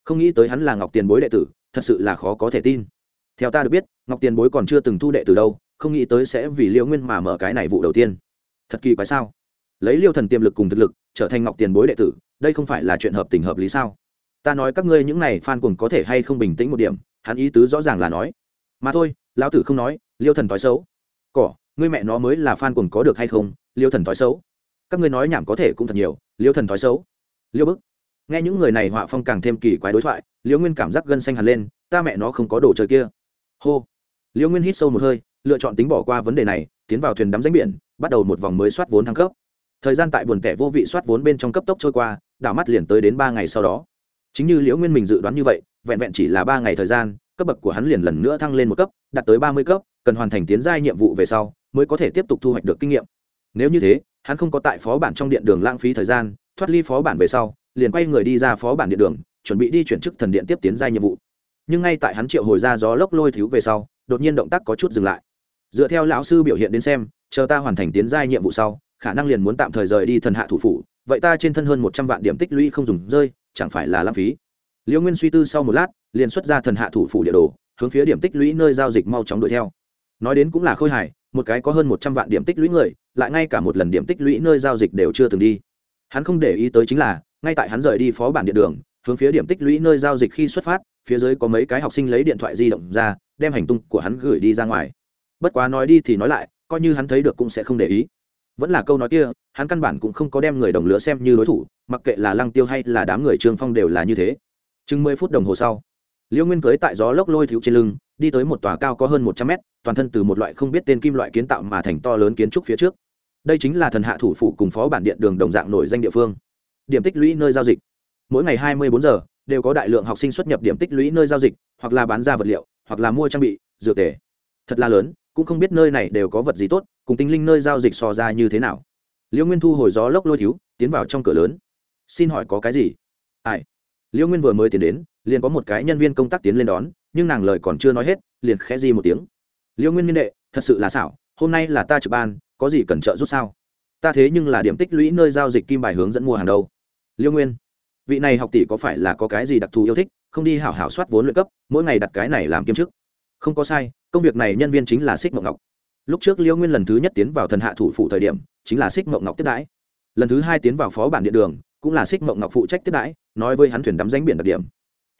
Không nghĩ tới hắn là ngọc tiền bối đệ tử, thật sự là khó có thể tin. Theo ta được biết, ngọc tiền bối còn chưa từng thu đệ từ đâu, không nghĩ tới sẽ vì liễu nguyên mà mở cái này vụ đầu tiên. Thật kỳ quái sao? Lấy liêu thần tiềm lực cùng thực lực trở thành ngọc tiền bối đệ tử, đây không phải là chuyện hợp tình hợp lý sao? Ta nói các ngươi những này phan cùng có thể hay không bình tĩnh một điểm, hắn ý tứ rõ ràng là nói. Mà thôi, lão tử không nói, liêu thần thói xấu. Cỏ, ngươi mẹ nó mới là phan cùng có được hay không, liêu thần thói xấu. Các ngươi nói nhảm có thể cũng thật nhiều, liêu thần thói xấu. Liêu bức. Nghe những người này họa phong càng thêm kỳ quái đối thoại, liêu nguyên cảm giác gân xanh hẳn lên, ta mẹ nó không có đồ chơi kia. Hô. Liêu nguyên hít sâu một hơi, lựa chọn tính bỏ qua vấn đề này, tiến vào thuyền đắm danh biển, bắt đầu một vòng mới soát vốn thăng cấp thời gian tại buồn tẻ vô vị soát vốn bên trong cấp tốc trôi qua, đảo mắt liền tới đến ba ngày sau đó. Chính như liễu nguyên mình dự đoán như vậy, vẹn vẹn chỉ là ba ngày thời gian, cấp bậc của hắn liền lần nữa thăng lên một cấp, đạt tới ba mươi cấp, cần hoàn thành tiến giai nhiệm vụ về sau, mới có thể tiếp tục thu hoạch được kinh nghiệm. Nếu như thế, hắn không có tại phó bản trong điện đường lãng phí thời gian, thoát ly phó bản về sau, liền quay người đi ra phó bản điện đường, chuẩn bị đi chuyển chức thần điện tiếp tiến giai nhiệm vụ. Nhưng ngay tại hắn triệu hồi ra gió lốc lôi thiếu về sau, đột nhiên động tác có chút dừng lại. Dựa theo lão sư biểu hiện đến xem, chờ ta hoàn thành tiến giai nhiệm vụ sau khả năng liền muốn tạm thời rời đi thần hạ thủ phủ, vậy ta trên thân hơn một trăm vạn điểm tích lũy không dùng rơi, chẳng phải là lãng phí. Liễu nguyên suy tư sau một lát, liền xuất ra thần hạ thủ phủ địa đồ, hướng phía điểm tích lũy nơi giao dịch mau chóng đuổi theo. Nói đến cũng là khôi hài, một cái có hơn một trăm vạn điểm tích lũy người, lại ngay cả một lần điểm tích lũy nơi giao dịch đều chưa từng đi. Hắn không để ý tới chính là, ngay tại hắn rời đi phó bản điện đường, hướng phía điểm tích lũy nơi giao dịch khi xuất phát, phía dưới có mấy cái học sinh lấy điện thoại di động ra, đem hành tung của hắn gửi đi ra ngoài. Bất quá nói đi thì nói lại, coi như hắn thấy được cũng sẽ không để ý vẫn là câu nói kia, hắn căn bản cũng không có đem người đồng lứa xem như đối thủ, mặc kệ là lăng tiêu hay là đám người trương phong đều là như thế. Chừng mười phút đồng hồ sau liễu nguyên cưới tại gió lốc lôi thiếu trên lưng, đi tới một tòa cao có hơn một trăm mét, toàn thân từ một loại không biết tên kim loại kiến tạo mà thành to lớn kiến trúc phía trước. Đây chính là thần hạ thủ phủ cùng phó bản điện đường đồng dạng nổi danh địa phương. Điểm tích lũy nơi giao dịch. Mỗi ngày hai mươi bốn giờ, đều có đại lượng học sinh xuất nhập điểm tích lũy nơi giao dịch, hoặc là bán ra vật liệu, hoặc là mua trang bị, dược tề. Thật là lớn, cũng không biết nơi này đều có vật gì tốt cùng tinh linh nơi giao dịch so ra như thế nào? Liễu nguyên thu hồi gió lốc lôi thiếu, tiến vào trong cửa lớn. Xin hỏi có cái gì? Ai? Liễu nguyên vừa mới tiến đến, liền có một cái nhân viên công tác tiến lên đón, nhưng nàng lời còn chưa nói hết, liền khẽ di một tiếng. Liễu nguyên niên đệ, thật sự là xảo, hôm nay là ta trực ban, có gì cần trợ giúp sao? Ta thế nhưng là điểm tích lũy nơi giao dịch kim bài hướng dẫn mua hàng đâu. Liễu nguyên, vị này học tỷ có phải là có cái gì đặc thù yêu thích, không đi hảo hảo soát vốn luyện cấp, mỗi ngày đặt cái này làm kiêm chức. Không có sai, công việc này nhân viên chính là xích mộng ngọc lúc trước liễu nguyên lần thứ nhất tiến vào thần hạ thủ phụ thời điểm, chính là xích mộng ngọc tiếp đãi. Lần thứ hai tiến vào phó bản điện đường, cũng là xích mộng ngọc phụ trách tiếp đãi, nói với hắn thuyền đắm danh biển đặc điểm.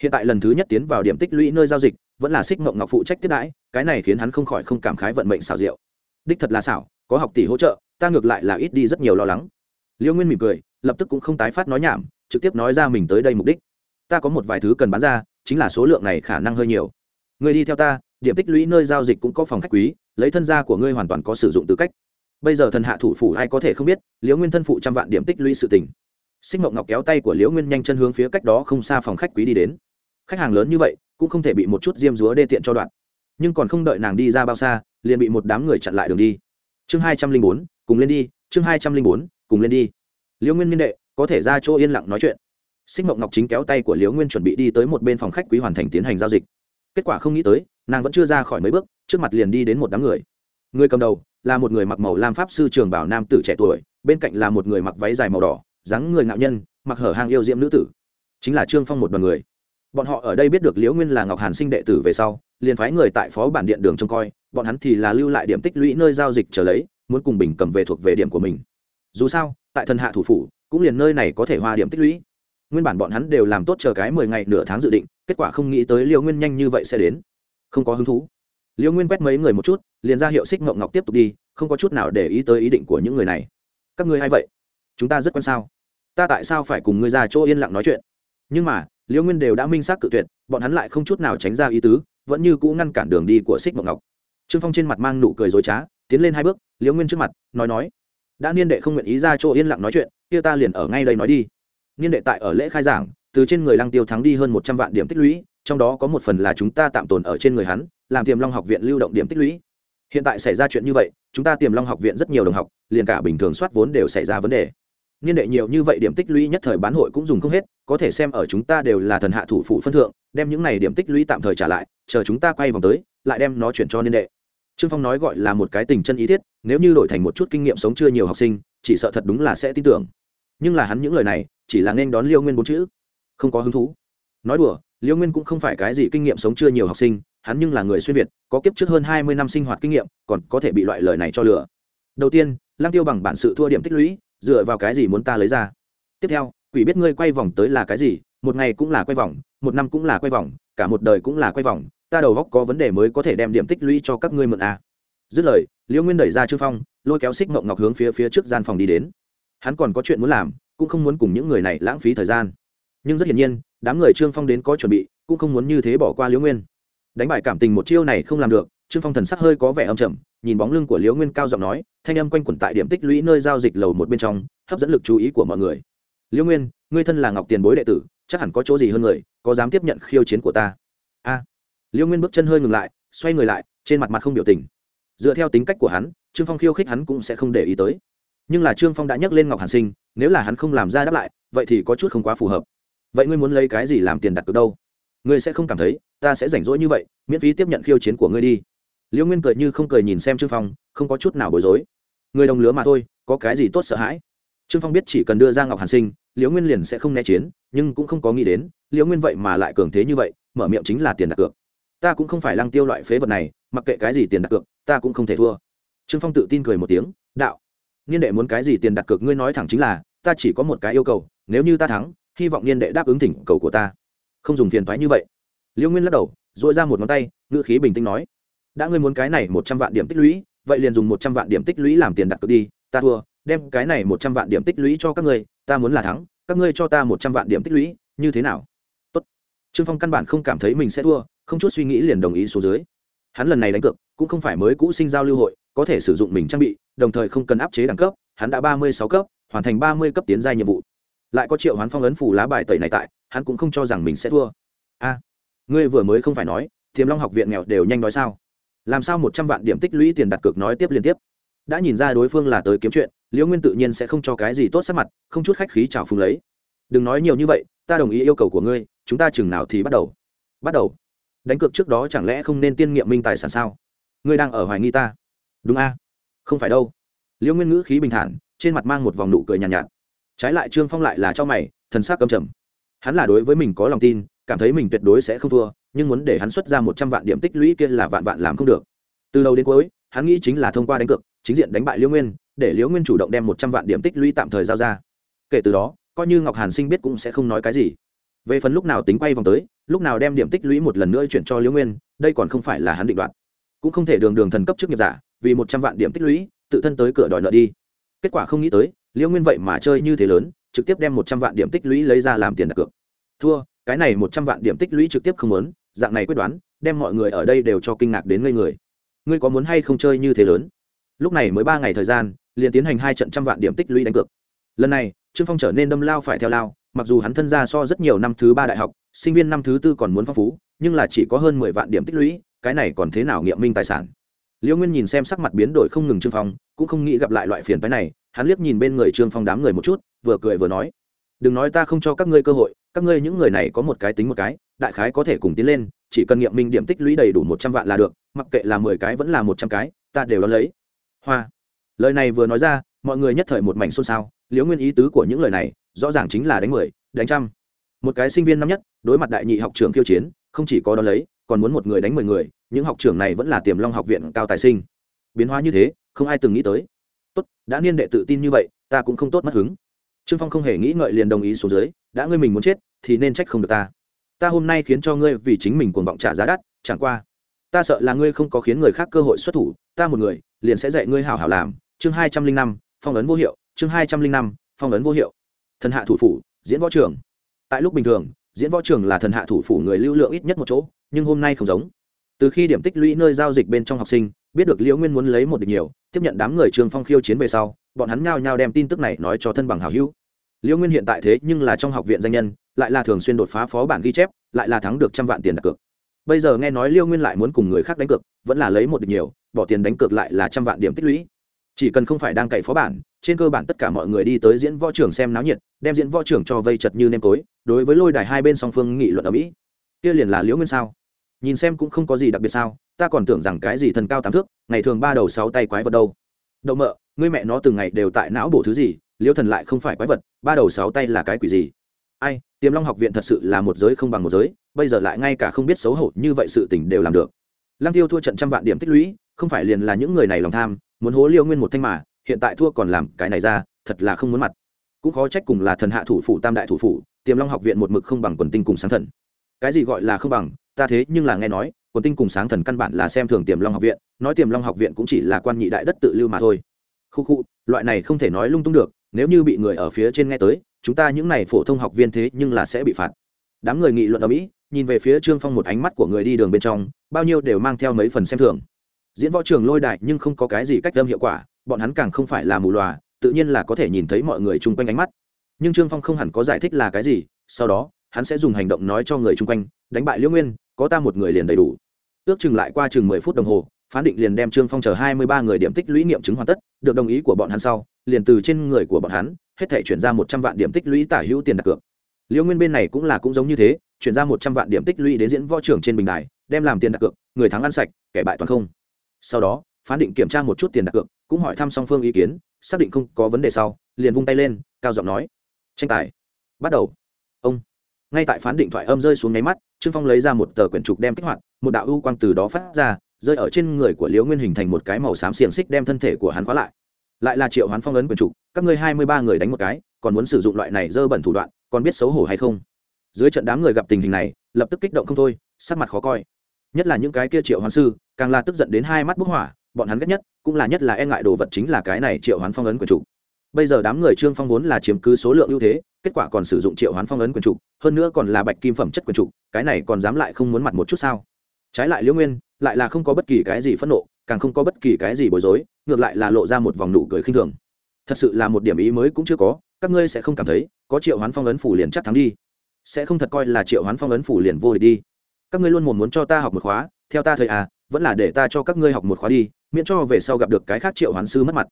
Hiện tại lần thứ nhất tiến vào điểm tích lũy nơi giao dịch, vẫn là xích mộng ngọc phụ trách tiếp đãi, cái này khiến hắn không khỏi không cảm khái vận mệnh xảo diệu. Đích thật là xảo, có học tỷ hỗ trợ, ta ngược lại là ít đi rất nhiều lo lắng. Liễu nguyên mỉm cười, lập tức cũng không tái phát nói nhảm, trực tiếp nói ra mình tới đây mục đích. Ta có một vài thứ cần bán ra, chính là số lượng này khả năng hơi nhiều. Người đi theo ta, điểm tích lũy nơi giao dịch cũng có phòng khách quý lấy thân gia của ngươi hoàn toàn có sử dụng tư cách. Bây giờ thần hạ thủ phủ ai có thể không biết, liễu nguyên thân phụ trăm vạn điểm tích lũy sự tình. Xích mộng ngọc kéo tay của liễu nguyên nhanh chân hướng phía cách đó không xa phòng khách quý đi đến. Khách hàng lớn như vậy, cũng không thể bị một chút diêm dúa đê tiện cho đoạn. Nhưng còn không đợi nàng đi ra bao xa, liền bị một đám người chặn lại đường đi. Chương hai trăm linh bốn, cùng lên đi, chương hai trăm linh bốn, cùng lên đi. Liễu nguyên minh đệ, có thể ra chỗ yên lặng nói chuyện. Xích mộng ngọc chính kéo tay của liễu nguyên chuẩn bị đi tới một bên phòng khách quý hoàn thành tiến hành giao dịch. Kết quả không nghĩ tới nàng vẫn chưa ra khỏi mấy bước, trước mặt liền đi đến một đám người. Người cầm đầu là một người mặc màu lam pháp sư trường bảo nam tử trẻ tuổi, bên cạnh là một người mặc váy dài màu đỏ, dáng người ngạo nhân, mặc hở hang yêu diễm nữ tử. Chính là trương phong một đoàn người. Bọn họ ở đây biết được liễu nguyên là ngọc hàn sinh đệ tử về sau, liền phái người tại phó bản điện đường trông coi, bọn hắn thì là lưu lại điểm tích lũy nơi giao dịch trở lấy, muốn cùng bình cầm về thuộc về điểm của mình. Dù sao, tại thần hạ thủ phủ, cũng liền nơi này có thể hoa điểm tích lũy. Nguyên bản bọn hắn đều làm tốt chờ cái mười ngày nửa tháng dự định, kết quả không nghĩ tới liễu nguyên nhanh như vậy sẽ đến không có hứng thú. Liễu nguyên quét mấy người một chút, liền ra hiệu xích ngộng ngọc tiếp tục đi, không có chút nào để ý tới ý định của những người này. Các ngươi hay vậy? Chúng ta rất quan sao? Ta tại sao phải cùng ngươi ra chỗ yên lặng nói chuyện? Nhưng mà liễu nguyên đều đã minh xác cự tuyệt, bọn hắn lại không chút nào tránh ra ý tứ, vẫn như cũ ngăn cản đường đi của xích ngộng ngọc. Trương phong trên mặt mang nụ cười dối trá, tiến lên hai bước liễu nguyên trước mặt, nói nói, đã niên đệ không nguyện ý ra chỗ yên lặng nói chuyện, kia ta liền ở ngay đây nói đi. Niên đệ tại ở lễ khai giảng, từ trên người lăng tiêu thắng đi hơn một trăm vạn điểm tích lũy trong đó có một phần là chúng ta tạm tồn ở trên người hắn, làm tiềm long học viện lưu động điểm tích lũy. Hiện tại xảy ra chuyện như vậy, chúng ta tiềm long học viện rất nhiều đồng học, liền cả bình thường soát vốn đều xảy ra vấn đề. Niên đệ nhiều như vậy điểm tích lũy nhất thời bán hội cũng dùng không hết, có thể xem ở chúng ta đều là thần hạ thủ phụ phân thượng, đem những này điểm tích lũy tạm thời trả lại, chờ chúng ta quay vòng tới, lại đem nó chuyển cho niên đệ. Trương phong nói gọi là một cái tình chân ý thiết, nếu như đổi thành một chút kinh nghiệm sống chưa nhiều học sinh, chỉ sợ thật đúng là sẽ tin tưởng. Nhưng là hắn những lời này, chỉ là nên đón liêu nguyên bốn chữ. Không có hứng thú. Nói đùa liêu nguyên cũng không phải cái gì kinh nghiệm sống chưa nhiều học sinh, hắn nhưng là người xuyên việt, có kiếp trước hơn hai mươi năm sinh hoạt kinh nghiệm, còn có thể bị loại lời này cho lừa. Đầu tiên lang tiêu bằng bản sự thua điểm tích lũy, dựa vào cái gì muốn ta lấy ra? Tiếp theo, quỷ biết ngươi quay vòng tới là cái gì, một ngày cũng là quay vòng, một năm cũng là quay vòng, cả một đời cũng là quay vòng, ta đầu góc có vấn đề mới có thể đem điểm tích lũy cho các ngươi mượn à. dứt lời liễu nguyên đẩy ra trương phong, lôi kéo xích mộng ngọc hướng phía phía trước gian phòng đi đến. Hắn còn có chuyện muốn làm, cũng không muốn cùng những người này lãng phí thời gian nhưng rất hiển nhiên, đám người trương phong đến có chuẩn bị, cũng không muốn như thế bỏ qua liễu nguyên. Đánh bại cảm tình một chiêu này không làm được, trương phong thần sắc hơi có vẻ âm trầm, nhìn bóng lưng của liễu nguyên cao giọng nói, thanh âm quanh quẩn tại điểm tích lũy nơi giao dịch lầu một bên trong, hấp dẫn lực chú ý của mọi người. Liễu nguyên, ngươi thân là ngọc tiền bối đệ tử, chắc hẳn có chỗ gì hơn người, có dám tiếp nhận khiêu chiến của ta? A. Liễu nguyên bước chân hơi ngừng lại, xoay người lại, trên mặt mặt không biểu tình. Dựa theo tính cách của hắn, trương phong khiêu khích hắn cũng sẽ không để ý tới. Nhưng là trương phong đã nhắc lên ngọc hàn sinh, nếu là hắn không làm ra đáp lại, vậy thì có chút không quá phù hợp vậy ngươi muốn lấy cái gì làm tiền đặt cược đâu? Ngươi sẽ không cảm thấy, ta sẽ rảnh rỗi như vậy, miễn phí tiếp nhận khiêu chiến của ngươi đi. Liễu nguyên cười như không cười nhìn xem trương phong, không có chút nào bối rối. Người đồng lứa mà thôi, có cái gì tốt sợ hãi? Trương phong biết chỉ cần đưa ra ngọc hàn sinh liễu nguyên liền sẽ không né chiến, nhưng cũng không có nghĩ đến liễu nguyên vậy mà lại cường thế như vậy, mở miệng chính là tiền đặt cược. Ta cũng không phải lăng tiêu loại phế vật này, mặc kệ cái gì tiền đặt cược, ta cũng không thể thua. Trương phong tự tin cười một tiếng, đạo, niên đệ muốn cái gì tiền đặt cược ngươi nói thẳng chính là, ta chỉ có một cái yêu cầu, nếu như ta thắng hy vọng niên đệ đáp ứng thỉnh cầu của ta. Không dùng phiền thoái như vậy. Liêu nguyên lắc đầu dội ra một ngón tay, ngữ khí bình tĩnh nói. Đã ngươi muốn cái này một trăm vạn điểm tích lũy, vậy liền dùng một trăm vạn điểm tích lũy làm tiền đặt cược đi, ta thua, đem cái này một trăm vạn điểm tích lũy cho các ngươi, ta muốn là thắng, các ngươi cho ta một trăm vạn điểm tích lũy, như thế nào? Tốt. trương phong căn bản không cảm thấy mình sẽ thua, không chút suy nghĩ liền đồng ý số dưới. Hắn lần này đánh cược, cũng không phải mới cũ sinh giao lưu hội, có thể sử dụng mình trang bị, đồng thời không cần áp chế đẳng cấp, hắn đã ba mươi sáu cấp, hoàn thành ba mươi cấp tiến giai nhiệm vụ lại có triệu hoán phong ấn phủ lá bài tẩy này tại hắn cũng không cho rằng mình sẽ thua. A ngươi vừa mới không phải nói tiềm long học viện nghèo đều nhanh nói sao? Làm sao một trăm vạn điểm tích lũy tiền đặt cược nói tiếp liên tiếp? Đã nhìn ra đối phương là tới kiếm chuyện liễu nguyên tự nhiên sẽ không cho cái gì tốt sắc mặt không chút khách khí chào phùng lấy. Đừng nói nhiều như vậy ta đồng ý yêu cầu của ngươi chúng ta chừng nào thì bắt đầu. Bắt đầu. Đánh cược trước đó chẳng lẽ không nên tiên nghiệm minh tài sản sao? Ngươi đang ở hoài nghi ta. Đúng a. Không phải đâu. Liễu nguyên ngữ khí bình thản trên mặt mang một vòng nụ cười nhàn nhạt, nhạt trái lại trương phong lại là cho mày, thần sắc cầm trầm. Hắn là đối với mình có lòng tin, cảm thấy mình tuyệt đối sẽ không thua, nhưng muốn để hắn xuất ra một trăm vạn điểm tích lũy kia là vạn vạn làm không được. Từ đầu đến cuối, hắn nghĩ chính là thông qua đánh cược, chính diện đánh bại liễu nguyên, để liễu nguyên chủ động đem một trăm vạn điểm tích lũy tạm thời giao ra. Kể từ đó, coi như ngọc hàn sinh biết cũng sẽ không nói cái gì. Về phần lúc nào tính quay vòng tới, lúc nào đem điểm tích lũy một lần nữa chuyển cho liễu nguyên, đây còn không phải là hắn định đoạt. Cũng không thể đường đường thần cấp trước nghiệp giả, vì một trăm vạn điểm tích lũy, tự thân tới cửa đòi nợ đi. Kết quả không nghĩ tới liễu nguyên vậy mà chơi như thế lớn, trực tiếp đem một trăm vạn điểm tích lũy lấy ra làm tiền đặt cược. Thua, cái này một trăm vạn điểm tích lũy trực tiếp không muốn, dạng này quyết đoán, đem mọi người ở đây đều cho kinh ngạc đến ngây người. Ngươi có muốn hay không chơi như thế lớn? Lúc này mới ba ngày thời gian, liền tiến hành hai trận trăm vạn điểm tích lũy đánh cược. Lần này, trương phong trở nên đâm lao phải theo lao, mặc dù hắn thân ra so rất nhiều năm thứ ba đại học, sinh viên năm thứ tư còn muốn phong phú, nhưng là chỉ có hơn mười vạn điểm tích lũy, cái này còn thế nào nghiệm minh tài sản? Liễu nguyên nhìn xem sắc mặt biến đổi không ngừng trương phong, cũng không nghĩ gặp lại loại phiền phái này hắn liếc nhìn bên người trương phong đám người một chút, vừa cười vừa nói, đừng nói ta không cho các ngươi cơ hội, các ngươi những người này có một cái tính một cái, đại khái có thể cùng tiến lên, chỉ cần nghiệm minh điểm tích lũy đầy đủ một trăm vạn là được, mặc kệ là mười cái vẫn là một trăm cái, ta đều đón lấy. Hoa. Lời này vừa nói ra, mọi người nhất thời một mảnh xôn xao, liễu nguyên ý tứ của những lời này, rõ ràng chính là đánh mười, đánh trăm. Một cái sinh viên năm nhất, đối mặt đại nhị học trường khiêu chiến, không chỉ có đón lấy, còn muốn một người đánh mười người, những học trường này vẫn là tiềm long học viện cao tài sinh. Biến hóa như thế, không ai từng nghĩ tới tốt, đã niên đệ tự tin như vậy, ta cũng không tốt mất hứng. Trương phong không hề nghĩ ngợi liền đồng ý xuống dưới, đã ngươi mình muốn chết, thì nên trách không được ta. Ta hôm nay khiến cho ngươi vì chính mình cuồng vọng trả giá đắt, chẳng qua, ta sợ là ngươi không có khiến người khác cơ hội xuất thủ, ta một người, liền sẽ dạy ngươi hảo hảo làm. Chương hai trăm linh năm, phong ấn vô hiệu, chương hai trăm linh năm, phong ấn vô hiệu. Thần hạ thủ phủ, diễn võ trường. Tại lúc bình thường, diễn võ trường là thần hạ thủ phủ người lưu lượng ít nhất một chỗ, nhưng hôm nay không giống. Từ khi điểm tích lũy nơi giao dịch bên trong học sinh biết được liễu nguyên muốn lấy một địch nhiều, tiếp nhận đám người trường phong khiêu chiến về sau, bọn hắn nhao nhao đem tin tức này nói cho thân bằng hảo hữu. Liễu nguyên hiện tại thế nhưng là trong học viện danh nhân, lại là thường xuyên đột phá phó bản ghi chép, lại là thắng được trăm vạn tiền đặt cược. Bây giờ nghe nói liễu nguyên lại muốn cùng người khác đánh cược, vẫn là lấy một địch nhiều, bỏ tiền đánh cược lại là trăm vạn điểm tích lũy. Chỉ cần không phải đang cậy phó bản, trên cơ bản tất cả mọi người đi tới diễn võ trường xem náo nhiệt, đem diễn võ trường cho vây chật như nêm tối, đối với lôi đài hai bên song phương nghị luận ở mỹ. Kia liền là liễu nguyên sao? Nhìn xem cũng không có gì đặc biệt sao ta còn tưởng rằng cái gì thần cao tám thước, ngày thường ba đầu sáu tay quái vật đâu. Đậu mợ, ngươi mẹ nó từng ngày đều tại não bổ thứ gì, liêu thần lại không phải quái vật, ba đầu sáu tay là cái quỷ gì? Ai, tiềm long học viện thật sự là một giới không bằng một giới, bây giờ lại ngay cả không biết xấu hổ như vậy sự tình đều làm được. Lăng tiêu thua trận trăm vạn điểm tích lũy, không phải liền là những người này lòng tham, muốn hố liêu nguyên một thanh mà, hiện tại thua còn làm cái này ra, thật là không muốn mặt. Cũng khó trách cùng là thần hạ thủ phủ tam đại thủ phủ, tiềm long học viện một mực không bằng quần tinh cùng sáng thần. Cái gì gọi là không bằng, ta thế nhưng là nghe nói quần tinh cùng sáng thần căn bản là xem thường tiềm long học viện, nói tiềm long học viện cũng chỉ là quan nhị đại đất tự lưu mà thôi. Khu khu, loại này không thể nói lung tung được, nếu như bị người ở phía trên nghe tới, chúng ta những này phổ thông học viên thế nhưng là sẽ bị phạt. Đám người nghị luận ở mỹ, nhìn về phía trương phong một ánh mắt của người đi đường bên trong, bao nhiêu đều mang theo mấy phần xem thường. Diễn võ trường lôi đại nhưng không có cái gì cách đâm hiệu quả, bọn hắn càng không phải là mù lòa tự nhiên là có thể nhìn thấy mọi người chung quanh ánh mắt. Nhưng trương phong không hẳn có giải thích là cái gì, sau đó, hắn sẽ dùng hành động nói cho người chung quanh, đánh bại liễu nguyên có ta một người liền đầy đủ. Ước chừng lại qua chừng mười phút đồng hồ, phán định liền đem trương phong chờ hai mươi ba người điểm tích lũy nghiệm chứng hoàn tất, được đồng ý của bọn hắn sau, liền từ trên người của bọn hắn, hết thể chuyển ra một trăm vạn điểm tích lũy tả hữu tiền đặt cược. Liễu nguyên bên này cũng là cũng giống như thế, chuyển ra một trăm vạn điểm tích lũy đến diễn võ trưởng trên bình đài, đem làm tiền đặt cược, người thắng ăn sạch, kẻ bại toàn không. Sau đó, phán định kiểm tra một chút tiền đặt cược, cũng hỏi thăm song phương ý kiến, xác định không có vấn đề sau, liền vung tay lên, cao giọng nói, tranh tài, bắt đầu. Ông ngay tại phán định thoại âm rơi xuống nháy mắt, trương phong lấy ra một tờ quyển trục đem kích hoạt, một đạo ưu quang từ đó phát ra, rơi ở trên người của liễu nguyên hình thành một cái màu xám xiềng xích đem thân thể của hắn khóa lại. Lại là triệu hoán phong ấn quyển trục, các ngươi hai mươi ba người đánh một cái, còn muốn sử dụng loại này dơ bẩn thủ đoạn, còn biết xấu hổ hay không? Dưới trận đám người gặp tình hình này, lập tức kích động không thôi, sắc mặt khó coi. Nhất là những cái kia triệu hoán sư, càng là tức giận đến hai mắt bức hỏa, bọn hắn ghét nhất, cũng là nhất là e ngại đồ vật chính là cái này triệu hoán phong ấn quyển trục bây giờ đám người trương phong vốn là chiếm cứ số lượng ưu thế, kết quả còn sử dụng triệu hoán phong ấn quyền trục, hơn nữa còn là bạch kim phẩm chất quyền trục, cái này còn dám lại không muốn mặt một chút sao? Trái lại liễu nguyên, lại là không có bất kỳ cái gì phẫn nộ, càng không có bất kỳ cái gì bối rối, ngược lại là lộ ra một vòng nụ cười khinh thường. Thật sự là một điểm ý mới cũng chưa có, các ngươi sẽ không cảm thấy, có triệu hoán phong ấn phủ liền chắc thắng đi. Sẽ không thật coi là triệu hoán phong ấn phủ liền vô địch đi. Các ngươi luôn muốn muốn cho ta học một khóa, theo ta thời à vẫn là để ta cho các ngươi học một khóa đi, miễn cho về sau gặp được cái khác triệu hoán sư mất mặt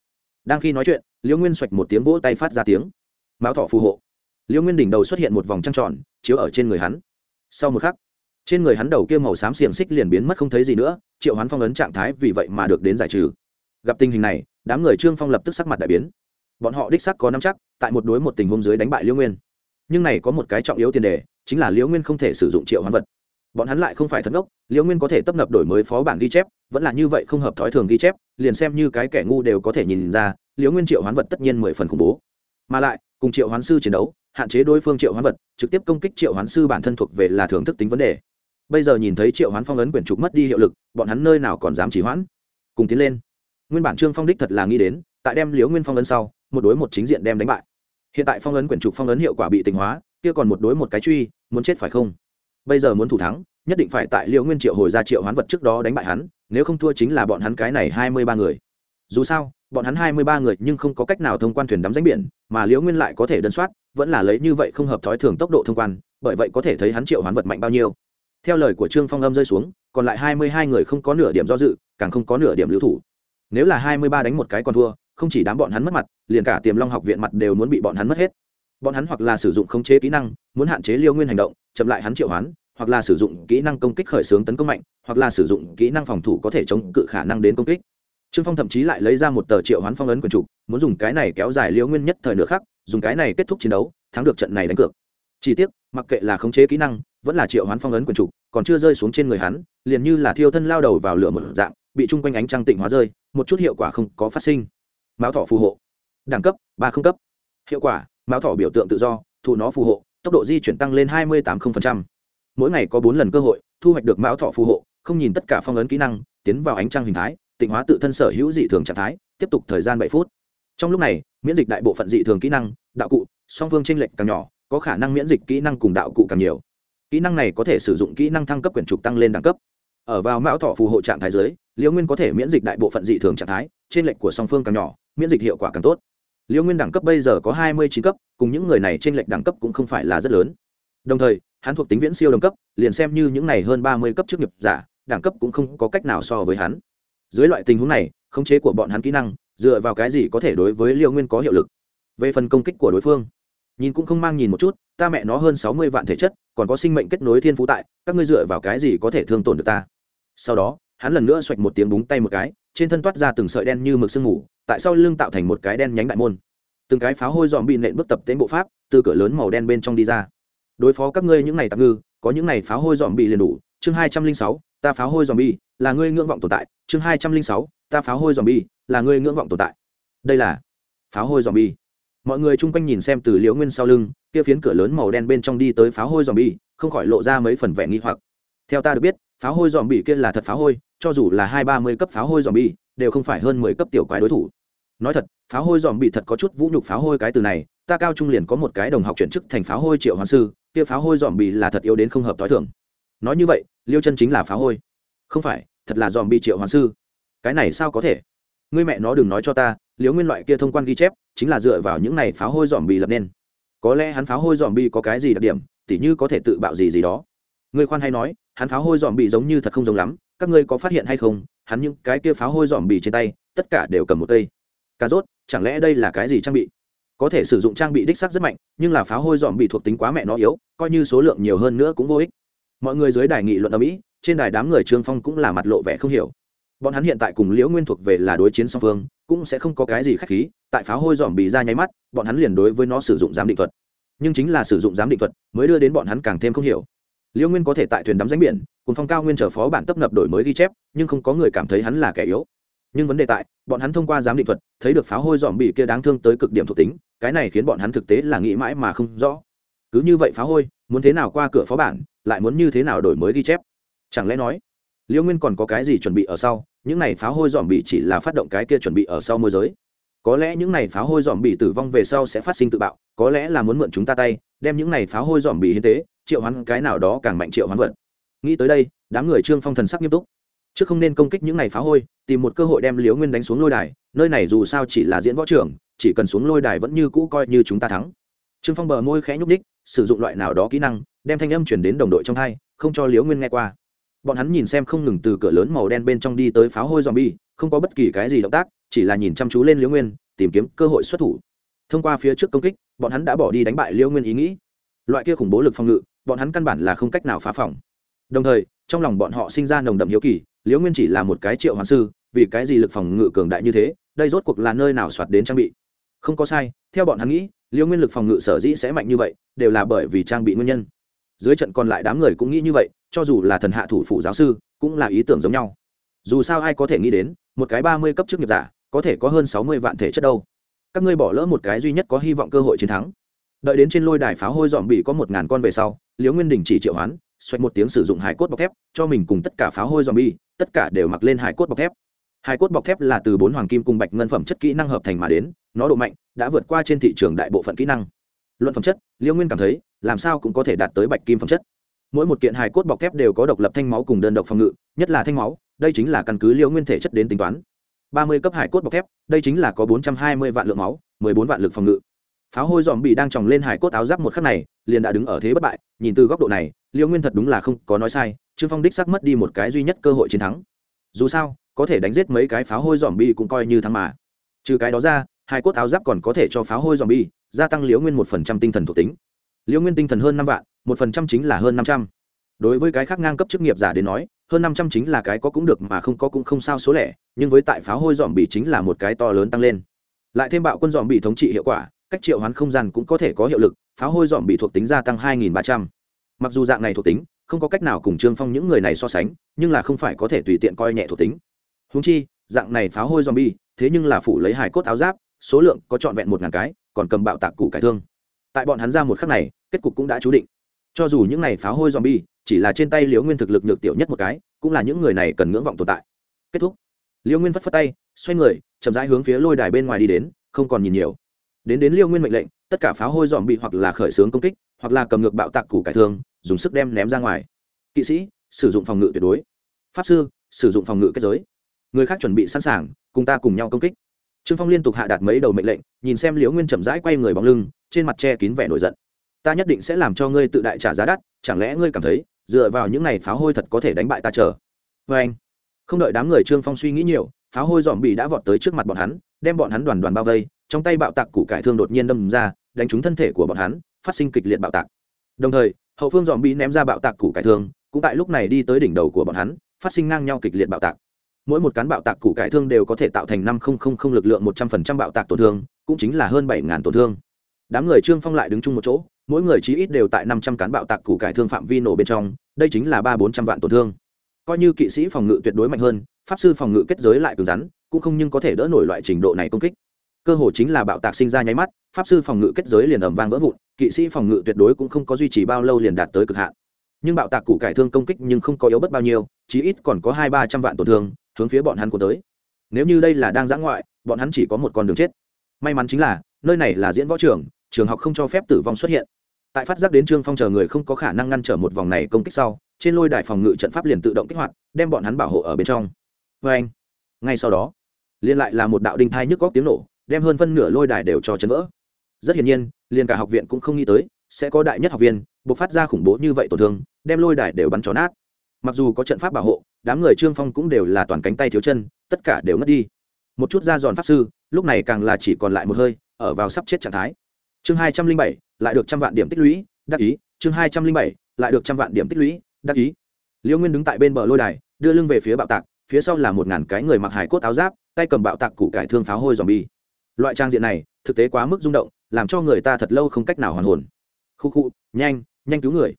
đang khi nói chuyện, liễu nguyên xoạch một tiếng vỗ tay phát ra tiếng. Mão thọ phù hộ. Liễu nguyên đỉnh đầu xuất hiện một vòng trăng tròn, chiếu ở trên người hắn. Sau một khắc, trên người hắn đầu kia màu xám xiềng xích liền biến mất không thấy gì nữa, triệu hoán phong ấn trạng thái vì vậy mà được đến giải trừ. Gặp tình hình này, đám người trương phong lập tức sắc mặt đại biến. Bọn họ đích sắc có năm chắc, tại một đối một tình huống dưới đánh bại liễu nguyên. Nhưng này có một cái trọng yếu tiền đề, chính là liễu nguyên không thể sử dụng triệu hoán vật bọn hắn lại không phải thần ốc liễu nguyên có thể tấp nập đổi mới phó bản ghi chép, vẫn là như vậy không hợp thói thường ghi chép, liền xem như cái kẻ ngu đều có thể nhìn ra liễu nguyên triệu hoán vật tất nhiên mười phần khủng bố. Mà lại, cùng triệu hoán sư chiến đấu, hạn chế đối phương triệu hoán vật, trực tiếp công kích triệu hoán sư bản thân thuộc về là thưởng thức tính vấn đề. Bây giờ nhìn thấy triệu hoán phong ấn quyển trục mất đi hiệu lực, bọn hắn nơi nào còn dám chỉ hoãn? Cùng tiến lên. Nguyên bản trương phong đích thật là nghĩ đến, tại đem liễu nguyên phong ấn sau, một đối một chính diện đem đánh bại. Hiện tại phong ấn quyển trục phong ấn hiệu quả bị tình hóa, kia còn một đối một cái truy, muốn chết phải không? Bây giờ muốn thủ thắng, nhất định phải tại liễu nguyên triệu hồi ra triệu hoán vật trước đó đánh bại hắn, nếu không thua chính là bọn hắn cái này hai mươi ba người. Dù sao, bọn hắn hai mươi ba người nhưng không có cách nào thông quan thuyền đắm ránh biển, mà liễu nguyên lại có thể đơn soát, vẫn là lấy như vậy không hợp thói thường tốc độ thông quan, bởi vậy có thể thấy hắn triệu hoán vật mạnh bao nhiêu. Theo lời của trương phong âm rơi xuống, còn lại hai mươi hai người không có nửa điểm do dự, càng không có nửa điểm lưu thủ. Nếu là hai mươi ba đánh một cái còn thua, không chỉ đám bọn hắn mất mặt, liền cả tiềm long học viện mặt đều muốn bị bọn hắn mất hết bọn hắn hoặc là sử dụng khống chế kỹ năng, muốn hạn chế liêu nguyên hành động, chậm lại hắn triệu hoán, hoặc là sử dụng kỹ năng công kích khởi xướng tấn công mạnh, hoặc là sử dụng kỹ năng phòng thủ có thể chống cự khả năng đến công kích. Trương phong thậm chí lại lấy ra một tờ triệu hoán phong ấn quần trục muốn dùng cái này kéo dài liêu nguyên nhất thời nữa khác dùng cái này kết thúc chiến đấu, thắng được trận này đánh cược. Chi tiết mặc kệ là khống chế kỹ năng, vẫn là triệu hoán phong ấn quần trục còn chưa rơi xuống trên người hắn, liền như là thiêu thân lao đầu vào lửa một dạng, bị chung quanh ánh trăng tịnh hóa rơi, một chút hiệu quả không có phát sinh. Máu thỏ phù hộ. Đẳng cấp, ba không cấp. Hiệu quả mão thỏ biểu tượng tự do thụ nó phù hộ, tốc độ di chuyển tăng lên hai mươi tám mỗi ngày có bốn lần cơ hội, thu hoạch được mão thọ phù hộ, không nhìn tất cả phong ấn kỹ năng, tiến vào ánh trăng hình thái, tịnh hóa tự thân sở hữu dị thường trạng thái, tiếp tục thời gian bảy phút. Trong lúc này, miễn dịch đại bộ phận dị thường kỹ năng, đạo cụ, song phương tranh lệch càng nhỏ, có khả năng miễn dịch kỹ năng cùng đạo cụ càng nhiều. Kỹ năng này có thể sử dụng kỹ năng thăng cấp quyển trục tăng lên đẳng cấp. Ở vào mão thọ phù hộ trạng thái giới liễu nguyên có thể miễn dịch đại bộ phận dị thường trạng thái trên lệnh của song phương càng nhỏ, miễn dịch hiệu quả càng tốt liễu nguyên đẳng cấp bây giờ có hai mươi chín cấp, cùng những người này trên lệch đẳng cấp cũng không phải là rất lớn. Đồng thời, hắn thuộc tính viễn siêu đồng cấp, liền xem như những này hơn ba mươi cấp chức nghiệp giả, đẳng cấp cũng không có cách nào so với hắn. Dưới loại tình huống này, khống chế của bọn hắn kỹ năng, dựa vào cái gì có thể đối với liễu nguyên có hiệu lực? Về phần công kích của đối phương, nhìn cũng không mang nhìn một chút, ta mẹ nó hơn sáu mươi vạn thể chất, còn có sinh mệnh kết nối thiên phú tại, các ngươi dựa vào cái gì có thể thương tổn được ta? Sau đó, hắn lần nữa xoạch một tiếng búng tay một cái, trên thân toát ra từng sợi đen như mực sương mù tại sau lưng tạo thành một cái đen nhánh đại môn. Từng cái pháo hôi dòm bị nện bước tập tên bộ pháp, từ cửa lớn màu đen bên trong đi ra. Đối phó các ngươi những này tạm ngư, có những này pháo hôi dòm bị liền đủ. Chương hai trăm linh sáu, ta pháo hôi dòm bi là ngươi ngưỡng vọng tồn tại. Chương hai trăm linh sáu, ta pháo hôi dòm bi là ngươi ngưỡng vọng tồn tại. Đây là pháo hôi dòm bi mọi người chung quanh nhìn xem từ liễu nguyên sau lưng, kia phiến cửa lớn màu đen bên trong đi tới pháo hôi dòm bi không khỏi lộ ra mấy phần vẻ nghi hoặc. Theo ta được biết, pháo hôi dòm bi kia là thật pháo hôi, cho dù là hai ba mươi cấp pháo hôi dòm bi đều không phải hơn mười cấp tiểu quái đối thủ. Nói thật, pháo hôi dòm bị thật có chút vũ nhục pháo hôi cái từ này, ta cao trung liền có một cái đồng học chuyển chức thành pháo hôi triệu hoàng sư, kia pháo hôi dòm bị là thật yếu đến không hợp t h i thường. Nói như vậy, liêu chân chính là pháo hôi. Không phải, thật là dòm bị triệu hoàng sư. Cái này sao có thể? Ngươi mẹ nó đừng nói cho ta liếu nguyên loại kia thông quan ghi chép, chính là dựa vào những này pháo hôi dòm bị lập nên. Có lẽ hắn pháo hôi dòm bị có cái gì đặc điểm, tỉ như có thể tự bạo gì gì đó. Ngươi khoan hay nói, hắn pháo hôi dòm bị giống như thật không giống lắm, các ngươi có phát hiện hay không hắn những cái kia pháo hôi dòm bì trên tay, tất cả đều cầm một cây. Cà rốt, chẳng lẽ đây là cái gì trang bị? Có thể sử dụng trang bị đích sắc rất mạnh, nhưng là pháo hôi dòm bị thuộc tính quá mẹ nó yếu, coi như số lượng nhiều hơn nữa cũng vô ích. Mọi người dưới đài nghị luận ở mỹ, trên đài đám người trương phong cũng là mặt lộ vẻ không hiểu. Bọn hắn hiện tại cùng liễu nguyên thuộc về là đối chiến song phương, cũng sẽ không có cái gì khách khí, tại pháo hôi dòm bị ra nháy mắt, bọn hắn liền đối với nó sử dụng giám định thuật. Nhưng chính là sử dụng giám định thuật, mới đưa đến bọn hắn càng thêm không hiểu. Liễu nguyên có thể tại thuyền đắm ránh biển cùng phong cao nguyên trở phó bản tấp nập đổi mới ghi chép, nhưng không có người cảm thấy hắn là kẻ yếu. Nhưng vấn đề tại, bọn hắn thông qua giám định thuật, thấy được pháo hôi dòm bị kia đáng thương tới cực điểm thuộc tính, cái này khiến bọn hắn thực tế là nghĩ mãi mà không rõ. Cứ như vậy pháo hôi, muốn thế nào qua cửa phó bản, lại muốn như thế nào đổi mới ghi chép? Chẳng lẽ nói liễu nguyên còn có cái gì chuẩn bị ở sau? Những này pháo hôi dòm bị chỉ là phát động cái kia chuẩn bị ở sau môi giới. Có lẽ những này pháo hôi dòm bị tử vong về sau sẽ phát sinh tự bạo, có lẽ là muốn mượn chúng ta tay, đem những này pháo hôi dòm bị hiến tế, triệu hoán cái nào đó càng mạnh triệu hoán vật nghĩ tới đây, đám người trương phong thần sắc nghiêm túc. Chứ không nên công kích những này phá hôi, tìm một cơ hội đem liếu nguyên đánh xuống lôi đài, nơi này dù sao chỉ là diễn võ trưởng, chỉ cần xuống lôi đài vẫn như cũ coi như chúng ta thắng. Trương phong bờ môi khẽ nhúc ních sử dụng loại nào đó kỹ năng, đem thanh âm chuyển đến đồng đội trong hai, không cho liếu nguyên nghe qua. Bọn hắn nhìn xem không ngừng từ cửa lớn màu đen bên trong đi tới pháo hôi dòm bi không có bất kỳ cái gì động tác, chỉ là nhìn chăm chú lên liễu nguyên, tìm kiếm cơ hội xuất thủ. Thông qua phía trước công kích, bọn hắn đã bỏ đi đánh bại liễu nguyên ý nghĩ. Loại kia khủng bố lực phòng ngự, bọn hắn căn bản là không cách nào phá phòng đồng thời, trong lòng bọn họ sinh ra nồng đậm hiếu kỳ, liễu nguyên chỉ là một cái triệu hoàng sư, vì cái gì lực phòng ngự cường đại như thế, đây rốt cuộc là nơi nào soạt đến trang bị? Không có sai, theo bọn hắn nghĩ, liễu nguyên lực phòng ngự sở dĩ sẽ mạnh như vậy, đều là bởi vì trang bị nguyên nhân. Dưới trận còn lại đám người cũng nghĩ như vậy, cho dù là thần hạ thủ phủ giáo sư, cũng là ý tưởng giống nhau. Dù sao ai có thể nghĩ đến, một cái ba mươi cấp chức nghiệp giả, có thể có hơn sáu mươi vạn thể chất đâu. Các ngươi bỏ lỡ một cái duy nhất có hy vọng cơ hội chiến thắng. Đợi đến trên lôi đài pháo hôi dọn bị có một ngàn con về sau, liễu nguyên đình chỉ triệu hoán xoay một tiếng sử dụng hải cốt bọc thép cho mình cùng tất cả pháo hôi zombie, tất cả đều mặc lên hải cốt bọc thép. Hải cốt bọc thép là từ bốn hoàng kim cùng bạch ngân phẩm chất kỹ năng hợp thành mà đến, nó độ mạnh đã vượt qua trên thị trường đại bộ phận kỹ năng. Luận phẩm chất, Liêu Nguyên cảm thấy, làm sao cũng có thể đạt tới bạch kim phẩm chất. Mỗi một kiện hải cốt bọc thép đều có độc lập thanh máu cùng đơn độc phòng ngự, nhất là thanh máu, đây chính là căn cứ Liêu Nguyên thể chất đến tính toán. Ba mươi cấp hải cốt bọc thép, đây chính là có bốn trăm hai mươi vạn lượng máu, mười bốn vạn lực phòng ngự pháo hôi dòm bị đang tròng lên hải cốt áo giáp một khắc này, liền đã đứng ở thế bất bại, nhìn từ góc độ này, liêu nguyên thật đúng là không có nói sai, trương phong đích sắc mất đi một cái duy nhất cơ hội chiến thắng. Dù sao, có thể đánh giết mấy cái pháo hôi dòm bi cũng coi như thắng mà. Trừ cái đó ra, hải cốt áo giáp còn có thể cho pháo hôi dòm bi gia tăng liễu nguyên một phần trăm tinh thần thuộc tính. Liễu nguyên tinh thần hơn năm vạn, một phần trăm chính là hơn năm trăm. Đối với cái khác ngang cấp chức nghiệp giả đến nói, hơn năm trăm chính là cái có cũng được mà không có cũng không sao số lẻ, nhưng với tại pháo hôi dòm bị chính là một cái to lớn tăng lên. Lại thêm bạo quân dòm bị thống trị hiệu quả cách triệu hoán không gian cũng có thể có hiệu lực pháo hôi dòm bị thuộc tính gia tăng 2.300. mặc dù dạng này thuộc tính, không có cách nào cùng trương phong những người này so sánh, nhưng là không phải có thể tùy tiện coi nhẹ thuộc tính. Húng chi, dạng này pháo hôi zombie bi thế nhưng là phủ lấy hải cốt áo giáp, số lượng có trọn vẹn một ngàn cái, còn cầm bạo tạc cụ cải thương. Tại bọn hắn ra một khắc này, kết cục cũng đã chú định. Cho dù những này pháo hôi zombie bi chỉ là trên tay liễu nguyên thực lực nhược tiểu nhất một cái, cũng là những người này cần ngưỡng vọng tồn tại. Kết thúc. Liễu nguyên phất phất tay, xoay người, chậm rãi hướng phía lôi đài bên ngoài đi đến, không còn nhìn nhiều đến đến liêu nguyên mệnh lệnh, tất cả pháo hôi dòm bị hoặc là khởi xướng công kích, hoặc là cầm ngược bạo tạc củ cải thương dùng sức đem ném ra ngoài. Kỵ sĩ, sử dụng phòng ngự tuyệt đối. Pháp sư, sử dụng phòng ngự kết giới. Người khác chuẩn bị sẵn sàng, cùng ta cùng nhau công kích. Trương phong liên tục hạ đạt mấy đầu mệnh lệnh, nhìn xem liễu nguyên chậm rãi quay người bóng lưng, trên mặt che kín vẻ nổi giận. Ta nhất định sẽ làm cho ngươi tự đại trả giá đắt, chẳng lẽ ngươi cảm thấy, dựa vào những này pháo hôi thật có thể đánh bại ta chờ? Vê anh, không đợi đám người trương phong suy nghĩ nhiều, pháo hôi dòm bị đã vọt tới trước mặt bọn hắn, đem bọn hắn đoàn đoàn bao vây trong tay bạo tạc củ cải thương đột nhiên đâm ra, đánh trúng thân thể của bọn hắn, phát sinh kịch liệt bạo tạc. Đồng thời, hậu phương dòm bị ném ra bạo tạc củ cải thương, cũng tại lúc này đi tới đỉnh đầu của bọn hắn, phát sinh ngang nhau kịch liệt bạo tạc. Mỗi một cán bạo tạc củ cải thương đều có thể tạo thành năm lực lượng một trăm phần trăm bạo tạc tổn thương, cũng chính là hơn bảy ngàn tổn thương. Đám người trương phong lại đứng chung một chỗ, mỗi người chí ít đều tại năm trăm cán bạo tạc củ cải thương phạm vi nổ bên trong, đây chính là ba bốn trăm vạn tổn thương. Coi như kỵ sĩ phòng ngự tuyệt đối mạnh hơn, pháp sư phòng ngự kết giới lại cứng rắn, cũng không nhưng có thể đỡ nổi loại trình độ này công kích cơ hồ chính là bạo tạc sinh ra nháy mắt, pháp sư phòng ngự kết giới liền ầm vang vỡ vụn, kỵ sĩ phòng ngự tuyệt đối cũng không có duy trì bao lâu liền đạt tới cực hạn. Nhưng bạo tạc củ cải thương công kích nhưng không có yếu bất bao nhiêu, chí ít còn có hai ba trăm vạn tổn thương, hướng phía bọn hắn của tới. Nếu như đây là đang giã ngoại, bọn hắn chỉ có một con đường chết. May mắn chính là, nơi này là diễn võ trường trường học không cho phép tử vong xuất hiện. Tại phát giác đến trương phong chờ người không có khả năng ngăn trở một vòng này công kích sau, trên lôi đài phòng ngự trận pháp liền tự động kích hoạt, đem bọn hắn bảo hộ ở bên trong. Vê anh. Ngay sau đó, liên lại là một đạo đinh thai nhức góc tiếng nổ đem hơn phân nửa lôi đài đều cho chấn vỡ. Rất hiển nhiên, liền cả học viện cũng không nghĩ tới, sẽ có đại nhất học viên, buộc phát ra khủng bố như vậy tổn thương, đem lôi đài đều bắn tròn nát. Mặc dù có trận pháp bảo hộ, đám người trương phong cũng đều là toàn cánh tay thiếu chân, tất cả đều ngất đi. Một chút da giòn pháp sư, lúc này càng là chỉ còn lại một hơi, ở vào sắp chết trạng thái. Chương hai trăm linh bảy, lại được trăm vạn điểm tích lũy, đắc ý. Chương hai trăm linh bảy, lại được trăm vạn điểm tích lũy, đắc ý. Liêu nguyên đứng tại bên bờ lôi đài, đưa lưng về phía bạo tạc, phía sau là một ngàn cái người mặc hải cốt áo giáp, tay cầm bạo tạc củ cải thương pháo hôi dòm bi loại trang diện này, thực tế quá mức rung động, làm cho người ta thật lâu không cách nào hoàn hồn. Khu khu, nhanh nhanh cứu người.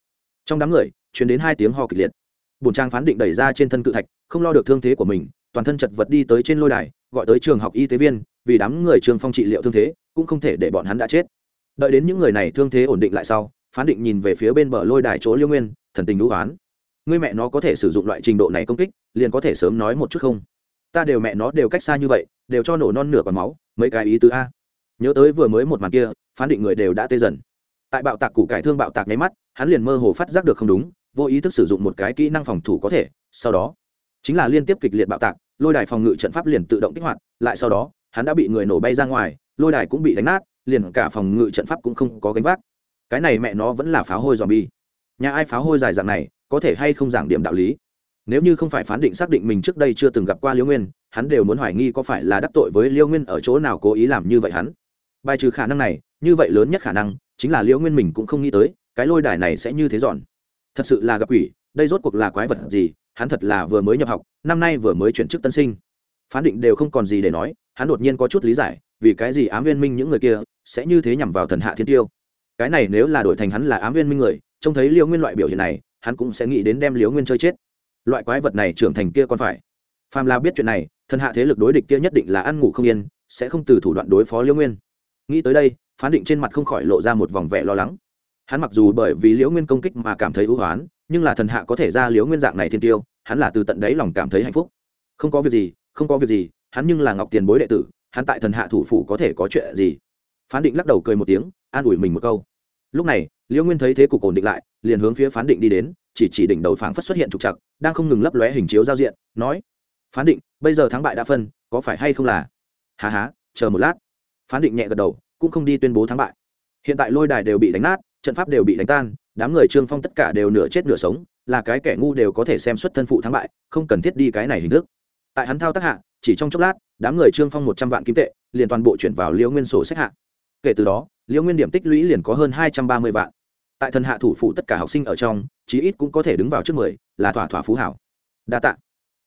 Trong đám người chuyển đến hai tiếng ho kịch liệt. Bùn trang phán định đẩy ra trên thân cự thạch, không lo được thương thế của mình, toàn thân chật vật đi tới trên lôi đài, gọi tới trường học y tế viên, vì đám người trường phong trị liệu thương thế, cũng không thể để bọn hắn đã chết. Đợi đến những người này thương thế ổn định lại sau, phán định nhìn về phía bên bờ lôi đài chỗ liêu nguyên, thần tình lũ oán người mẹ nó có thể sử dụng loại trình độ này công kích, liền có thể sớm nói một chút không? Ta đều mẹ nó đều cách xa như vậy, đều cho nổ non nửa còn máu, mấy cái ý tứ a. Nhớ tới vừa mới một màn kia, phán định người đều đã tê dần. Tại bạo tạc củ cải thương bạo tạc nháy mắt, hắn liền mơ hồ phát giác được không đúng, vô ý thức sử dụng một cái kỹ năng phòng thủ có thể, sau đó, chính là liên tiếp kịch liệt bạo tạc, lôi đài phòng ngự trận pháp liền tự động kích hoạt, lại sau đó, hắn đã bị người nổ bay ra ngoài, lôi đài cũng bị đánh nát, liền cả phòng ngự trận pháp cũng không có gánh vác. Cái này mẹ nó vẫn là pháo hôi dòm bi nhà ai pháo hôi dài dạng này, có thể hay không giảng điểm đạo lý? Nếu như không phải phán định xác định mình trước đây chưa từng gặp qua liễu nguyên, hắn đều muốn hoài nghi có phải là đắc tội với liễu nguyên ở chỗ nào cố ý làm như vậy hắn. Bài trừ khả năng này, như vậy lớn nhất khả năng, chính là liễu nguyên mình cũng không nghĩ tới, cái lôi đài này sẽ như thế dọn. Thật sự là gặp quỷ, đây rốt cuộc là quái vật gì, hắn thật là vừa mới nhập học, năm nay vừa mới chuyển chức tân sinh. Phán định đều không còn gì để nói, hắn đột nhiên có chút lý giải, vì cái gì ám viên minh những người kia sẽ như thế nhằm vào thần hạ thiên tiêu. Cái này nếu là đổi thành hắn là ám viên minh người, trông thấy liễu nguyên loại biểu hiện này, hắn cũng sẽ nghĩ đến đem liễu nguyên chơi chết loại quái vật này trưởng thành kia còn phải. Phàm là biết chuyện này, thần hạ thế lực đối địch kia nhất định là ăn ngủ không yên, sẽ không từ thủ đoạn đối phó liễu nguyên. Nghĩ tới đây, phán định trên mặt không khỏi lộ ra một vòng vẻ lo lắng. Hắn mặc dù bởi vì liễu nguyên công kích mà cảm thấy ưu hoán, nhưng là thần hạ có thể ra liễu nguyên dạng này thiên tiêu, hắn là từ tận đáy lòng cảm thấy hạnh phúc. Không có việc gì, không có việc gì, hắn nhưng là ngọc tiền bối đệ tử, hắn tại thần hạ thủ phủ có thể có chuyện gì? Phán định lắc đầu cười một tiếng, an ủi mình một câu. Lúc này, liễu nguyên thấy thế cục ổn định lại, liền hướng phía phán định đi đến, chỉ chỉ đỉnh đầu phảng phất xuất hiện trục chặt đang không ngừng lấp lóe hình chiếu giao diện, nói, phán định, bây giờ thắng bại đã phân, có phải hay không là? Hà há, chờ một lát. Phán định nhẹ gật đầu, cũng không đi tuyên bố thắng bại. Hiện tại lôi đài đều bị đánh nát, trận pháp đều bị đánh tan, đám người trương phong tất cả đều nửa chết nửa sống, là cái kẻ ngu đều có thể xem xuất thân phụ thắng bại, không cần thiết đi cái này hình thức. Tại hắn thao tác hạ, chỉ trong chốc lát, đám người trương phong một trăm vạn kim tệ, liền toàn bộ chuyển vào liễu nguyên sổ sách hạ. Kể từ đó liễu nguyên điểm tích lũy liền có hơn hai trăm ba mươi vạn. Tại thần hạ thủ phụ tất cả học sinh ở trong, chí ít cũng có thể đứng vào trước mười là thỏa thỏa phú hảo. Đa tạ.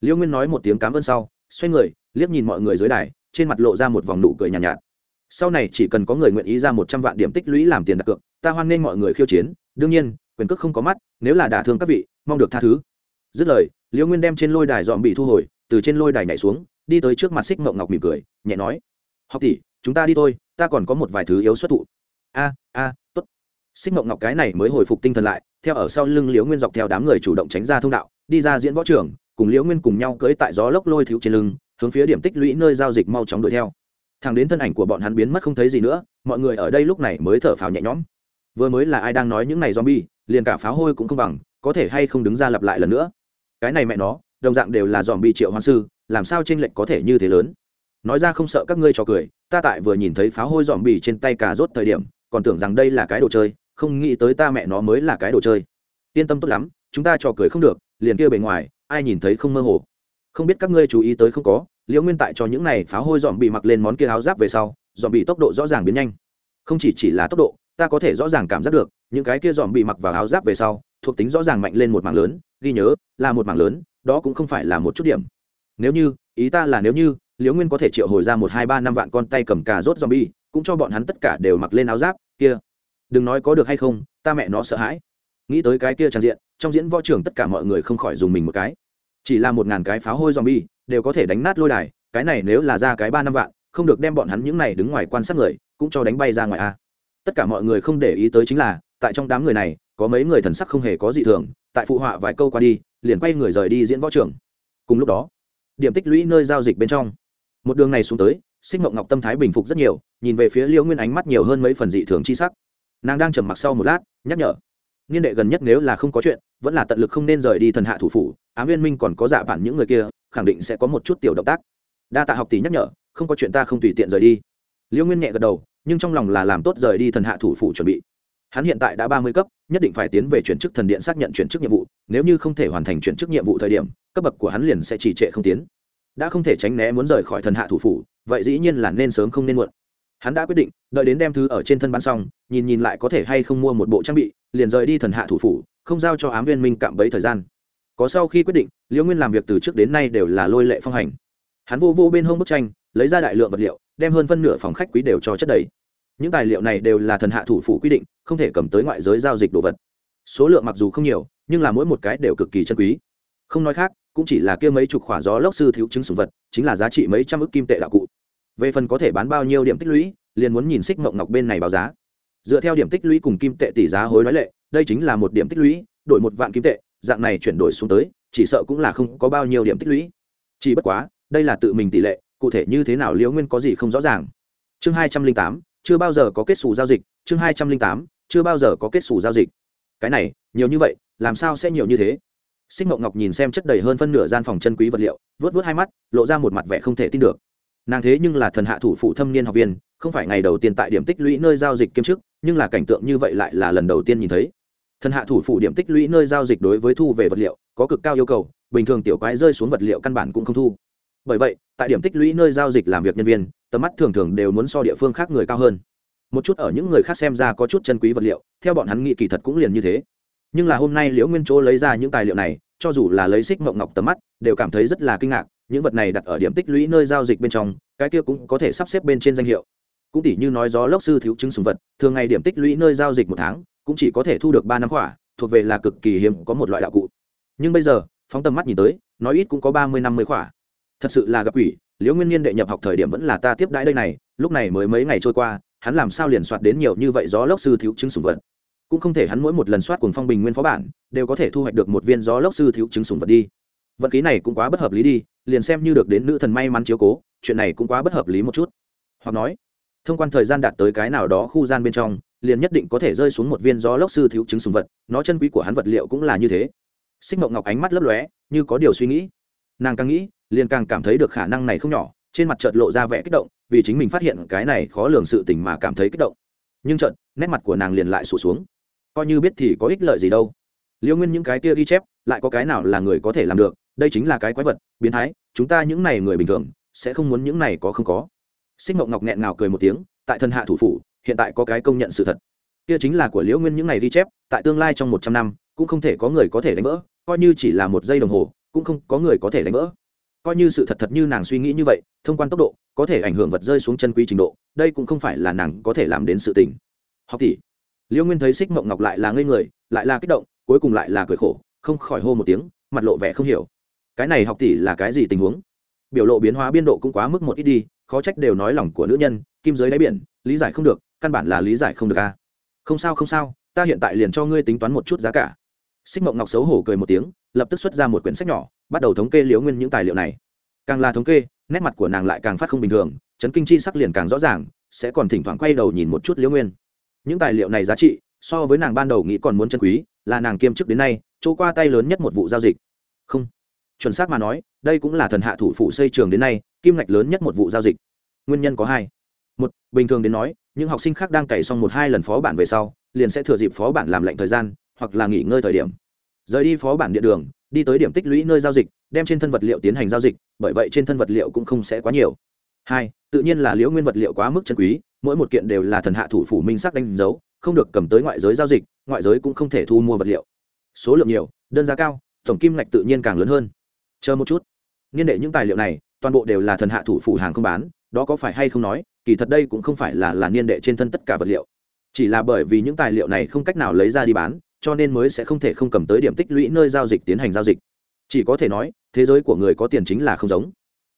Liễu nguyên nói một tiếng cám ơn sau xoay người liếc nhìn mọi người dưới đài trên mặt lộ ra một vòng nụ cười nhàn nhạt, nhạt. Sau này chỉ cần có người nguyện ý ra một trăm vạn điểm tích lũy làm tiền đặt cược ta hoan nghênh mọi người khiêu chiến đương nhiên quyền cước không có mắt nếu là đả thương các vị mong được tha thứ. Dứt lời liễu nguyên đem trên lôi đài dọn bị thu hồi từ trên lôi đài nhảy xuống đi tới trước mặt xích mộng ngọc mỉm cười nhẹ nói học tỷ chúng ta đi thôi ta còn có một vài thứ yếu xuất thụ a a tốt. Xích mộng ngọc cái này mới hồi phục tinh thần lại theo ở sau lưng liễu nguyên dọc theo đám người chủ động tránh ra thông đạo, đi ra diễn võ trường, cùng liễu nguyên cùng nhau cưỡi tại gió lốc lôi thiếu trên lưng, hướng phía điểm tích lũy nơi giao dịch mau chóng đuổi theo. Thằng đến thân ảnh của bọn hắn biến mất không thấy gì nữa, mọi người ở đây lúc này mới thở phào nhẹ nhõm. Vừa mới là ai đang nói những này zombie, liền cả pháo hôi cũng không bằng, có thể hay không đứng ra lặp lại lần nữa. Cái này mẹ nó, đồng dạng đều là zombie triệu hoan sư, làm sao trên lệch có thể như thế lớn? Nói ra không sợ các ngươi cho cười, ta tại vừa nhìn thấy pháo hôi zombie trên tay cà rốt thời điểm, còn tưởng rằng đây là cái đồ chơi không nghĩ tới ta mẹ nó mới là cái đồ chơi. Yên tâm tốt lắm, chúng ta trò cười không được, liền kia bề ngoài, ai nhìn thấy không mơ hồ. Không biết các ngươi chú ý tới không có, liễu nguyên tại cho những này pháo hôi dòm bị mặc lên món kia áo giáp về sau, dòm bị tốc độ rõ ràng biến nhanh. Không chỉ chỉ là tốc độ, ta có thể rõ ràng cảm giác được, những cái kia dòm bị mặc vào áo giáp về sau, thuộc tính rõ ràng mạnh lên một mảng lớn, ghi nhớ, là một mảng lớn, đó cũng không phải là một chút điểm. Nếu như, ý ta là nếu như, liễu nguyên có thể triệu hồi ra một hai ba năm vạn con tay cầm cà rốt dòm bi cũng cho bọn hắn tất cả đều mặc lên áo giáp, kia đừng nói có được hay không, ta mẹ nó sợ hãi. Nghĩ tới cái kia tràn diện, trong diễn võ trường tất cả mọi người không khỏi dùng mình một cái. Chỉ là một ngàn cái pháo hôi dòm bi đều có thể đánh nát lôi đài, cái này nếu là ra cái ba năm vạn, không được đem bọn hắn những này đứng ngoài quan sát người, cũng cho đánh bay ra ngoài a. Tất cả mọi người không để ý tới chính là, tại trong đám người này, có mấy người thần sắc không hề có gì thường, tại phụ họa vài câu qua đi, liền quay người rời đi diễn võ trường. Cùng lúc đó, điểm tích lũy nơi giao dịch bên trong. Một đường này xuống tới, xích mộng ngọc tâm thái bình phục rất nhiều, nhìn về phía liễu nguyên ánh mắt nhiều hơn mấy phần dị thường chi sắc nàng đang trầm mặc sau một lát, nhắc nhở. Niên đệ gần nhất nếu là không có chuyện, vẫn là tận lực không nên rời đi thần hạ thủ phủ, ám viên minh còn có giả bản những người kia, khẳng định sẽ có một chút tiểu động tác. Đa tạ học tỷ nhắc nhở, không có chuyện ta không tùy tiện rời đi. Liễu nguyên nhẹ gật đầu, nhưng trong lòng là làm tốt rời đi thần hạ thủ phủ chuẩn bị. Hắn hiện tại đã ba mươi cấp, nhất định phải tiến về chuyển chức thần điện xác nhận chuyển chức nhiệm vụ, nếu như không thể hoàn thành chuyển chức nhiệm vụ thời điểm, cấp bậc của hắn liền sẽ trì trệ không tiến. Đã không thể tránh né muốn rời khỏi thần hạ thủ phủ, vậy dĩ nhiên là nên sớm không nên muộn hắn đã quyết định, đợi đến đem thứ ở trên thân bán xong, nhìn nhìn lại có thể hay không mua một bộ trang bị, liền rời đi thần hạ thủ phủ, không giao cho ám viên minh cạm bấy thời gian. Có sau khi quyết định, liễu nguyên làm việc từ trước đến nay đều là lôi lệ phong hành. Hắn vô vô bên hông bức tranh, lấy ra đại lượng vật liệu, đem hơn phân nửa phòng khách quý đều cho chất đầy. Những tài liệu này đều là thần hạ thủ phủ quy định, không thể cầm tới ngoại giới giao dịch đồ vật. Số lượng mặc dù không nhiều, nhưng là mỗi một cái đều cực kỳ chân quý. Không nói khác, cũng chỉ là kia mấy chục khỏa gió lốc sư thiếu chứng sùng vật, chính là giá trị mấy trăm ức kim tệ đạo cụ về phần có thể bán bao nhiêu điểm tích lũy, liền muốn nhìn xích mộng ngọc bên này báo giá. Dựa theo điểm tích lũy cùng kim tệ tỷ giá hối đoái lệ, đây chính là một điểm tích lũy, đổi một vạn kim tệ, dạng này chuyển đổi xuống tới, chỉ sợ cũng là không có bao nhiêu điểm tích lũy. Chỉ bất quá, đây là tự mình tỷ lệ, cụ thể như thế nào liễu nguyên có gì không rõ ràng. Chương hai trăm linh tám, chưa bao giờ có kết xù giao dịch, chương hai trăm linh tám, chưa bao giờ có kết xù giao dịch. Cái này, nhiều như vậy, làm sao sẽ nhiều như thế? Xích mộng ngọc nhìn xem chất đầy hơn phân nửa gian phòng chân quý vật liệu vớt vớt hai mắt, lộ ra một mặt vẻ không thể tin được nàng thế nhưng là thần hạ thủ phụ thâm niên học viên, không phải ngày đầu tiên tại điểm tích lũy nơi giao dịch kiêm chức, nhưng là cảnh tượng như vậy lại là lần đầu tiên nhìn thấy. Thần hạ thủ phụ điểm tích lũy nơi giao dịch đối với thu về vật liệu, có cực cao yêu cầu, bình thường tiểu quái rơi xuống vật liệu căn bản cũng không thu. Bởi vậy, tại điểm tích lũy nơi giao dịch làm việc nhân viên, tầm mắt thường thường đều muốn so địa phương khác người cao hơn. Một chút ở những người khác xem ra có chút chân quý vật liệu, theo bọn hắn nghĩ kỳ thật cũng liền như thế. Nhưng là hôm nay liễu nguyên chỗ lấy ra những tài liệu này, cho dù là lấy xích mộng ngọc tầm mắt, đều cảm thấy rất là kinh ngạc những vật này đặt ở điểm tích lũy nơi giao dịch bên trong, cái kia cũng có thể sắp xếp bên trên danh hiệu. Cũng tỷ như nói gió lốc sư thiếu chứng sùng vật, thường ngày điểm tích lũy nơi giao dịch một tháng, cũng chỉ có thể thu được ba năm khỏa thuộc về là cực kỳ hiếm, có một loại đạo cụ. Nhưng bây giờ, phóng tầm mắt nhìn tới, nói ít cũng có ba mươi, năm mươi khỏa thật sự là gặp quỷ. liễu nguyên niên đệ nhập học thời điểm vẫn là ta tiếp đãi đây này, lúc này mới mấy ngày trôi qua, hắn làm sao liền soạt đến nhiều như vậy gió lốc sư thiếu chứng sùng vật? Cũng không thể hắn mỗi một lần soát cùng phong bình nguyên phó bản, đều có thể thu hoạch được một viên gió lốc sư thiếu chứng sùng vật đi. Vận khí này cũng quá bất hợp lý đi liền xem như được đến nữ thần may mắn chiếu cố, chuyện này cũng quá bất hợp lý một chút. Hoặc nói, thông quan thời gian đạt tới cái nào đó khu gian bên trong, liền nhất định có thể rơi xuống một viên gió lốc sư thiếu chứng sùng vật, nó chân quý của hắn vật liệu cũng là như thế. Xích mộng ngọc ánh mắt lấp lóe, như có điều suy nghĩ. Nàng càng nghĩ, liền càng cảm thấy được khả năng này không nhỏ, trên mặt chợt lộ ra vẻ kích động, vì chính mình phát hiện cái này khó lường sự tình mà cảm thấy kích động. Nhưng chợt, nét mặt của nàng liền lại sụt xuống. Coi như biết thì có ích lợi gì đâu. Liêu nguyên những cái kia ghi chép, lại có cái nào là người có thể làm được đây chính là cái quái vật, biến thái, chúng ta những này người bình thường, sẽ không muốn những này có không có. Xích mộng ngọc nghẹn ngào cười một tiếng, tại thân hạ thủ phủ, hiện tại có cái công nhận sự thật. Kia chính là của liễu nguyên những ngày ghi chép, tại tương lai trong một trăm năm, cũng không thể có người có thể đánh vỡ, coi như chỉ là một giây đồng hồ, cũng không có người có thể đánh vỡ. Coi như sự thật thật như nàng suy nghĩ như vậy, thông quan tốc độ, có thể ảnh hưởng vật rơi xuống chân quý trình độ, đây cũng không phải là nàng có thể làm đến sự tình. Học tỷ. Liễu nguyên thấy xích mộng ngọc lại là ngây người, lại là kích động, cuối cùng lại là cười khổ, không khỏi hô một tiếng, mặt lộ vẻ không hiểu cái này học tỷ là cái gì tình huống? Biểu lộ biến hóa biên độ cũng quá mức một ít đi, khó trách đều nói lòng của nữ nhân, kim giới đáy biển, lý giải không được, căn bản là lý giải không được a không sao không sao, ta hiện tại liền cho ngươi tính toán một chút giá cả. Xích mộng ngọc xấu hổ cười một tiếng, lập tức xuất ra một quyển sách nhỏ, bắt đầu thống kê liễu nguyên những tài liệu này. Càng là thống kê, nét mặt của nàng lại càng phát không bình thường, chấn kinh chi sắc liền càng rõ ràng, sẽ còn thỉnh thoảng quay đầu nhìn một chút liễu nguyên. Những tài liệu này giá trị, so với nàng ban đầu nghĩ còn muốn chân quý, là nàng kiêm chức đến nay, chỗ qua tay lớn nhất một vụ giao dịch. Không chuẩn xác mà nói, đây cũng là thần hạ thủ phủ xây trường đến nay, kim ngạch lớn nhất một vụ giao dịch. Nguyên nhân có hai. Một, bình thường đến nói, những học sinh khác đang cày xong một hai lần phó bản về sau, liền sẽ thừa dịp phó bản làm lệnh thời gian, hoặc là nghỉ ngơi thời điểm. Rời đi phó bản địa đường, đi tới điểm tích lũy nơi giao dịch, đem trên thân vật liệu tiến hành giao dịch, bởi vậy trên thân vật liệu cũng không sẽ quá nhiều. Hai, tự nhiên là liễu nguyên vật liệu quá mức chân quý, mỗi một kiện đều là thần hạ thủ phủ minh sắc đánh dấu, không được cầm tới ngoại giới giao dịch, ngoại giới cũng không thể thu mua vật liệu. Số lượng nhiều, đơn giá cao, tổng kim ngạch tự nhiên càng lớn hơn chờ một chút. Niên đệ những tài liệu này, toàn bộ đều là thần hạ thủ phủ hàng không bán, đó có phải hay không nói, kỳ thật đây cũng không phải là là niên đệ trên thân tất cả vật liệu. Chỉ là bởi vì những tài liệu này không cách nào lấy ra đi bán, cho nên mới sẽ không thể không cầm tới điểm tích lũy nơi giao dịch tiến hành giao dịch. Chỉ có thể nói, thế giới của người có tiền chính là không giống.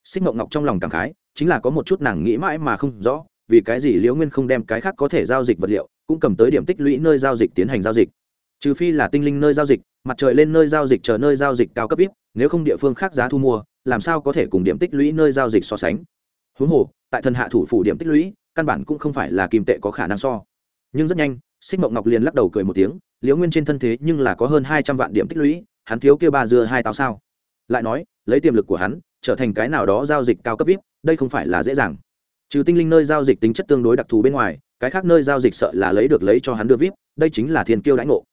Xích mộng ngọc trong lòng cảm khái, chính là có một chút nàng nghĩ mãi mà không rõ, vì cái gì liễu nguyên không đem cái khác có thể giao dịch vật liệu, cũng cầm tới điểm tích lũy nơi giao dịch tiến hành giao dịch trừ phi là tinh linh nơi giao dịch, mặt trời lên nơi giao dịch chờ nơi giao dịch cao cấp ít, nếu không địa phương khác giá thu mua, làm sao có thể cùng điểm tích lũy nơi giao dịch so sánh? Huống hồ, tại thần hạ thủ phủ điểm tích lũy, căn bản cũng không phải là kim tệ có khả năng so. Nhưng rất nhanh, xích mộng ngọc liền lắc đầu cười một tiếng, liễu nguyên trên thân thế nhưng là có hơn hai trăm vạn điểm tích lũy, hắn thiếu kia ba dưa hai táo sao? Lại nói, lấy tiềm lực của hắn, trở thành cái nào đó giao dịch cao cấp vip đây không phải là dễ dàng. Trừ tinh linh nơi giao dịch tính chất tương đối đặc thù bên ngoài, cái khác nơi giao dịch sợ là lấy được lấy cho hắn đưa vip đây chính là thiên kiêu đãi ngộ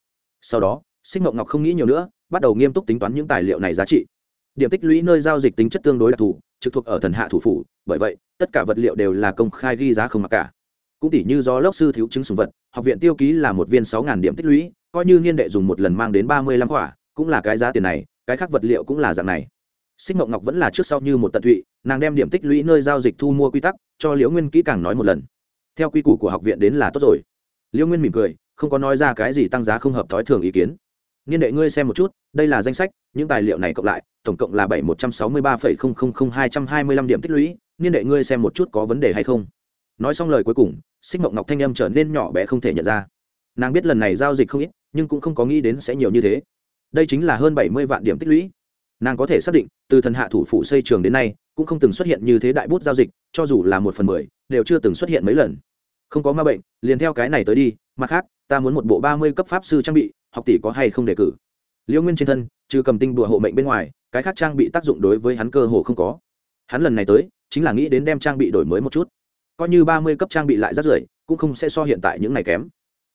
sau đó, xích mộng ngọc không nghĩ nhiều nữa, bắt đầu nghiêm túc tính toán những tài liệu này giá trị. Điểm tích lũy nơi giao dịch tính chất tương đối đặc thù, trực thuộc ở thần hạ thủ phủ, bởi vậy, tất cả vật liệu đều là công khai ghi giá không mặc cả. Cũng tỷ như do lốc sư thiếu chứng sùng vật, học viện tiêu ký là một viên sáu điểm tích lũy, coi như niên đệ dùng một lần mang đến ba mươi lăm quả, cũng là cái giá tiền này, cái khác vật liệu cũng là dạng này. Xích mộng ngọc vẫn là trước sau như một tận tụy, nàng đem điểm tích lũy nơi giao dịch thu mua quy tắc, cho liễu nguyên kỹ càng nói một lần. Theo quy củ của học viện đến là tốt rồi. Liễu nguyên mỉm cười không có nói ra cái gì tăng giá không hợp thói thường ý kiến. Niên đệ ngươi xem một chút, đây là danh sách, những tài liệu này cộng lại, tổng cộng là bảy một trăm sáu mươi ba phẩy không không không hai trăm hai mươi lăm điểm tích lũy, niên đệ ngươi xem một chút có vấn đề hay không? Nói xong lời cuối cùng, xích mộng ngọc thanh âm trở nên nhỏ bé không thể nhận ra. Nàng biết lần này giao dịch không ít, nhưng cũng không có nghĩ đến sẽ nhiều như thế. Đây chính là hơn bảy mươi vạn điểm tích lũy. Nàng có thể xác định, từ thần hạ thủ phủ xây trường đến nay, cũng không từng xuất hiện như thế đại bút giao dịch, cho dù là một phần mười, đều chưa từng xuất hiện mấy lần. Không có ma bệnh, liền theo cái này tới đi, mặt khác ta muốn một bộ ba mươi cấp pháp sư trang bị, học tỷ có hay không đề cử? Liễu nguyên trên thân, trừ cầm tinh đùa hộ mệnh bên ngoài, cái khác trang bị tác dụng đối với hắn cơ hồ không có. Hắn lần này tới, chính là nghĩ đến đem trang bị đổi mới một chút. Coi như ba mươi cấp trang bị lại rất rưởi, cũng không sẽ so hiện tại những ngày kém.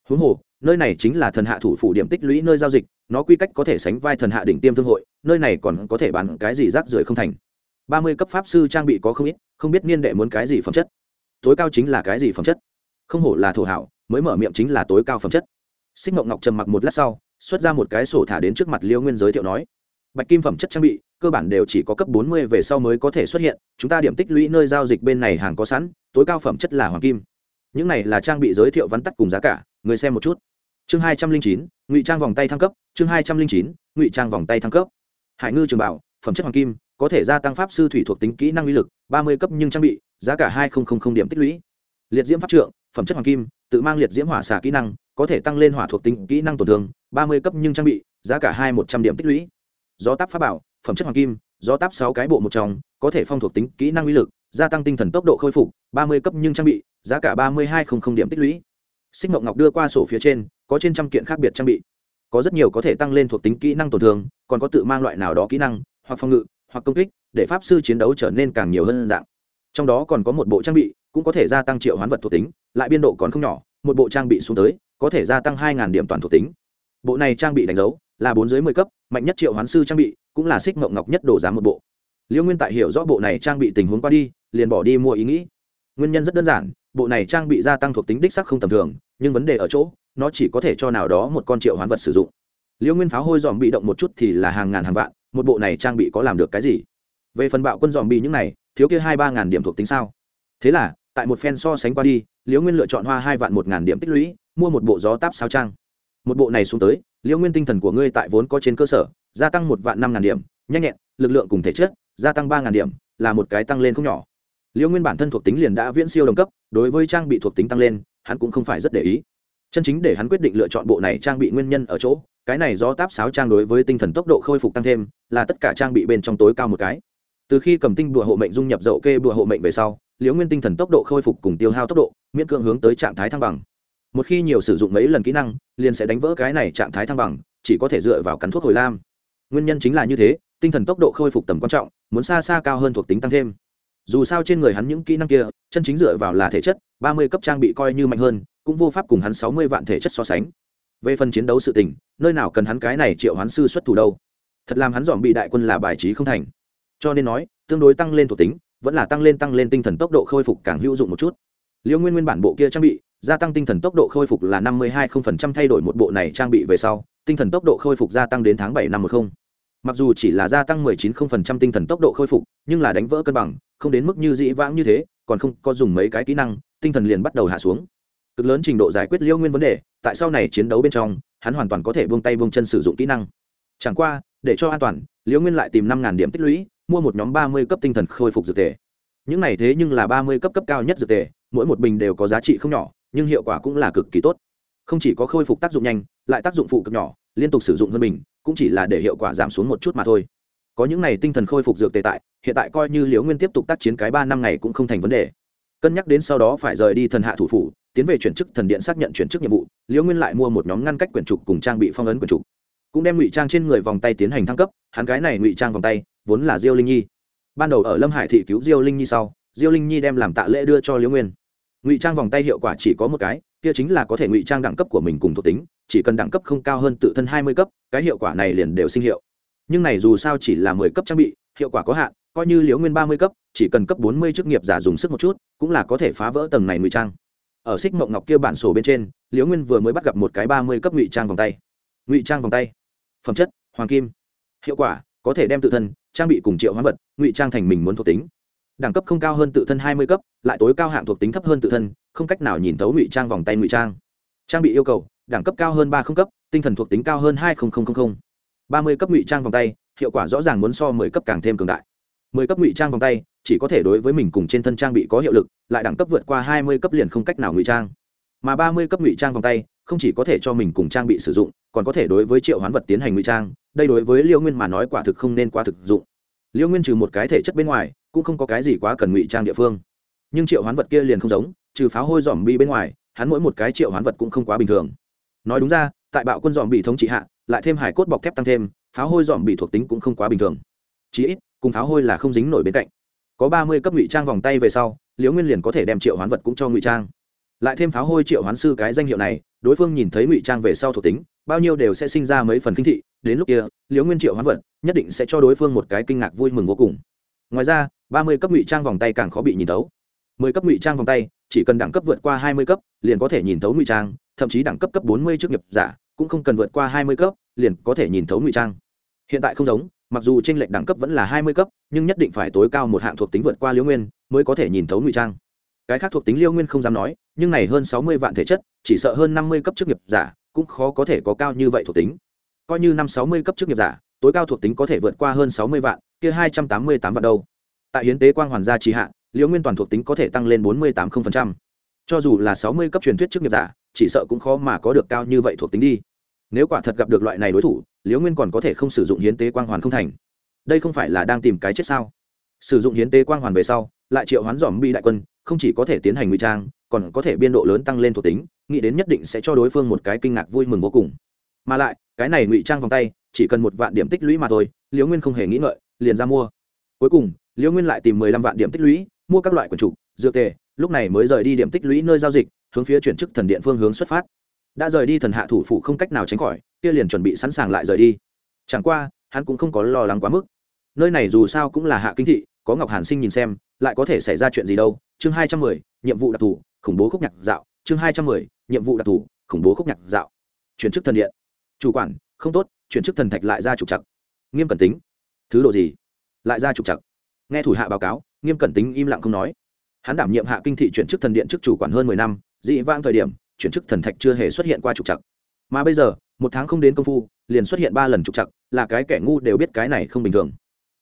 Huống hồ, nơi này chính là thần hạ thủ phủ điểm tích lũy nơi giao dịch, nó quy cách có thể sánh vai thần hạ đỉnh tiêm thương hội, nơi này còn có thể bán cái gì rác rưởi không thành. Ba mươi cấp pháp sư trang bị có không ít, không biết niên đệ muốn cái gì phẩm chất. Tối cao chính là cái gì phẩm chất? Không hổ là thổ hảo mới mở miệng chính là tối cao phẩm chất. Xích mộng ngọc trầm mặc một lát sau, xuất ra một cái sổ thả đến trước mặt liêu nguyên giới thiệu nói, bạch kim phẩm chất trang bị, cơ bản đều chỉ có cấp bốn mươi về sau mới có thể xuất hiện, chúng ta điểm tích lũy nơi giao dịch bên này hàng có sẵn, tối cao phẩm chất là hoàng kim. Những này là trang bị giới thiệu vắn tắt cùng giá cả, người xem một chút. Chương hai trăm linh chín, ngụy trang vòng tay thăng cấp, chương hai trăm linh chín, ngụy trang vòng tay thăng cấp. Hải ngư trường bảo, phẩm chất hoàng kim, có thể gia tăng pháp sư thủy thuộc tính kỹ năng uy lực, ba mươi cấp nhưng trang bị, giá cả hai điểm tích lũy. Liệt diễm pháp trượng, phẩm chất hoàng kim tự mang liệt diễm hỏa xả kỹ năng, có thể tăng lên hỏa thuộc tính kỹ năng tổn thương, ba mươi cấp nhưng trang bị, giá cả hai một trăm điểm tích lũy. Gió táp pháp bảo, phẩm chất hoàng kim, gió táp sáu cái bộ một trong, có thể phong thuộc tính kỹ năng uy lực, gia tăng tinh thần tốc độ khôi phục, ba mươi cấp nhưng trang bị, giá cả ba mươi hai điểm tích lũy. Xích mộng ngọc đưa qua sổ phía trên, có trên trăm kiện khác biệt trang bị. Có rất nhiều có thể tăng lên thuộc tính kỹ năng tổn thương, còn có tự mang loại nào đó kỹ năng, hoặc phòng ngự, hoặc công kích, để pháp sư chiến đấu trở nên càng nhiều hơn dạng. Trong đó còn có một bộ trang bị cũng có thể gia tăng triệu hoán vật thuộc tính, lại biên độ còn không nhỏ, một bộ trang bị xuống tới, có thể gia tăng hai điểm toàn thuộc tính. Bộ này trang bị đánh dấu là bốn dưới mười cấp, mạnh nhất triệu hoán sư trang bị, cũng là xích mộng ngọc nhất đổ giá một bộ. Liêu nguyên tại hiểu rõ bộ này trang bị tình huống qua đi, liền bỏ đi mua ý nghĩ. Nguyên nhân rất đơn giản, bộ này trang bị gia tăng thuộc tính đích sắc không tầm thường, nhưng vấn đề ở chỗ, nó chỉ có thể cho nào đó một con triệu hoán vật sử dụng. Liêu nguyên pháo hôi dòm bị động một chút thì là hàng ngàn hàng vạn, một bộ này trang bị có làm được cái gì? Về phần bạo quân dòm bị những này, thiếu kia hai ba ngàn điểm thuộc tính sao? Thế là tại một phen so sánh qua đi, liễu nguyên lựa chọn hoa hai vạn một ngàn điểm tích lũy, mua một bộ gió táp sao trang. Một bộ này xuống tới, liễu nguyên tinh thần của ngươi tại vốn có trên cơ sở, gia tăng một vạn năm ngàn điểm, nhanh nhẹn, lực lượng cùng thể chất, gia tăng ba ngàn điểm, là một cái tăng lên không nhỏ. Liễu nguyên bản thân thuộc tính liền đã viễn siêu đồng cấp, đối với trang bị thuộc tính tăng lên, hắn cũng không phải rất để ý. Chân chính để hắn quyết định lựa chọn bộ này trang bị nguyên nhân ở chỗ, cái này do táp sáo trang đối với tinh thần tốc độ khôi phục tăng thêm, là tất cả trang bị bên trong tối cao một cái. Từ khi cầm tinh bùa hộ mệnh dung nhập dậu kê bùa hộ mệnh về sau liễu nguyên tinh thần tốc độ khôi phục cùng tiêu hao tốc độ, miễn cưỡng hướng tới trạng thái thăng bằng. Một khi nhiều sử dụng mấy lần kỹ năng, liền sẽ đánh vỡ cái này trạng thái thăng bằng, chỉ có thể dựa vào cắn thuốc hồi lam. Nguyên nhân chính là như thế, tinh thần tốc độ khôi phục tầm quan trọng, muốn xa xa cao hơn thuộc tính tăng thêm. Dù sao trên người hắn những kỹ năng kia, chân chính dựa vào là thể chất, ba mươi cấp trang bị coi như mạnh hơn, cũng vô pháp cùng hắn sáu mươi vạn thể chất so sánh. Về phần chiến đấu sự tình, nơi nào cần hắn cái này triệu hoán sư xuất thủ đâu. Thật làm hắn dòm bị đại quân là bài trí không thành. Cho nên nói, tương đối tăng lên thuộc tính vẫn là tăng lên tăng lên tinh thần tốc độ khôi phục càng hữu dụng một chút. Liêu nguyên nguyên bản bộ kia trang bị, gia tăng tinh thần tốc độ khôi phục là năm mươi hai thay đổi một bộ này trang bị về sau, tinh thần tốc độ khôi phục gia tăng đến tháng bảy năm một không. Mặc dù chỉ là gia tăng 19% tinh thần tốc độ khôi phục, nhưng là đánh vỡ cân bằng, không đến mức như dĩ vãng như thế, còn không có dùng mấy cái kỹ năng, tinh thần liền bắt đầu hạ xuống. Cực lớn trình độ giải quyết liêu nguyên vấn đề, tại sau này chiến đấu bên trong, hắn hoàn toàn có thể buông tay buông chân sử dụng kỹ năng. Chẳng qua, để cho an toàn, liêu nguyên lại tìm năm điểm tích lũy mua một nhóm ba mươi cấp tinh thần khôi phục dược tề. Những này thế nhưng là ba mươi cấp cấp cao nhất dược tề, mỗi một bình đều có giá trị không nhỏ, nhưng hiệu quả cũng là cực kỳ tốt. Không chỉ có khôi phục tác dụng nhanh, lại tác dụng phụ cực nhỏ, liên tục sử dụng hơn mình cũng chỉ là để hiệu quả giảm xuống một chút mà thôi. Có những này tinh thần khôi phục dược tề tại, hiện tại coi như liễu nguyên tiếp tục tác chiến cái ba năm ngày cũng không thành vấn đề. Cân nhắc đến sau đó phải rời đi thần hạ thủ phủ, tiến về chuyển chức thần điện xác nhận chuyển chức nhiệm vụ, liễu nguyên lại mua một nhóm ngăn cách quyển trục cùng trang bị phong ấn quyển trục. Cũng đem ngụy trang trên người vòng tay tiến hành thăng cấp, hắn cái này ngụy trang vòng tay vốn là diêu linh nhi. Ban đầu ở lâm hải thị cứu diêu linh nhi sau, diêu linh nhi đem làm tạ lễ đưa cho liễu nguyên. Ngụy trang vòng tay hiệu quả chỉ có một cái, kia chính là có thể ngụy trang đẳng cấp của mình cùng thuộc tính, chỉ cần đẳng cấp không cao hơn tự thân hai mươi cấp, cái hiệu quả này liền đều sinh hiệu. Nhưng này dù sao chỉ là mười cấp trang bị, hiệu quả có hạn, coi như liễu nguyên ba mươi cấp, chỉ cần cấp bốn mươi chức nghiệp giả dùng sức một chút, cũng là có thể phá vỡ tầng này ngụy trang. Ở xích mộng ngọc kia bản sổ bên trên, liễu nguyên vừa mới bắt gặp một cái ba mươi cấp ngụy trang vòng tay. Ngụy trang vòng tay. Phẩm chất, hoàng kim. Hiệu quả có thể đem tự thân, trang bị cùng triệu hóa vật, ngụy trang thành mình muốn thuộc tính. Đẳng cấp không cao hơn tự thân hai mươi cấp, lại tối cao hạng thuộc tính thấp hơn tự thân, không cách nào nhìn thấu ngụy trang vòng tay ngụy trang. Trang bị yêu cầu, đẳng cấp cao hơn ba không cấp, tinh thần thuộc tính cao hơn hai ba mươi cấp ngụy trang vòng tay, hiệu quả rõ ràng muốn so mười cấp càng thêm cường đại. Mười cấp ngụy trang vòng tay, chỉ có thể đối với mình cùng trên thân trang bị có hiệu lực, lại đẳng cấp vượt qua hai mươi cấp liền không cách nào ngụy trang. Mà ba mươi cấp ngụy trang vòng tay, không chỉ có thể cho mình cùng trang bị sử dụng, còn có thể đối với triệu hoán vật tiến hành ngụy trang đây đối với liêu nguyên mà nói quả thực không nên quá thực dụng. Liêu nguyên trừ một cái thể chất bên ngoài, cũng không có cái gì quá cần ngụy trang địa phương. Nhưng triệu hoán vật kia liền không giống, trừ pháo hôi dòm bi bên ngoài, hắn mỗi một cái triệu hoán vật cũng không quá bình thường. Nói đúng ra, tại bạo quân dòm bị thống trị hạ, lại thêm hải cốt bọc thép tăng thêm pháo hôi dòm bị thuộc tính cũng không quá bình thường. Chí ít, cùng pháo hôi là không dính nổi bên cạnh. Có ba mươi cấp ngụy trang vòng tay về sau liễu nguyên liền có thể đem triệu hoán vật cũng cho ngụy trang. Lại thêm pháo hôi triệu hoán sư cái danh hiệu này, đối phương nhìn thấy ngụy trang về sau thuộc tính, bao nhiêu đều sẽ sinh ra mấy phần kinh thị đến lúc kia, liễu nguyên triệu hoán vật, nhất định sẽ cho đối phương một cái kinh ngạc vui mừng vô cùng. Ngoài ra, ba mươi cấp ngụy trang vòng tay càng khó bị nhìn thấu. Mười cấp ngụy trang vòng tay, chỉ cần đẳng cấp vượt qua hai mươi cấp, liền có thể nhìn thấu ngụy trang, thậm chí đẳng cấp cấp bốn mươi trước nghiệp giả, cũng không cần vượt qua hai mươi cấp, liền có thể nhìn thấu ngụy trang. Hiện tại không giống, mặc dù t r ê n lệch đẳng cấp vẫn là hai mươi cấp, nhưng nhất định phải tối cao một hạng thuộc tính vượt qua liễu nguyên mới có thể nhìn thấu ngụy trang. Cái khác thuộc tính liễu nguyên không dám nói, nhưng này hơn sáu mươi vạn thể chất, chỉ sợ hơn năm mươi cấp chức nghiệp giả, cũng khó có thể có cao như vậy thuộc tính coi như năm sáu mươi cấp chức nghiệp giả, tối cao thuộc tính có thể vượt qua hơn sáu mươi vạn, kia hai trăm tám mươi tám vạn đâu. Tại hiến tế quang hoàn gia trì hạ, liễu nguyên toàn thuộc tính có thể tăng lên bốn mươi tám cho dù là sáu mươi cấp truyền thuyết chức nghiệp giả, chỉ sợ cũng khó mà có được cao như vậy thuộc tính đi. Nếu quả thật gặp được loại này đối thủ, liễu nguyên còn có thể không sử dụng hiến tế quang hoàn không thành. Đây không phải là đang tìm cái chết sao? Sử dụng hiến tế quang hoàn về sau, lại triệu hoán dòm bi đại quân, không chỉ có thể tiến hành ngụy trang, còn có thể biên độ lớn tăng lên thuộc tính, nghĩ đến nhất định sẽ cho đối phương một cái kinh ngạc vui mừng vô cùng mà lại, cái này ngụy trang vòng tay, chỉ cần một vạn điểm tích lũy mà thôi, liễu nguyên không hề nghĩ ngợi, liền ra mua. Cuối cùng, liễu nguyên lại tìm mười lăm vạn điểm tích lũy, mua các loại quần trục dược tề, lúc này mới rời đi điểm tích lũy nơi giao dịch, hướng phía chuyển chức thần điện phương hướng xuất phát. Đã rời đi thần hạ thủ phủ không cách nào tránh khỏi, kia liền chuẩn bị sẵn sàng lại rời đi. Chẳng qua, hắn cũng không có lo lắng quá mức. Nơi này dù sao cũng là hạ kinh thị, có ngọc hàn sinh nhìn xem, lại có thể xảy ra chuyện gì đâu. Chương hai trăm mười, nhiệm vụ đặc thù, khủng bố khúc nhạc dạo. Chương hai trăm mười, nhiệm vụ đặc thù, khủng bố khúc nhạc dạo. Chuyển chức thần điện chủ quản, không tốt, chuyển chức thần thạch lại ra trục chặt nghiêm cẩn tính, thứ độ gì? Lại ra trục chặt nghe thủ hạ báo cáo, nghiêm cẩn tính im lặng không nói. Hắn đảm nhiệm hạ kinh thị chuyển chức thần điện chức chủ quản hơn mười năm, dị vãng thời điểm, chuyển chức thần thạch chưa hề xuất hiện qua trục chặt mà bây giờ, một tháng không đến công phu, liền xuất hiện ba lần trục chặt là cái kẻ ngu đều biết cái này không bình thường.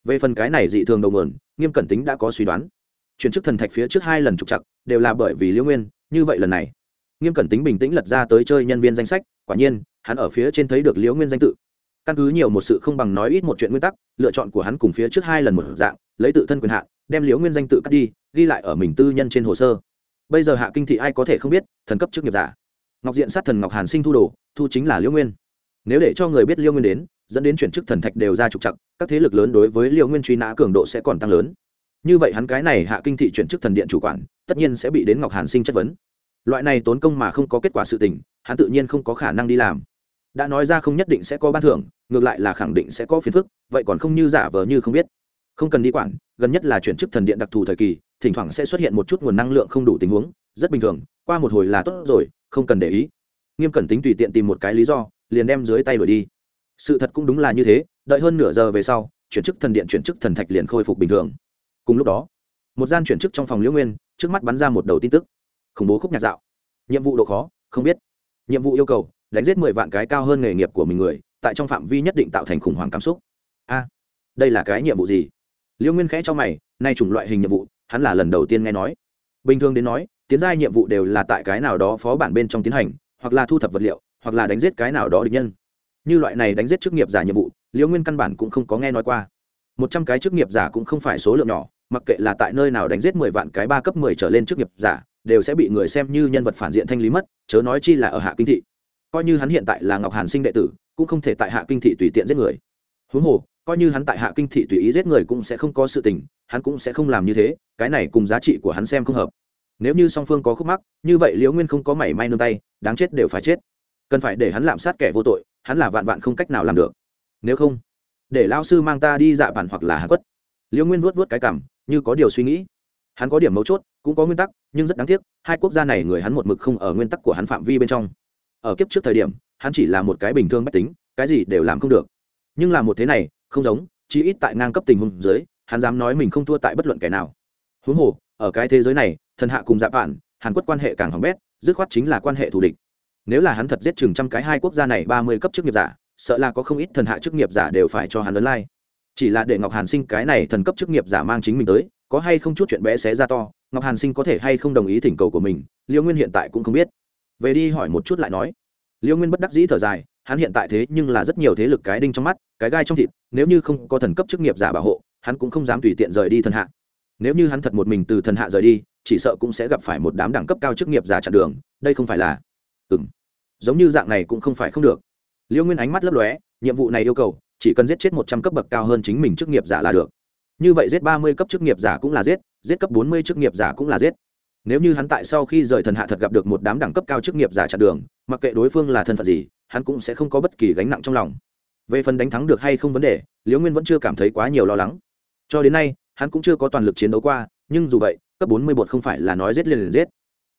Về phần cái này dị thường đầu mườn nghiêm cẩn tính đã có suy đoán. Chuyển chức thần thạch phía trước hai lần trục chặt đều là bởi vì liễu nguyên, như vậy lần này, nghiêm cẩn tính bình tĩnh lật ra tới chơi nhân viên danh sách quả nhiên, hắn ở phía trên thấy được liễu nguyên danh tự. Căn cứ nhiều một sự không bằng nói ít một chuyện nguyên tắc, lựa chọn của hắn cùng phía trước hai lần một dạng, lấy tự thân quyền hạn, đem liễu nguyên danh tự cắt đi, ghi lại ở mình tư nhân trên hồ sơ. Bây giờ hạ kinh thị ai có thể không biết, thần cấp chức nghiệp giả. Ngọc diện sát thần ngọc hàn sinh thu đồ, thu chính là liễu nguyên. Nếu để cho người biết liễu nguyên đến, dẫn đến chuyển chức thần thạch đều ra trục chặt các thế lực lớn đối với liễu nguyên truy nã cường độ sẽ còn tăng lớn. Như vậy hắn cái này hạ kinh thị chuyển chức thần điện chủ quản, tất nhiên sẽ bị đến ngọc hàn sinh chất vấn. Loại này tốn công mà không có kết quả sự tình hắn tự nhiên không có khả năng đi làm. Đã nói ra không nhất định sẽ có ban thưởng, ngược lại là khẳng định sẽ có phiền phức, vậy còn không như giả vờ như không biết. Không cần đi quản, gần nhất là chuyển chức thần điện đặc thù thời kỳ, thỉnh thoảng sẽ xuất hiện một chút nguồn năng lượng không đủ tình huống, rất bình thường, qua một hồi là tốt rồi, không cần để ý. Nghiêm cẩn tính tùy tiện tìm một cái lý do, liền đem dưới tay đổi đi. Sự thật cũng đúng là như thế, đợi hơn nửa giờ về sau, chuyển chức thần điện chuyển chức thần thạch liền khôi phục bình thường. Cùng lúc đó, một gian chuyển chức trong phòng liễu nguyên, trước mắt bắn ra một đầu tin tức. Khủng bố khúc nhạc dạo. Nhiệm vụ độ khó, không biết nhiệm vụ yêu cầu, đánh giết mười vạn cái cao hơn nghề nghiệp của mình người, tại trong phạm vi nhất định tạo thành khủng hoảng cảm xúc. A, đây là cái nhiệm vụ gì? Liêu nguyên khẽ cho mày, nay chủng loại hình nhiệm vụ, hắn là lần đầu tiên nghe nói. Bình thường đến nói, tiến giai nhiệm vụ đều là tại cái nào đó phó bản bên trong tiến hành, hoặc là thu thập vật liệu, hoặc là đánh giết cái nào đó địch nhân. Như loại này đánh giết chức nghiệp giả nhiệm vụ liễu nguyên căn bản cũng không có nghe nói qua. Một trăm cái chức nghiệp giả cũng không phải số lượng nhỏ, mặc kệ là tại nơi nào đánh giết mười vạn cái ba cấp mười trở lên chức nghiệp giả đều sẽ bị người xem như nhân vật phản diện thanh lý mất, chớ nói chi là ở hạ kinh thị. Coi như hắn hiện tại là ngọc hàn sinh đệ tử, cũng không thể tại hạ kinh thị tùy tiện giết người. Huống hồ, coi như hắn tại hạ kinh thị tùy ý giết người cũng sẽ không có sự tình, hắn cũng sẽ không làm như thế, cái này cùng giá trị của hắn xem không hợp. Nếu như song phương có khúc mắc, như vậy liễu nguyên không có mảy may nương tay, đáng chết đều phải chết. Cần phải để hắn lạm sát kẻ vô tội, hắn là vạn vạn không cách nào làm được. Nếu không, để lao sư mang ta đi dạ bản hoặc là hà quất. Liễu nguyên vuốt vuốt cái cảm như có điều suy nghĩ. Hắn có điểm mấu chốt cũng có nguyên tắc nhưng rất đáng tiếc hai quốc gia này người hắn một mực không ở nguyên tắc của hắn phạm vi bên trong. Ở kiếp trước thời điểm hắn chỉ là một cái bình thường mách tính cái gì đều làm không được. Nhưng là một thế này không giống chỉ ít tại ngang cấp tình huống dưới hắn dám nói mình không thua tại bất luận kẻ nào. Huống hồ ở cái thế giới này thần hạ cùng dạ bạn, hàn quốc quan hệ càng hỏng bét dứt khoát chính là quan hệ thù địch. Nếu là hắn thật giết chừng trăm cái hai quốc gia này ba mươi cấp chức nghiệp giả sợ là có không ít thần hạ chức nghiệp giả đều phải cho hắn lớn lai. Chỉ là để ngọc hàn sinh cái này thần cấp chức nghiệp giả mang chính mình tới có hay không chút chuyện bé xé ra to ngọc hàn sinh có thể hay không đồng ý thỉnh cầu của mình, liêu nguyên hiện tại cũng không biết. Về đi hỏi một chút lại nói. Liêu nguyên bất đắc dĩ thở dài, hắn hiện tại thế nhưng là rất nhiều thế lực cái đinh trong mắt, cái gai trong thịt, nếu như không có thần cấp chức nghiệp giả bảo hộ, hắn cũng không dám tùy tiện rời đi thần hạ. Nếu như hắn thật một mình từ thần hạ rời đi, chỉ sợ cũng sẽ gặp phải một đám đẳng cấp cao chức nghiệp giả chặn đường, đây không phải là ừng giống như dạng này cũng không phải không được. Liêu nguyên ánh mắt lấp lóe, nhiệm vụ này yêu cầu, chỉ cần giết chết một trăm cấp bậc cao hơn chính mình chức nghiệp giả là được như vậy giết ba mươi cấp chức nghiệp giả cũng là giết giết cấp bốn mươi chức nghiệp giả cũng là giết. Nếu như hắn tại sau khi rời thần hạ thật gặp được một đám đẳng cấp cao chức nghiệp giả chặn đường, mặc kệ đối phương là thân phận gì, hắn cũng sẽ không có bất kỳ gánh nặng trong lòng. Về phần đánh thắng được hay không vấn đề, liễu nguyên vẫn chưa cảm thấy quá nhiều lo lắng. Cho đến nay, hắn cũng chưa có toàn lực chiến đấu qua, nhưng dù vậy, cấp bốn mươi bột không phải là nói giết liền liền giết.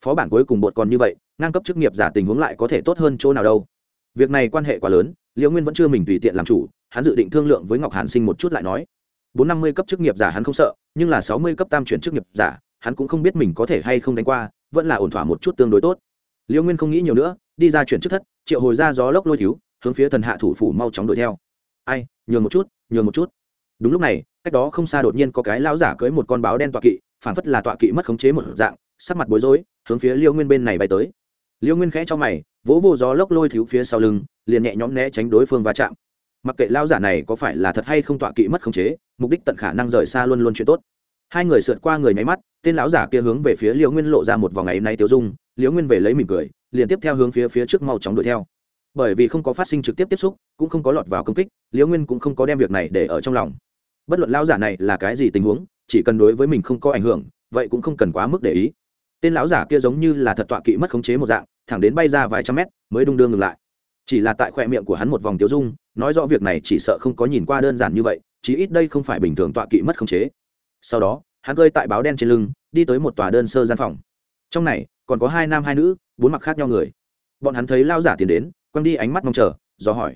Phó bản cuối cùng bột còn như vậy, ngang cấp chức nghiệp giả tình huống lại có thể tốt hơn chỗ nào đâu. Việc này quan hệ quá lớn, liễu nguyên vẫn chưa mình tùy tiện làm chủ, hắn dự định thương lượng với ngọc hàn sinh một chút lại nói bốn năm mươi cấp chức nghiệp giả hắn không sợ, nhưng là sáu mươi cấp tam chuyển chức nghiệp giả, hắn cũng không biết mình có thể hay không đánh qua, vẫn là ổn thỏa một chút tương đối tốt. Liễu nguyên không nghĩ nhiều nữa, đi ra chuyển chức thất, triệu hồi ra gió lốc lôi thiếu hướng phía thần hạ thủ phủ mau chóng đuổi theo. Ai, nhường một chút, nhường một chút. Đúng lúc này, cách đó không xa đột nhiên có cái lão giả cưới một con báo đen tọa kỵ, phản phất là tọa kỵ mất khống chế một dạng, sắc mặt bối rối, hướng phía liêu nguyên bên này bay tới. Liêu nguyên khẽ cho mày, vỗ vô gió lốc lôi thiếu phía sau lưng, liền nhẹ nhõm né tránh đối phương va chạm mặc kệ lão giả này có phải là thật hay không tọa kỵ mất khống chế, mục đích tận khả năng rời xa luôn luôn chuyện tốt. Hai người sượt qua người nháy mắt, tên lão giả kia hướng về phía Liễu nguyên lộ ra một vòng ngày nay tiêu dung, Liễu nguyên về lấy mỉm cười, liền tiếp theo hướng phía phía trước mau chóng đuổi theo. Bởi vì không có phát sinh trực tiếp tiếp xúc, cũng không có lọt vào công kích, liễu nguyên cũng không có đem việc này để ở trong lòng. Bất luận lão giả này là cái gì tình huống, chỉ cần đối với mình không có ảnh hưởng, vậy cũng không cần quá mức để ý. Tên lão giả kia giống như là thật tọa kỵ mất khống chế một dạng, thẳng đến bay ra vài trăm mét, mới đung đưa ngừng lại chỉ là tại khoe miệng của hắn một vòng tiêu dung, nói rõ việc này chỉ sợ không có nhìn qua đơn giản như vậy, chí ít đây không phải bình thường tọa kỵ mất khống chế. Sau đó, hắn cơi tại báo đen trên lưng, đi tới một tòa đơn sơ gian phòng. Trong này, còn có hai nam hai nữ, bốn mặc khác nhau người. Bọn hắn thấy lao giả tiến đến, quăng đi ánh mắt mong chờ, do hỏi,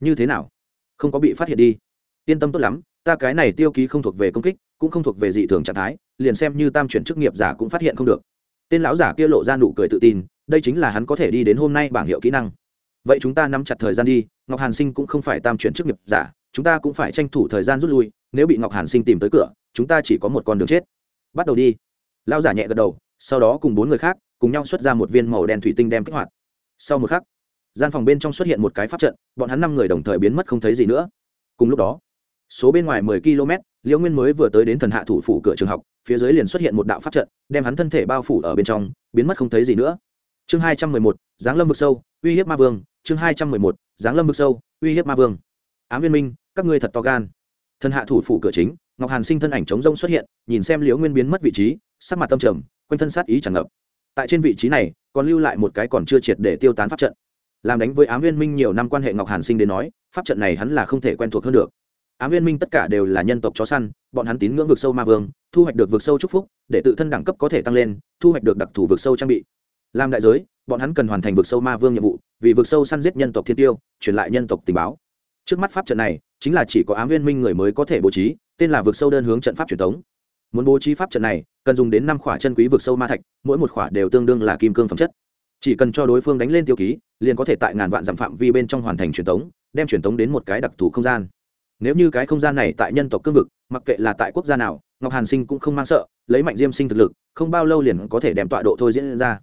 như thế nào? Không có bị phát hiện đi? Yên tâm tốt lắm, ta cái này tiêu ký không thuộc về công kích, cũng không thuộc về dị thường trạng thái, liền xem như tam chuyển chức nghiệp giả cũng phát hiện không được. Tên lão giả kia lộ ra nụ cười tự tin, đây chính là hắn có thể đi đến hôm nay bảng hiệu kỹ năng vậy chúng ta nắm chặt thời gian đi, ngọc hàn sinh cũng không phải tam chuyển chức nghiệp giả, chúng ta cũng phải tranh thủ thời gian rút lui, nếu bị ngọc hàn sinh tìm tới cửa, chúng ta chỉ có một con đường chết. Bắt đầu đi. Lão giả nhẹ gật đầu, sau đó cùng bốn người khác, cùng nhau xuất ra một viên màu đen thủy tinh đem kích hoạt. Sau một khắc, gian phòng bên trong xuất hiện một cái pháp trận, bọn hắn năm người đồng thời biến mất không thấy gì nữa. Cùng lúc đó, số bên ngoài mười km, liễu nguyên mới vừa tới đến thần hạ thủ phủ cửa trường học, phía dưới liền xuất hiện một đạo pháp trận, đem hắn thân thể bao phủ ở bên trong, biến mất không thấy gì nữa. Chương hai trăm mười một, giáng lâm vực sâu uy hiếp ma vương, chương hai trăm mười một, giáng lâm vực sâu, uy hiếp ma vương. Ám viên minh, các ngươi thật to gan. Thần hạ thủ phủ cửa chính, ngọc hàn sinh thân ảnh chống rông xuất hiện, nhìn xem liễu nguyên biến mất vị trí, sắc mặt tâm trầm, quanh thân sát ý tràn ngập. Tại trên vị trí này, còn lưu lại một cái còn chưa triệt để tiêu tán pháp trận. Làm đánh với ám viên minh nhiều năm quan hệ ngọc hàn sinh đến nói, pháp trận này hắn là không thể quen thuộc hơn được. Ám viên minh tất cả đều là nhân tộc chó săn, bọn hắn tín ngưỡng vực sâu ma vương, thu hoạch được vực sâu chúc phúc, để tự thân đẳng cấp có thể tăng lên, thu hoạch được đặc thù vực sâu trang bị làm đại giới, bọn hắn cần hoàn thành vực sâu ma vương nhiệm vụ, vì vực sâu săn giết nhân tộc thiên tiêu, truyền lại nhân tộc tình báo. Trước mắt pháp trận này, chính là chỉ có ám viên minh người mới có thể bố trí, tên là vực sâu đơn hướng trận pháp truyền thống. Muốn bố trí pháp trận này, cần dùng đến năm khỏa chân quý vực sâu ma thạch, mỗi một khỏa đều tương đương là kim cương phẩm chất. Chỉ cần cho đối phương đánh lên tiêu ký, liền có thể tại ngàn vạn dặm phạm vi bên trong hoàn thành truyền thống, đem truyền thống đến một cái đặc thù không gian. Nếu như cái không gian này tại nhân tộc cương vực, mặc kệ là tại quốc gia nào, ngọc hàn sinh cũng không mang sợ, lấy mạnh diêm sinh thực lực, không bao lâu liền có thể đem tọa độ thôi diễn ra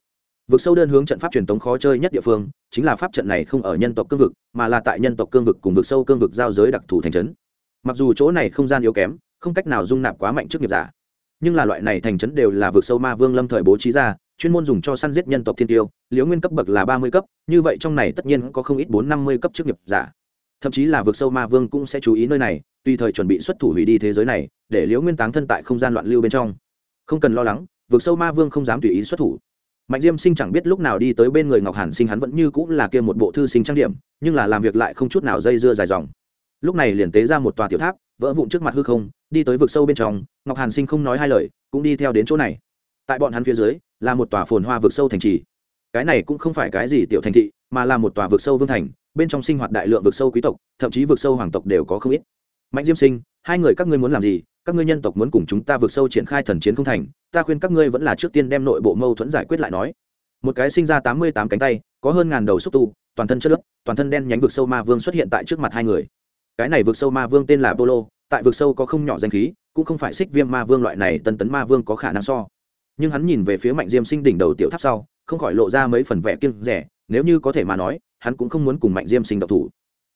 vực sâu đơn hướng trận pháp truyền thống khó chơi nhất địa phương, chính là pháp trận này không ở nhân tộc cương vực, mà là tại nhân tộc cương vực cùng vực sâu cương vực giao giới đặc thù thành trấn. Mặc dù chỗ này không gian yếu kém, không cách nào dung nạp quá mạnh trước nghiệp giả, nhưng là loại này thành trấn đều là vực sâu ma vương lâm thời bố trí ra, chuyên môn dùng cho săn giết nhân tộc thiên tiêu liễu nguyên cấp bậc là ba mươi cấp, như vậy trong này tất nhiên có không ít bốn năm mươi cấp chức nghiệp giả. Thậm chí là vực sâu ma vương cũng sẽ chú ý nơi này, tùy thời chuẩn bị xuất thủ hủy đi thế giới này, để liễu nguyên táng thân tại không gian loạn lưu bên trong. Không cần lo lắng, vực sâu ma vương không dám tùy ý xuất thủ mạnh diêm sinh chẳng biết lúc nào đi tới bên người ngọc hàn sinh, hắn vẫn như cũng là kia một bộ thư sinh trang điểm, nhưng là làm việc lại không chút nào dây dưa dài dòng. Lúc này liền tế ra một tòa tiểu tháp, vỡ vụn trước mặt hư không, đi tới vực sâu bên trong, ngọc hàn sinh không nói hai lời, cũng đi theo đến chỗ này. Tại bọn hắn phía dưới, là một tòa phồn hoa vực sâu thành trì. Cái này cũng không phải cái gì tiểu thành thị, mà là một tòa vực sâu vương thành, bên trong sinh hoạt đại lượng vực sâu quý tộc, thậm chí vực sâu hoàng tộc đều có không ít. Mạnh diêm sinh hai người các ngươi muốn làm gì, các ngươi nhân tộc muốn cùng chúng ta vượt sâu triển khai thần chiến không thành, ta khuyên các ngươi vẫn là trước tiên đem nội bộ mâu thuẫn giải quyết lại nói. Một cái sinh ra tám mươi tám cánh tay, có hơn ngàn đầu xúc tu, toàn thân chất lớp toàn thân đen nhánh vượt sâu ma vương xuất hiện tại trước mặt hai người. Cái này vượt sâu ma vương tên là polo tại vượt sâu có không nhỏ danh khí, cũng không phải xích viêm ma vương loại này tân tấn ma vương có khả năng so. Nhưng hắn nhìn về phía mạnh diêm sinh đỉnh đầu tiểu tháp sau, không khỏi lộ ra mấy phần vẻ kiêng rẻ, nếu như có thể mà nói, hắn cũng không muốn cùng mạnh diêm sinh độc thủ.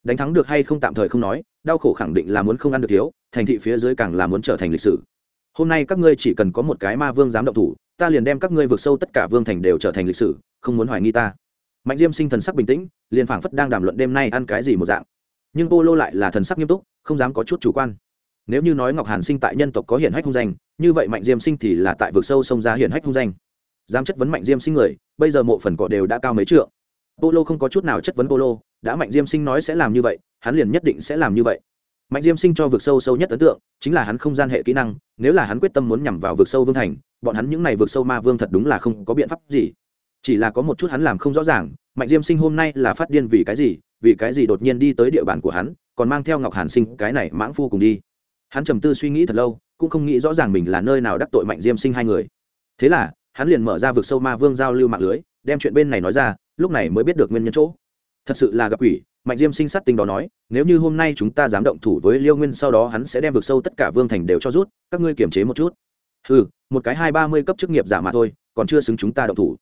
Đánh thắng được hay không tạm thời không nói đau khổ khẳng định là muốn không ăn được thiếu, thành thị phía dưới càng là muốn trở thành lịch sử. Hôm nay các ngươi chỉ cần có một cái ma vương dám động thủ, ta liền đem các ngươi vượt sâu tất cả vương thành đều trở thành lịch sử, không muốn hoài nghi ta. Mạnh diêm sinh thần sắc bình tĩnh, liền phảng phất đang đàm luận đêm nay ăn cái gì một dạng. Nhưng polo lại là thần sắc nghiêm túc, không dám có chút chủ quan. Nếu như nói ngọc hàn sinh tại nhân tộc có hiển hách hung danh, như vậy mạnh diêm sinh thì là tại vực sâu sông ra hiển hách hung danh. Dám chất vấn mạnh diêm sinh người, bây giờ mộ phần cọ đều đã cao mấy trượng. Polo không có chút nào chất vấn polo đã mạnh diêm sinh nói sẽ làm như vậy, hắn liền nhất định sẽ làm như vậy. Mạnh diêm sinh cho vực sâu sâu nhất ấn tượng, chính là hắn không gian hệ kỹ năng, nếu là hắn quyết tâm muốn nhằm vào vực sâu vương thành, bọn hắn những n à y vực sâu ma vương thật đúng là không có biện pháp gì. Chỉ là có một chút hắn làm không rõ ràng, mạnh diêm sinh hôm nay là phát điên vì cái gì, vì cái gì đột nhiên đi tới địa bàn của hắn, còn mang theo ngọc hàn sinh cái này mãng phu cùng đi. Hắn trầm tư suy nghĩ thật lâu, cũng không nghĩ rõ ràng mình là nơi nào đắc tội mạnh diêm sinh hai người. Thế là, hắn liền mở ra vực sâu ma vương giao lưu mạng lưới, đem chuyện bên này nói ra, lúc này mới biết được nguyên nhân chỗ thật sự là gặp quỷ, mạnh diêm sinh sát tinh đó nói, nếu như hôm nay chúng ta dám động thủ với liêu nguyên, sau đó hắn sẽ đem vực sâu tất cả vương thành đều cho rút, các ngươi kiềm chế một chút. Ừ một cái hai ba mươi cấp chức nghiệp giả mà thôi, còn chưa xứng chúng ta động thủ.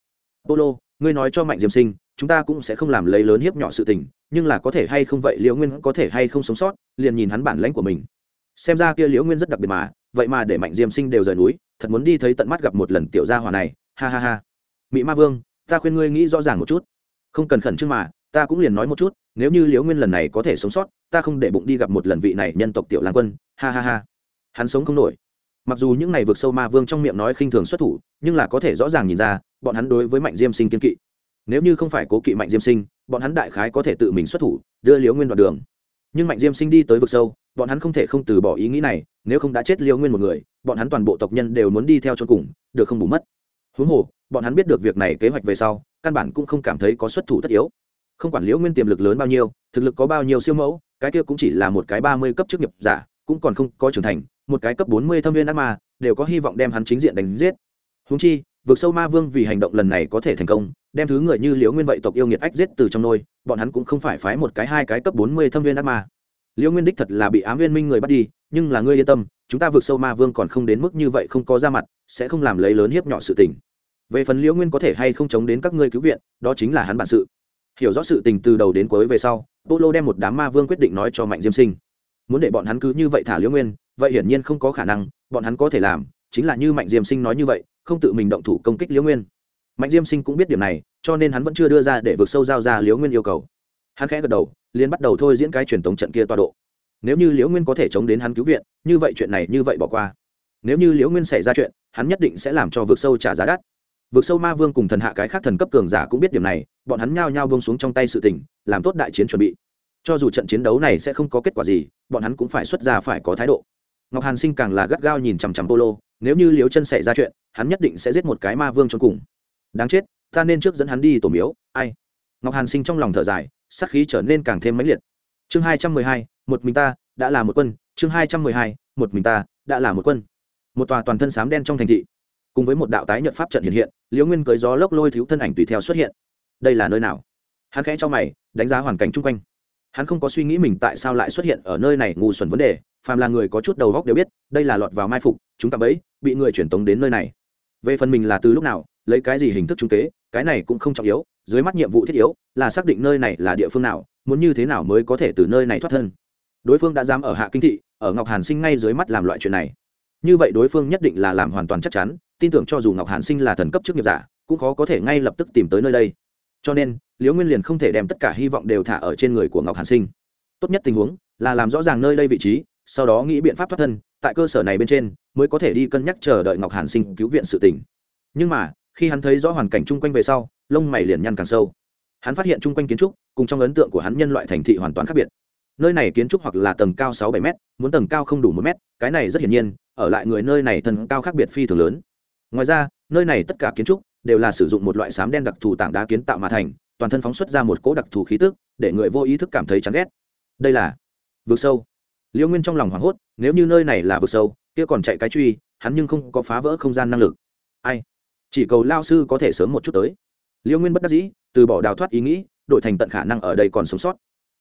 Polo, ngươi nói cho mạnh diêm sinh, chúng ta cũng sẽ không làm lấy lớn hiếp nhỏ sự tình, nhưng là có thể hay không vậy liễu nguyên có thể hay không sống sót, liền nhìn hắn bản lãnh của mình. Xem ra kia liễu nguyên rất đặc biệt mà, vậy mà để mạnh diêm sinh đều rời núi, thật muốn đi thấy tận mắt gặp một lần tiểu gia hòa này, ha ha ha. Mỹ ma vương, ta khuyên ngươi nghĩ rõ ràng một chút. Không cần khẩn trương mà ta cũng liền nói một chút, nếu như liễu nguyên lần này có thể sống sót, ta không để bụng đi gặp một lần vị này nhân tộc tiểu lan quân, ha ha ha. Hắn sống không nổi. Mặc dù những này vượt sâu ma vương trong miệng nói khinh thường xuất thủ, nhưng là có thể rõ ràng nhìn ra, bọn hắn đối với mạnh diêm sinh kiên kỵ. Nếu như không phải cố kỵ mạnh diêm sinh, bọn hắn đại khái có thể tự mình xuất thủ, đưa liễu nguyên đoạn đường. Nhưng mạnh diêm sinh đi tới vực sâu, bọn hắn không thể không từ bỏ ý nghĩ này, nếu không đã chết liễu nguyên một người, bọn hắn toàn bộ tộc nhân đều muốn đi theo cho cùng, được không bù mất. Huống hồ, bọn hắn biết được việc này kế hoạch về sau, căn bản cũng không cảm thấy có xuất thủ tất yếu không quản liễu nguyên tiềm lực lớn bao nhiêu, thực lực có bao nhiêu siêu mẫu, cái kia cũng chỉ là một cái ba mươi cấp chức nghiệp giả, cũng còn không có trưởng thành, một cái cấp bốn mươi thâm viên ác ma, đều có hy vọng đem hắn chính diện đánh giết. Húng chi vượt sâu ma vương vì hành động lần này có thể thành công, đem thứ người như liễu nguyên vậy tộc yêu nghiệt ách giết từ trong nôi, bọn hắn cũng không phải phái một cái hai cái cấp bốn mươi thâm viên ác ma. Liễu nguyên đích thật là bị ám viên minh người bắt đi, nhưng là ngươi yên tâm, chúng ta vượt sâu ma vương còn không đến mức như vậy không có ra mặt, sẽ không làm lấy lớn hiếp nhỏ sự tình. Về phần liễu nguyên có thể hay không chống đến các ngươi cứu viện, đó chính là hắn bản sự hiểu rõ sự tình từ đầu đến cuối về sau, polo đem một đám ma vương quyết định nói cho mạnh diêm sinh. Muốn để bọn hắn cứ như vậy thả liễu nguyên, vậy hiển nhiên không có khả năng, bọn hắn có thể làm, chính là như mạnh diêm sinh nói như vậy, không tự mình động thủ công kích liễu nguyên. Mạnh diêm sinh cũng biết điểm này, cho nên hắn vẫn chưa đưa ra để vượt sâu giao ra liễu nguyên yêu cầu. Hắn khẽ gật đầu liên bắt đầu thôi diễn cái truyền thống trận kia toa độ. Nếu như liễu nguyên có thể chống đến hắn cứu viện, như vậy chuyện này như vậy bỏ qua. Nếu như liễu nguyên xảy ra chuyện, hắn nhất định sẽ làm cho vượt sâu trả giá đắt vượt sâu ma vương cùng thần hạ cái khác thần cấp cường giả cũng biết điểm này, bọn hắn nhao nhao bông xuống trong tay sự tình, làm tốt đại chiến chuẩn bị. Cho dù trận chiến đấu này sẽ không có kết quả gì, bọn hắn cũng phải xuất ra phải có thái độ. Ngọc hàn sinh càng là gắt gao nhìn chằm chằm polo, nếu như liếu chân xảy ra chuyện, hắn nhất định sẽ giết một cái ma vương cho cùng. Đáng chết, ta nên trước dẫn hắn đi tổ miếu, ai? Ngọc hàn sinh trong lòng thở dài sắc khí trở nên càng thêm mãnh liệt. Chương hai trăm mười hai, một mình ta, đã là một quân. Chương hai trăm mười hai, một mình ta, đã là một quân. Một tòa toàn thân xám đen trong thành thị, cùng với một đạo tái nhận pháp trận hiện hiện liễu nguyên cưới gió lốc lôi thiếu thân ảnh tùy theo xuất hiện. Đây là nơi nào? Hắn khẽ cho mày, đánh giá hoàn cảnh chung quanh. Hắn không có suy nghĩ mình tại sao lại xuất hiện ở nơi này, ngu xuẩn vấn đề. Phàm là người có chút đầu góc đều biết, đây là lọt vào mai phục, chúng ta bẫy bị người truyền tống đến nơi này. Về phần mình là từ lúc nào, lấy cái gì hình thức trung kế, cái này cũng không trọng yếu, dưới mắt nhiệm vụ thiết yếu là xác định nơi này là địa phương nào, muốn như thế nào mới có thể từ nơi này thoát thân. Đối phương đã dám ở hạ kinh thị, ở ngọc hàn sinh ngay dưới mắt làm loại chuyện này. Như vậy đối phương nhất định là làm hoàn toàn chắc chắn tin tưởng cho dù ngọc hàn sinh là thần cấp chức nghiệp giả, cũng khó có thể ngay lập tức tìm tới nơi đây. Cho nên, liễu nguyên liền không thể đem tất cả hy vọng đều thả ở trên người của ngọc hàn sinh. Tốt nhất tình huống là làm rõ ràng nơi đây vị trí, sau đó nghĩ biện pháp thoát thân, tại cơ sở này bên trên mới có thể đi cân nhắc chờ đợi ngọc hàn sinh cứu viện sự tỉnh nhưng mà, khi hắn thấy rõ hoàn cảnh chung quanh về sau, lông mày liền nhăn càng sâu. Hắn phát hiện chung quanh kiến trúc cùng trong ấn tượng của hắn nhân loại thành thị hoàn toàn khác biệt. Nơi này kiến trúc hoặc là tầng cao sáu bảy m muốn tầng cao không đủ một m cái này rất hiển nhiên, ở lại người nơi này thần cao khác biệt phi thường lớn ngoài ra, nơi này tất cả kiến trúc đều là sử dụng một loại sám đen đặc thù tảng đá kiến tạo mà thành, toàn thân phóng xuất ra một cỗ đặc thù khí tức, để người vô ý thức cảm thấy chán ghét. Đây là vực sâu. Liêu nguyên trong lòng hoảng hốt, nếu như nơi này là vực sâu, kia còn chạy cái truy, hắn nhưng không có phá vỡ không gian năng lực. Ai? Chỉ cầu lao sư có thể sớm một chút tới. Liêu nguyên bất đắc dĩ, từ bỏ đào thoát ý nghĩ, đổi thành tận khả năng ở đây còn sống sót.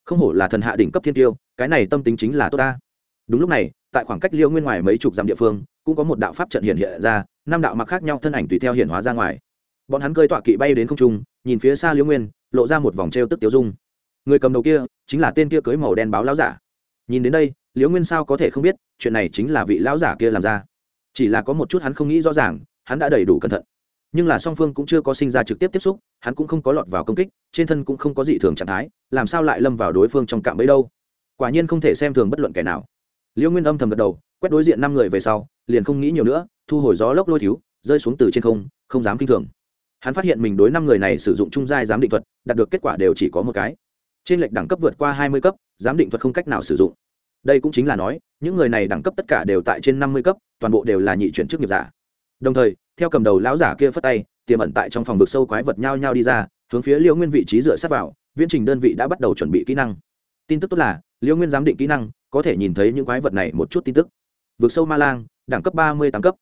Không hổ là thần hạ đỉnh cấp thiên tiêu, cái này tâm tính chính là tốt ta. Đúng lúc này, tại khoảng cách liêu nguyên ngoài mấy chục dặm địa phương, cũng có một đạo pháp trận hiện hiện ra năm đạo mặc khác nhau thân ảnh tùy theo hiện hóa ra ngoài. Bọn hắn cơi tọa kỵ bay đến không trung, nhìn phía xa Liễu nguyên, lộ ra một vòng t r e o tức tiêu dung. Người cầm đầu kia chính là tên kia cưới màu đen báo lão giả. Nhìn đến đây, liễu nguyên sao có thể không biết, chuyện này chính là vị lão giả kia làm ra. Chỉ là có một chút hắn không nghĩ rõ ràng, hắn đã đầy đủ cẩn thận. Nhưng là song phương cũng chưa có sinh ra trực tiếp tiếp xúc, hắn cũng không có lọt vào công kích, trên thân cũng không có dị thường trạng thái, làm sao lại lâm vào đối phương trong cạm bẫy đâu? Quả nhiên không thể xem thường bất luận kẻ nào. Liễu nguyên âm thầm gật đầu, quét đối diện năm người về sau, liền không nghĩ nhiều nữa thu hồi gió lốc lôi thiếu, rơi xuống từ trên không không dám kinh thường. Hắn phát hiện mình đối năm người này sử dụng trung giai giám định thuật, đạt được kết quả đều chỉ có một cái. Trên lệch đẳng cấp vượt qua hai mươi cấp, giám định thuật không cách nào sử dụng. Đây cũng chính là nói, những người này đẳng cấp tất cả đều tại trên năm mươi cấp, toàn bộ đều là nhị chuyển chức nghiệp giả. Đồng thời, theo cầm đầu lão giả kia phất tay, tiềm ẩn tại trong phòng vực sâu quái vật nhao nhao đi ra, hướng phía liễu nguyên vị trí dựa sát vào, viễn trình đơn vị đã bắt đầu chuẩn bị kỹ năng. Tin tức tốt là liễu nguyên giám định kỹ năng, có thể nhìn thấy những quái vật này một chút tin tức. Vực sâu ma lang, đẳng cấp ba mươi tám cấp.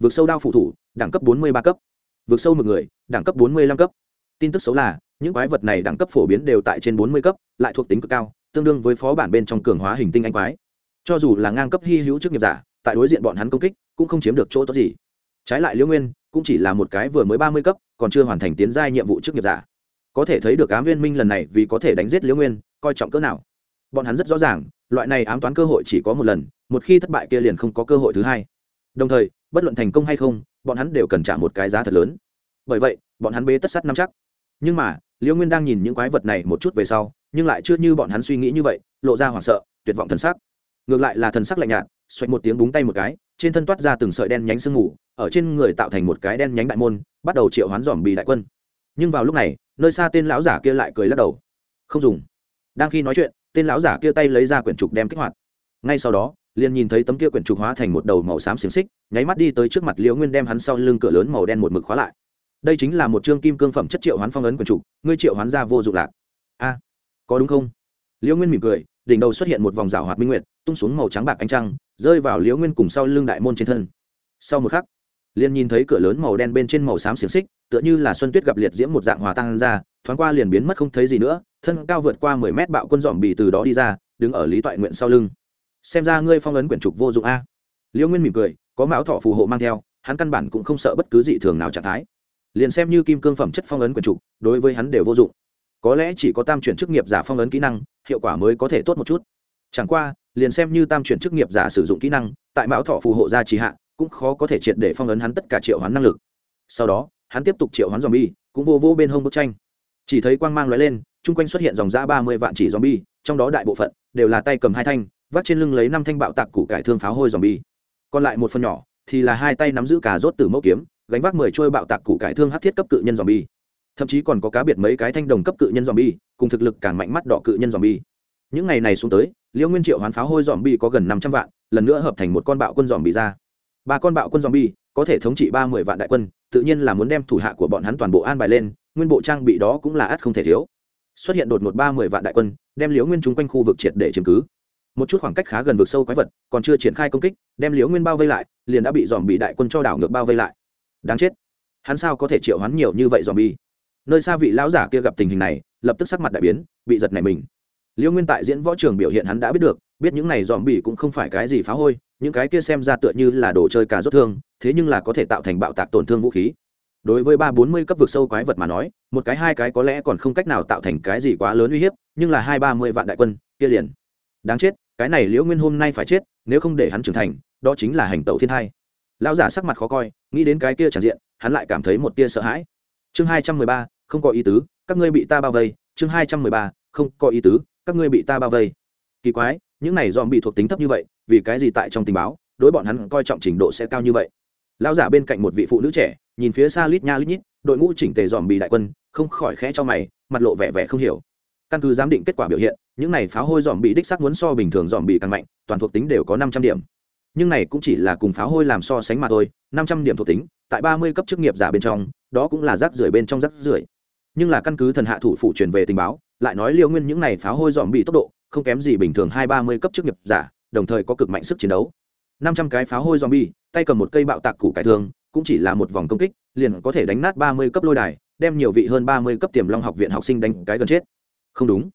Vượt sâu đao phụ thủ, đẳng cấp bốn mươi ba cấp. Vượt sâu một người, đẳng cấp bốn mươi lăm cấp. Tin tức xấu là, những quái vật này đẳng cấp phổ biến đều tại trên bốn mươi cấp, lại thuộc tính cực cao, tương đương với phó bản bên trong cường hóa hình tinh anh quái. Cho dù là ngang cấp hy hữu chức nghiệp giả, tại đối diện bọn hắn công kích, cũng không chiếm được chỗ tốt gì. Trái lại liễu nguyên, cũng chỉ là một cái vừa mới ba mươi cấp, còn chưa hoàn thành tiến giai nhiệm vụ chức nghiệp giả. Có thể thấy được ám viên minh lần này vì có thể đánh giết liễu nguyên, coi trọng cỡ nào. Bọn hắn rất rõ ràng, loại này ám toán cơ hội chỉ có một lần, một khi thất bại kia liền không có cơ hội thứ hai đồng thời, bất luận thành công hay không, bọn hắn đều cần trả một cái giá thật lớn. Bởi vậy, bọn hắn bế tất sắt năm chắc. Nhưng mà liễu nguyên đang nhìn những quái vật này một chút về sau, nhưng lại chưa như bọn hắn suy nghĩ như vậy, lộ ra hoảng sợ, tuyệt vọng thần sắc. Ngược lại là thần sắc lạnh nhạt xoạch một tiếng búng tay một cái, trên thân toát ra từng sợi đen nhánh sương mù, ở trên người tạo thành một cái đen nhánh đại môn, bắt đầu triệu hoán dòm bì đại quân. Nhưng vào lúc này, nơi xa tên lão giả kia lại cười lắc đầu. Không dùng. Đang khi nói chuyện, tên lão giả kia tay lấy ra quyển trục đem kích hoạt. Ngay sau đó liền nhìn thấy tấm kia quyển trục hóa thành một đầu màu xám xiềng xích, nháy mắt đi tới trước mặt liễu nguyên đem hắn sau lưng cửa lớn màu đen một mực khóa lại. Đây chính là một chương kim cương phẩm chất triệu hoán phong ấn quyển trục, ngươi triệu hoán ra vô dụng lạc. A, có đúng không? Liễu nguyên mỉm cười, đỉnh đầu xuất hiện một vòng rào hoạt minh nguyệt, tung xuống màu trắng bạc ánh trăng, rơi vào liễu nguyên cùng sau lưng đại môn trên thân. Sau một khắc, liền nhìn thấy cửa lớn màu đen bên trên màu xám xiềng xích, tựa như là xuân tuyết gặp liệt diễm một dạng hòa tan ra, thoáng qua liền biến mất không thấy gì nữa, thân cao vượt qua mười mét bạo quân dòm bị từ đó đi ra, đứng ở lý toại nguyện sau lưng xem ra ngươi phong ấn quyển trục vô dụng a. Liễu nguyên mỉm cười, có mão thọ phù hộ mang theo, hắn căn bản cũng không sợ bất cứ dị thường nào trạng thái. Liền xem như kim cương phẩm chất phong ấn quyển trục, đối với hắn đều vô dụng. Có lẽ chỉ có tam chuyển chức nghiệp giả phong ấn kỹ năng, hiệu quả mới có thể tốt một chút. Chẳng qua, liền xem như tam chuyển chức nghiệp giả sử dụng kỹ năng, tại mão thọ phù hộ gia trì hạ, cũng khó có thể triệt để phong ấn hắn tất cả triệu hoán năng lực. Sau đó, hắn tiếp tục triệu hoán bi cũng vô vô bên hông bức tranh. Chỉ thấy quang mang lóe lên, chung quanh xuất hiện dòng ra ba mươi vạn chỉ zombie, trong đó đại bộ phận đều là tay cầm hai thanh vắt trên lưng lấy năm thanh bạo tạc củ cải thương pháo hôi zombie. Còn lại một phần nhỏ thì là hai tay nắm giữ cả rốt từ mẫu kiếm, gánh vác mười trôi bạo tạc củ cải thương hát thiết cấp cự nhân zombie. Thậm chí còn có cá biệt mấy cái thanh đồng cấp cự nhân zombie, cùng thực lực càng mạnh mắt đỏ cự nhân zombie. Những ngày này xuống tới liễu nguyên triệu hoán pháo hôi zombie có gần năm trăm vạn, lần nữa hợp thành một con bạo quân zombie ra. Ba con bạo quân zombie có thể thống trị ba mươi vạn đại quân, tự nhiên là muốn đem thủ hạ của bọn hắn toàn bộ an bài lên, nguyên bộ trang bị đó cũng là ắt không thể thiếu. Xuất hiện đột một ba mươi vạn đại quân, đem liễu nguyên chúng quanh khu vực triệt để chiếm cứ một chút khoảng cách khá gần vực sâu quái vật, còn chưa triển khai công kích, đem liễu nguyên bao vây lại, liền đã bị dòm bị đại quân cho đảo ngược bao vây lại. Đáng chết. Hắn sao có thể triệu hắn nhiều như vậy dòm bi nơi xa vị lão giả kia gặp tình hình này, lập tức sắc mặt đại biến, bị giật này mình. Liễu nguyên tại diễn võ trường biểu hiện hắn đã biết được, biết những này dòm bị cũng không phải cái gì phá hôi, những cái kia xem ra tựa như là đồ chơi cà rốt thương, thế nhưng là có thể tạo thành bạo tạc tổn thương vũ khí. Đối với ba bốn mươi cấp vực sâu quái vật mà nói, một cái hai cái có lẽ còn không cách nào tạo thành cái gì quá lớn uy hiếp, nhưng là hai ba mươi vạn đại quân, kia liền đáng chết, cái này liễu nguyên hôm nay phải chết, nếu không để hắn trưởng thành, đó chính là hành tẩu thiên thai. Lão giả sắc mặt khó coi, nghĩ đến cái kia tràn diện, hắn lại cảm thấy một tia sợ hãi. Chương hai trăm mười ba, không có ý tứ, các ngươi bị ta bao vây. Chương hai trăm mười ba, không có ý tứ, các ngươi bị ta bao vây. Kỳ quái, những này dòm bị thuộc tính thấp như vậy, vì cái gì tại trong tình báo, đối bọn hắn coi trọng trình độ sẽ cao như vậy? Lão giả bên cạnh một vị phụ nữ trẻ, nhìn phía xa lít nha lít nhít, đội ngũ chỉnh tề dòm bị đại quân, không khỏi khẽ cho mày, mặt lộ vẻ vẻ không hiểu. Căn cứ giám định kết quả biểu hiện những này pháo hôi dòm bị đích sắc muốn so bình thường dòm bị càng mạnh, toàn thuộc tính đều có năm trăm điểm. Nhưng này cũng chỉ là cùng pháo hôi làm so sánh mà thôi, năm trăm điểm thuộc tính, tại ba mươi cấp chức nghiệp giả bên trong, đó cũng là rác rưởi bên trong rác rưởi. Nhưng là căn cứ thần hạ thủ phụ truyền về tình báo, lại nói liêu nguyên những này pháo hôi dòm bị tốc độ, không kém gì bình thường hai ba mươi cấp chức nghiệp giả, đồng thời có cực mạnh sức chiến đấu. năm trăm cái pháo hôi dòm bi tay cầm một cây bạo tạc củ cải thương cũng chỉ là một vòng công kích, liền có thể đánh nát ba mươi cấp lôi đài, đem nhiều vị hơn ba mươi cấp tiềm long học viện học sinh đánh cái gần chết. Không đúng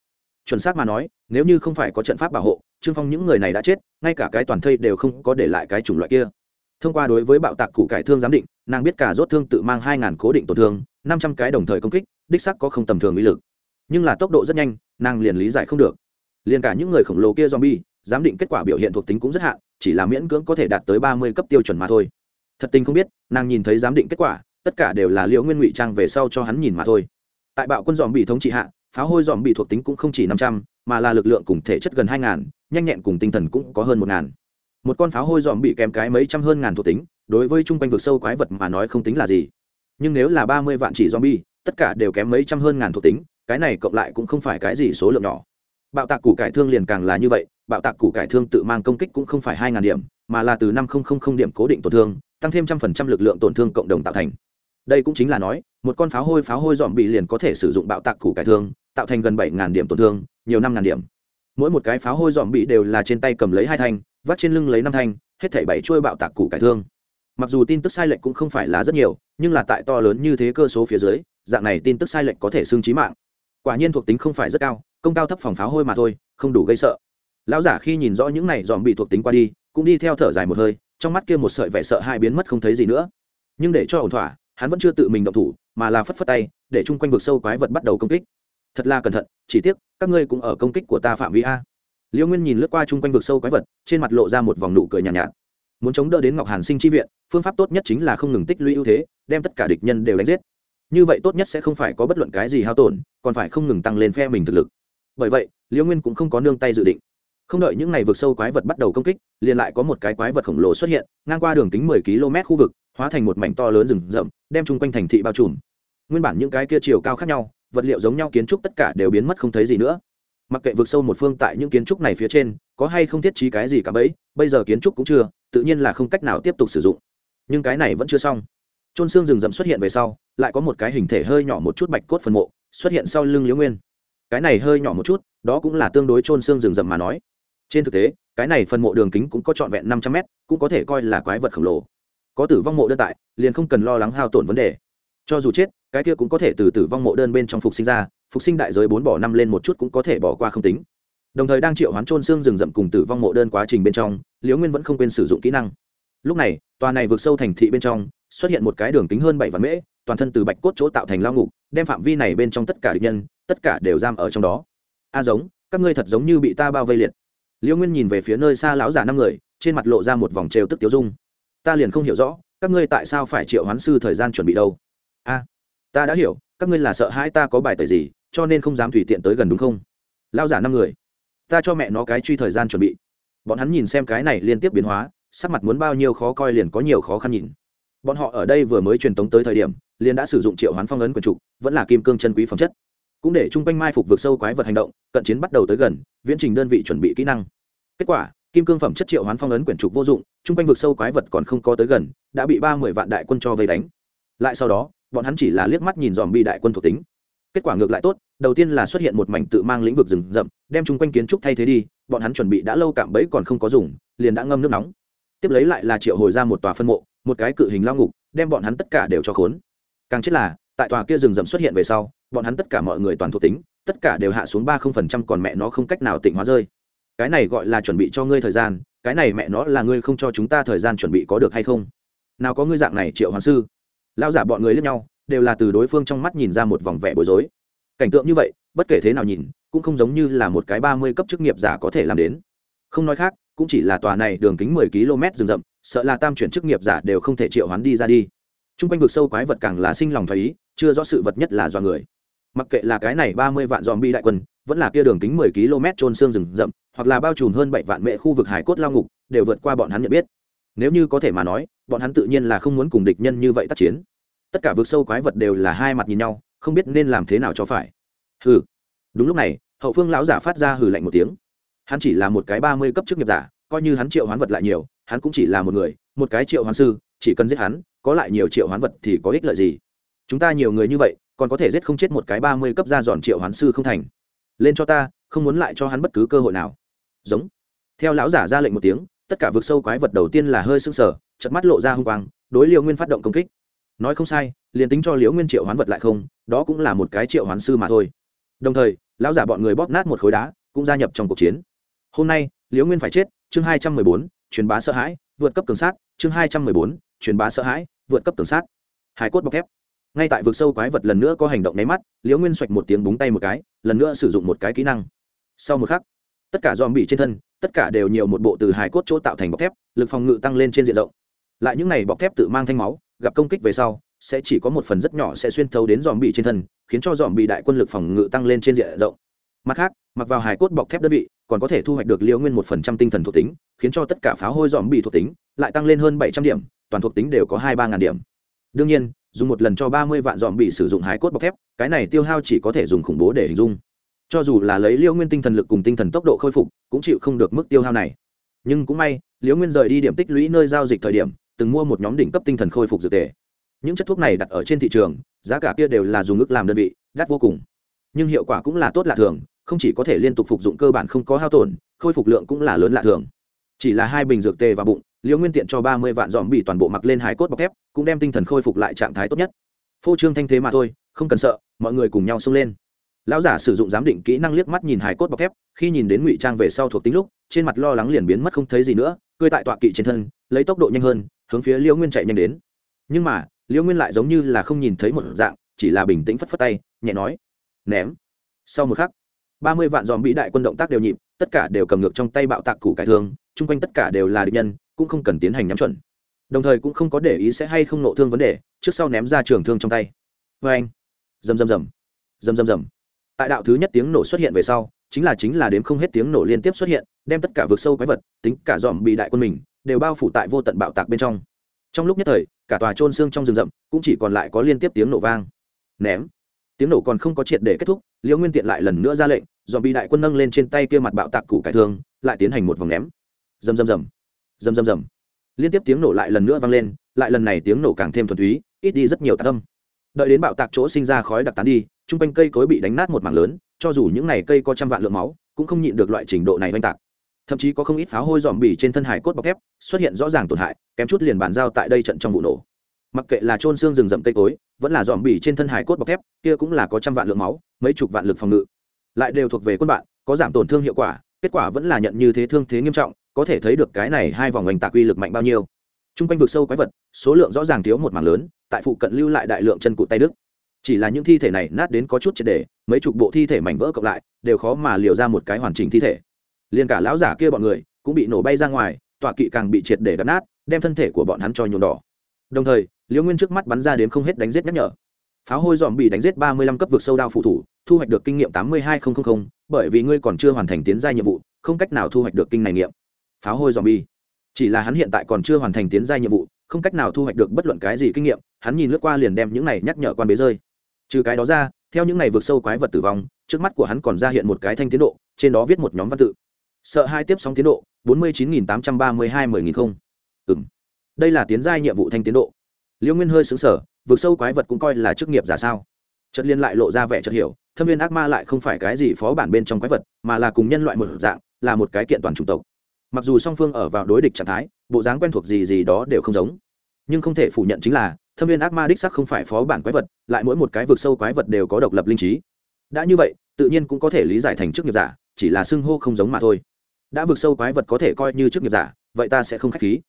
chuẩn xác mà nói, nếu như không phải có trận pháp bảo hộ, trương phong những người này đã chết, ngay cả cái toàn thây đều không có để lại cái chủng loại kia. Thông qua đối với bạo tạc cụ cải thương giám định, nàng biết cả rốt thương tự mang hai ngàn cố định tổn thương, năm trăm cái đồng thời công kích, đích sắc có không tầm thường uy lực. Nhưng là tốc độ rất nhanh, nàng liền lý giải không được. Liền cả những người khổng lồ kia zombie, giám định kết quả biểu hiện thuộc tính cũng rất hạn, chỉ là miễn cưỡng có thể đạt tới ba mươi cấp tiêu chuẩn mà thôi. Thật tình không biết, nàng nhìn thấy giám định kết quả, tất cả đều là liễu nguyên ngụy trang về sau cho hắn nhìn mà thôi. Tại bạo quân dòm bị thống trị hạ pháo hôi dòm bị thuộc tính cũng không chỉ năm trăm, mà là lực lượng cùng thể chất gần hai ngàn, nhanh nhẹn cùng tinh thần cũng có hơn một ngàn. Một con pháo hôi dòm bị kèm cái mấy trăm hơn ngàn thuộc tính, đối với chung quanh vực sâu quái vật mà nói không tính là gì. Nhưng nếu là ba mươi vạn chỉ zombie tất cả đều kém mấy trăm hơn ngàn thuộc tính, cái này cộng lại cũng không phải cái gì số lượng nhỏ. Bạo tạc củ cải thương liền càng là như vậy, bạo tạc củ cải thương tự mang công kích cũng không phải hai ngàn điểm, mà là từ năm điểm cố định tổn thương, tăng thêm trăm phần trăm lực lượng tổn thương cộng đồng tạo thành. Đây cũng chính là nói, một con pháo hôi pháo hôi dòm bị liền có thể sử dụng bạo tạc củ cải thương tạo thành gần bảy ngàn điểm tổn thương, nhiều năm ngàn điểm. Mỗi một cái pháo hôi dòm bị đều là trên tay cầm lấy hai thanh, vắt trên lưng lấy năm thanh, hết thảy bảy chuôi bạo tạc củ cải thương. Mặc dù tin tức sai lệch cũng không phải là rất nhiều, nhưng là tại to lớn như thế cơ số phía dưới, dạng này tin tức sai lệch có thể xương trí mạng. Quả nhiên thuộc tính không phải rất cao, công cao thấp phòng pháo hôi mà thôi, không đủ gây sợ. Lão giả khi nhìn rõ những này dòm bị thuộc tính qua đi, cũng đi theo thở dài một hơi, trong mắt kia một sợi vẻ sợ hai biến mất không thấy gì nữa. Nhưng để cho ổn thỏa, hắn vẫn chưa tự mình động thủ, mà là phất phất tay, để chung quanh vực sâu quái vật bắt đầu công kích thật là cẩn thận chỉ tiếc các ngươi cũng ở công kích của ta phạm vi a. Liêu nguyên nhìn lướt qua chung quanh vực sâu quái vật trên mặt lộ ra một vòng nụ cười nhàn nhạt, nhạt. Muốn chống đỡ đến ngọc hàn sinh chi viện phương pháp tốt nhất chính là không ngừng tích lũy ưu thế đem tất cả địch nhân đều đánh giết. Như vậy tốt nhất sẽ không phải có bất luận cái gì hao tổn còn phải không ngừng tăng lên phe mình thực lực. Bởi vậy liêu nguyên cũng không có nương tay dự định. Không đợi những ngày vực sâu quái vật bắt đầu công kích liền lại có một cái quái vật khổng lồ xuất hiện ngang qua đường kính mười km khu vực hóa thành một mảnh to lớn rừng rậm đem chung quanh thành thị bao trùm. Nguyên bản những cái kia chiều cao khác nhau vật liệu giống nhau kiến trúc tất cả đều biến mất không thấy gì nữa. Mặc kệ vượt sâu một phương tại những kiến trúc này phía trên, có hay không thiết trí cái gì cả bấy, bây giờ kiến trúc cũng chưa, tự nhiên là không cách nào tiếp tục sử dụng. Nhưng cái này vẫn chưa xong. Trôn xương rừng rậm xuất hiện về sau, lại có một cái hình thể hơi nhỏ một chút bạch cốt phần mộ, xuất hiện sau lưng liễu nguyên. Cái này hơi nhỏ một chút, đó cũng là tương đối trôn xương rừng rậm mà nói. Trên thực tế, cái này phần mộ đường kính cũng có trọn vẹn năm trăm mét, cũng có thể coi là quái vật khổng lồ. Có tử vong mộ đơn tại, liền không cần lo lắng hao tổn vấn đề cho dù chết, cái kia cũng có thể từ tử vong mộ đơn bên trong phục sinh ra, phục sinh đại giới bốn bỏ năm lên một chút cũng có thể bỏ qua không tính. Đồng thời đang triệu hoán trôn xương rừng rậm cùng tử vong mộ đơn quá trình bên trong, liễu nguyên vẫn không quên sử dụng kỹ năng. Lúc này, tòa này vượt sâu thành thị bên trong, xuất hiện một cái đường kính hơn bảy vạn mễ, toàn thân từ bạch cốt chỗ tạo thành lao ngục, đem phạm vi này bên trong tất cả địch nhân, tất cả đều giam ở trong đó. A giống, các ngươi thật giống như bị ta bao vây liệt. Liễu nguyên nhìn về phía nơi xa lão già năm người, trên mặt lộ ra một vòng trêu tức tiêu dung. Ta liền không hiểu rõ, các ngươi tại sao phải triệu hoán sư thời gian chuẩn bị đâu? A ta đã hiểu, các ngươi là sợ hãi ta có bài tời gì, cho nên không dám tùy tiện tới gần đúng không? Lao giả năm người, ta cho mẹ nó cái truy thời gian chuẩn bị. Bọn hắn nhìn xem cái này liên tiếp biến hóa, sắc mặt muốn bao nhiêu khó coi liền có nhiều khó khăn nhìn. Bọn họ ở đây vừa mới truyền tống tới thời điểm, liền đã sử dụng triệu hoán phong ấn quần trục, vẫn là kim cương chân quý phẩm chất. Cũng để chung quanh mai phục vượt sâu quái vật hành động, cận chiến bắt đầu tới gần, viễn trình đơn vị chuẩn bị kỹ năng. Kết quả, kim cương phẩm chất triệu hoán phong ấn quyển trục vô dụng, chung quanh vực sâu quái vật còn không có tới gần, đã bị ba mươi vạn đại quân cho vây đánh. Lại sau đó bọn hắn chỉ là liếc mắt nhìn dòm bi đại quân thuộc tính. Kết quả ngược lại tốt, đầu tiên là xuất hiện một mảnh tự mang lĩnh vực rừng rậm, đem chung quanh kiến trúc thay thế đi, bọn hắn chuẩn bị đã lâu cạm bẫy còn không có dùng, liền đã ngâm nước nóng. Tiếp lấy lại là triệu hồi ra một tòa phân mộ, một cái cự hình lao ngục, đem bọn hắn tất cả đều cho khốn. Càng chết là, tại tòa kia rừng rậm xuất hiện về sau, bọn hắn tất cả mọi người toàn thuộc tính, tất cả đều hạ xuống ba không phần trăm còn mẹ nó không cách nào tịnh hóa rơi. Cái này gọi là chuẩn bị cho ngươi thời gian, cái này mẹ nó là ngươi không cho chúng ta thời gian chuẩn bị có được hay không? Nào có ngươi dạng này, triệu hoàng sư? Lao giả bọn người lẫn nhau, đều là từ đối phương trong mắt nhìn ra một vòng vẻ bối rối. Cảnh tượng như vậy, bất kể thế nào nhìn, cũng không giống như là một cái ba mươi cấp chức nghiệp giả có thể làm đến. Không nói khác, cũng chỉ là tòa này đường kính mười km rừng rậm, sợ là tam chuyển chức nghiệp giả đều không thể triệu hoán đi ra đi. T r u n g quanh vực sâu quái vật càng là sinh lòng thấy ý, chưa rõ sự vật nhất là do người. Mặc kệ là cái này ba mươi vạn dòm bi đại quân, vẫn là kia đường kính mười km trôn xương rừng rậm, hoặc là bao trùm hơn bảy vạn mệ khu vực hải cốt lao ngục, đều vượt qua bọn hắn nhận biết nếu như có thể mà nói, bọn hắn tự nhiên là không muốn cùng địch nhân như vậy tác chiến. Tất cả vực sâu quái vật đều là hai mặt nhìn nhau, không biết nên làm thế nào cho phải. Hừ. đúng lúc này, hậu phương lão giả phát ra hừ lạnh một tiếng. Hắn chỉ là một cái ba mươi cấp chức nghiệp giả, coi như hắn triệu hoán vật lại nhiều, hắn cũng chỉ là một người, một cái triệu hoán sư, chỉ cần giết hắn, có lại nhiều triệu hoán vật thì có ích lợi gì? Chúng ta nhiều người như vậy, còn có thể giết không chết một cái ba mươi cấp ra giòn triệu hoán sư không thành. Lên cho ta, không muốn lại cho hắn bất cứ cơ hội nào. Giống. Theo lão giả ra lệnh một tiếng tất cả vực sâu quái vật đầu tiên là hơi sưng sờ chật mắt lộ ra hung quang, đối liều nguyên phát động công kích. Nói không sai, liền tính cho liễu nguyên triệu hoán vật lại không, đó cũng là một cái triệu hoán sư mà thôi. Đồng thời, lão giả bọn người bóp nát một khối đá, cũng gia nhập trong cuộc chiến. Hôm nay liễu nguyên phải chết, chương hai trăm mười bốn, truyền bá sợ hãi, vượt cấp cường sát, chương hai trăm mười bốn, truyền bá sợ hãi, vượt cấp cường sát. Hải cốt bọc thép. Ngay tại vực sâu quái vật lần nữa có hành động nháy mắt liễu nguyên xoạch một tiếng búng tay một cái, lần nữa sử dụng một cái kỹ năng. Sau một khắc, tất cả dòm bị trên thân tất cả đều nhiều một bộ từ hải cốt chỗ tạo thành bọc thép, lực phòng ngự tăng lên trên diện rộng. Lại những này bọc thép tự mang thanh máu, gặp công kích về sau, sẽ chỉ có một phần rất nhỏ sẽ xuyên thấu đến dòm bị trên thân, khiến cho dòm bị đại quân lực phòng ngự tăng lên trên diện rộng. Mặt khác, mặc vào hài cốt bọc thép đơn vị, còn có thể thu hoạch được liều nguyên một phần trăm tinh thần thuộc tính, khiến cho tất cả pháo hôi dòm bị thuộc tính lại tăng lên hơn bảy trăm điểm, toàn thuộc tính đều có hai ba ngàn điểm. Đương nhiên, dùng một lần cho ba mươi vạn dòm bị sử dụng hài cốt bọc thép, cái này tiêu hao chỉ có thể dùng khủng bố để hình dung cho dù là lấy liễu nguyên tinh thần lực cùng tinh thần tốc độ khôi phục, cũng chịu không được mức tiêu hao này. Nhưng cũng may liễu nguyên rời đi điểm tích lũy nơi giao dịch thời điểm, từng mua một nhóm đỉnh cấp tinh thần khôi phục dược tề. Những chất thuốc này đặt ở trên thị trường, giá cả kia đều là dùng ức làm đơn vị, đắt vô cùng. Nhưng hiệu quả cũng là tốt lạ thường, không chỉ có thể liên tục phục dụng cơ bản không có hao tổn, khôi phục lượng cũng là lớn lạ thường. Chỉ là hai bình dược tê và bụng liễu nguyên tiện cho ba mươi vạn dòm bị toàn bộ mặc lên hái cốt bọc thép, cũng đem tinh thần khôi phục lại trạng thái tốt nhất. Phô trương thanh thế mà thôi, không cần sợ, mọi người cùng nhau xông lên lão giả sử dụng giám định kỹ năng liếc mắt nhìn hài cốt bọc thép, khi nhìn đến ngụy trang về sau thuộc tính lúc, trên mặt lo lắng liền biến mất không thấy gì nữa, cười tại tọa kỵ trên thân, lấy tốc độ nhanh hơn, hướng phía liễu nguyên chạy nhanh đến. Nhưng mà liễu nguyên lại giống như là không nhìn thấy một dạng, chỉ là bình tĩnh phất phất tay, nhẹ nói, ném. Sau một khắc, ba mươi vạn dòm bị đại quân động tác đều nhịp, tất cả đều cầm ngược trong tay bạo tạc củ cải thương chung quanh tất cả đều là địch nhân, cũng không cần tiến hành nhắm chuẩn. Đồng thời cũng không có để ý sẽ hay không nộ thương vấn đề, trước sau ném ra trường thương trong tay. Vê anh rầm rầm rầm. Rầm rầm rầm tại đạo thứ nhất tiếng nổ xuất hiện về sau, chính là chính là đếm không hết tiếng nổ liên tiếp xuất hiện, đem tất cả vực sâu quái vật, tính cả dòm bị đại quân mình, đều bao phủ tại vô tận bạo tạc bên trong. Trong lúc nhất thời, cả tòa trôn xương trong rừng rậm, cũng chỉ còn lại có liên tiếp tiếng nổ vang. Ném. Tiếng nổ còn không có triệt để kết thúc, liễu nguyên tiện lại lần nữa ra lệnh, dòm bị đại quân nâng lên trên tay kia mặt bạo tạc củ cải thương, lại tiến hành một vòng ném. Rầm rầm rầm. Rầm rầm rầm. Liên tiếp tiếng nổ lại lần nữa vang lên, lại lần này tiếng nổ càng thêm thuần túy, ít đi rất nhiều tạc âm. Đợi đến bạo tạc chỗ sinh ra khói đặc tán đi Trung quanh cây cối bị đánh nát một mảng lớn, cho dù những này cây có trăm vạn lượng máu, cũng không nhịn được loại trình độ này oanh tạc. Thậm chí có không ít pháo hôi dòm bỉ trên thân hải cốt bọc thép xuất hiện rõ ràng tổn hại, kém chút liền bàn giao tại đây trận trong vụ nổ. Mặc kệ là trôn xương rừng rậm cây cối, vẫn là dòm bỉ trên thân hải cốt bọc thép, kia cũng là có trăm vạn lượng máu, mấy chục vạn lực phòng ngự. Lại đều thuộc về quân bạn, có giảm tổn thương hiệu quả, kết quả vẫn là nhận như thế thương thế nghiêm trọng, có thể thấy được cái này hai vòng oanh tạc uy lực mạnh bao nhiêu. T r u n g quanh vực sâu quái vật, số lượng rõ ràng thiếu một mảng lớn, tại phụ cận lưu lại đại lượng chân cụ tay đức chỉ là những thi thể này nát đến có chút triệt để, mấy chục bộ thi thể mảnh vỡ cộng lại đều khó mà liều ra một cái hoàn chỉnh thi thể. Liền cả lão giả kia bọn người cũng bị nổ bay ra ngoài tọa kỵ càng bị triệt để đập nát đem thân thể của bọn hắn cho nhuộm đỏ. Đồng thời liễu nguyên trước mắt bắn ra đến không hết đánh giết nhắc nhở. Pháo hôi dòm bị đánh giết ba mươi lăm cấp vực sâu đao phụ thủ thu hoạch được kinh nghiệm tám mươi hai nghìn bởi vì ngươi còn chưa hoàn thành tiến gia nhiệm vụ không cách nào thu hoạch được kinh này nghiệm. Pháo hôi dòm bi chỉ là hắn hiện tại còn chưa hoàn thành tiến giai nhiệm vụ không cách nào thu hoạch được bất luận cái gì kinh nghiệm hắn nhìn lướt qua liền đem những này nhắc nhở quan bế rơi trừ cái đó ra, theo những ngày vượt sâu quái vật tử vong, trước mắt của hắn còn ra hiện một cái thanh tiến độ, trên đó viết một nhóm văn tự. Sợ hai tiếp sóng tiến độ, bốn mươi chín nghìn tám trăm ba mươi hai mười nghìn không. Ừng đây là tiến giai nhiệm vụ thanh tiến độ. Liễu nguyên hơi xứng sở vượt sâu quái vật cũng coi là chức nghiệp giả sao? Chất liên lại lộ ra vẻ chất hiểu, thâm viên ác ma lại không phải cái gì phó bản bên trong quái vật, mà là cùng nhân loại một dạng, là một cái kiện toàn chủng tộc. Mặc dù song phương ở vào đối địch trạng thái, bộ dáng quen thuộc gì gì đó đều không giống nhưng không thể phủ nhận chính là, thâm viên ác ma đích sắc không phải phó bản quái vật, lại mỗi một cái vực sâu quái vật đều có độc lập linh trí. Đã như vậy, tự nhiên cũng có thể lý giải thành chức nghiệp giả, chỉ là xưng hô không giống mà thôi. Đã vực sâu quái vật có thể coi như chức nghiệp giả, vậy ta sẽ không k h á c h khí.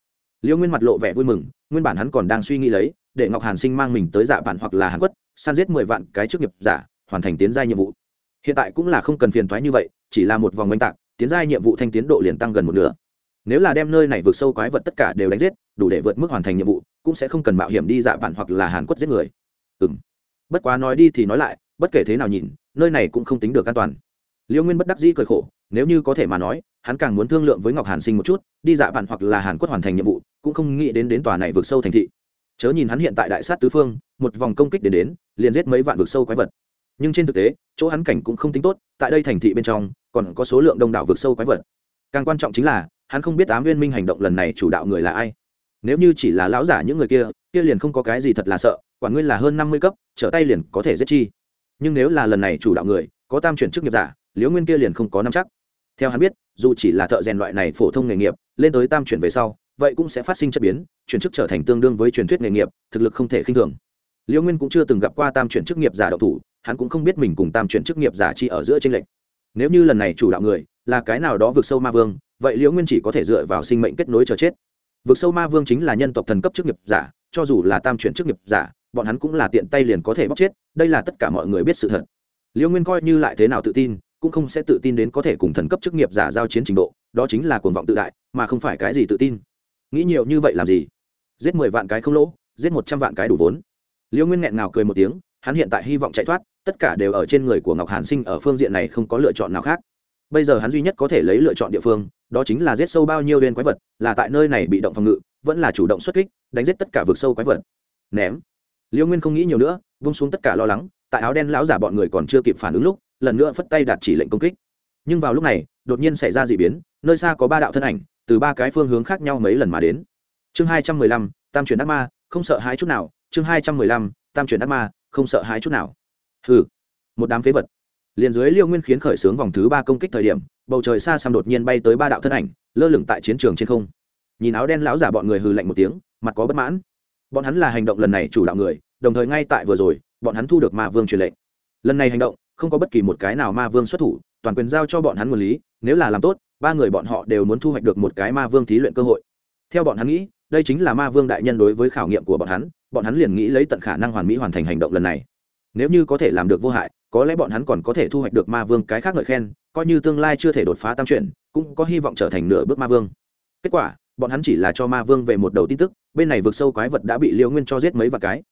Liêu nguyên mặt lộ vẻ vui mừng, nguyên bản hắn còn đang suy nghĩ lấy, để ngọc hàn sinh mang mình tới giả bản hoặc là hàn quất săn giết mười vạn cái chức nghiệp giả, hoàn thành tiến giai nhiệm vụ. Hiện tại cũng là không cần phiền thoái như vậy, chỉ là một vòng oanh tạc, tiến giai nhiệm vụ thanh tiến độ liền tăng gần một nửa nếu là đem nơi này vượt sâu quái vật tất cả đều đánh giết, đủ để vượt mức hoàn thành nhiệm vụ, cũng sẽ không cần mạo hiểm đi dạ bản hoặc là hàn quất giết người. Ừ m bất quá nói đi thì nói lại, bất kể thế nào nhìn, nơi này cũng không tính được an toàn. Liễu nguyên bất đắc dĩ cười khổ, nếu như có thể mà nói, hắn càng muốn thương lượng với ngọc hàn sinh một chút, đi dạ bản hoặc là hàn quất hoàn thành nhiệm vụ, cũng không nghĩ đến đến tòa này vượt sâu thành thị. Chớ nhìn hắn hiện tại đại sát tứ phương, một vòng công kích đến đến, liền giết mấy vạn vượt sâu quái vật. Nhưng trên thực tế, chỗ hắn cảnh cũng không tính tốt, tại đây thành thị bên trong, còn có số lượng đông đảo vượt sâu quái vật. Càng quan trọng chính là hắn không biết ám nguyên minh hành động lần này chủ đạo người là ai. Nếu như chỉ là lão giả những người kia kia liền không có cái gì thật là sợ quản ngươi là hơn năm mươi cấp, trở tay liền có thể giết chi. Nhưng nếu là lần này chủ đạo người, có tam chuyển chức nghiệp giả, liễu nguyên kia liền không có năm chắc. Theo hắn biết, dù chỉ là thợ rèn loại này phổ thông nghề nghiệp, lên tới tam chuyển về sau, vậy cũng sẽ phát sinh chất biến, chuyển chức trở thành tương đương với truyền thuyết nghề nghiệp, thực lực không thể khinh thường. Liễu nguyên cũng chưa từng gặp qua tam chuyển chức nghiệp giả đậu thủ, hắn cũng không biết mình cùng tam chuyển chức nghiệp giả chi ở giữa tranh lệch. Nếu như lần này chủ đạo người là cái nào đó vượt sâu ma vương vậy liễu nguyên chỉ có thể dựa vào sinh mệnh kết nối chờ chết. Vực sâu ma vương chính là nhân tộc thần cấp chức nghiệp giả, cho dù là tam chuyển chức nghiệp giả, bọn hắn cũng là tiện tay liền có thể bóc chết, đây là tất cả mọi người biết sự thật. Liễu nguyên coi như lại thế nào tự tin, cũng không sẽ tự tin đến có thể cùng thần cấp chức nghiệp giả giao chiến trình độ, đó chính là cuồng vọng tự đại, mà không phải cái gì tự tin. Nghĩ nhiều như vậy làm gì? Giết mười vạn cái không lỗ, giết một trăm vạn cái đủ vốn. Liễu nguyên nghẹn ngào cười một tiếng, hắn hiện tại hy vọng chạy thoát, tất cả đều ở trên người của ngọc hàn sinh ở phương diện này không có lựa chọn nào khác. Bây giờ hắn duy nhất có thể lấy lựa chọn địa phương đó chính là giết sâu bao nhiêu lên quái vật, là tại nơi này bị động phòng ngự, vẫn là chủ động xuất kích, đánh giết tất cả vực sâu quái vật. Ném. Liêu nguyên không nghĩ nhiều nữa, vung xuống tất cả lo lắng, tại áo đen lão giả bọn người còn chưa kịp phản ứng lúc, lần nữa phất tay đạt chỉ lệnh công kích. Nhưng vào lúc này, đột nhiên xảy ra d ị biến, nơi xa có ba đạo thân ảnh, từ ba cái phương hướng khác nhau mấy lần mà đến. Chương hai trăm mười lăm, tam chuyển ác ma, không sợ hãi chút nào. Chương hai trăm mười lăm, tam chuyển ác ma, không sợ hãi chút nào. Hừ. Một đám phế vật liền dưới liêu nguyên khiến khởi xướng vòng thứ ba công kích thời điểm, bầu trời xa xăm đột nhiên bay tới ba đạo thân ảnh, lơ lửng tại chiến trường trên không. Nhìn áo đen lão giả bọn người hừ lạnh một tiếng, mặt có bất mãn. Bọn hắn là hành động lần này chủ đạo người, đồng thời ngay tại vừa rồi, bọn hắn thu được ma vương truyền lệnh. Lần này hành động, không có bất kỳ một cái nào ma vương xuất thủ, toàn quyền giao cho bọn hắn nguồn lý, nếu là làm tốt, ba người bọn họ đều muốn thu hoạch được một cái ma vương thí luyện cơ hội. Theo bọn hắn nghĩ, đây chính là ma vương đại nhân đối với khảo nghiệm của bọn hắn bọn hắn liền nghĩ lấy tận khả năng hoàn mỹ hoàn thành hành động lần này. Nếu như có thể làm được vô hại có lẽ bọn hắn còn có thể thu hoạch được ma vương cái khác ngợi khen, coi như tương lai chưa thể đột phá tam chuyển, cũng có hy vọng trở thành nửa bước ma vương. Kết quả, bọn hắn chỉ là cho ma vương về một đầu tin tức, bên này vượt sâu quái vật đã bị liễu nguyên cho giết mấy và cái.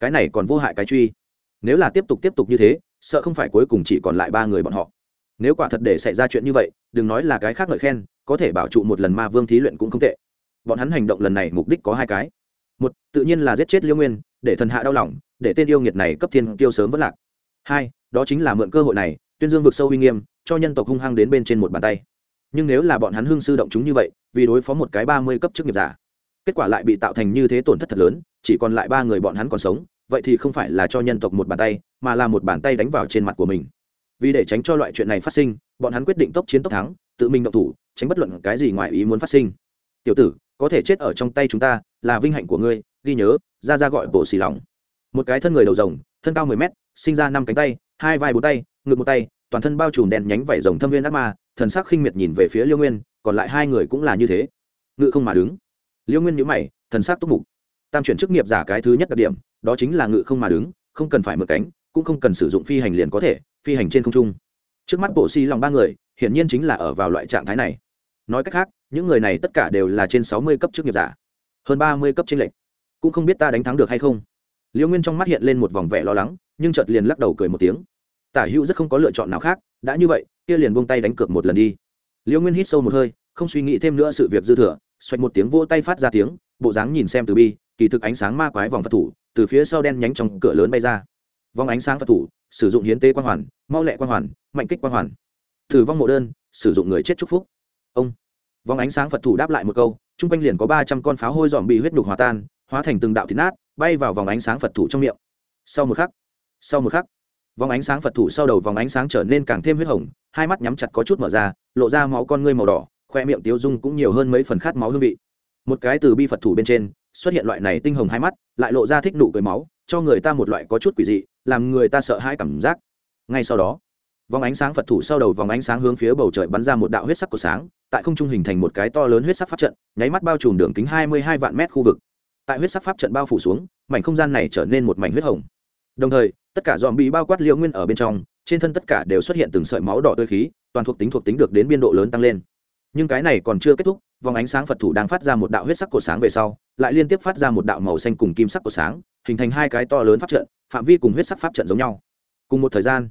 Cái này còn vô hại cái truy. Nếu là tiếp tục tiếp tục như thế, sợ không phải cuối cùng chỉ còn lại ba người bọn họ. Nếu quả thật để xảy ra chuyện như vậy, đừng nói là cái khác ngợi khen, có thể bảo trụ một lần ma vương thí luyện cũng không tệ. Bọn hắn hành động lần này mục đích có hai cái. Một, tự nhiên là giết chết liễu nguyên, để thần hạ đau lòng, để tên yêu nghiệt này cấp thiên tiêu sớm vất lạc. Hai đó chính là mượn cơ hội này, tuyên dương vực sâu uy nghiêm, cho nhân tộc hung hăng đến bên trên một bàn tay. Nhưng nếu là bọn hắn hương sư động chúng như vậy, vì đối phó một cái ba mươi cấp chức nghiệp giả, kết quả lại bị tạo thành như thế tổn thất thật lớn, chỉ còn lại ba người bọn hắn còn sống, vậy thì không phải là cho nhân tộc một bàn tay, mà là một bàn tay đánh vào trên mặt của mình. Vì để tránh cho loại chuyện này phát sinh, bọn hắn quyết định tốc chiến tốc thắng, tự mình động thủ, tránh bất luận cái gì ngoài ý muốn phát sinh. Tiểu tử, có thể chết ở trong tay chúng ta là vinh hạnh của ngươi, ghi nhớ, ra ra gọi bộ xì lòng. Một cái thân người đầu rồng, thân cao mười mét, sinh ra năm cánh tay hai vai bốn tay, ngực một tay, toàn thân bao trùm đèn nhánh vảy rồng thâm viên ác ma, thần sắc khinh miệt nhìn về phía liêu nguyên, còn lại hai người cũng là như thế. Ngự không mà đứng. Liêu nguyên nhíu mày, thần sắc túc mục. Tam chuyển chức nghiệp giả cái thứ nhất đặc điểm, đó chính là ngự không mà đứng, không cần phải mở cánh, cũng không cần sử dụng phi hành liền có thể, phi hành trên không trung. Trước mắt bộ si lòng ba người, hiển nhiên chính là ở vào loại trạng thái này. Nói cách khác, những người này tất cả đều là trên sáu mươi cấp chức nghiệp giả. Hơn ba mươi cấp trên lệnh cũng không biết ta đánh thắng được hay không. Liễu nguyên trong mắt hiện lên một vòng vẻ lo lắng nhưng chợt liền lắc đầu cười một tiếng. Tả hữu rất không có lựa chọn nào khác, đã như vậy, kia liền buông tay đánh cược một lần đi. Liễu nguyên hít sâu một hơi, không suy nghĩ thêm nữa sự việc dư thừa xoạch một tiếng vỗ tay phát ra tiếng, bộ dáng nhìn xem từ bi, kỳ thực ánh sáng ma quái vòng phật thủ, từ phía sau đen nhánh trong cửa lớn bay ra. Vòng ánh sáng phật thủ, sử dụng hiến tế quan hoàn, mau lẹ quan hoàn, mạnh kích quan hoàn. Thử vong mộ đơn, sử dụng người chết chúc phúc. Ông. Vòng ánh sáng phật thủ đáp lại một câu, chung quanh liền có ba trăm con pháo hôi dòm bị huyết đục hòa tan, hóa thành từng đạo thịt nát, bay vào vòng ánh sáng phật thủ trong miệng. Sau một khắc sau một khắc, vòng ánh sáng phật thủ sau đầu vòng ánh sáng trở nên càng thêm huyết hồng, hai mắt nhắm chặt có chút mở ra, lộ ra máu con ngươi màu đỏ, khoe miệng tiêu dung cũng nhiều hơn mấy phần khát máu hương vị. Một cái từ bi phật thủ bên trên, xuất hiện loại này tinh hồng hai mắt, lại lộ ra thích nụ cười máu, cho người ta một loại có chút quỷ dị, làm người ta sợ hãi cảm giác. Ngay sau đó, vòng ánh sáng phật thủ sau đầu vòng ánh sáng hướng phía bầu trời bắn ra một đạo huyết sắc của sáng, tại không trung hình thành một cái to lớn huyết sắc pháp trận, nháy mắt bao trùm đường kính hai mươi hai vạn mét khu vực. Tại huyết sắc pháp trận bao phủ xuống, mảnh không gian này trở nên một mảnh huyết hồng. Đồng thời tất cả dòm bị bao quát liễu nguyên ở bên trong, trên thân tất cả đều xuất hiện từng sợi máu đỏ tươi khí, toàn thuộc tính thuộc tính được đến biên độ lớn tăng lên. Nhưng cái này còn chưa kết thúc, vòng ánh sáng phật thủ đang phát ra một đạo huyết sắc cổ sáng về sau, lại liên tiếp phát ra một đạo màu xanh cùng kim sắc cổ sáng, hình thành hai cái to lớn pháp trận, phạm vi cùng huyết sắc pháp trận giống nhau. Cùng một thời gian,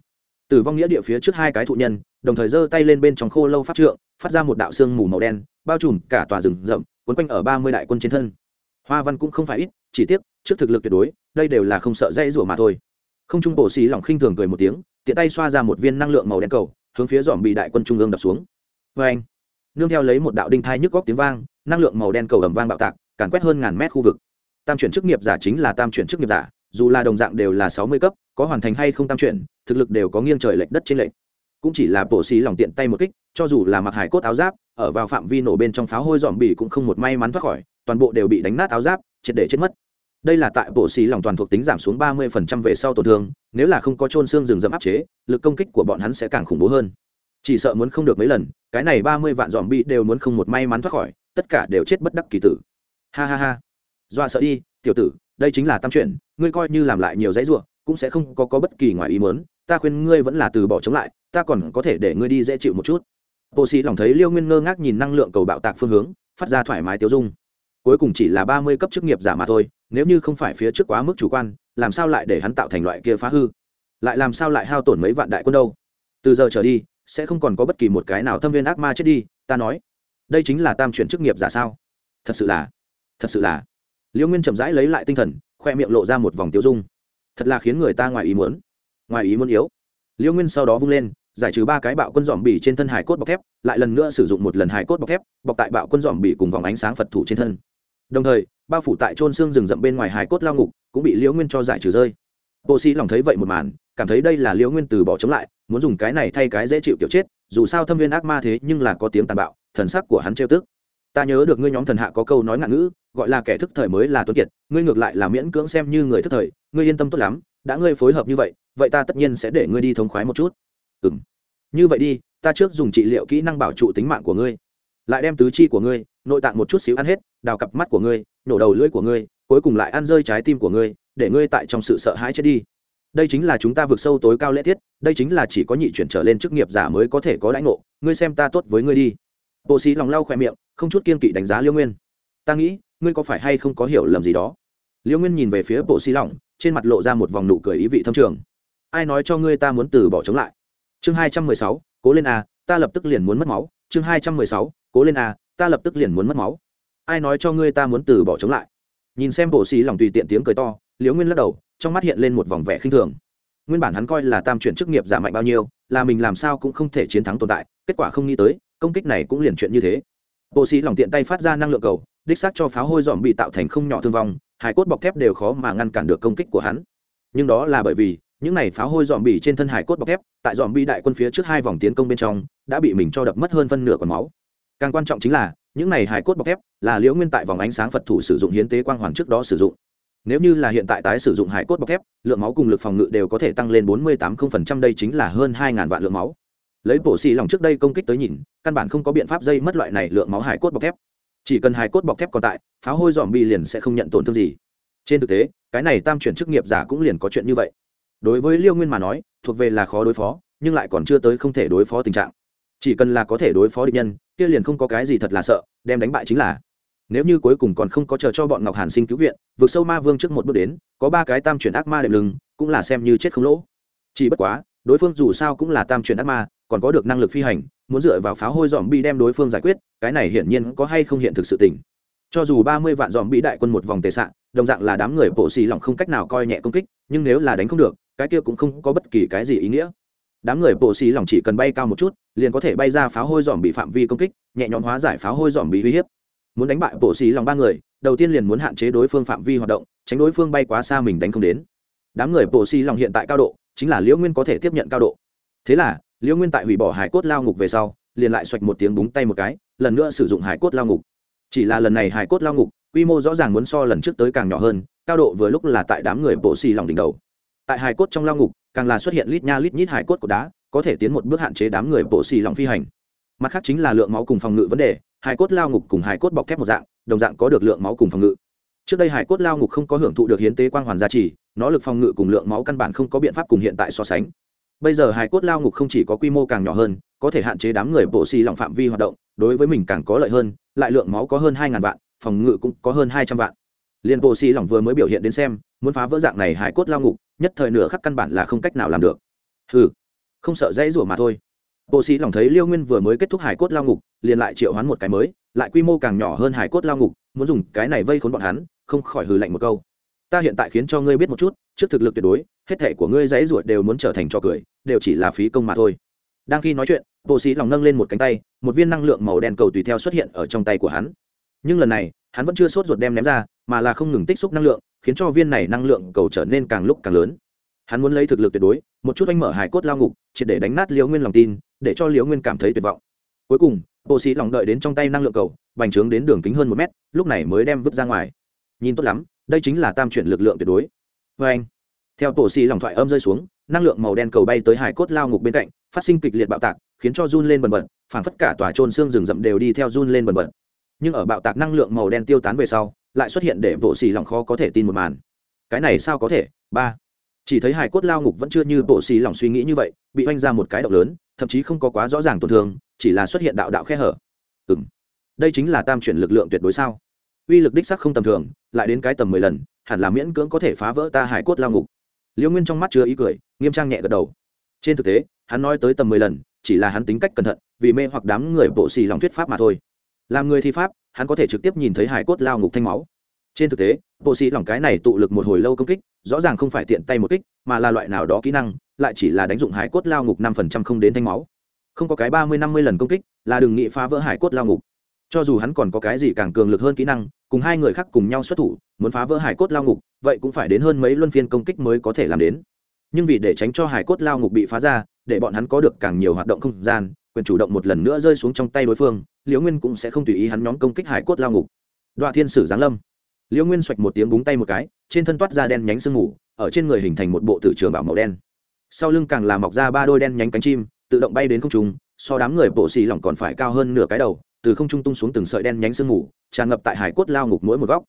tử vong nghĩa địa phía trước hai cái thụ nhân, đồng thời giơ tay lên bên trong khô lâu pháp trượng, phát ra một đạo sương mù màu đen, bao trùm cả tòa rừng rậm quấn quanh ở ba mươi đại quân trên thân. Hoa văn cũng không phải ít, chỉ tiếc, trước thực lực tuyệt đối, đây đều là không sợ dây rủa mà thôi không trung bộ xì lỏng khinh thường cười một tiếng, tiện tay xoa ra một viên năng lượng màu đen cầu, hướng phía dòm bị đại quân trung ương đập xuống. Vê anh, nương theo lấy một đạo đinh thai nhức góc tiếng vang, năng lượng màu đen cầu ầm vang bạo tạc, càn quét hơn ngàn mét khu vực. Tam chuyển chức nghiệp giả chính là tam chuyển chức nghiệp giả, dù là đồng dạng đều là sáu mươi cấp, có hoàn thành hay không tam chuyển, thực lực đều có nghiêng trời lệch đất trên lệch. Cũng chỉ là bộ xì lỏng tiện tay một kích, cho dù là mặc hải cốt áo giáp, ở vào phạm vi nổ bên trong pháo hôi dòm bỉ cũng không một may mắn thoát khỏi, toàn bộ đều bị đánh nát áo giáp, triệt để chết mất đây là tại bộ xì lòng toàn thuộc tính giảm xuống ba mươi phần trăm về sau tổn thương nếu là không có trôn xương rừng rậm áp chế lực công kích của bọn hắn sẽ càng khủng bố hơn. Chỉ sợ muốn không được mấy lần cái này ba mươi vạn dòm bi đều muốn không một may mắn thoát khỏi tất cả đều chết bất đắc kỳ tử. Ha ha ha. Dọa sợ đi tiểu tử đây chính là tam chuyện ngươi coi như làm lại nhiều dãy ruộng cũng sẽ không có, có bất kỳ ngoài ý mớn ta khuyên ngươi vẫn là từ bỏ chống lại ta còn có thể để ngươi đi dễ chịu một chút. Bộ sĩ lòng thấy liêu nguyên ngơ ngác nhìn năng lượng cầu bạo tạc phương hướng phát ra thoải mái tiêu dung. Cuối cùng chỉ là ba mươi cấp chức nghiệp giả mà thôi nếu như không phải phía trước quá mức chủ quan, làm sao lại để hắn tạo thành loại kia phá hư? Lại làm sao lại hao tổn mấy vạn đại quân đâu? Từ giờ trở đi, sẽ không còn có bất kỳ một cái nào thâm viên ác ma chết đi, ta nói. Đây chính là tam chuyển chức nghiệp giả sao? Thật sự là, thật sự là. Liễu nguyên chậm rãi lấy lại tinh thần, khoe miệng lộ ra một vòng tiêu dung. Thật là khiến người ta ngoài ý muốn. Ngoài ý muốn yếu. Liễu nguyên sau đó vung lên, giải trừ ba cái bạo quân dòm bỉ trên thân hải cốt bọc thép, lại lần nữa sử dụng một lần hải cốt bọc thép, bọc tại bạo quân dòm bỉ cùng vòng ánh sáng phật thủ trên thân đồng thời, bao phủ tại trôn xương rừng rậm bên ngoài hải cốt lao ngục, cũng bị liễu nguyên cho giải trừ rơi. Bộ sĩ lòng thấy vậy một màn, cảm thấy đây là liễu nguyên từ bỏ chống lại, muốn dùng cái này thay cái dễ chịu kiểu chết, dù sao thâm viên ác ma thế nhưng là có tiếng tàn bạo, thần sắc của hắn trêu tức. Ta nhớ được ngươi nhóm thần hạ có câu nói ngạn ngữ, gọi là kẻ thức thời mới là tuấn kiệt, ngươi ngược lại là miễn cưỡng xem như người thức thời, ngươi yên tâm tốt lắm, đã ngươi phối hợp như vậy vậy ta tất nhiên sẽ để ngươi đi thống khoái một chút. Ừ m như vậy đi, ta trước dùng trị liệu kỹ năng bảo trụ tính mạng của ngươi, lại đem tứ chi của ngươi nội tạng một chút xíu ăn hết, đào cặp mắt của ngươi, nổ đầu lưỡi của ngươi, cuối cùng lại ăn rơi trái tim của ngươi, để ngươi tại trong sự sợ hãi chết đi. Đây chính là chúng ta vượt sâu tối cao lễ tiết, đây chính là chỉ có nhị chuyển trở lên chức nghiệp giả mới có thể có lãnh ngộ, ngươi xem ta tốt với ngươi đi. Bộ sĩ lòng lau khỏe miệng, không chút kiên kỵ đánh giá liêu nguyên. Ta nghĩ, ngươi có phải hay không có hiểu lầm gì đó? Liêu nguyên nhìn về phía bộ sĩ lòng, trên mặt lộ ra một vòng nụ cười ý vị thâm trường. Ai nói cho ngươi ta muốn từ bỏ chống lại? Chương hai trăm mười sáu, cố lên a, ta lập tức liền muốn mất máu. Chương hai trăm mười sáu, cố lên a ta lập tức liền muốn mất máu. Ai nói cho ngươi ta muốn từ bỏ chống lại? Nhìn xem bộ xì lòng tùy tiện tiếng cười to, liễu nguyên lắc đầu, trong mắt hiện lên một vòng vẻ khinh thường. Nguyên bản hắn coi là tam chuyển chức nghiệp giả mạnh bao nhiêu, là mình làm sao cũng không thể chiến thắng tồn tại, kết quả không nghĩ tới, công kích này cũng liền chuyện như thế. Bộ xì lòng tiện tay phát ra năng lượng cầu, đích xác cho pháo hôi dòm bị tạo thành không nhỏ thương vong hải cốt bọc thép đều khó mà ngăn cản được công kích của hắn. Nhưng đó là bởi vì, những này pháo hôi dòm bì trên thân hải cốt bọc thép, tại dòm bi đại quân phía trước hai vòng tiến công bên trong, đã bị mình cho đập mất hơn phân nửa còn máu càng quan trọng chính là, những này hải cốt bọc thép là liễu nguyên tại vòng ánh sáng phật thủ sử dụng hiến tế quang hoàn trước đó sử dụng. Nếu như là hiện tại tái sử dụng hải cốt bọc thép, lượng máu cùng lực phòng ngự đều có thể tăng lên bốn mươi tám đây chính là hơn hai vạn lượng máu. Lấy bộ xì lòng trước đây công kích tới nhìn, căn bản không có biện pháp dây mất loại này lượng máu hải cốt bọc thép. Chỉ cần hải cốt bọc thép còn tại, pháo hôi dòm bi liền sẽ không nhận tổn thương gì. Trên thực tế, cái này tam chuyển chức nghiệp giả cũng liền có chuyện như vậy. Đối với liêu nguyên mà nói, thuộc về là khó đối phó, nhưng lại còn chưa tới không thể đối phó tình trạng chỉ cần là có thể đối phó địch nhân, kia liền không có cái gì thật là sợ, đem đánh bại chính là. Nếu như cuối cùng còn không có chờ cho bọn ngọc hàn sinh cứu viện vượt sâu ma vương trước một bước đến, có ba cái tam chuyển ác ma đệm lưng, cũng là xem như chết không lỗ. Chỉ bất quá, đối phương dù sao cũng là tam chuyển ác ma, còn có được năng lực phi hành, muốn dựa vào pháo hôi dòm bi đem đối phương giải quyết, cái này hiển nhiên có hay không hiện thực sự tình. Cho dù ba mươi vạn dòm bị đại quân một vòng tệ sạn đồng dạng là đám người bộ xì lỏng không cách nào coi nhẹ công kích, nhưng nếu là đánh không được, cái kia cũng không có bất kỳ cái gì ý nghĩa đám người bộ xì lỏng chỉ cần bay cao một chút, liền có thể bay ra pháo hôi dòm bị phạm vi công kích, nhẹ nhõm hóa giải pháo hôi dòm bị uy hiếp. Muốn đánh bại bộ xì lỏng ba người, đầu tiên liền muốn hạn chế đối phương phạm vi hoạt động, tránh đối phương bay quá xa mình đánh không đến. Đám người bộ xì lỏng hiện tại cao độ, chính là liễu nguyên có thể tiếp nhận cao độ. Thế là, liễu nguyên tại hủy bỏ hải cốt lao ngục về sau, liền lại xoạch một tiếng búng tay một cái, lần nữa sử dụng hải cốt lao ngục. Chỉ là lần này hải cốt lao ngục, quy mô rõ ràng muốn so lần trước tới càng nhỏ hơn, cao độ vừa lúc là tại đám người bộ xì lỏng đỉnh đầu tại hải cốt trong lao ngục, càng là xuất hiện lít nha lít nhít hải cốt của đá, có thể tiến một bước hạn chế đám người bộ xì lỏng phi hành. Mặt khác chính là lượng máu cùng phòng ngự vấn đề hải cốt lao ngục cùng hải cốt bọc thép một dạng, đồng dạng có được lượng máu cùng phòng ngự. Trước đây hải cốt lao ngục không có hưởng thụ được hiến tế quang hoàn gia trì, nó lực phòng ngự cùng lượng máu căn bản không có biện pháp cùng hiện tại so sánh. Bây giờ hải cốt lao ngục không chỉ có quy mô càng nhỏ hơn, có thể hạn chế đám người bộ xì lỏng phạm vi hoạt động, đối với mình càng có lợi hơn, lại lượng máu có hơn hai ngàn vạn, phòng ngự cũng có hơn hai trăm vạn liên bộ xì lỏng vừa mới biểu hiện đến xem, muốn phá vỡ dạng này hải cốt lao ngục, nhất thời nửa khắc căn bản là không cách nào làm được. Ừ không sợ dãy rủa mà thôi. Bộ sĩ lỏng thấy liêu nguyên vừa mới kết thúc hải cốt lao ngục, liền lại triệu hoán một cái mới, lại quy mô càng nhỏ hơn hải cốt lao ngục, muốn dùng cái này vây khốn bọn hắn, không khỏi hừ lạnh một câu. Ta hiện tại khiến cho ngươi biết một chút, trước thực lực tuyệt đối, hết thể của ngươi dãy ruột đều muốn trở thành trò cười, đều chỉ là phí công mà thôi. Đang khi nói chuyện bộ sĩ lòng nâng lên một cánh tay, một viên năng lượng màu đen cầu tùy theo xuất hiện ở trong tay của hắn. Nhưng lần này, hắn vẫn chưa sốt ruột đem ném ra mà là không ngừng tích xúc năng lượng, khiến cho viên này năng lượng cầu trở nên càng lúc càng lớn. Hắn muốn lấy thực lực tuyệt đối, một chút anh mở hải cốt lao ngục, triệt để đánh nát liễu nguyên lòng tin, để cho liễu nguyên cảm thấy tuyệt vọng. Cuối cùng bộ sĩ lòng đợi đến trong tay năng lượng cầu, bành trướng đến đường kính hơn một mét, lúc này mới đem vứt ra ngoài. Nhìn tốt lắm, đây chính là tam chuyển lực lượng tuyệt đối. Vê anh, theo bộ sĩ lòng thoại âm rơi xuống, năng lượng màu đen cầu bay tới hải cốt lao ngục bên cạnh, phát sinh kịch liệt bạo tạc, khiến cho run lên bần bật, phảng phất cả tòa trôn xương rừng rậm đều đi theo run lên bần bật. Nhưng ở bạo tạc năng lượng màu đen tiêu tán về sau lại xuất hiện để bộ xì lòng khó có thể tin một màn. Cái này sao có thể? Ba. Chỉ thấy hải cốt lao ngục vẫn chưa như bộ xì lòng suy nghĩ như vậy, bị oanh ra một cái động lớn, thậm chí không có quá rõ ràng tổn thương, chỉ là xuất hiện đạo đạo khe hở. Ừ m đây chính là tam chuyển lực lượng tuyệt đối sao? Uy lực đích sắc không tầm thường, lại đến cái tầm mười lần, hẳn là miễn cưỡng có thể phá vỡ ta hải cốt lao ngục. Liễu nguyên trong mắt chứa ý cười, nghiêm trang nhẹ gật đầu. Trên thực tế, hắn nói tới tầm mười lần, chỉ là hắn tính cách cẩn thận, vì mê hoặc đám người bộ xì lòng thuyết pháp mà thôi làm người thi pháp, hắn có thể trực tiếp nhìn thấy hải cốt lao ngục thanh máu. Trên thực tế, bộ sĩ lỏng cái này tụ lực một hồi lâu công kích, rõ ràng không phải tiện tay một kích, mà là loại nào đó kỹ năng, lại chỉ là đánh dụng hải cốt lao ngục năm phần trăm không đến thanh máu. Không có cái ba mươi năm mươi lần công kích, là đừng nghị phá vỡ hải cốt lao ngục. Cho dù hắn còn có cái gì càng cường lực hơn kỹ năng, cùng hai người khác cùng nhau xuất thủ, muốn phá vỡ hải cốt lao ngục, vậy cũng phải đến hơn mấy luân phiên công kích mới có thể làm đến. Nhưng vì để tránh cho hải cốt lao ngục bị phá ra, để bọn hắn có được càng nhiều hoạt động không gian, quyền chủ động một lần nữa rơi xuống trong tay đối phương liễu nguyên cũng sẽ không tùy ý hắn nhóm công kích hải cốt lao ngục. Đoạ thiên sử giáng lâm. Liễu nguyên xoạch một tiếng búng tay một cái, trên thân toát ra đen nhánh sương mù, ở trên người hình thành một bộ tử trường bảo màu đen. Sau lưng càng làm mọc ra ba đôi đen nhánh cánh chim, tự động bay đến không trung, so đám người bộ xì lỏng còn phải cao hơn nửa cái đầu, từ không trung tung xuống từng sợi đen nhánh sương mù, tràn ngập tại hải cốt lao ngục mỗi một góc.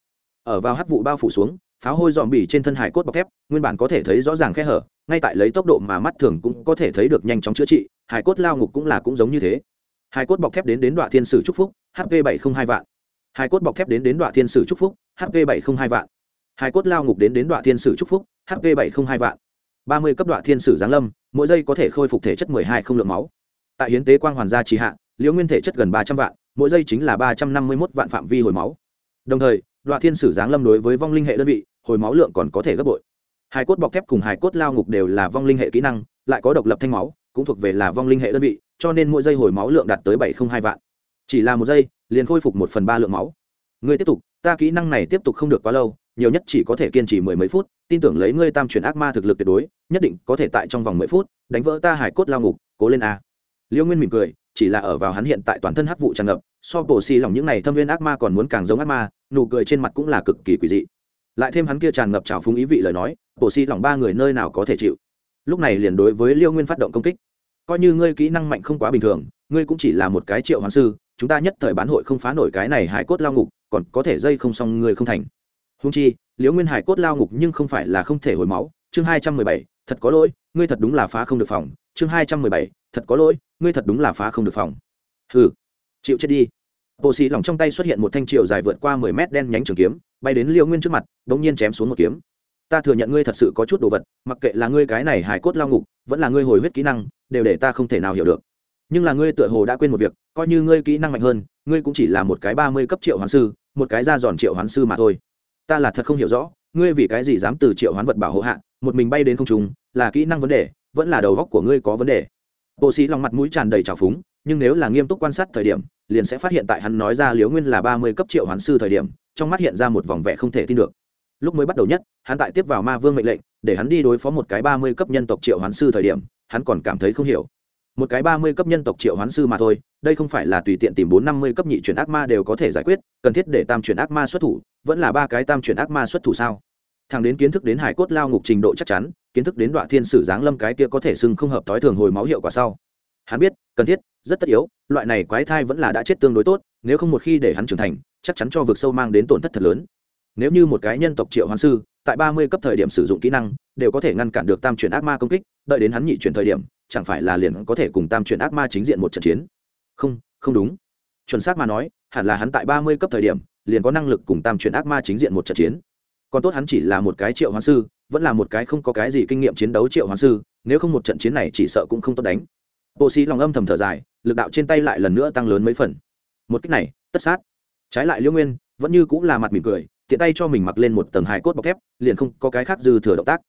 Ở vào hắc vụ bao phủ xuống, pháo hôi dòm bỉ trên thân hải cốt bọc thép, nguyên bản có thể thấy rõ ràng khe hở, ngay tại lấy tốc độ mà mắt thường cũng có thể thấy được nhanh chóng chữa trị, hải cốt lao ngục cũng là cũng giống như thế hải cốt bọc thép đến đến đoạn thiên sử trúc phúc, hp bảy không hai vạn. Hải cốt bọc thép đến đến đoạn thiên sử trúc phúc, hp bảy không hai vạn. Hải cốt lao ngục đến đến đoạn thiên sử trúc phúc, hp bảy không hai vạn. Ba mươi cấp đoạn thiên sử giáng lâm, mỗi giây có thể khôi phục thể chất mười hai không lượng máu. Tại hiến tế quang hoàn gia trì hạ, liễu nguyên thể chất gần ba trăm vạn, mỗi giây chính là ba trăm năm mươi một vạn phạm vi hồi máu. Đồng thời, đoạn thiên sử giáng lâm đối với vong linh hệ đơn vị, hồi máu lượng còn có thể gấp bội. Hai cốt bọc thép cùng hai cốt lao ngục đều là vong linh hệ kỹ năng, lại có độc lập thanh máu, cũng thuộc về là vong linh hệ đơn vị cho nên mỗi giây hồi máu lượng đạt tới bảy không hai vạn. Chỉ là một giây, liền khôi phục một phần ba lượng máu. Ngươi tiếp tục, ta kỹ năng này tiếp tục không được quá lâu, nhiều nhất chỉ có thể kiên trì mười mấy phút, tin tưởng lấy ngươi tam chuyển ác ma thực lực tuyệt đối, nhất định có thể tại trong vòng mười phút, đánh vỡ ta hải cốt lao ngục, cố lên a. Liêu nguyên mỉm cười, chỉ là ở vào hắn hiện tại toàn thân hắc vụ tràn ngập, so bổ xì lòng những này thâm viên ác ma còn muốn càng giống ác ma, nụ cười trên mặt cũng là cực kỳ quỷ dị. Lại thêm hắn kia tràn ngập trào phúng ý vị lời nói bổ xì lòng ba người nơi nào có thể chịu. Lúc này liền đối với liêu nguyên phát động công kích coi như ngươi kỹ năng mạnh không quá bình thường, ngươi cũng chỉ là một cái triệu hoàng sư, chúng ta nhất thời bán hội không phá nổi cái này hải cốt lao ngục, còn có thể dây không xong ngươi không thành. Húng chi, liễu nguyên hải cốt lao ngục nhưng không phải là không thể hồi máu, chương hai trăm mười bảy, thật có lỗi, ngươi thật đúng là phá không được phòng, chương hai trăm mười bảy, thật có lỗi, ngươi thật đúng là phá không được phòng. Hừ, chịu chết đi. Bộ xì lỏng trong tay xuất hiện một thanh triệu dài vượt qua mười mét đen nhánh trường kiếm, bay đến liễu nguyên trước mặt đ ỗ n g nhiên chém xuống một kiếm. Ta thừa nhận ngươi thật sự có chút đồ vật, mặc kệ là ngươi cái này hài cốt lao ngục, vẫn là ngươi hồi huyết kỹ năng đều để ta không thể nào hiểu được. Nhưng là ngươi tựa hồ đã quên một việc coi như ngươi kỹ năng mạnh hơn ngươi cũng chỉ là một cái ba mươi cấp triệu hoán sư một cái ra giòn triệu hoán sư mà thôi. Ta là thật không hiểu rõ ngươi vì cái gì dám từ triệu hoán vật bảo hộ hạ một mình bay đến không trung, là kỹ năng vấn đề vẫn là đầu góc của ngươi có vấn đề. Bộ sĩ lòng mặt mũi tràn đầy trào phúng nhưng nếu là nghiêm túc quan sát thời điểm liền sẽ phát hiện tại hắn nói ra liếu nguyên là ba mươi cấp triệu hoán sư thời điểm trong mắt hiện ra một vòng vẻ không thể tin được lúc mới bắt đầu nhất, hắn tại tiếp vào ma vương mệnh lệnh, để hắn đi đối phó một cái ba mươi cấp nhân tộc triệu hoán sư thời điểm, hắn còn cảm thấy không hiểu. Một cái ba mươi cấp nhân tộc triệu hoán sư mà thôi, đây không phải là tùy tiện tìm bốn năm mươi cấp nhị chuyển ác ma đều có thể giải quyết, cần thiết để tam chuyển ác ma xuất thủ, vẫn là ba cái tam chuyển ác ma xuất thủ sao? Thằng đến kiến thức đến hải cốt lao ngục trình độ chắc chắn, kiến thức đến đoạn thiên sử giáng lâm cái kia có thể sưng không hợp thói thường hồi máu hiệu quả sau. Hắn biết, cần thiết, rất tất yếu, loại này quái thai vẫn là đã chết tương đối tốt, nếu không một khi để hắn trưởng thành, chắc chắn cho vực sâu mang đến tổn thất thật lớn nếu như một cái nhân tộc triệu hoán sư, tại ba mươi cấp thời điểm sử dụng kỹ năng, đều có thể ngăn cản được tam chuyển ác ma công kích, đợi đến hắn nhị chuyển thời điểm, chẳng phải là liền có thể cùng tam chuyển ác ma chính diện một trận chiến? Không không đúng. Chuẩn xác mà nói, hẳn là hắn tại ba mươi cấp thời điểm, liền có năng lực cùng tam chuyển ác ma chính diện một trận chiến. Còn tốt hắn chỉ là một cái triệu hoán sư, vẫn là một cái không có cái gì kinh nghiệm chiến đấu triệu hoán sư, nếu không một trận chiến này chỉ sợ cũng không tốt đánh. Bộ sĩ lòng âm thầm thở dài, lực đạo trên tay lại lần nữa tăng lớn mấy phần. Một cách này, tất sát. Trái lại liễu nguyên, vẫn như cũng là mặt mỉm cười tiện tay cho mình mặc lên một tầng hài cốt bọc thép, liền không có cái khác dư thừa động tác.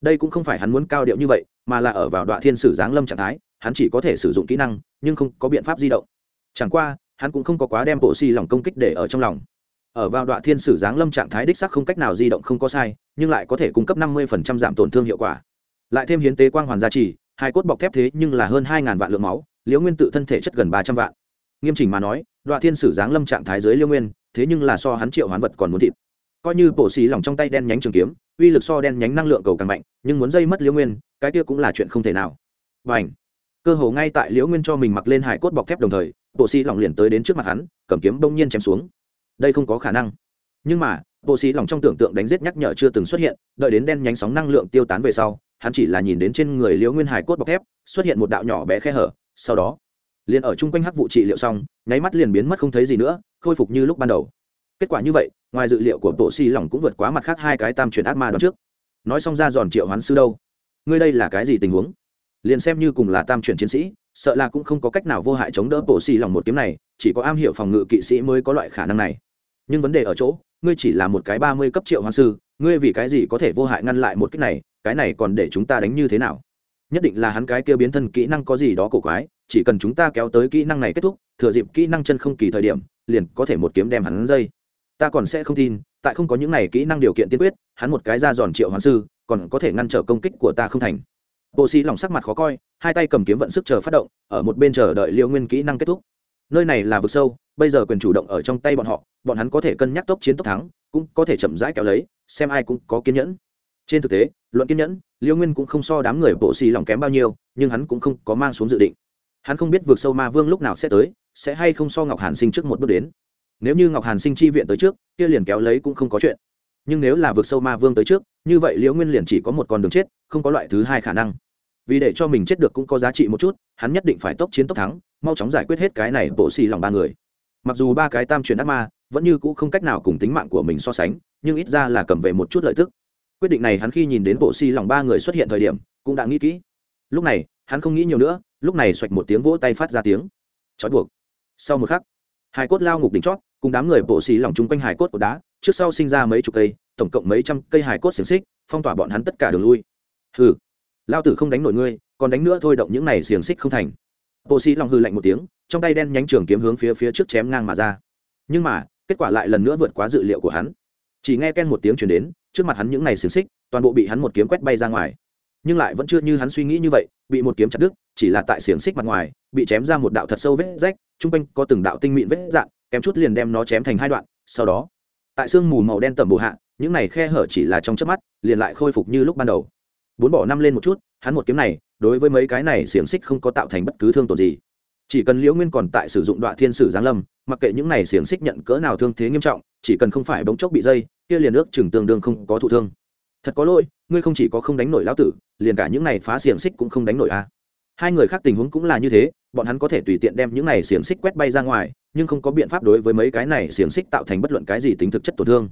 Đây cũng không phải hắn muốn cao điệu như vậy, mà là ở vào đoạn thiên sử giáng lâm trạng thái, hắn chỉ có thể sử dụng kỹ năng, nhưng không có biện pháp di động. Chẳng qua, hắn cũng không có quá đem bộ xi lỏng công kích để ở trong lòng. Ở vào đoạn thiên sử giáng lâm trạng thái đích sắc không cách nào di động không có sai, nhưng lại có thể cung cấp năm mươi giảm tổn thương hiệu quả. Lại thêm hiến tế quang hoàn gia trì hai cốt bọc thép thế nhưng là hơn hai ngàn vạn lượng máu, liễu nguyên tự thân thể chất gần ba trăm vạn. Nghiêm chỉnh mà nói, đoạn thiên sử giáng lâm trạng thái dưới liễu nguyên, thế nhưng là so hắn triệu hoán vật còn muốn thịt coi như bộ xì lỏng trong tay đen nhánh trường kiếm, uy lực so đen nhánh năng lượng cầu càng mạnh, nhưng muốn dây mất liễu nguyên, cái kia cũng là chuyện không thể nào. Và ảnh cơ hồ ngay tại liễu nguyên cho mình mặc lên hải cốt bọc thép đồng thời bộ xì lỏng liền tới đến trước mặt hắn, cầm kiếm bỗng nhiên chém xuống. Đây không có khả năng. Nhưng mà bộ xì lỏng trong tưởng tượng đánh giết nhắc nhở chưa từng xuất hiện, đợi đến đen nhánh sóng năng lượng tiêu tán về sau, hắn chỉ là nhìn đến trên người liễu nguyên hải cốt bọc thép, xuất hiện một đạo nhỏ bé khe hở, sau đó, liền ở chung quanh hắc vụ trị liệu xong, nháy mắt liền biến mất không thấy gì nữa, khôi phục như lúc ban đầu kết quả như vậy, ngoài dự liệu của bộ xì lỏng cũng vượt quá mặt khác hai cái tam chuyển ác ma đó trước. Nói xong ra giòn triệu hoán sư đâu? Ngươi đây là cái gì tình huống? Liền xem như cùng là tam chuyển chiến sĩ, sợ là cũng không có cách nào vô hại chống đỡ bộ xì lỏng một kiếm này, chỉ có am hiểu phòng ngự kỵ sĩ mới có loại khả năng này. Nhưng vấn đề ở chỗ, ngươi chỉ là một cái ba mươi cấp triệu hoán sư, ngươi vì cái gì có thể vô hại ngăn lại một cách này, cái này còn để chúng ta đánh như thế nào? Nhất định là hắn cái kia biến thân kỹ năng có gì đó cổ quái, chỉ cần chúng ta kéo tới kỹ năng này kết thúc, thừa dịp kỹ năng chân không kỳ thời điểm, liền có thể một kiếm đem hắn dây ta còn sẽ không tin, tại không có những này kỹ năng điều kiện tiên quyết, hắn một cái ra giòn triệu hoàng sư, còn có thể ngăn trở công kích của ta không thành. Bộ sĩ lòng sắc mặt khó coi, hai tay cầm kiếm vận sức chờ phát động, ở một bên chờ đợi liêu nguyên kỹ năng kết thúc. Nơi này là vực sâu, bây giờ quyền chủ động ở trong tay bọn họ, bọn hắn có thể cân nhắc tốc chiến tốc thắng, cũng có thể chậm rãi kéo lấy, xem ai cũng có kiên nhẫn. Trên thực tế, luận kiên nhẫn, liêu nguyên cũng không so đám người bộ xì lòng kém bao nhiêu, nhưng hắn cũng không có mang xuống dự định. Hắn không biết vượt sâu ma vương lúc nào sẽ tới, sẽ hay không so ngọc hàn sinh trước một bước đến nếu như ngọc hàn sinh chi viện tới trước, kia liền kéo lấy cũng không có chuyện. Nhưng nếu là vượt sâu ma vương tới trước, như vậy liễu nguyên liền chỉ có một con đường chết, không có loại thứ hai khả năng. Vì để cho mình chết được cũng có giá trị một chút, hắn nhất định phải tốc chiến tốc thắng, mau chóng giải quyết hết cái này bộ xì lòng ba người. Mặc dù ba cái tam truyền ác ma, vẫn như cũ không cách nào cùng tính mạng của mình so sánh, nhưng ít ra là cầm về một chút lợi tức. Quyết định này hắn khi nhìn đến bộ xì lòng ba người xuất hiện thời điểm, cũng đã nghĩ kỹ. Lúc này, hắn không nghĩ nhiều nữa, lúc này xoạch một tiếng vỗ tay phát ra tiếng. Trói buộc. Sau một khắc hải cốt lao ngục đỉnh chót, cùng đám người bộ xì lòng chung quanh hải cốt của đá, trước sau sinh ra mấy chục cây, tổng cộng mấy trăm cây hải cốt xiềng xích, phong tỏa bọn hắn tất cả đường lui. Hừ, lao tử không đánh nổi ngươi, còn đánh nữa thôi động những này xiềng xích không thành. Bộ xì lòng hư lạnh một tiếng, trong tay đen nhánh trường kiếm hướng phía phía trước chém ngang mà ra. Nhưng mà, kết quả lại lần nữa vượt quá dự liệu của hắn. Chỉ nghe ken một tiếng chuyển đến, trước mặt hắn những này xiềng xích, toàn bộ bị hắn một kiếm quét bay ra ngoài. Nhưng lại vẫn chưa như hắn suy nghĩ như vậy, bị một kiếm chặt đứt, chỉ là tại xiềng xích mặt ngoài, bị chém ra một đạo thật sâu vết rách chung quanh có từng đạo tinh mịn vết dạn kém chút liền đem nó chém thành hai đoạn, sau đó, tại sương mù màu đen tẩm bổ hạ, những này khe hở chỉ là trong chớp mắt, liền lại khôi phục như lúc ban đầu. Bốn bỏ năm lên một chút, hắn một kiếm này, đối với mấy cái này xiềng xích không có tạo thành bất cứ thương tổn gì. Chỉ cần liễu nguyên còn tại sử dụng đoạn thiên sử giáng lâm, mặc kệ những này xiềng xích nhận cỡ nào thương thế nghiêm trọng, chỉ cần không phải bỗng chốc bị dây, kia liền ước chừng tương đương không có thụ thương. Thật có lỗi, ngươi không chỉ có không đánh nổi lão tử, liền cả những này phá xiềng xích cũng không đánh nổi a. à hai người khác tình huống cũng là như thế, bọn hắn có thể tùy tiện đem những này xiềng xích quét bay ra ngoài, nhưng không có biện pháp đối với mấy cái này xiềng xích tạo thành bất luận cái gì tính thực chất tổn thương.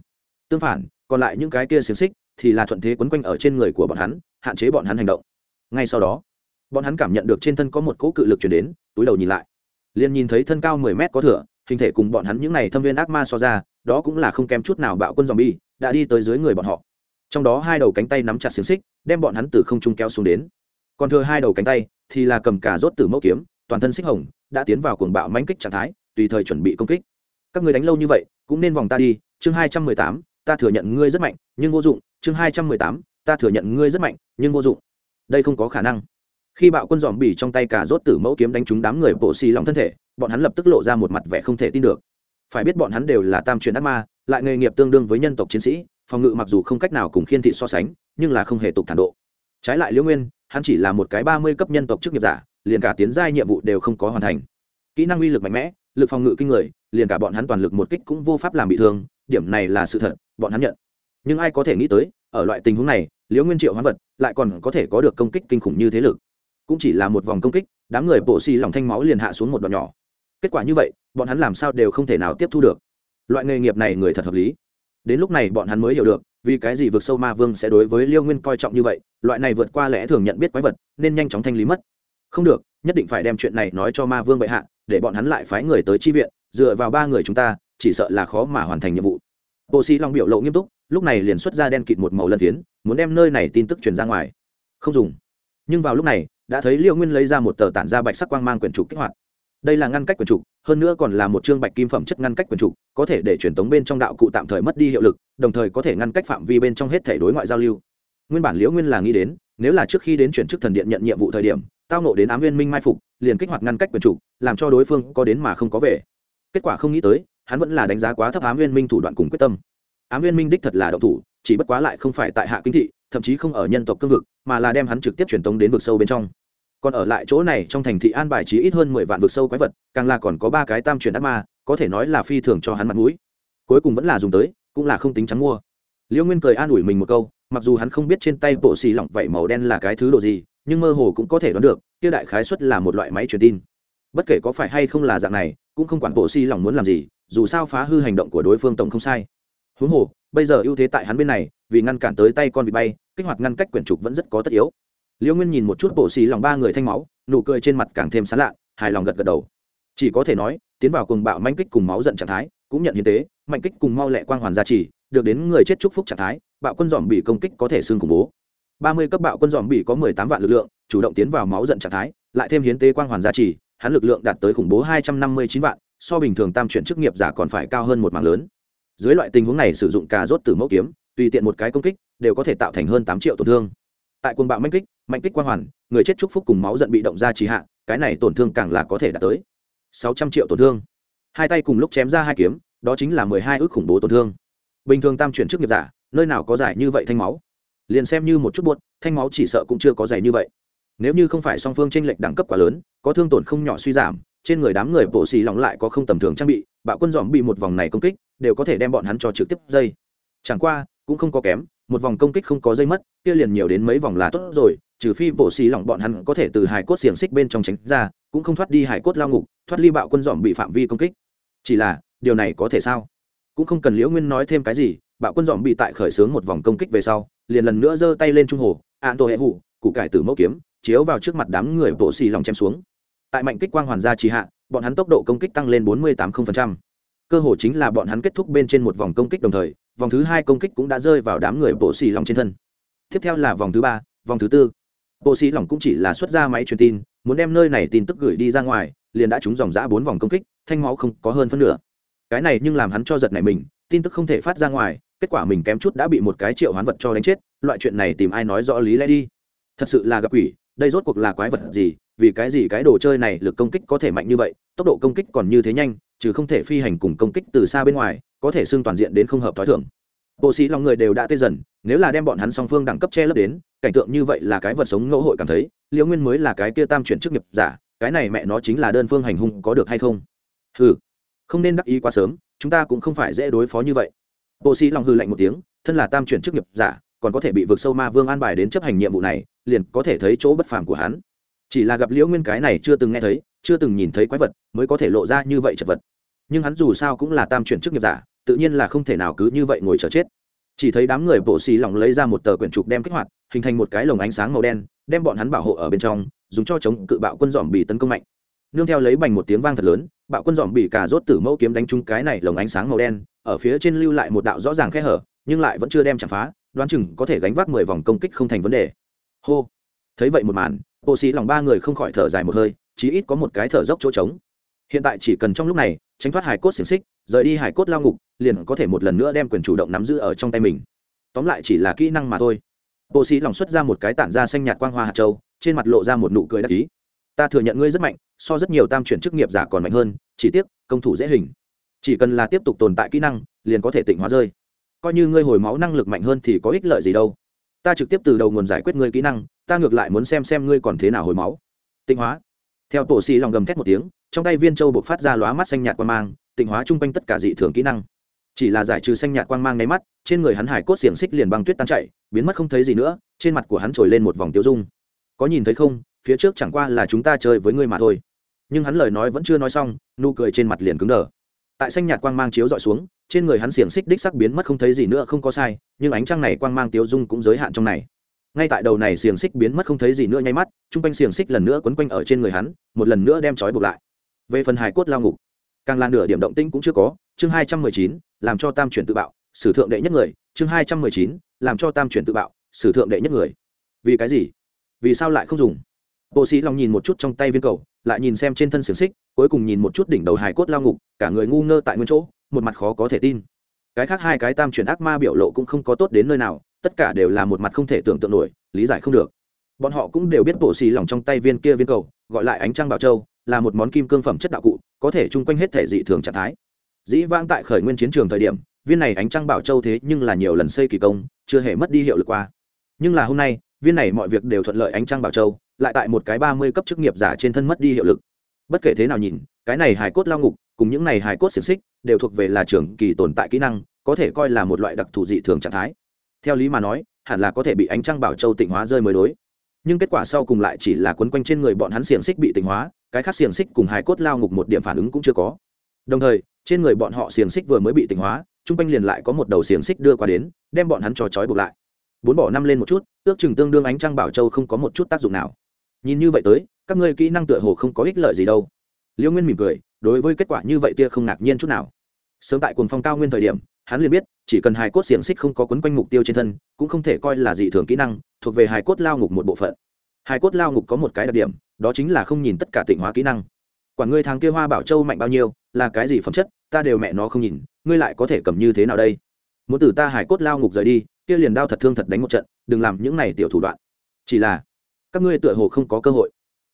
Tương phản, còn lại những cái kia xiềng xích thì là thuận thế quấn quanh ở trên người của bọn hắn, hạn chế bọn hắn hành động. Ngay sau đó, bọn hắn cảm nhận được trên thân có một cỗ cự lực chuyển đến, túi đầu nhìn lại. Liền nhìn thấy thân cao mười mét có thửa hình thể cùng bọn hắn những này thâm viên ác ma so ra, đó cũng là không kém chút nào bạo quân dòm bi đã đi tới dưới người bọn họ. Trong đó hai đầu cánh tay nắm chặt xiềng xích, đem bọn hắn từ không trung kéo xuống đến. Còn thừa hai đầu cánh tay thì là cầm cả rốt tử mẫu kiếm, toàn thân xích hồng, đã tiến vào cuồng bạo mãnh kích trạng thái, tùy thời chuẩn bị công kích. Các người đánh lâu như vậy, cũng nên vòng ta đi, chương hai trăm mười tám, ta thừa nhận ngươi rất mạnh, nhưng vô dụng, chương hai trăm mười tám, ta thừa nhận ngươi rất mạnh, nhưng vô dụng. Đây không có khả năng. Khi bạo quân dòm bỉ trong tay cả rốt tử mẫu kiếm đánh trúng đám người bộ xì lòng thân thể, bọn hắn lập tức lộ ra một mặt vẻ không thể tin được. Phải biết bọn hắn đều là tam truyền ác ma, lại nghề nghiệp tương đương với nhân tộc chiến sĩ, phòng ngự mặc dù không cách nào cùng khiên thị so sánh, nhưng là không hề tục thản độ. Trái lại liễu nguyên hắn chỉ là một cái ba mươi cấp nhân tộc chức nghiệp giả, liền cả tiến giai nhiệm vụ đều không có hoàn thành. Kỹ năng uy lực mạnh mẽ, lực phòng ngự kinh người, liền cả bọn hắn toàn lực một kích cũng vô pháp làm bị thương, điểm này là sự thật, bọn hắn nhận. Nhưng ai có thể nghĩ tới, ở loại tình huống này, liễu nguyên triệu hoán vật lại còn có thể có được công kích kinh khủng như thế lực. Cũng chỉ là một vòng công kích, đám người bộ xì lòng thanh máu liền hạ xuống một đoạn nhỏ. Kết quả như vậy, bọn hắn làm sao đều không thể nào tiếp thu được. Loại nghề nghiệp này người thật hợp lý. Đến lúc này bọn hắn mới hiểu được vì cái gì vượt sâu ma vương sẽ đối với liêu nguyên coi trọng như vậy, loại này vượt qua lẽ thường nhận biết quái vật, nên nhanh chóng thanh lý mất. Không được, nhất định phải đem chuyện này nói cho ma vương bệ hạ, để bọn hắn lại phái người tới chi viện, dựa vào ba người chúng ta, chỉ sợ là khó mà hoàn thành nhiệm vụ. Bộ sĩ long biểu lộ nghiêm túc, lúc này liền xuất ra đen kịt một màu lân phiến, muốn đem nơi này tin tức truyền ra ngoài. Không dùng. Nhưng vào lúc này, đã thấy liêu nguyên lấy ra một tờ tản ra bạch sắc quang mang quyển trục kích hoạt đây là ngăn cách quyền trục, hơn nữa còn là một chương bạch kim phẩm chất ngăn cách quyền trục, có thể để truyền tống bên trong đạo cụ tạm thời mất đi hiệu lực, đồng thời có thể ngăn cách phạm vi bên trong hết thể đối ngoại giao lưu. Nguyên bản liễu nguyên là nghĩ đến, nếu là trước khi đến chuyển chức thần điện nhận nhiệm vụ thời điểm, tao nộ đến ám nguyên minh mai phục, liền kích hoạt ngăn cách quyền trục, làm cho đối phương có đến mà không có về. Kết quả không nghĩ tới, hắn vẫn là đánh giá quá thấp ám nguyên minh thủ đoạn cùng quyết tâm. Ám nguyên minh đích thật là đậu thủ, chỉ bất quá lại không phải tại hạ kinh thị, thậm chí không ở nhân tộc cương vực, mà là đem hắn trực tiếp truyền tống đến vực sâu bên trong còn ở lại chỗ này, trong thành thị an bài trí ít hơn mười vạn vực sâu quái vật, càng là còn có ba cái tam truyền ác ma, có thể nói là phi thường cho hắn mặt mũi. Cuối cùng vẫn là dùng tới, cũng là không tính trắng mua. Liễu nguyên cười an ủi mình một câu, mặc dù hắn không biết trên tay bộ xì lỏng vảy màu đen là cái thứ đồ gì, nhưng mơ hồ cũng có thể đoán được, kia đại khái xuất là một loại máy truyền tin. Bất kể có phải hay không là dạng này, cũng không quản bộ xì lỏng muốn làm gì, dù sao phá hư hành động của đối phương tổng không sai. Huống hồ, bây giờ ưu thế tại hắn bên này, vì ngăn cản tới tay con vịt bay, kích hoạt ngăn cách quyển trục vẫn rất có tất yếu liêu nguyên nhìn một chút bộ xì lòng ba người thanh máu, nụ cười trên mặt càng thêm sán lạ hài lòng gật gật đầu. Chỉ có thể nói, tiến vào cùng bạo manh kích cùng máu giận trạng thái, cũng nhận hiến tế mạnh kích cùng mau lẹ quang hoàn gia trì, được đến người chết chúc phúc trạng thái, bạo quân dòm bị công kích có thể xương khủng bố. Ba mươi cấp bạo quân dòm bị có mười tám vạn lực lượng, chủ động tiến vào máu giận trạng thái, lại thêm hiến tế quang hoàn gia trì, hắn lực lượng đạt tới khủng bố hai trăm năm mươi chín vạn, so bình thường tam chuyển chức nghiệp giả còn phải cao hơn một mảng lớn. Dưới loại tình huống này sử dụng cà rốt từ mẫu kiếm, tùy tiện một cái công kích, đều có thể tạo thành hơn tám triệu tổn thương tại quân bạo mạnh kích mạnh kích quang hoàn, người chết chúc phúc cùng máu giận bị động ra trì hạ, cái này tổn thương càng là có thể đạt tới sáu trăm triệu tổn thương. Hai tay cùng lúc chém ra hai kiếm, đó chính là mười hai ước khủng bố tổn thương. Bình thường tam chuyển chức nghiệp giả, nơi nào có giải như vậy thanh máu? Liền xem như một chút buốt, thanh máu chỉ sợ cũng chưa có giải như vậy. Nếu như không phải song phương tranh lệch đẳng cấp quá lớn, có thương tổn không nhỏ suy giảm, trên người đám người bộ xì lỏng lại có không tầm thường trang bị, bạo quân dòm bị một vòng này công kích, đều có thể đem bọn hắn cho trực tiếp dây. Chẳng qua, cũng không có kém một vòng công kích không có dây mất, kia liền nhiều đến mấy vòng là tốt rồi, trừ phi bộ xì lỏng bọn hắn có thể từ hải cốt xiềng xích bên trong tránh ra, cũng không thoát đi hải cốt lao ngục, thoát ly bạo quân dòm bị phạm vi công kích. Chỉ là, điều này có thể sao? Cũng không cần liễu nguyên nói thêm cái gì, bạo quân dòm bị tại khởi xướng một vòng công kích về sau, liền lần nữa giơ tay lên trung hồ an tô hệ hụ cụ cải từ mẫu kiếm, chiếu vào trước mặt đám người bộ xì lòng chém xuống. Tại mạnh kích quang hoàn gia trì hạ, bọn hắn tốc độ công kích tăng lên bốn mươi tám cơ hồ chính là bọn hắn kết thúc bên trên một vòng công kích đồng thời vòng thứ hai công kích cũng đã rơi vào đám người bộ xì lòng trên thân. Tiếp theo là vòng thứ ba, vòng thứ tư. Bộ xì lòng cũng chỉ là xuất ra máy truyền tin, muốn đem nơi này tin tức gửi đi ra ngoài, liền đã trúng dòng giã bốn vòng công kích, thanh máu không có hơn phân nửa. Cái này nhưng làm hắn cho giật này mình, tin tức không thể phát ra ngoài, kết quả mình kém chút đã bị một cái triệu hoán vật cho đánh chết, loại chuyện này tìm ai nói rõ lý lẽ đi. Thật sự là gặp quỷ, đây rốt cuộc là quái vật gì, vì cái gì cái đồ chơi này lực công kích có thể mạnh như vậy, tốc độ công kích còn như thế nhanh chứ không thể phi hành cùng công kích từ xa bên ngoài có thể xưng toàn diện đến không hợp t h ó i thưởng bộ sĩ lòng người đều đã tê dần nếu là đem bọn hắn song phương đẳng cấp che lấp đến cảnh tượng như vậy là cái vật sống ngẫu hội cảm thấy liễu nguyên mới là cái kia tam chuyển chức nghiệp giả cái này mẹ nó chính là đơn phương hành hung có được hay không? Hừ, không nên đắc ý quá sớm chúng ta cũng không phải dễ đối phó như vậy. Bộ sĩ lòng hư lạnh một tiếng thân là tam chuyển chức nghiệp giả còn có thể bị vượt sâu ma vương an bài đến chấp hành nhiệm vụ này liền có thể thấy chỗ bất phàm của hắn. Chỉ là gặp liễu nguyên cái này chưa từng nghe thấy chưa từng nhìn thấy quái vật mới có thể lộ ra như vậy chật vật. Nhưng hắn dù sao cũng là tam chuyển chức nghiệp giả tự nhiên là không thể nào cứ như vậy ngồi chờ chết. Chỉ thấy đám người bộ xì lỏng lấy ra một tờ quyển trục đem kích hoạt, hình thành một cái lồng ánh sáng màu đen, đem bọn hắn bảo hộ ở bên trong, dùng cho chống cự bạo quân dòm bị tấn công mạnh. Nương theo lấy bành một tiếng vang thật lớn, bạo quân dòm bị cả rốt tử mẫu kiếm đánh trúng cái này lồng ánh sáng màu đen, ở phía trên lưu lại một đạo rõ ràng khe hở, nhưng lại vẫn chưa đem chạm phá, đoán chừng có thể gánh vác mười vòng công kích không thành vấn đề. Hô! Thấy vậy một màn, bộ sĩ lòng ba người không khỏi thở dài một hơi, chí ít có một cái thở dốc chỗ trống. Hiện tại chỉ cần trong lúc này, tránh thoát hải cốt xiềng xích, rời đi hải cốt lao ngục liền có thể một lần nữa đem quyền chủ động nắm giữ ở trong tay mình. Tóm lại chỉ là kỹ năng mà thôi. Bộ sĩ lòng xuất ra một cái tản ra xanh nhạt quang hoa hạt châu, trên mặt lộ ra một nụ cười đắc ý. Ta thừa nhận ngươi rất mạnh, so rất nhiều tam chuyển chức nghiệp giả còn mạnh hơn, chỉ tiếc, công thủ dễ hình. Chỉ cần là tiếp tục tồn tại kỹ năng, liền có thể tịnh hóa rơi. Coi như ngươi hồi máu năng lực mạnh hơn thì có ích lợi gì đâu. Ta trực tiếp từ đầu nguồn giải quyết ngươi kỹ năng, ta ngược lại muốn xem xem ngươi còn thế nào hồi máu. Tịnh hóa. Theo tổ xì lòng gầm thét một tiếng, trong tay viên châu buộc phát ra lóa mắt xanh nhạt quang mang, tịnh hóa chung quanh tất cả dị thường kỹ năng chỉ là giải trừ xanh nhạt quang mang nháy mắt, trên người hắn hải cốt xiềng xích liền băng tuyết tan chạy biến mất không thấy gì nữa, trên mặt của hắn trồi lên một vòng tiêu dung. Có nhìn thấy không, phía trước chẳng qua là chúng ta chơi với ngươi mà thôi. Nhưng hắn lời nói vẫn chưa nói xong, nụ cười trên mặt liền cứng đờ. Tại xanh nhạt quang mang chiếu dọi xuống, trên người hắn xiềng xích đích sắc biến mất không thấy gì nữa, không có sai, nhưng ánh trăng này quang mang tiêu dung cũng giới hạn trong này. Ngay tại đầu này xiềng xích biến mất không thấy gì nữa nháy mắt t r u n g quanh xiềng xích lần nữa quấn quanh ở trên người hắn, một lần nữa đem trói buộc lại. Về phần hài cốt lao ngục càng là nửa điểm động tinh cũng chưa có, chương hai trăm mười chín, làm cho tam chuyển tự bạo, sử thượng đệ nhất người, chương hai trăm mười chín, làm cho tam chuyển tự bạo, sử thượng đệ nhất người. Vì cái gì? Vì sao lại không dùng? Bộ sĩ long nhìn một chút trong tay viên cầu, lại nhìn xem trên thân xiềng xích, cuối cùng nhìn một chút đỉnh đầu hài cốt lao ngục, cả người ngu ngơ tại nguyên chỗ, một mặt khó có thể tin. Cái khác hai cái tam chuyển ác ma biểu lộ cũng không có tốt đến nơi nào, tất cả đều là một mặt không thể tưởng tượng nổi, lý giải không được. Bọn họ cũng đều biết bộ xì lỏng trong tay viên kia viên cầu, gọi lại ánh trăng bảo châu, là một món kim cương phẩm chất đạo cụ có thể chung quanh hết thể dị thường trạng thái. Dĩ vãng tại khởi nguyên chiến trường thời điểm, viên này ánh trăng bảo châu thế nhưng là nhiều lần xây kỳ công, chưa hề mất đi hiệu lực qua. Nhưng là hôm nay, viên này mọi việc đều thuận lợi ánh trăng bảo châu, lại tại một cái ba mươi cấp chức nghiệp giả trên thân mất đi hiệu lực. Bất kể thế nào nhìn, cái này hài cốt lao ngục, cùng những này hài cốt xiềng xích, đều thuộc về là trường kỳ tồn tại kỹ năng, có thể coi là một loại đặc thù dị thường trạng thái. Theo lý mà nói, hẳn là có thể bị ánh trăng bảo châu tịnh hóa rơi mới đối. Nhưng kết quả sau cùng lại chỉ là quấn quanh trên người bọn hắn xiềng xích bị tịnh hóa cái khác xiềng xích cùng hài cốt lao ngục một điểm phản ứng cũng chưa có. Đồng thời, trên người bọn họ xiềng xích vừa mới bị tỉnh hóa chung quanh liền lại có một đầu xiềng xích đưa qua đến, đem bọn hắn cho trói buộc lại. Bốn bỏ năm lên một chút, ước chừng tương đương ánh trăng bảo châu không có một chút tác dụng nào. Nhìn như vậy tới, các ngươi kỹ năng tựa hồ không có ích lợi gì đâu. Liễu nguyên mỉm cười, đối với kết quả như vậy tia không ngạc nhiên chút nào. Sớm tại cuồng phong cao nguyên thời điểm, hắn liền biết, chỉ cần hài cốt xiềng xích không có quấn quanh mục tiêu trên thân, cũng không thể coi là dị thường kỹ năng, thuộc về hài cốt lao ngục một bộ phận. Hài cốt lao ngục có một cái đặc điểm đó chính là không nhìn tất cả tịnh hóa kỹ năng. Quản ngươi thằng kia hoa bảo châu mạnh bao nhiêu, là cái gì phẩm chất, ta đều mẹ nó không nhìn, ngươi lại có thể cầm như thế nào đây? Muốn từ ta hải cốt lao ngục rời đi, kia liền đao thật thương thật đánh một trận, đừng làm những này tiểu thủ đoạn. Chỉ là, các ngươi tựa hồ không có cơ hội.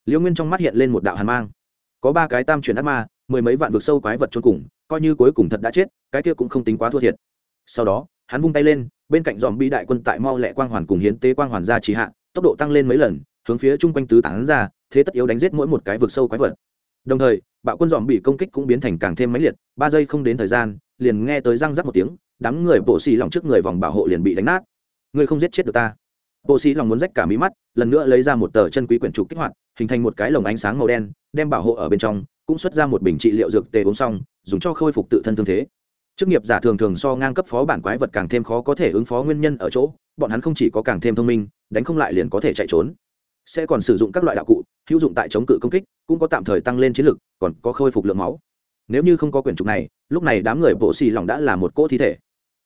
Liễu nguyên trong mắt hiện lên một đạo hàn mang. Có ba cái tam chuyển ác ma, mười mấy vạn vực sâu quái vật trôn cùng, coi như cuối cùng thật đã chết, cái kia cũng không tính quá thua thiệt. Sau đó, hắn vung tay lên, bên cạnh dòm bi đại quân tại mau lẹ quang hoàn cùng hiến tế quang hoàn ra trì hạ, tốc độ tăng lên mấy lần, hướng phía chung quanh tứ tán ra thế tất yếu đánh giết mỗi một cái vực sâu quái vật. Đồng thời, bạo quân dòm bị công kích cũng biến thành càng thêm mãnh liệt, ba giây không đến thời gian, liền nghe tới răng rắc một tiếng, đám người bộ xì lòng trước người vòng bảo hộ liền bị đánh nát. Ngươi không giết chết được ta. Bộ xì lòng muốn rách cả mí mắt, lần nữa lấy ra một tờ chân quý quyển trục kích hoạt, hình thành một cái lồng ánh sáng màu đen, đem bảo hộ ở bên trong, cũng xuất ra một bình trị liệu dược tề uống xong, dùng cho khôi phục tự thân thương thế. Chức nghiệp giả thường thường so ngang cấp phó bản quái vật càng thêm khó có thể ứng phó nguyên nhân ở chỗ, bọn hắn không chỉ có càng thêm thông minh, đánh không lại liền có thể chạy trốn. Sẽ còn sử dụng các loại đạo cụ hữu dụng tại chống cự công kích, cũng có tạm thời tăng lên chiến lực, còn có khôi phục lượng máu. Nếu như không có quyển trục này, lúc này đám người bộ xì lòng đã là một cỗ thi thể.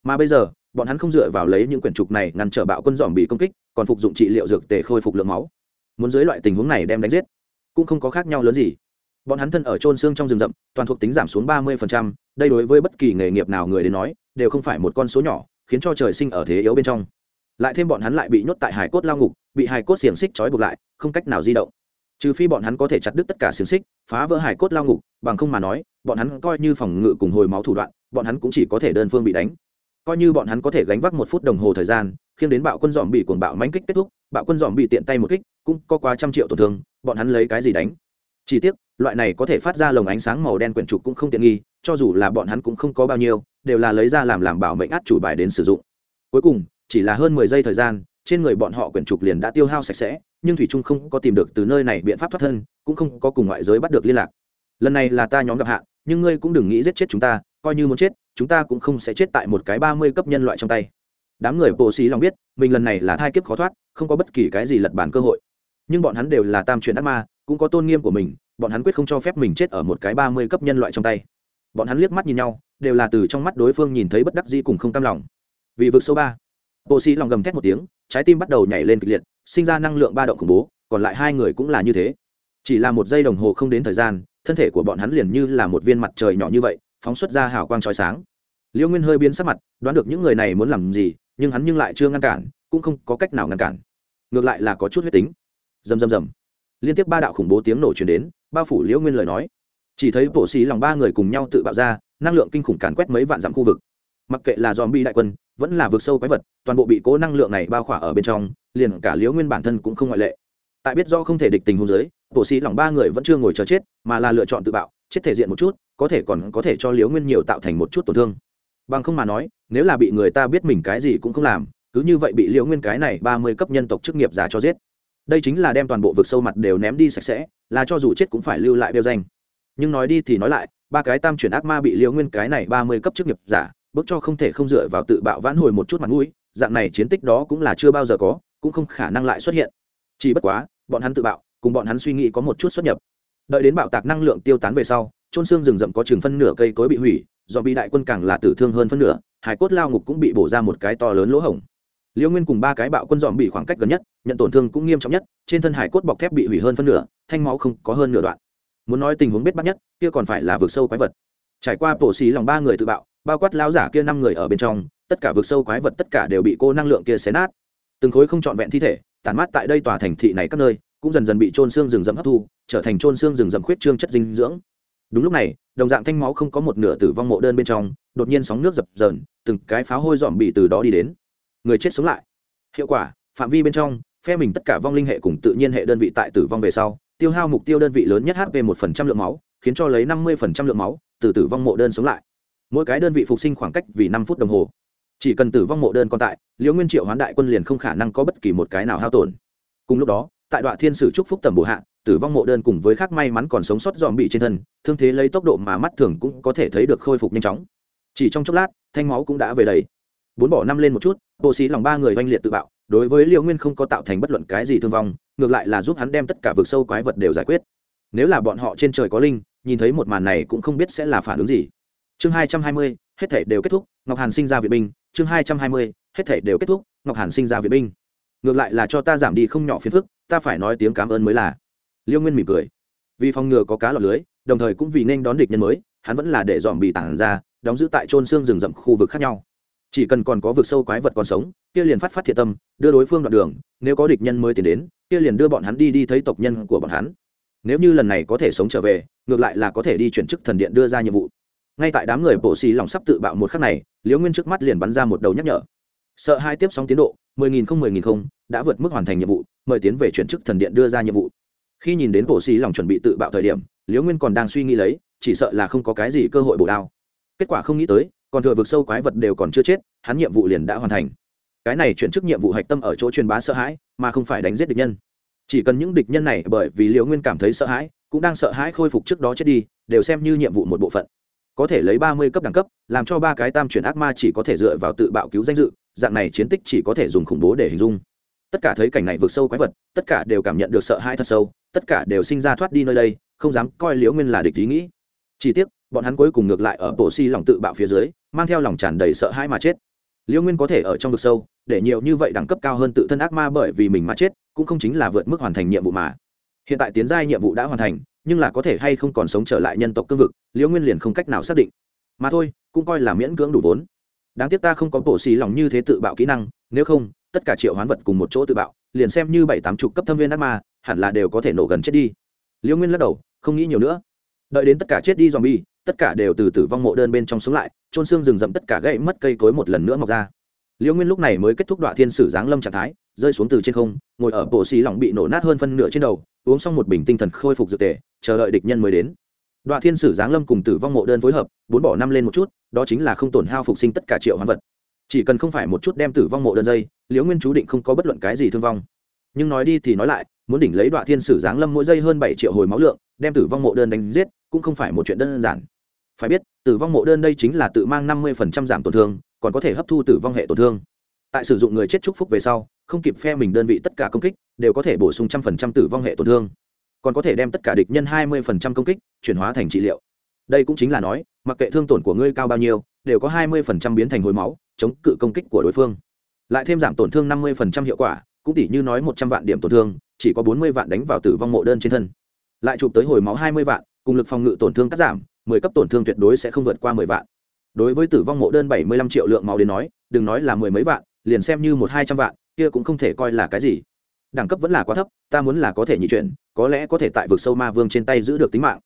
Mà bây giờ, bọn hắn không dựa vào lấy những quyển trục này ngăn trở bạo quân dòm bị công kích, còn phục dụng trị liệu dược tề khôi phục lượng máu. Muốn dưới loại tình huống này đem đánh giết, cũng không có khác nhau lớn gì. Bọn hắn thân ở trôn xương trong rừng rậm, toàn thuộc tính giảm xuống ba mươi đây đối với bất kỳ nghề nghiệp nào người đến nói, đều không phải một con số nhỏ, khiến cho trời sinh ở thế yếu bên trong. Lại thêm bọn hắn lại bị nhốt tại hải cốt lao ngục, bị hải cốt xiềng xích trói buộc lại, không cách nào di động trừ phi bọn hắn có thể chặt đứt tất cả xiềng xích, phá vỡ hải cốt lao ngục, bằng không mà nói, bọn hắn coi như phòng ngự cùng hồi máu thủ đoạn, bọn hắn cũng chỉ có thể đơn phương bị đánh. Coi như bọn hắn có thể gánh vác một phút đồng hồ thời gian khiến đến bạo quân dòm bị cuồng bạo mánh kích kết thúc, bạo quân dòm bị tiện tay một kích, cũng có quá trăm triệu tổn thương, bọn hắn lấy cái gì đánh? Chỉ tiếc, loại này có thể phát ra lồng ánh sáng màu đen quyển trục cũng không tiện nghi, cho dù là bọn hắn cũng không có bao nhiêu, đều là lấy ra làm làm bảo mệnh át chủ bài đến sử dụng. Cuối cùng, chỉ là hơn mười giây thời gian trên người bọn họ quyển trục liền đã tiêu hao sạch sẽ nhưng thủy trung không có tìm được từ nơi này biện pháp thoát thân cũng không có cùng ngoại giới bắt được liên lạc. Lần này là ta nhóm gặp hạn, nhưng ngươi cũng đừng nghĩ giết chết chúng ta coi như muốn chết chúng ta cũng không sẽ chết tại một cái ba mươi cấp nhân loại trong tay. Đám người bộ xí lòng biết mình lần này là thai kiếp khó thoát không có bất kỳ cái gì lật bản cơ hội. Nhưng bọn hắn đều là tam truyền ác ma cũng có tôn nghiêm của mình bọn hắn quyết không cho phép mình chết ở một cái ba mươi cấp nhân loại trong tay. Bọn hắn liếc mắt nhìn nhau đều là từ trong mắt đối phương nhìn thấy bất đắc dĩ cùng không cam lòng. Vì vực sâu ba bộ sĩ lòng gầm thét một tiếng, trái tim bắt đầu nhảy lên kịch liệt, sinh ra năng lượng ba động khủng bố, còn lại hai người cũng là như thế. Chỉ là một giây đồng hồ không đến thời gian, thân thể của bọn hắn liền như là một viên mặt trời nhỏ như vậy, phóng xuất ra hào quang trói sáng. Liễu nguyên hơi biến sắc mặt, đoán được những người này muốn làm gì, nhưng hắn nhưng lại chưa ngăn cản, cũng không có cách nào ngăn cản. Ngược lại là có chút huyết tính. Rầm rầm rầm. Liên tiếp ba đạo khủng bố tiếng nổ chuyển đến, bao phủ liễu nguyên lời nói. Chỉ thấy bộ xì lòng ba người cùng nhau tự bạo ra, năng lượng kinh khủng càn quét mấy vạn dặm khu vực. Mặc kệ là dòm bi đại quân vẫn là vượt sâu quái vật, toàn bộ bị cố năng lượng này bao khỏa ở bên trong, liền cả liễu nguyên bản thân cũng không ngoại lệ. Tại biết do không thể địch tình hôn giới bộ sĩ lòng ba người vẫn chưa ngồi chờ chết, mà là lựa chọn tự bạo, chết thể diện một chút, có thể còn có thể cho liễu nguyên nhiều tạo thành một chút tổn thương. Bằng không mà nói, nếu là bị người ta biết mình cái gì cũng không làm, cứ như vậy bị liễu nguyên cái này ba mươi cấp nhân tộc chức nghiệp giả cho giết. Đây chính là đem toàn bộ vực sâu mặt đều ném đi sạch sẽ, là cho dù chết cũng phải lưu lại đeo danh. Nhưng nói đi thì nói lại, ba cái tam chuyển ác ma bị liễu nguyên cái này ba mươi cấp chức nghiệp giả bước cho không thể không dựa vào tự bạo vãn hồi một chút mặt mũi, dạng này chiến tích đó cũng là chưa bao giờ có, cũng không khả năng lại xuất hiện. Chỉ bất quá, bọn hắn tự bạo, cùng bọn hắn suy nghĩ có một chút xuất nhập. Đợi đến bạo tạc năng lượng tiêu tán về sau trôn xương rừng rậm có chừng phân nửa cây cối bị hủy, do bị đại quân càng là tử thương hơn phân nửa, hải cốt lao ngục cũng bị bổ ra một cái to lớn lỗ hổng. Liễu nguyên cùng ba cái bạo quân dòm bị khoảng cách gần nhất, nhận tổn thương cũng nghiêm trọng nhất, trên thân hải cốt bọc thép bị hủy hơn phân nửa, thanh máu không có hơn nửa đoạn. Muốn nói tình huống biết bắt nhất, kia còn phải là vượt sâu quái vật. Trải qua bổ xì lòng ba người tự bạo bao quát lão giả kia năm người ở bên trong, tất cả vực sâu quái vật tất cả đều bị cô năng lượng kia xé nát. Từng khối không trọn vẹn thi thể, tản mát tại đây tòa thành thị này các nơi, cũng dần dần bị trôn xương rừng rậm hấp thu, trở thành trôn xương rừng rậm khuyết trương chất dinh dưỡng. Đúng lúc này, đồng dạng thanh máu không có một nửa tử vong mộ đơn bên trong, đột nhiên sóng nước dập dờn, từng cái pháo hôi dòm bị từ đó đi đến. Người chết sống lại. Hiệu quả, phạm vi bên trong, phe mình tất cả vong linh hệ cùng tự nhiên hệ đơn vị tại tử vong về sau, tiêu hao mục tiêu đơn vị lớn nhất hp một phần trăm lượng máu, khiến cho lấy năm mươi phần trăm lượng máu, từ tử vong mộ đơn sống lại mỗi cái đơn vị phục sinh khoảng cách vì năm phút đồng hồ. Chỉ cần tử vong mộ đơn còn tại, liễu nguyên triệu hoán đại quân liền không khả năng có bất kỳ một cái nào hao tổn. Cùng lúc đó, tại đoạn thiên sử trúc phúc tầm bổ hạ, tử vong mộ đơn cùng với khác may mắn còn sống sót dòm bị trên thân, thương thế lấy tốc độ mà mắt thường cũng có thể thấy được khôi phục nhanh chóng. Chỉ trong chốc lát, thanh máu cũng đã về đầy. Bốn bỏ năm lên một chút bộ sĩ lòng ba người oanh liệt tự bạo, đối với liễu nguyên không có tạo thành bất luận cái gì thương vong, ngược lại là giúp hắn đem tất cả vực sâu quái vật đều giải quyết. Nếu là bọn họ trên trời có linh, nhìn thấy một màn này cũng không biết sẽ là phản ứng gì chương hai trăm hai mươi, hết thể đều kết thúc, ngọc hàn sinh ra viện binh. Chương hai trăm hai mươi, hết thể đều kết thúc, ngọc hàn sinh ra viện binh. Ngược lại là cho ta giảm đi không nhỏ phiền phức, ta phải nói tiếng cảm ơn mới là. Liêu nguyên mỉm cười. Vì phòng ngừa có cá lọt lưới, đồng thời cũng vì nên đón địch nhân mới, hắn vẫn là để dòm bị tản ra, đóng giữ tại trôn xương rừng rậm khu vực khác nhau. Chỉ cần còn có vực sâu quái vật còn sống, kia liền phát phát thiệt tâm, đưa đối phương đoạn đường, nếu có địch nhân mới tiến đến, kia liền đưa bọn hắn đi đi thấy tộc nhân của bọn hắn. Nếu như lần này có thể sống trở về, ngược lại là có thể đi chuyển chức thần điện đưa ra nhiệm vụ ngay tại đám người bộ xì lòng sắp tự bạo một khắc này, liễu nguyên trước mắt liền bắn ra một đầu nhắc nhở. Sợ hai tiếp sóng tiến độ, mười nghìn không, mười nghìn không, đã vượt mức hoàn thành nhiệm vụ, mời tiến về chuyển chức thần điện đưa ra nhiệm vụ. Khi nhìn đến bộ xì lòng chuẩn bị tự bạo thời điểm, liễu nguyên còn đang suy nghĩ lấy, chỉ sợ là không có cái gì cơ hội bổ đao. Kết quả không nghĩ tới, còn thừa vực sâu quái vật đều còn chưa chết, hắn nhiệm vụ liền đã hoàn thành. Cái này chuyển chức nhiệm vụ hạch tâm ở chỗ truyền bá sợ hãi, mà không phải đánh giết địch nhân. Chỉ cần những địch nhân này bởi vì liễu nguyên cảm thấy sợ hãi, cũng đang sợ hãi khôi phục trước đó chết đi, đều xem như nhiệm vụ một bộ phận có thể lấy ba mươi cấp đẳng cấp, làm cho ba cái tam chuyển ác ma chỉ có thể dựa vào tự bạo cứu danh dự, dạng này chiến tích chỉ có thể dùng khủng bố để hình dung. Tất cả thấy cảnh này vượt sâu quái vật, tất cả đều cảm nhận được sợ hãi thật sâu, tất cả đều sinh ra thoát đi nơi đây, không dám coi liễu nguyên là địch ý nghĩ. Chỉ tiếc, bọn hắn cuối cùng ngược lại ở bộ si lòng tự bạo phía dưới, mang theo lòng tràn đầy sợ hãi mà chết. Liễu nguyên có thể ở trong vực sâu, để nhiều như vậy đẳng cấp cao hơn tự thân ác ma bởi vì mình mà chết, cũng không chính là vượt mức hoàn thành nhiệm vụ mà. Hiện tại tiến giai nhiệm vụ đã hoàn thành nhưng là có thể hay không còn sống trở lại nhân tộc cương vực, liễu nguyên liền không cách nào xác định. Mà thôi, cũng coi là miễn cưỡng đủ vốn. Đáng tiếc ta không có bộ xì lòng như thế tự bạo kỹ năng, nếu không, tất cả triệu hoán vật cùng một chỗ tự bạo, liền xem như bảy tám chục cấp thâm viên ác ma, hẳn là đều có thể nổ gần chết đi. Liễu nguyên lắc đầu, không nghĩ nhiều nữa. Đợi đến tất cả chết đi z o m bi e tất cả đều từ tử vong mộ đơn bên trong sống lại trôn xương rừng rậm tất cả gãy mất cây cối một lần nữa mọc ra. Liễu nguyên lúc này mới kết thúc đoạn thiên sử giáng lâm trạng thái rơi xuống từ trên không, ngồi ở bộ xì lỏng bị nổ nát hơn phân nửa trên đầu, uống xong một bình tinh thần khôi phục dược tề, chờ đợi địch nhân mới đến. Đoạn thiên sử giáng lâm cùng tử vong mộ đơn phối hợp, bốn bỏ năm lên một chút, đó chính là không tổn hao phục sinh tất cả triệu hoán vật. Chỉ cần không phải một chút đem tử vong mộ đơn dây, liễu nguyên chú định không có bất luận cái gì thương vong. Nhưng nói đi thì nói lại, muốn đỉnh lấy đoạn thiên sử giáng lâm mỗi giây hơn bảy triệu hồi máu lượng, đem tử vong mộ đơn đánh giết, cũng không phải một chuyện đơn giản. Phải biết, tử vong mộ đơn đây chính là tự mang năm mươi giảm tổn thương, còn có thể hấp thu tử vong hệ tổn thương tại sử dụng người chết chúc phúc về sau, không kịp phe mình đơn vị tất cả công kích, đều có thể bổ sung trăm phần trăm tử vong hệ tổn thương. Còn có thể đem tất cả địch nhân hai mươi phần trăm công kích chuyển hóa thành trị liệu. Đây cũng chính là nói, mặc kệ thương tổn của ngươi cao bao nhiêu, đều có hai mươi phần trăm biến thành hồi máu, chống cự công kích của đối phương. Lại thêm giảm tổn thương năm mươi phần trăm hiệu quả, cũng tỷ như nói một trăm vạn điểm tổn thương, chỉ có bốn mươi vạn đánh vào tử vong mộ đơn trên thân. Lại chụp tới hồi máu hai mươi vạn, cùng lực phòng ngự tổn thương cắt giảm, mười cấp tổn thương tuyệt đối sẽ không vượt qua mười vạn. Đối với tử vong mộ đơn bảy mươi lăm triệu lượng máu đến nói, đừng nói là mười mấy vạn liền xem như một hai trăm vạn, kia cũng không thể coi là cái gì. Đẳng cấp vẫn là quá thấp, ta muốn là có thể nhị chuyển, có lẽ có thể tại vực sâu ma vương trên tay giữ được tính mạng.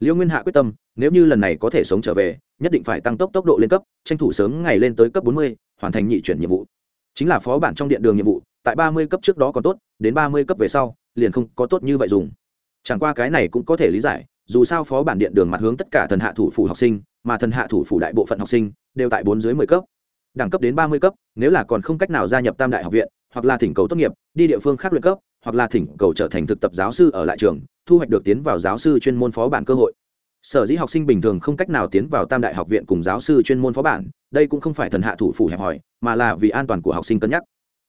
Liêu nguyên hạ quyết tâm, nếu như lần này có thể sống trở về, nhất định phải tăng tốc tốc độ lên cấp, tranh thủ sớm ngày lên tới cấp bốn mươi, hoàn thành nhị chuyển nhiệm vụ. Chính là phó bản trong điện đường nhiệm vụ, tại ba mươi cấp trước đó còn tốt, đến ba mươi cấp về sau, liền không có tốt như vậy dùng. Chẳng qua cái này cũng có thể lý giải, dù sao phó bản điện đường mặt hướng tất cả thần hạ thủ phủ học sinh, mà thần hạ thủ phủ đại bộ phận học sinh, đều tại bốn dưới mười cấp đẳng cấp đến ba mươi cấp, nếu là còn không cách nào gia nhập tam đại học viện, hoặc là thỉnh cầu tốt nghiệp, đi địa phương khác luyện cấp, hoặc là thỉnh cầu trở thành thực tập giáo sư ở lại trường, thu hoạch được tiến vào giáo sư chuyên môn phó bản cơ hội. Sở dĩ học sinh bình thường không cách nào tiến vào tam đại học viện cùng giáo sư chuyên môn phó bản, đây cũng không phải thần hạ thủ phủ hẹp hòi, mà là vì an toàn của học sinh cân nhắc.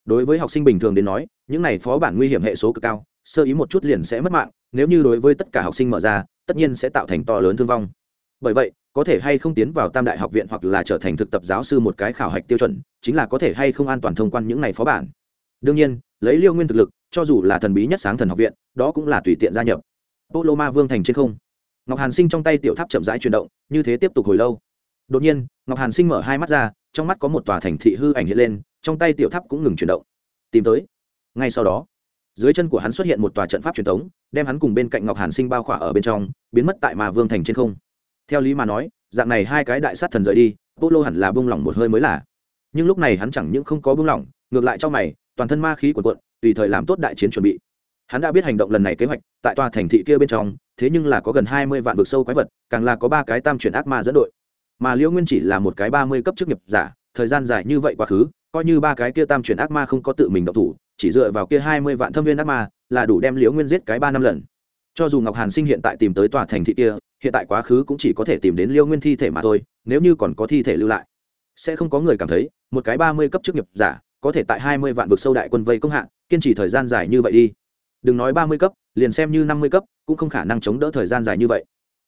Đối với học sinh bình thường đến nói, những này phó bản nguy hiểm hệ số cực cao, sơ ý một chút liền sẽ mất mạng, nếu như đối với tất cả học sinh mở ra, tất nhiên sẽ tạo thành to lớn thương vong. Bởi vậy có thể hay không tiến vào tam đại học viện hoặc là trở thành thực tập giáo sư một cái khảo hạch tiêu chuẩn, chính là có thể hay không an toàn thông quan những này phó bản. Đương nhiên, lấy liêu nguyên thực lực, cho dù là thần bí nhất sáng thần học viện, đó cũng là tùy tiện gia nhập. Polo ma vương thành trên không. Ngọc hàn sinh trong tay tiểu tháp chậm rãi chuyển động, như thế tiếp tục hồi lâu. Đột nhiên, ngọc hàn sinh mở hai mắt ra, trong mắt có một tòa thành thị hư ảnh hiện lên, trong tay tiểu tháp cũng ngừng chuyển động. Tìm tới. Ngay sau đó, dưới chân của hắn xuất hiện một tòa trận pháp truyền thống, đem hắn cùng bên cạnh ngọc hàn sinh bao khỏa ở bên trong, biến mất tại Ma vương thành trên không theo lý mà nói, dạng này hai cái đại sát thần rời đi, polo hẳn là bung lỏng một hơi mới là. Nhưng lúc này hắn chẳng những không có bung lỏng, ngược lại cho mày, toàn thân ma khí của quận tùy thời làm tốt đại chiến chuẩn bị. Hắn đã biết hành động lần này kế hoạch, tại tòa thành thị kia bên trong, thế nhưng là có gần hai mươi vạn vực sâu quái vật, càng là có ba cái tam chuyển ác ma dẫn đội. Mà liễu nguyên chỉ là một cái ba mươi cấp chức nghiệp giả, thời gian dài như vậy quá khứ, coi như ba cái kia tam chuyển ác ma không có tự mình động thủ, chỉ dựa vào kia hai mươi vạn thâm viên ác ma là đủ đem liễu nguyên giết cái ba năm lần. Cho dù ngọc hàn sinh hiện tại tìm tới tòa thành thị kia hiện tại quá khứ cũng chỉ có thể tìm đến liêu nguyên thi thể mà thôi, nếu như còn có thi thể lưu lại, sẽ không có người cảm thấy, một cái ba mươi cấp chức nghiệp giả, có thể tại hai mươi vạn vực sâu đại quân vây công hạng kiên trì thời gian dài như vậy đi. Đừng nói ba mươi cấp, liền xem như năm mươi cấp, cũng không khả năng chống đỡ thời gian dài như vậy.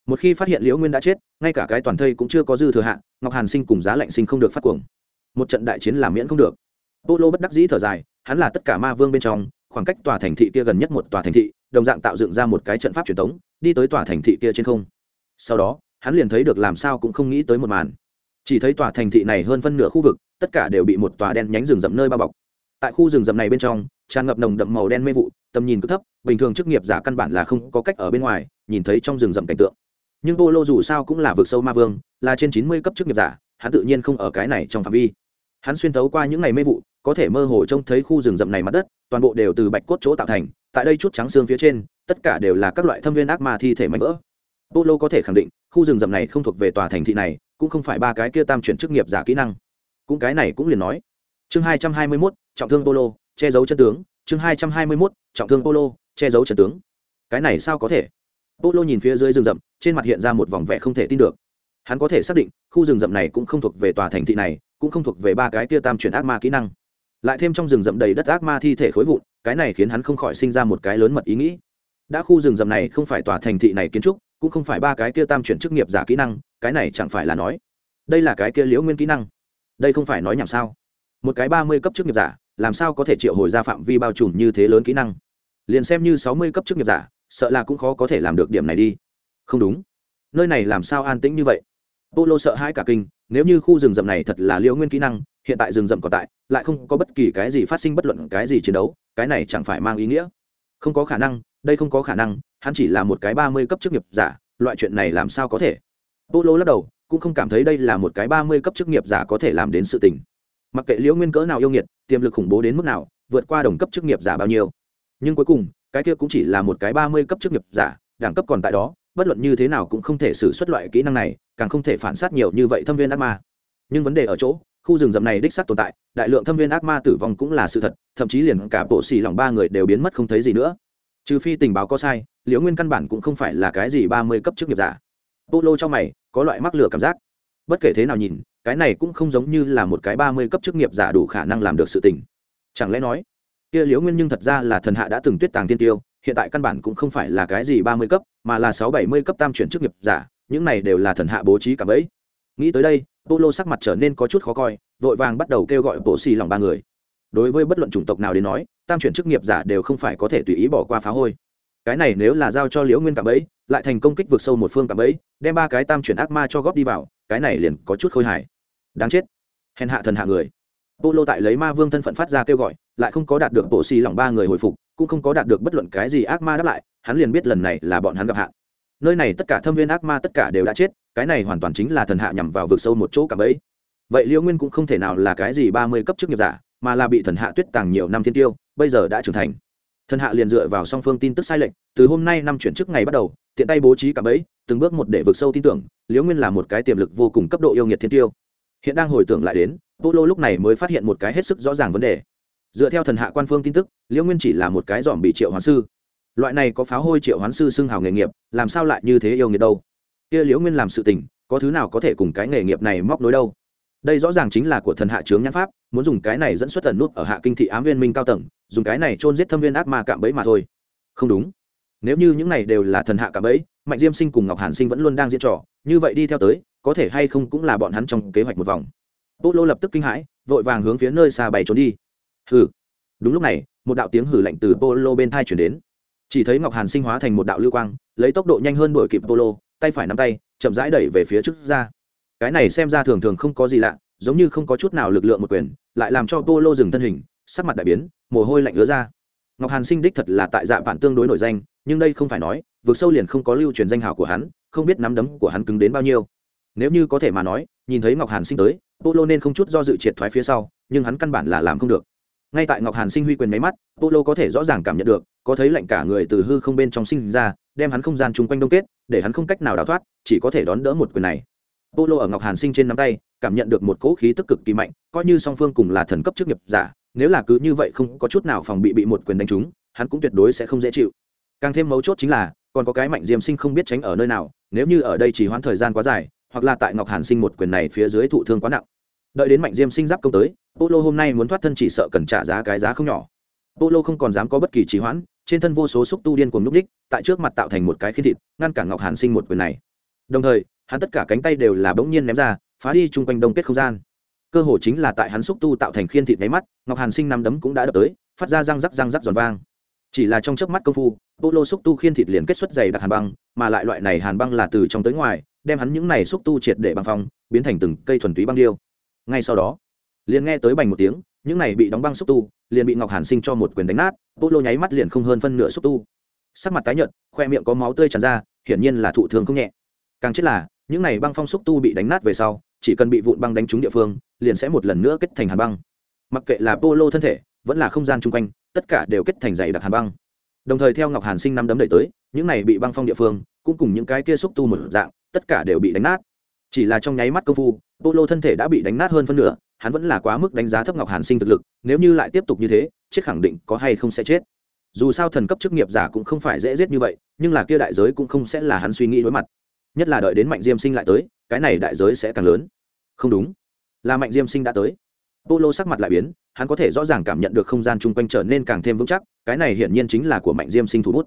Một khi phát hiện liễu nguyên đã chết, ngay cả cái toàn thây cũng chưa có dư thừa hạng ngọc hàn sinh cùng giá lạnh sinh không được phát cuồng. Một trận đại chiến làm miễn không được. Bô lô bất đắc dĩ thở dài, hắn là tất cả ma vương bên trong, khoảng cách tòa thành thị kia gần nhất một tòa thành thị, đồng dạng tạo dựng ra một cái trận pháp truyền thống, đi tới tòa thành thị kia trên không sau đó, hắn liền thấy được làm sao cũng không nghĩ tới một màn. Chỉ thấy tòa thành thị này hơn phân nửa khu vực, tất cả đều bị một tòa đen nhánh rừng rậm nơi bao bọc. Tại khu rừng rậm này bên trong, tràn ngập nồng đậm màu đen mê vụ, tầm nhìn cứ thấp, bình thường chức nghiệp giả căn bản là không có cách ở bên ngoài, nhìn thấy trong rừng rậm cảnh tượng. Nhưng Bô lô dù sao cũng là vực sâu ma vương, là trên chín mươi cấp chức nghiệp giả, hắn tự nhiên không ở cái này trong phạm vi. Hắn xuyên thấu qua những ngày mê vụ, có thể mơ hồ trông thấy khu rừng rậm này mặt đất, toàn bộ đều từ bạch cốt chỗ tạo thành, tại đây chút trắng xương phía trên, tất cả đều là các loại thâm viên ác ma thi thể mạnh vỡ polo có thể khẳng định, khu rừng rậm này không thuộc về tòa thành thị này, cũng không phải ba cái kia tam chuyển chức nghiệp giả kỹ năng. Cũng cái này cũng liền nói. Chương hai trăm hai mươi mốt, trọng thương polo, che giấu chân tướng. Chương hai trăm hai mươi mốt, trọng thương polo, che giấu chân tướng. Cái này sao có thể? Polo nhìn phía dưới rừng rậm, trên mặt hiện ra một vòng vẻ không thể tin được. Hắn có thể xác định, khu rừng rậm này cũng không thuộc về tòa thành thị này, cũng không thuộc về ba cái kia tam chuyển ác ma kỹ năng. Lại thêm trong rừng rậm đầy đất ác ma thi thể khối vụn, cái này khiến hắn không khỏi sinh ra một cái lớn mật ý nghĩ. Đã khu rừng rậm này không phải tòa thành thị này kiến trúc cũng không phải ba cái kia tam chuyển chức nghiệp giả kỹ năng, cái này chẳng phải là nói, đây là cái kia liễu nguyên kỹ năng. Đây không phải nói nhảm sao? Một cái ba mươi cấp chức nghiệp giả, làm sao có thể triệu hồi ra phạm vi bao trùm như thế lớn kỹ năng? Liền xem như sáu mươi cấp chức nghiệp giả, sợ là cũng khó có thể làm được điểm này đi. Không đúng. Nơi này làm sao an tĩnh như vậy? Polo sợ hãi cả kinh, nếu như khu rừng rậm này thật là liễu nguyên kỹ năng, hiện tại rừng rậm còn tại, lại không có bất kỳ cái gì phát sinh bất luận cái gì chiến đấu, cái này chẳng phải mang ý nghĩa. Không có khả năng đây không có khả năng, hắn chỉ là một cái ba mươi cấp chức nghiệp giả, loại chuyện này làm sao có thể? Polo lắc đầu, cũng không cảm thấy đây là một cái ba mươi cấp chức nghiệp giả có thể làm đến sự tình. Mặc kệ liễu nguyên cỡ nào yêu nghiệt, tiềm lực khủng bố đến mức nào, vượt qua đồng cấp chức nghiệp giả bao nhiêu. Nhưng cuối cùng, cái kia cũng chỉ là một cái ba mươi cấp chức nghiệp giả, đẳng cấp còn tại đó, bất luận như thế nào cũng không thể xử xuất loại kỹ năng này, càng không thể phản sát nhiều như vậy thâm viên ác ma. Nhưng vấn đề ở chỗ, khu rừng rậm này đích xác tồn tại, đại lượng thâm viên ác ma tử vong cũng là sự thật, thậm chí liền cả bộ xì lòng ba người đều biến mất không thấy gì nữa trừ phi tình báo có sai, liễu nguyên căn bản cũng không phải là cái gì ba mươi cấp chức nghiệp giả. Polo trong mày, có loại mắc lửa cảm giác. Bất kể thế nào nhìn, cái này cũng không giống như là một cái ba mươi cấp chức nghiệp giả đủ khả năng làm được sự tình. Chẳng lẽ nói, kia liễu nguyên nhưng thật ra là thần hạ đã từng tuyết tàng tiên tiêu, hiện tại căn bản cũng không phải là cái gì ba mươi cấp, mà là sáu bảy mươi cấp tam chuyển chức nghiệp giả, những này đều là thần hạ bố trí cả bẫy nghĩ tới đây, polo sắc mặt trở nên có chút khó coi, vội vàng bắt đầu kêu gọi bộ xì lòng ba người đối với bất luận chủng tộc nào đến nói, tam chuyển chức nghiệp giả đều không phải có thể tùy ý bỏ qua phá hôi. Cái này nếu là giao cho liễu nguyên cả ấy lại thành công kích vượt sâu một phương cả ấy đem ba cái tam chuyển ác ma cho góp đi vào, cái này liền có chút khôi hài. Đáng chết. Hèn hạ thần hạ người. Bộ lô tại lấy ma vương thân phận phát ra kêu gọi, lại không có đạt được bộ xì lòng ba người hồi phục, cũng không có đạt được bất luận cái gì ác ma đáp lại, hắn liền biết lần này là bọn hắn gặp hạn. Nơi này tất cả thâm viên ác ma tất cả đều đã chết, cái này hoàn toàn chính là thần hạ nhằm vào vực sâu một chỗ cả ấy vậy liễu nguyên cũng không thể nào là cái gì ba mươi cấp chức nghiệp giả mà là bị thần hạ tuyết tàng nhiều năm thiên tiêu, bây giờ đã trưởng thành. Thần hạ liền dựa vào song phương tin tức sai lệch, từ hôm nay năm chuyển chức ngày bắt đầu, tiện tay bố trí cả bấy từng bước một để vực sâu tin tưởng, liễu nguyên là một cái tiềm lực vô cùng cấp độ yêu nghiệt thiên tiêu. Hiện đang hồi tưởng lại đến polo lúc này mới phát hiện một cái hết sức rõ ràng vấn đề. Dựa theo thần hạ quan phương tin tức, liễu nguyên chỉ là một cái dòm bị triệu hoán sư. Loại này có pháo hôi triệu hoán sư xưng hào nghề nghiệp, làm sao lại như thế yêu nghiệt đâu? Kia liễu nguyên làm sự tình, có thứ nào có thể cùng cái nghề nghiệp này móc nối đâu? Đây rõ ràng chính là của thần hạ trướng nhãn pháp muốn dùng cái này dẫn xuất tần nút ở hạ kinh thị ám viên minh cao tầng, dùng cái này chôn giết thâm viên ác ma cạm bẫy mà thôi. Không đúng. Nếu như những này đều là thần hạ cạm bẫy, mạnh diêm sinh cùng ngọc hàn sinh vẫn luôn đang diễn trò, như vậy đi theo tới, có thể hay không cũng là bọn hắn trong kế hoạch một vòng. Polo lập tức kinh hãi, vội vàng hướng phía nơi xa bày trốn đi. Hừ. Đúng lúc này, một đạo tiếng hử lạnh từ polo bên thai chuyển đến. Chỉ thấy ngọc hàn sinh hóa thành một đạo lưu quang, lấy tốc độ nhanh hơn đuổi kịp polo, tay phải nắm tay, chậm rãi đẩy về phía trước ra. Cái này xem ra thường thường không có gì lạ giống như không có chút nào lực lượng một quyền, lại làm cho Tô Lô dừng thân hình, sắc mặt đại biến, mồ hôi lạnh ứa ra. Ngọc hàn sinh đích thật là tại dạ vạn tương đối nổi danh, nhưng đây không phải nói vượt sâu liền không có lưu truyền danh hào của hắn, không biết nắm đấm của hắn cứng đến bao nhiêu. Nếu như có thể mà nói, nhìn thấy ngọc hàn sinh tới, polo nên không chút do dự triệt thoái phía sau, nhưng hắn căn bản là làm không được. Ngay tại ngọc hàn sinh huy quyền máy mắt, polo có thể rõ ràng cảm nhận được, có thấy lạnh cả người từ hư không bên trong sinh ra, đem hắn không gian chung quanh đông kết, để hắn không cách nào đào thoát, chỉ có thể đón đỡ một quyền này polo ở ngọc hàn sinh trên nắm tay, cảm nhận được một cỗ khí tức cực kỳ mạnh, coi như song phương cùng là thần cấp chức nghiệp giả, nếu là cứ như vậy không có chút nào phòng bị bị một quyền đánh trúng, hắn cũng tuyệt đối sẽ không dễ chịu. Càng thêm mấu chốt chính là, còn có cái mạnh diêm sinh không biết tránh ở nơi nào, nếu như ở đây chỉ hoãn thời gian quá dài, hoặc là tại ngọc hàn sinh một quyền này phía dưới thụ thương quá nặng. Đợi đến mạnh diêm sinh giáp công tới, polo hôm nay muốn thoát thân chỉ sợ cần trả giá cái giá không nhỏ. Polo không còn dám có bất kỳ trì hoãn, trên thân vô số xúc tu điên cuồng núp đích, tại trước mặt tạo thành một cái khí thịt, ngăn cản ngọc hàn sinh một quyền này. Đồng thời hắn tất cả cánh tay đều là bỗng nhiên ném ra, phá đi chung quanh đông kết không gian. Cơ hồ chính là tại hắn xúc tu tạo thành khiên thịt máy mắt, ngọc hàn sinh năm đấm cũng đã đập tới, phát ra răng rắc răng rắc giòn vang. Chỉ là trong chớp mắt công phu polo xúc tu khiên thịt liền kết xuất dày đặc hàn băng, mà lại loại này hàn băng là từ trong tới ngoài, đem hắn những này xúc tu triệt để băng phong, biến thành từng cây thuần túy băng điêu. Ngay sau đó, liền nghe tới bành một tiếng, những này bị đóng băng xúc tu, liền bị ngọc hàn sinh cho một quyền đánh nát polo nháy mắt liền không hơn phân nửa xúc tu. Sắc mặt tái nhợt, khoe miệng có máu tươi tràn ra, hiển nhiên là thụ thương không nhẹ. Càng chết là những này băng phong xúc tu bị đánh nát về sau, chỉ cần bị vụn băng đánh trúng địa phương, liền sẽ một lần nữa kết thành hàn băng. Mặc kệ là polo thân thể, vẫn là không gian chung quanh, tất cả đều kết thành dày đặc hàn băng. Đồng thời theo ngọc hàn sinh năm đấm đẩy tới, những này bị băng phong địa phương, cũng cùng những cái kia xúc tu một dạng, tất cả đều bị đánh nát. Chỉ là trong nháy mắt công phu, polo thân thể đã bị đánh nát hơn phân nửa, hắn vẫn là quá mức đánh giá thấp ngọc hàn sinh thực lực, nếu như lại tiếp tục như thế, chết khẳng định có hay không sẽ chết. Dù sao thần cấp chức nghiệp giả cũng không phải dễ giết như vậy, nhưng là kia đại giới cũng không sẽ là hắn suy nghĩ đối mặt nhất là đợi đến mạnh diêm sinh lại tới, cái này đại giới sẽ càng lớn. Không đúng. Là mạnh diêm sinh đã tới. Polo sắc mặt lại biến, hắn có thể rõ ràng cảm nhận được không gian chung quanh trở nên càng thêm vững chắc, cái này hiển nhiên chính là của mạnh diêm sinh thủ bút.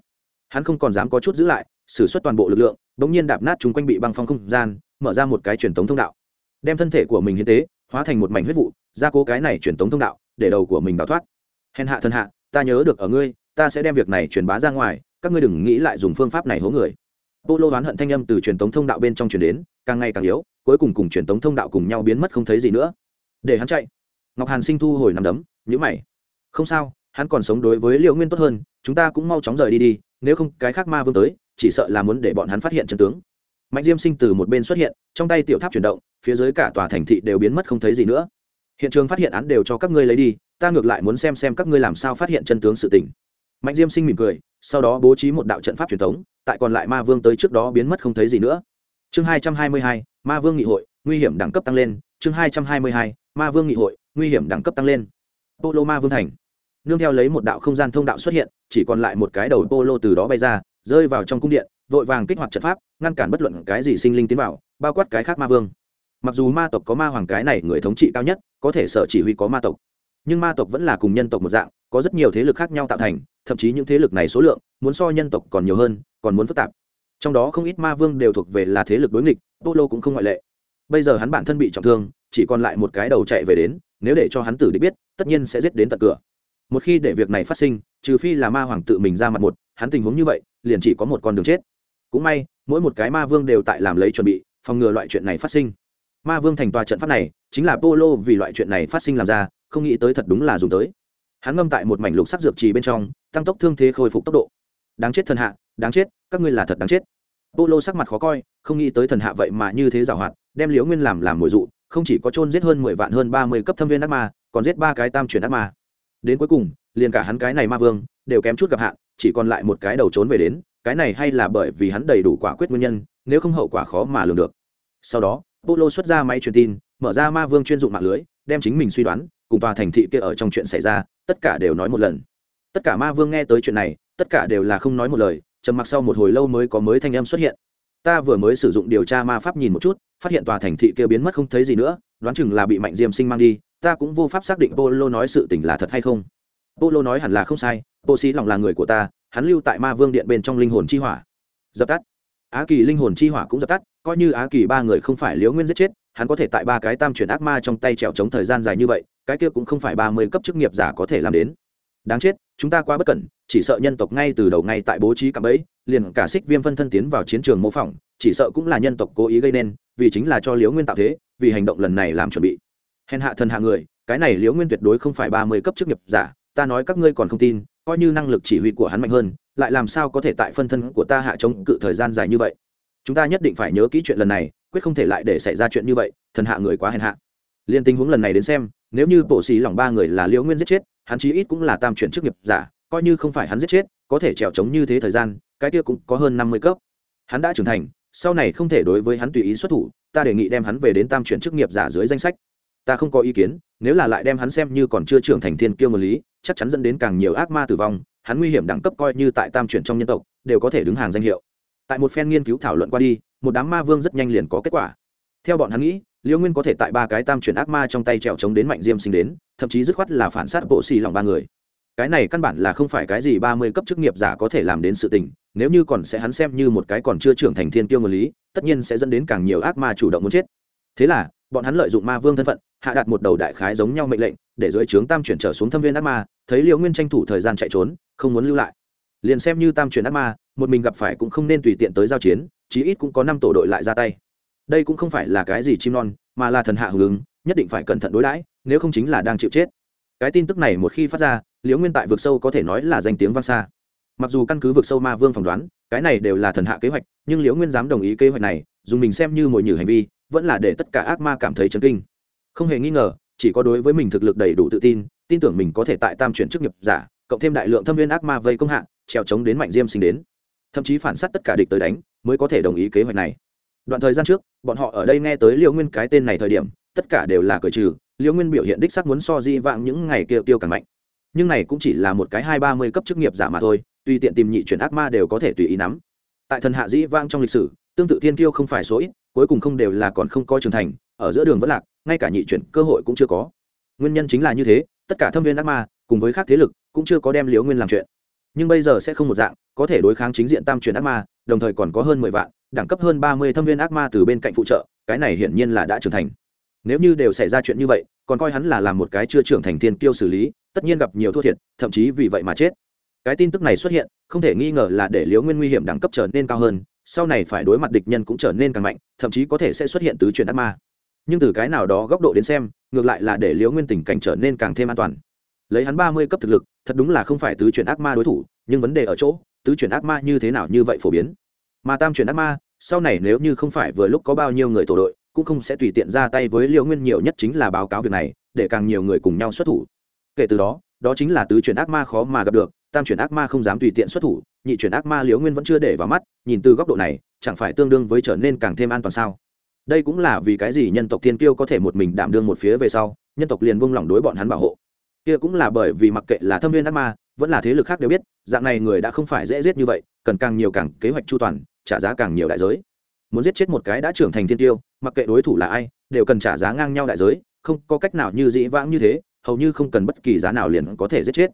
Hắn không còn dám có chút giữ lại xử suất toàn bộ lực lượng đ ỗ n g nhiên đạp nát chung quanh bị băng phong không gian, mở ra một cái truyền thống thông đạo. Đem thân thể của mình hiến tế, hóa thành một mảnh huyết vụ, gia cố cái này truyền thống thông đạo, để đầu của mình đào thoát. Hèn hạ thân hạ, ta nhớ được ở ngươi, ta sẽ đem việc này truyền bá ra ngoài, các ngươi đừng nghĩ lại dùng phương pháp này hố người polo đoán hận thanh âm từ truyền tống thông đạo bên trong truyền đến, càng ngày càng yếu, cuối cùng cùng truyền tống thông đạo cùng nhau biến mất không thấy gì nữa. Để hắn chạy. Ngọc hàn sinh thu hồi nắm đấm, nhíu mày. Không sao, hắn còn sống đối với Liễu nguyên tốt hơn, chúng ta cũng mau chóng rời đi đi, nếu không cái khác ma vương tới, chỉ sợ là muốn để bọn hắn phát hiện chân tướng. Mạnh diêm sinh từ một bên xuất hiện, trong tay tiểu tháp chuyển động, phía dưới cả tòa thành thị đều biến mất không thấy gì nữa. Hiện trường phát hiện án đều cho các ngươi lấy đi, ta ngược lại muốn xem xem các ngươi làm sao phát hiện chân tướng sự tình mạnh diêm sinh mỉm cười, sau đó bố trí một đạo trận pháp truyền thống, tại còn lại ma vương tới trước đó biến mất không thấy gì nữa. Chương hai trăm hai mươi hai, ma vương nghị hội, nguy hiểm đẳng cấp tăng lên. Chương hai trăm hai mươi hai, ma vương nghị hội, nguy hiểm đẳng cấp tăng lên. Polo ma vương thành. Nương theo lấy một đạo không gian thông đạo xuất hiện, chỉ còn lại một cái đầu polo từ đó bay ra, rơi vào trong cung điện, vội vàng kích hoạt trận pháp, ngăn cản bất luận cái gì sinh linh tiến vào, bao quát cái khác ma vương. Mặc dù ma tộc có ma hoàng cái này người thống trị cao nhất, có thể sở chỉ huy có ma tộc, nhưng ma tộc vẫn là cùng nhân tộc một dạng có rất nhiều thế lực khác nhau tạo thành, thậm chí những thế lực này số lượng muốn so nhân tộc còn nhiều hơn, còn muốn phức tạp. Trong đó không ít ma vương đều thuộc về là thế lực đối nghịch, polo cũng không ngoại lệ. Bây giờ hắn bản thân bị trọng thương, chỉ còn lại một cái đầu chạy về đến, nếu để cho hắn tử địch biết, tất nhiên sẽ giết đến tận cửa. Một khi để việc này phát sinh, trừ phi là ma hoàng tự mình ra mặt một, hắn tình huống như vậy, liền chỉ có một con đường chết. Cũng may, mỗi một cái ma vương đều tại làm lấy chuẩn bị, phòng ngừa loại chuyện này phát sinh. Ma vương thành tòa trận pháp này, chính là polo vì loại chuyện này phát sinh làm ra, không nghĩ tới thật đúng là dùng tới hắn ngâm tại một mảnh lục sắc dược trì bên trong, tăng tốc thương thế khôi phục tốc độ. Đáng chết thần hạ, đáng chết, các ngươi là thật đáng chết. Polo sắc mặt khó coi, không nghĩ tới thần hạ vậy mà như thế giảo hoạt, đem liễu nguyên làm làm mồi dụ, không chỉ có chôn giết hơn mười vạn hơn ba mươi cấp thâm viên ác ma, còn giết ba cái tam chuyển ác ma. Đến cuối cùng, liền cả hắn cái này ma vương, đều kém chút gặp hạn, chỉ còn lại một cái đầu trốn về đến, cái này hay là bởi vì hắn đầy đủ quả quyết nguyên nhân, nếu không hậu quả khó mà lường được. Sau đó, polo xuất ra máy truyền tin, mở ra ma vương chuyên dụng mạng lưới, đem chính mình suy đoán, cùng tòa thành thị kia ở trong chuyện xảy ra tất cả đều nói một lần. Tất cả ma vương nghe tới chuyện này, tất cả đều là không nói một lời, trầm mặc sau một hồi lâu mới có mới thanh âm xuất hiện. Ta vừa mới sử dụng điều tra ma pháp nhìn một chút, phát hiện tòa thành thị kia biến mất không thấy gì nữa, đoán chừng là bị mạnh diêm sinh mang đi, ta cũng vô pháp xác định polo nói sự tình là thật hay không. Polo nói hẳn là không sai bộ sĩ lòng là người của ta, hắn lưu tại ma vương điện bên trong linh hồn chi hỏa. Dập tắt. Á kỳ linh hồn chi hỏa cũng dập tắt, coi như á kỳ ba người không phải liễu nguyên giết chết hắn có thể tại ba cái tam chuyển ác ma trong tay trèo chống thời gian dài như vậy, cái kia cũng không phải ba mươi cấp chức nghiệp giả có thể làm đến. Đáng chết, chúng ta quá bất cẩn, chỉ sợ nhân tộc ngay từ đầu ngay tại bố trí cạm ấy liền cả xích viêm phân thân tiến vào chiến trường mô phỏng, chỉ sợ cũng là nhân tộc cố ý gây nên, vì chính là cho liễu nguyên tạo thế, vì hành động lần này làm chuẩn bị. Hèn hạ thần hạ người, cái này liễu nguyên tuyệt đối không phải ba mươi cấp chức nghiệp giả, ta nói các ngươi còn không tin, coi như năng lực chỉ huy của hắn mạnh hơn, lại làm sao có thể tại phân thân của ta hạ chống cự thời gian dài như vậy? Chúng ta nhất định phải nhớ kỹ chuyện lần này, quyết không thể lại để xảy ra chuyện như vậy, thần hạ người quá hèn hạ. Liên tình huống lần này đến xem, nếu như bộ xì lỏng ba người là liễu nguyên giết chết, hắn chí ít cũng là tam chuyển chức nghiệp giả, coi như không phải hắn giết chết, có thể trèo trống như thế thời gian, cái kia cũng có hơn năm mươi cấp. Hắn đã trưởng thành, sau này không thể đối với hắn tùy ý xuất thủ, ta đề nghị đem hắn về đến tam chuyển chức nghiệp giả dưới danh sách. Ta không có ý kiến, nếu là lại đem hắn xem như còn chưa trưởng thành thiên kiêu một lý, chắc chắn dẫn đến càng nhiều ác ma tử vong, hắn nguy hiểm đẳng cấp coi như tại tam chuyển trong nhân tộc, đều có thể đứng hàng danh hiệu tại một phen nghiên cứu thảo luận qua đi, một đám ma vương rất nhanh liền có kết quả. Theo bọn hắn nghĩ liễu nguyên có thể tại ba cái tam chuyển ác ma trong tay trèo chống đến mạnh diêm sinh đến, thậm chí dứt khoát là phản sát bộ xì lòng ba người. Cái này căn bản là không phải cái gì ba mươi cấp chức nghiệp giả có thể làm đến sự tình, nếu như còn sẽ hắn xem như một cái còn chưa trưởng thành thiên tiêu nguyên lý, tất nhiên sẽ dẫn đến càng nhiều ác ma chủ động muốn chết. Thế là, bọn hắn lợi dụng ma vương thân phận, hạ đặt một đầu đại khái giống nhau mệnh lệnh, để dưới trướng tam chuyển trở xuống thâm viên ác ma, thấy liễu nguyên tranh thủ thời gian chạy trốn, không muốn lưu lại liền xem như tam chuyển ác ma, một mình gặp phải cũng không nên tùy tiện tới giao chiến, chí ít cũng có năm tổ đội lại ra tay. Đây cũng không phải là cái gì chim non, mà là thần hạ hưởng ứng, nhất định phải cẩn thận đối đãi, nếu không chính là đang chịu chết. Cái tin tức này một khi phát ra, liễu nguyên tại vực sâu có thể nói là danh tiếng vang xa. Mặc dù căn cứ vực sâu ma vương phỏng đoán, cái này đều là thần hạ kế hoạch, nhưng liễu nguyên dám đồng ý kế hoạch này dùng mình xem như mồi nhử hành vi, vẫn là để tất cả ác ma cảm thấy chấn kinh. Không hề nghi ngờ, chỉ có đối với mình thực lực đầy đủ tự tin tin tưởng mình có thể tại tam chuyển chức nghiệp giả, cộng thêm đại lượng thâm viên ác ma vây công hạ trèo chống đến mạnh diêm sinh đến. Thậm chí phản s á t tất cả địch tới đánh, mới có thể đồng ý kế hoạch này. Đoạn thời gian trước, bọn họ ở đây nghe tới liễu nguyên cái tên này thời điểm, tất cả đều là cởi trừ liễu nguyên biểu hiện đích sắc muốn so di vãng những ngày kia tiêu càng mạnh. Nhưng này cũng chỉ là một cái hai ba mươi cấp chức nghiệp giả mà thôi, tùy tiện tìm nhị chuyển ác ma đều có thể tùy ý nắm. Tại thần hạ dĩ vang trong lịch sử, tương tự thiên kiêu không phải số ít, cuối cùng không đều là còn không có trưởng thành, ở giữa đường vẫn lạc, ngay cả nhị chuyển cơ hội cũng chưa có. Nguyên nhân chính là như thế, tất cả thâm viên ác ma, cùng với các thế lực, cũng chưa có đem liễu nguyên làm chuyện nhưng bây giờ sẽ không một dạng, có thể đối kháng chính diện tam truyền ác ma, đồng thời còn có hơn mười vạn, đẳng cấp hơn ba mươi thâm viên ác ma từ bên cạnh phụ trợ, cái này hiển nhiên là đã trưởng thành. Nếu như đều xảy ra chuyện như vậy, còn coi hắn là làm một cái chưa trưởng thành thiên kiêu xử lý, tất nhiên gặp nhiều thua thiệt, thậm chí vì vậy mà chết. Cái tin tức này xuất hiện, không thể nghi ngờ là để liễu nguyên nguy hiểm đẳng cấp trở nên cao hơn, sau này phải đối mặt địch nhân cũng trở nên càng mạnh, thậm chí có thể sẽ xuất hiện tứ chuyển ác ma. Nhưng từ cái nào đó góc độ đến xem, ngược lại là để liễu nguyên tình cảnh trở nên càng thêm an toàn lấy hắn ba mươi cấp thực lực, thật đúng là không phải tứ chuyển ác ma đối thủ, nhưng vấn đề ở chỗ, tứ chuyển ác ma như thế nào như vậy phổ biến? Mà tam chuyển ác ma, sau này nếu như không phải vừa lúc có bao nhiêu người tổ đội, cũng không sẽ tùy tiện ra tay với liễu nguyên nhiều nhất chính là báo cáo việc này, để càng nhiều người cùng nhau xuất thủ. Kể từ đó đó chính là tứ chuyển ác ma khó mà gặp được, tam chuyển ác ma không dám tùy tiện xuất thủ, nhị chuyển ác ma liễu nguyên vẫn chưa để vào mắt, nhìn từ góc độ này, chẳng phải tương đương với trở nên càng thêm an toàn sao? Đây cũng là vì cái gì nhân tộc thiên kiêu có thể một mình đảm đương một phía về sau, nhân tộc liền buông lỏng đối bọn hắn bảo hộ kia cũng là bởi vì mặc kệ là thâm viên ác ma, vẫn là thế lực khác đều biết, dạng này người đã không phải dễ giết như vậy, cần càng nhiều càng kế hoạch chu toàn, trả giá càng nhiều đại giới. Muốn giết chết một cái đã trưởng thành thiên tiêu, mặc kệ đối thủ là ai, đều cần trả giá ngang nhau đại giới, không có cách nào như dĩ vãng như thế, hầu như không cần bất kỳ giá nào liền có thể giết chết.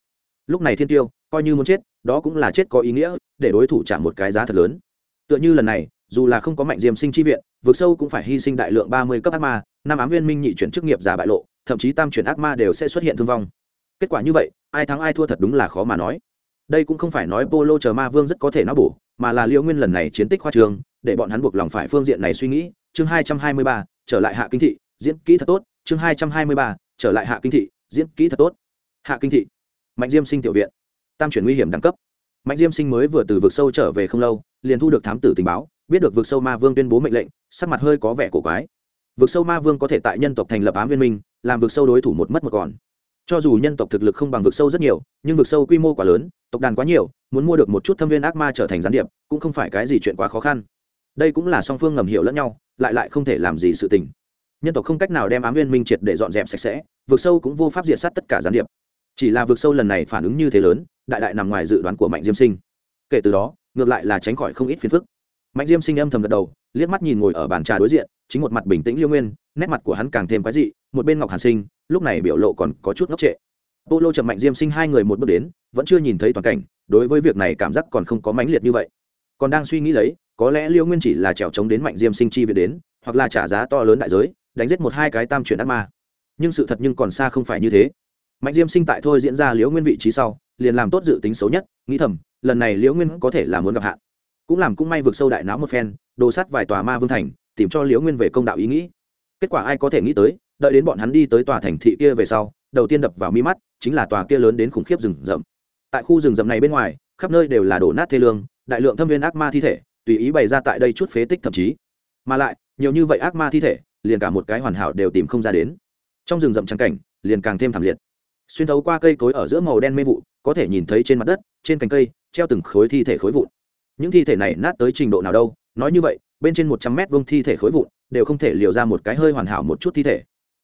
Lúc này thiên tiêu, coi như muốn chết, đó cũng là chết có ý nghĩa, để đối thủ trả một cái giá thật lớn. Tựa như lần này dù là không có mạnh diêm sinh chi viện vượt sâu cũng phải hy sinh đại lượng ba mươi cấp ác ma, năm ám viên minh nhị chuyển chức nghiệp giả bại lộ, thậm chí tam chuyển ác ma đều sẽ xuất hiện thương vong. Kết quả như vậy, ai thắng ai thua thật đúng là khó mà nói. Đây cũng không phải nói polo chờ ma vương rất có thể nó bổ, mà là liễu nguyên lần này chiến tích khoa trường, để bọn hắn buộc lòng phải phương diện này suy nghĩ. Chương hai trăm hai mươi ba, trở lại hạ kinh thị, diễn kỹ thật tốt. Chương hai trăm hai mươi ba, trở lại hạ kinh thị, diễn kỹ thật tốt. Hạ kinh thị, mạnh diêm sinh tiểu viện, tam chuyển nguy hiểm đẳng cấp. Mạnh diêm sinh mới vừa từ vực sâu trở về không lâu, liền thu được thám tử tình báo biết được vực sâu ma vương tuyên bố mệnh lệnh, sắc mặt hơi có vẻ cổ quái. Vực sâu ma vương có thể tại nhân tộc thành lập ám viên minh, làm vực sâu đối thủ một mất một còn. Cho dù nhân tộc thực lực không bằng vực sâu rất nhiều, nhưng vực sâu quy mô quá lớn, tộc đàn quá nhiều, muốn mua được một chút thâm viên ác ma trở thành gián điệp, cũng không phải cái gì chuyện quá khó khăn. Đây cũng là song phương ngầm hiểu lẫn nhau, lại lại không thể làm gì sự tình. Nhân tộc không cách nào đem ám viên minh triệt để dọn dẹp sạch sẽ, vực sâu cũng vô pháp diệt sát tất cả gián điệp. Chỉ là vực sâu lần này phản ứng như thế lớn, đại đại nằm ngoài dự đoán của mạnh diêm sinh. Kể từ đó, ngược lại là tránh khỏi không ít phiền phức mạnh diêm sinh âm thầm gật đầu, liếc mắt nhìn ngồi ở bàn trà đối diện, chính một mặt bình tĩnh liêu nguyên, nét mặt của hắn càng thêm quái dị, một bên ngọc hàn sinh, lúc này biểu lộ còn có chút ngốc trệ. Bộ lô chậm mạnh diêm sinh hai người một bước đến, vẫn chưa nhìn thấy toàn cảnh, đối với việc này cảm giác còn không có mãnh liệt như vậy. Còn đang suy nghĩ lấy, có lẽ liêu nguyên chỉ là trèo trống đến mạnh diêm sinh chi viện đến, hoặc là trả giá to lớn đại giới, đánh giết một hai cái tam chuyển ác ma. Nhưng sự thật nhưng còn xa không phải như thế. Mạnh diêm sinh tại thôi diễn ra liễu nguyên vị trí sau, liền làm tốt dự tính xấu nhất, nghĩ thầm, lần này liễu nguyên có thể là muốn gặp hạn cũng làm cũng may vượt sâu đại não một phen, đồ sát vài tòa ma vương thành, tìm cho liễu nguyên về công đạo ý nghĩ. Kết quả ai có thể nghĩ tới, đợi đến bọn hắn đi tới tòa thành thị kia về sau, đầu tiên đập vào mi mắt, chính là tòa kia lớn đến khủng khiếp rừng rậm. Tại khu rừng rậm này bên ngoài, khắp nơi đều là đổ nát thê lương, đại lượng thâm viên ác ma thi thể, tùy ý bày ra tại đây chút phế tích thậm chí. Mà lại, nhiều như vậy ác ma thi thể, liền cả một cái hoàn hảo đều tìm không ra đến. Trong rừng rậm trắng cảnh, liền càng thêm thảm liệt. Xuyên thấu qua cây cối ở giữa màu đen mê vụ, có thể nhìn thấy trên mặt đất, trên cành cây, treo từng khối thi thể khối vụn những thi thể này nát tới trình độ nào đâu, nói như vậy, bên trên một trăm mét vuông thi thể khối vụn đều không thể liều ra một cái hơi hoàn hảo một chút thi thể.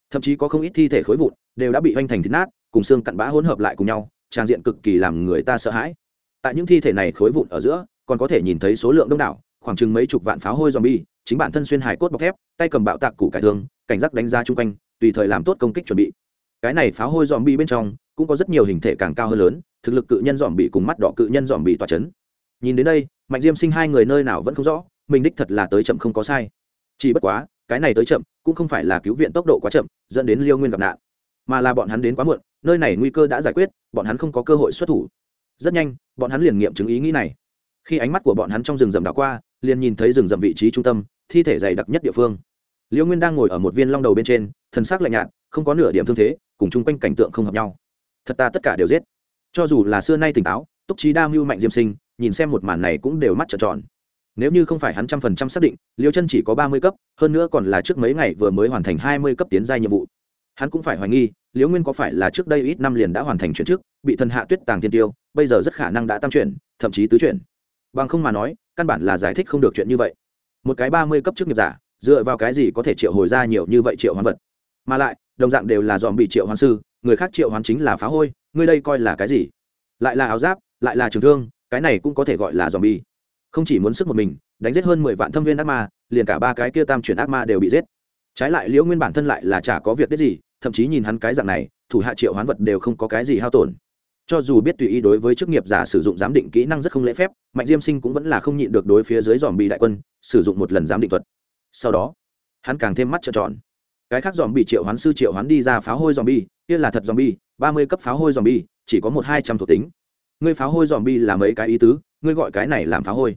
Thậm chí có không ít thi thể khối vụn đều đã bị hoành thành thịt nát, cùng xương cặn bã hỗn hợp lại cùng nhau, trang diện cực kỳ làm người ta sợ hãi. Tại những thi thể này khối vụn ở giữa, còn có thể nhìn thấy số lượng đông đảo, khoảng chừng mấy chục vạn pháo hôi zombie, chính bản thân xuyên hài cốt bọc thép, tay cầm bạo tạc củ cải thương cảnh giác đánh giá chung quanh, tùy thời làm tốt công kích chuẩn bị. Cái này pháo hôi zombie bên trong cũng có rất nhiều hình thể càng cao hơn lớn, thực lực cự nhân zombie cùng mắt đỏ cự nhân zombie tỏa chấn nhìn đến đây, mạnh diêm sinh hai người nơi nào vẫn không rõ, mình đích thật là tới chậm không có sai. Chỉ bất quá, cái này tới chậm, cũng không phải là cứu viện tốc độ quá chậm, dẫn đến liêu nguyên gặp nạn, mà là bọn hắn đến quá muộn, nơi này nguy cơ đã giải quyết, bọn hắn không có cơ hội xuất thủ. Rất nhanh, bọn hắn liền nghiệm chứng ý nghĩ này. Khi ánh mắt của bọn hắn trong rừng rậm đảo qua, liền nhìn thấy rừng rậm vị trí trung tâm, thi thể dày đặc nhất địa phương. Liêu nguyên đang ngồi ở một viên long đầu bên trên thân xác lạnh nhạt, không có nửa điểm thương thế, cùng chung quanh cảnh tượng không hợp nhau. Thật ta tất cả đều giết. Cho dù là xưa nay tỉnh táo, túc trí đa mưu mạnh diêm sinh nhìn xem một màn này cũng đều mắt trợn tròn. Nếu như không phải hắn trăm phần trăm xác định, liêu chân chỉ có ba mươi cấp, hơn nữa còn là trước mấy ngày vừa mới hoàn thành hai mươi cấp tiến gia nhiệm vụ. Hắn cũng phải hoài nghi liễu nguyên có phải là trước đây ít năm liền đã hoàn thành chuyển trước bị thần hạ tuyết tàng tiên tiêu, bây giờ rất khả năng đã tam chuyển, thậm chí tứ chuyển. Bằng không mà nói, căn bản là giải thích không được chuyện như vậy. Một cái ba mươi cấp trước nghiệp giả, dựa vào cái gì có thể triệu hồi ra nhiều như vậy triệu hoán vật? Mà lại, đồng dạng đều là dòm bị triệu hoán sư, người khác triệu hoán chính là phá hôi, ngươi đây coi là cái gì? Lại là áo giáp, lại là trường thương cái này cũng có thể gọi là dòm bi không chỉ muốn sức một mình, đánh giết hơn mười vạn thâm viên ác ma, liền cả ba cái kia tam chuyển ác ma đều bị giết. Trái lại liễu nguyên bản thân lại là chả có việc đấy gì, thậm chí nhìn hắn cái dạng này, thủ hạ triệu hoán vật đều không có cái gì hao tổn. Cho dù biết tùy ý đối với chức nghiệp giả sử dụng giám định kỹ năng rất không lễ phép, mạnh diêm sinh cũng vẫn là không nhịn được đối phía dưới dòm bị đại quân, sử dụng một lần giám định thuật. Sau đó, hắn càng thêm mắt trợn tròn. Cái khác dòm bị triệu hoán sư triệu hoán đi ra pháo hôi dòm bi kia là thật dòm bi ba mươi cấp pháo hôi dòm bi chỉ có một hai trăm thuộc tính ngươi pháo hôi dòm bi là mấy cái ý tứ, ngươi gọi cái này làm pháo hôi.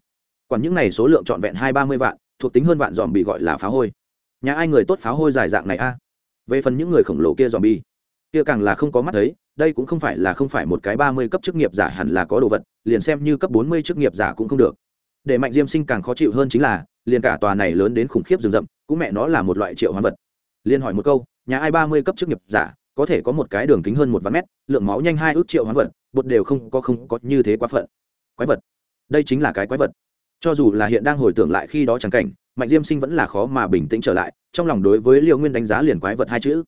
Còn những này số lượng trọn vẹn hai ba mươi vạn, thuộc tính hơn vạn dòm bị gọi là pháo hôi. Nhà ai người tốt pháo hôi dài dạng này a? Về phần những người khổng lồ kia dòm bi kia càng là không có mắt thấy, đây cũng không phải là không phải một cái ba mươi cấp chức nghiệp giả hẳn là có đồ vật, liền xem như cấp bốn mươi chức nghiệp giả cũng không được. Để mạnh diêm sinh càng khó chịu hơn chính là, liền cả tòa này lớn đến khủng khiếp rừng rậm, cũng mẹ nó là một loại triệu hoán vật. Liền hỏi một câu, nhà ai ba mươi cấp chức nghiệp giả, có thể có một cái đường kính hơn một vạn mét, lượng máu nhanh hai ước triệu hoán vật bột đều không có không có như thế quá phận. Quái vật. Đây chính là cái quái vật. Cho dù là hiện đang hồi tưởng lại khi đó trắng cảnh, mạnh diêm sinh vẫn là khó mà bình tĩnh trở lại, trong lòng đối với liệu nguyên đánh giá liền quái vật hai chữ.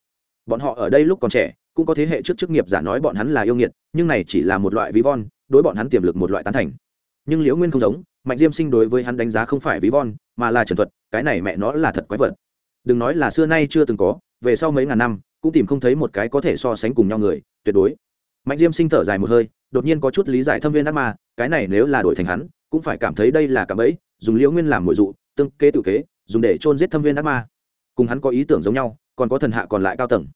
Bọn họ ở đây lúc còn trẻ, cũng có thế hệ trước chức nghiệp giả nói bọn hắn là yêu nghiệt, nhưng này chỉ là một loại ví von, đối bọn hắn tiềm lực một loại tán thành. Nhưng liễu nguyên không giống, mạnh diêm sinh đối với hắn đánh giá không phải ví von, mà là trần thuật, cái này mẹ nó là thật quái vật. Đừng nói là xưa nay chưa từng có, về sau mấy ngàn năm, cũng tìm không thấy một cái có thể so sánh cùng nhau người, tuyệt đối mạnh diêm sinh thở dài một hơi, đột nhiên có chút lý giải thâm viên ác ma, cái này nếu là đổi thành hắn, cũng phải cảm thấy đây là cảm ấy dùng liễu nguyên làm mồi dụ, tương kế tự kế, dùng để chôn giết thâm viên ác ma. Cùng hắn có ý tưởng giống nhau, còn có thần hạ còn lại cao tầng.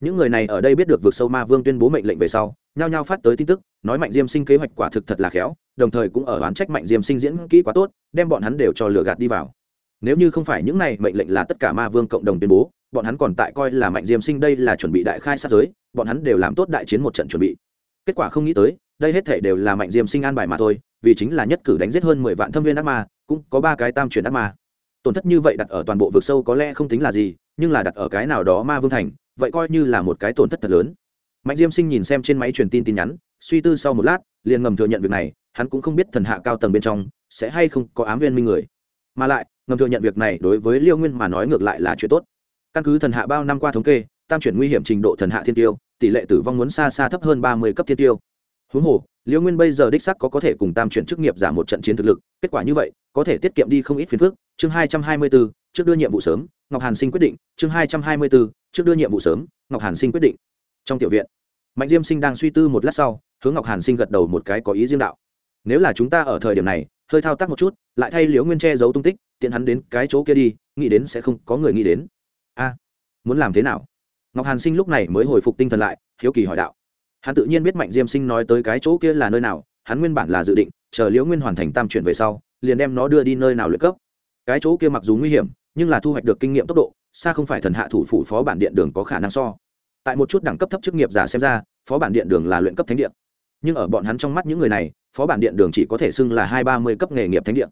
Những người này ở đây biết được vực sâu ma vương tuyên bố mệnh lệnh về sau, nhao nhao phát tới tin tức, nói mạnh diêm sinh kế hoạch quả thực thật là khéo, đồng thời cũng ở oán trách mạnh diêm sinh diễn kỹ quá tốt, đem bọn hắn đều cho lừa gạt đi vào. Nếu như không phải những này, mệnh lệnh là tất cả ma vương cộng đồng tuyên bố bọn hắn còn tại coi là mạnh diêm sinh đây là chuẩn bị đại khai sát giới, bọn hắn đều làm tốt đại chiến một trận chuẩn bị. Kết quả không nghĩ tới, đây hết thể đều là mạnh diêm sinh an bài mà thôi, vì chính là nhất cử đánh giết hơn mười vạn thâm viên ác ma, cũng có ba cái tam chuyển ác ma. Tổn thất như vậy đặt ở toàn bộ vực sâu có lẽ không tính là gì, nhưng là đặt ở cái nào đó ma vương thành, vậy coi như là một cái tổn thất thật lớn. Mạnh diêm sinh nhìn xem trên máy truyền tin tin nhắn, suy tư sau một lát, liền ngầm thừa nhận việc này, hắn cũng không biết thần hạ cao tầng bên trong, sẽ hay không có ám viên minh người. Mà lại, ngầm thừa nhận việc này đối với liêu nguyên mà nói ngược lại là chuyện tốt căn cứ thần hạ bao năm qua thống kê, tam chuyển nguy hiểm trình độ thần hạ thiên tiêu, tỷ lệ tử vong muốn xa xa thấp hơn ba mươi cấp thiên tiêu. Huống hồ liễu nguyên bây giờ đích sắc có có thể cùng tam chuyển chức nghiệp giảm một trận chiến thực lực, kết quả như vậy, có thể tiết kiệm đi không ít phiền phức. Chương hai trăm hai mươi bốn, trước đưa nhiệm vụ sớm, ngọc hàn sinh quyết định. Chương hai trăm hai mươi bốn, trước đưa nhiệm vụ sớm, ngọc hàn sinh quyết định. Trong tiểu viện, mạnh diêm sinh đang suy tư một lát sau, hướng ngọc hàn sinh gật đầu một cái có ý riêng đạo. Nếu là chúng ta ở thời điểm này, hơi thao tác một chút, lại thay liễu nguyên che giấu tung tích, tiện hắn đến cái chỗ kia đi, nghĩ đến sẽ không có người nghĩ đến a, muốn làm thế nào? Ngọc hàn sinh lúc này mới hồi phục tinh thần lại, hiếu kỳ hỏi đạo. Hắn tự nhiên biết mạnh diêm sinh nói tới cái chỗ kia là nơi nào, hắn nguyên bản là dự định, chờ liễu nguyên hoàn thành tam chuyển về sau, liền đem nó đưa đi nơi nào luyện cấp. Cái chỗ kia mặc dù nguy hiểm, nhưng là thu hoạch được kinh nghiệm tốc độ, xa không phải thần hạ thủ phủ phó bản điện đường có khả năng so. Tại một chút đẳng cấp thấp chức nghiệp giả xem ra, phó bản điện đường là luyện cấp thánh điện nhưng ở bọn hắn trong mắt những người này, phó bản điện đường chỉ có thể xưng là hai ba mươi cấp nghề nghiệp thánh điện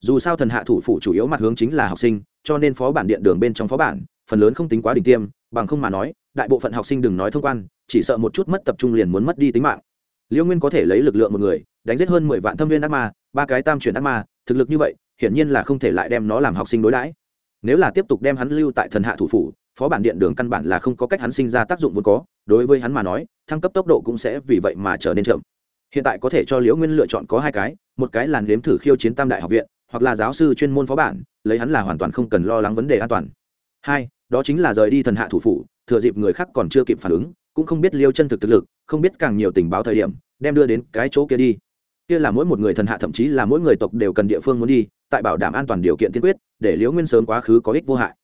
dù sao thần hạ thủ phủ chủ yếu mặt hướng chính là học sinh, cho nên phó bản điện đường bên trong phó bản phần lớn không tính quá đỉnh tiêm, bằng không mà nói, đại bộ phận học sinh đừng nói thông quan, chỉ sợ một chút mất tập trung liền muốn mất đi tính mạng. Liễu nguyên có thể lấy lực lượng một người, đánh giết hơn mười vạn thâm viên ác ma, ba cái tam chuyển ác ma, thực lực như vậy, hiển nhiên là không thể lại đem nó làm học sinh đối đãi. Nếu là tiếp tục đem hắn lưu tại thần hạ thủ phủ, phó bản điện đường căn bản là không có cách hắn sinh ra tác dụng vốn có, đối với hắn mà nói, thăng cấp tốc độ cũng sẽ vì vậy mà trở nên chậm. Hiện tại có thể cho liễu nguyên lựa chọn có hai cái, một cái là nếm thử khiêu chiến tam đại học viện, hoặc là giáo sư chuyên môn phó bản, lấy hắn là hoàn toàn không cần lo lắng vấn đề an toàn. Hai đó chính là rời đi thần hạ thủ phủ, thừa dịp người khác còn chưa kịp phản ứng, cũng không biết liêu chân thực thực lực, không biết càng nhiều tình báo thời điểm, đem đưa đến cái chỗ kia đi. Kia là mỗi một người thần hạ thậm chí là mỗi người tộc đều cần địa phương muốn đi, tại bảo đảm an toàn điều kiện tiên quyết, để liễu nguyên sớm quá khứ có ích vô hại.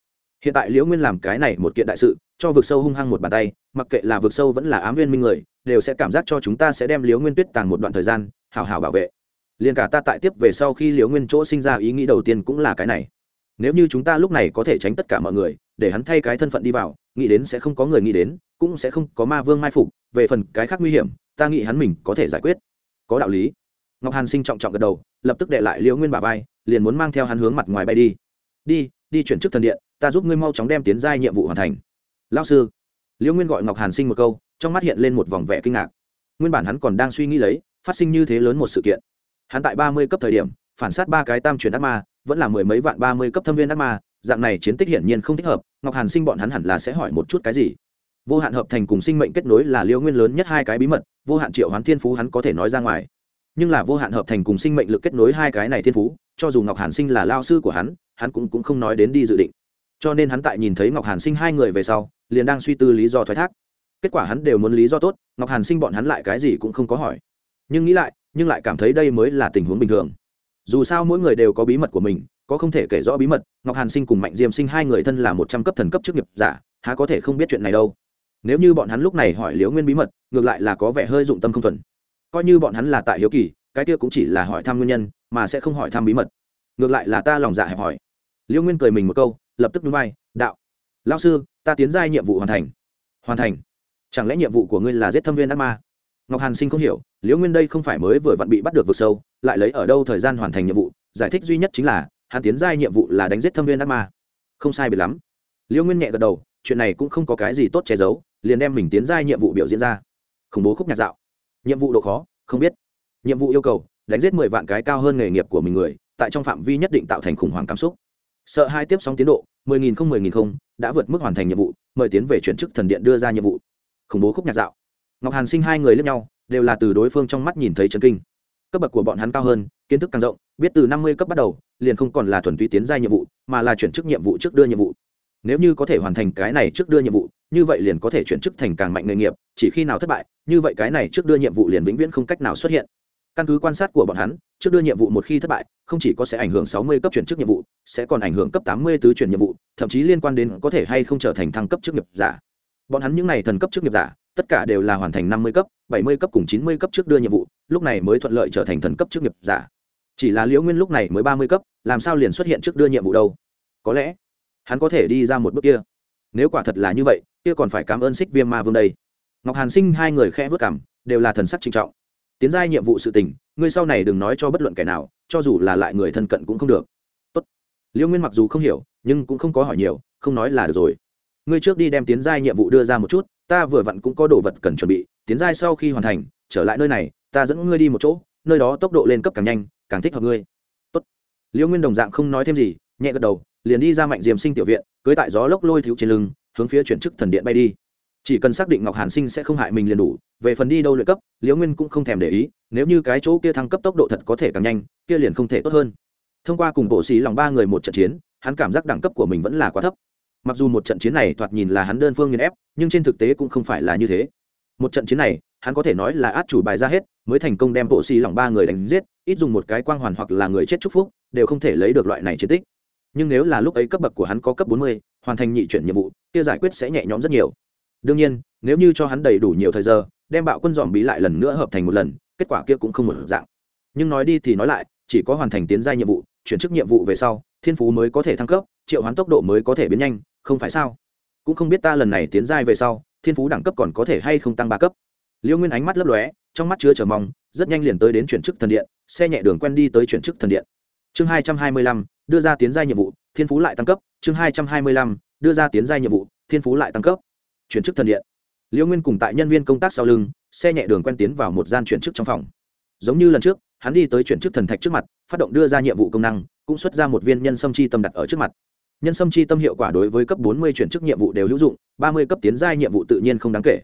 Hiện tại liễu nguyên làm cái này một kiện đại sự, cho vực sâu hung hăng một bàn tay, mặc kệ là vực sâu vẫn là ám nguyên minh người, đều sẽ cảm giác cho chúng ta sẽ đem liễu nguyên tuyết tàng một đoạn thời gian, hảo hảo bảo vệ. Liền cả ta tại tiếp về sau khi liễu nguyên chỗ sinh ra ý nghĩ đầu tiên cũng là cái này nếu như chúng ta lúc này có thể tránh tất cả mọi người, để hắn thay cái thân phận đi vào, nghĩ đến sẽ không có người nghĩ đến, cũng sẽ không có ma vương mai phục, về phần cái khác nguy hiểm, ta nghĩ hắn mình có thể giải quyết. Có đạo lý. Ngọc hàn sinh trọng trọng gật đầu, lập tức đệ lại liễu nguyên bà vai, liền muốn mang theo hắn hướng mặt ngoài bay đi. Đi đi chuyển chức thần điện, ta giúp ngươi mau chóng đem tiến giai nhiệm vụ hoàn thành. Lao sư. Liễu nguyên gọi ngọc hàn sinh một câu, trong mắt hiện lên một vòng vẻ kinh ngạc. Nguyên bản hắn còn đang suy nghĩ lấy, phát sinh như thế lớn một sự kiện. Hắn tại ba mươi cấp thời điểm phản sát ba cái tam chuyển ác ma vẫn là mười mấy vạn ba mươi cấp thâm viên ác ma dạng này chiến tích hiển nhiên không thích hợp ngọc hàn sinh bọn hắn hẳn là sẽ hỏi một chút cái gì. Vô hạn hợp thành cùng sinh mệnh kết nối là liêu nguyên lớn nhất hai cái bí mật vô hạn triệu hoán thiên phú hắn có thể nói ra ngoài. Nhưng là vô hạn hợp thành cùng sinh mệnh lực kết nối hai cái này thiên phú cho dù ngọc hàn sinh là lao sư của hắn hắn cũng, cũng không nói đến đi dự định. Cho nên hắn tại nhìn thấy ngọc hàn sinh hai người về sau liền đang suy tư lý do thoái thác. Kết quả hắn đều muốn lý do tốt ngọc hàn sinh bọn hắn lại cái gì cũng không có hỏi. Nhưng nghĩ lại nhưng lại cảm thấy đây mới là tình huống bình thường dù sao mỗi người đều có bí mật của mình, có không thể kể rõ bí mật, ngọc hàn sinh cùng mạnh diêm sinh hai người thân là một trăm cấp thần cấp chức nghiệp giả, há có thể không biết chuyện này đâu. Nếu như bọn hắn lúc này hỏi liễu nguyên bí mật, ngược lại là có vẻ hơi dụng tâm không thuần. Coi như bọn hắn là tại hiếu kỳ, cái kia cũng chỉ là hỏi thăm nguyên nhân, mà sẽ không hỏi thăm bí mật. Ngược lại là ta lòng dạ hẹp hỏi liễu nguyên cười mình một câu, lập tức núi vai, đạo lao sư, ta tiến giai nhiệm vụ hoàn thành. Hoàn thành? Chẳng lẽ nhiệm vụ của ngươi là giết thâm viên ác ma? Ngọc hàn sinh không hiểu, liễu nguyên đây không phải mới vừa vặn bị bắt được vực sâu, lại lấy ở đâu thời gian hoàn thành nhiệm vụ, giải thích duy nhất chính là hàn tiến giai nhiệm vụ là đánh giết thâm viên ác ma. Không sai biệt lắm. Liễu nguyên nhẹ gật đầu, chuyện này cũng không có cái gì tốt che giấu, liền đem mình tiến giai nhiệm vụ biểu diễn ra. Khủng bố khúc nhạc dạo. Nhiệm vụ độ khó, không biết. Nhiệm vụ yêu cầu, đánh giết mười vạn cái cao hơn nghề nghiệp của mình người, tại trong phạm vi nhất định tạo thành khủng hoảng cảm xúc. Sợ hai tiếp sóng tiến độ, mười nghìn không, mười nghìn không, đã vượt mức hoàn thành nhiệm vụ, mời tiến về chuyển chức thần điện đưa ra nhiệm vụ. Khủng bố khúc nhạc dạo ngọc hàn sinh hai người lẫn nhau, đều là từ đối phương trong mắt nhìn thấy chân kinh. Cấp bậc của bọn hắn cao hơn, kiến thức càng rộng, biết từ năm mươi cấp bắt đầu, liền không còn là thuần túy tiến gia nhiệm vụ, mà là chuyển chức nhiệm vụ trước đưa nhiệm vụ. Nếu như có thể hoàn thành cái này trước đưa nhiệm vụ, như vậy liền có thể chuyển chức thành càng mạnh nghề nghiệp, chỉ khi nào thất bại, như vậy cái này trước đưa nhiệm vụ liền vĩnh viễn không cách nào xuất hiện. Căn cứ quan sát của bọn hắn, trước đưa nhiệm vụ một khi thất bại, không chỉ có sẽ ảnh hưởng sáu mươi cấp chuyển chức nhiệm vụ, sẽ còn ảnh hưởng cấp tám mươi tứ chuyển nhiệm vụ, thậm chí liên quan đến có thể hay không trở thành thăng cấp chức nghiệp giả bọn hắn những n à y thần cấp chức nghiệp giả, tất cả đều là hoàn thành năm mươi cấp, bảy mươi cấp cùng chín mươi cấp trước đưa nhiệm vụ, lúc này mới thuận lợi trở thành thần cấp chức nghiệp giả. Chỉ là liễu nguyên lúc này mới ba mươi cấp, làm sao liền xuất hiện trước đưa nhiệm vụ đâu? Có lẽ, hắn có thể đi ra một bước kia. Nếu quả thật là như vậy, kia còn phải cảm ơn xích viêm ma vương đây. Ngọc hàn sinh hai người khẽ vớt cảm, đều là thần sắc trinh trọng. Tiến giai nhiệm vụ sự tình, ngươi sau này đừng nói cho bất luận kẻ nào, cho dù là lại người thân cận cũng không được. Tốt. liễu nguyên mặc dù không hiểu, nhưng cũng không có hỏi nhiều, không nói là được rồi ngươi trước đi đem tiến giai nhiệm vụ đưa ra một chút, ta vừa vặn cũng có đồ vật cần chuẩn bị, tiến giai sau khi hoàn thành, trở lại nơi này, ta dẫn ngươi đi một chỗ, nơi đó tốc độ lên cấp càng nhanh, càng thích hợp ngươi. Tốt. liễu nguyên đồng dạng không nói thêm gì, nhẹ gật đầu, liền đi ra mạnh diềm sinh tiểu viện, cưới tại gió lốc lôi thiếu trên lưng, hướng phía chuyển chức thần điện bay đi. Chỉ cần xác định ngọc hàn sinh sẽ không hại mình liền đủ, về phần đi đâu luyện cấp liễu nguyên cũng không thèm để ý, nếu như cái chỗ kia thăng cấp tốc độ thật có thể càng nhanh, kia liền không thể tốt hơn. Thông qua cùng bộ sĩ lòng ba người một trận chiến, hắn cảm giác đẳng cấp của mình vẫn là quá thấp mặc dù một trận chiến này thoạt nhìn là hắn đơn phương nghiền ép, nhưng trên thực tế cũng không phải là như thế. Một trận chiến này, hắn có thể nói là át chủ bài ra hết, mới thành công đem bộ xì lỏng ba người đánh giết, ít dùng một cái quang hoàn hoặc là người chết chúc phúc, đều không thể lấy được loại này chiến tích. Nhưng nếu là lúc ấy cấp bậc của hắn có cấp bốn mươi, hoàn thành nhị chuyển nhiệm vụ, kia giải quyết sẽ nhẹ nhõm rất nhiều. Đương nhiên, nếu như cho hắn đầy đủ nhiều thời giờ, đem bạo quân dòm bí lại lần nữa hợp thành một lần, kết quả kia cũng không một dạng. Nhưng nói đi thì nói lại, chỉ có hoàn thành tiến gia nhiệm vụ, chuyển chức nhiệm vụ về sau, thiên phú mới có thể thăng cấp, triệu hoán tốc độ mới có thể biến nhanh không phải sao? Cũng không biết ta lần này tiến giai về sau, thiên phú đẳng cấp còn có thể hay không tăng ba cấp. Liêu nguyên ánh mắt lấp lóe, trong mắt chứa chờ mong, rất nhanh liền tới đến chuyển chức thần điện, xe nhẹ đường quen đi tới chuyển chức thần điện. Chương hai trăm hai mươi lăm, đưa ra tiến giai nhiệm vụ, thiên phú lại tăng cấp. Chương hai trăm hai mươi lăm, đưa ra tiến giai nhiệm vụ, thiên phú lại tăng cấp. Chuyển chức thần điện. Liêu nguyên cùng tại nhân viên công tác sau lưng, xe nhẹ đường quen tiến vào một gian chuyển chức trong phòng. Giống như lần trước, hắn đi tới chuyển chức thần thạch trước mặt, phát động đưa ra nhiệm vụ công năng, cũng xuất ra một viên nhân sâm chi tâm đặt ở trước mặt nhân sâm chi tâm hiệu quả đối với cấp bốn mươi chuyển chức nhiệm vụ đều hữu dụng, ba mươi cấp tiến giai nhiệm vụ tự nhiên không đáng kể.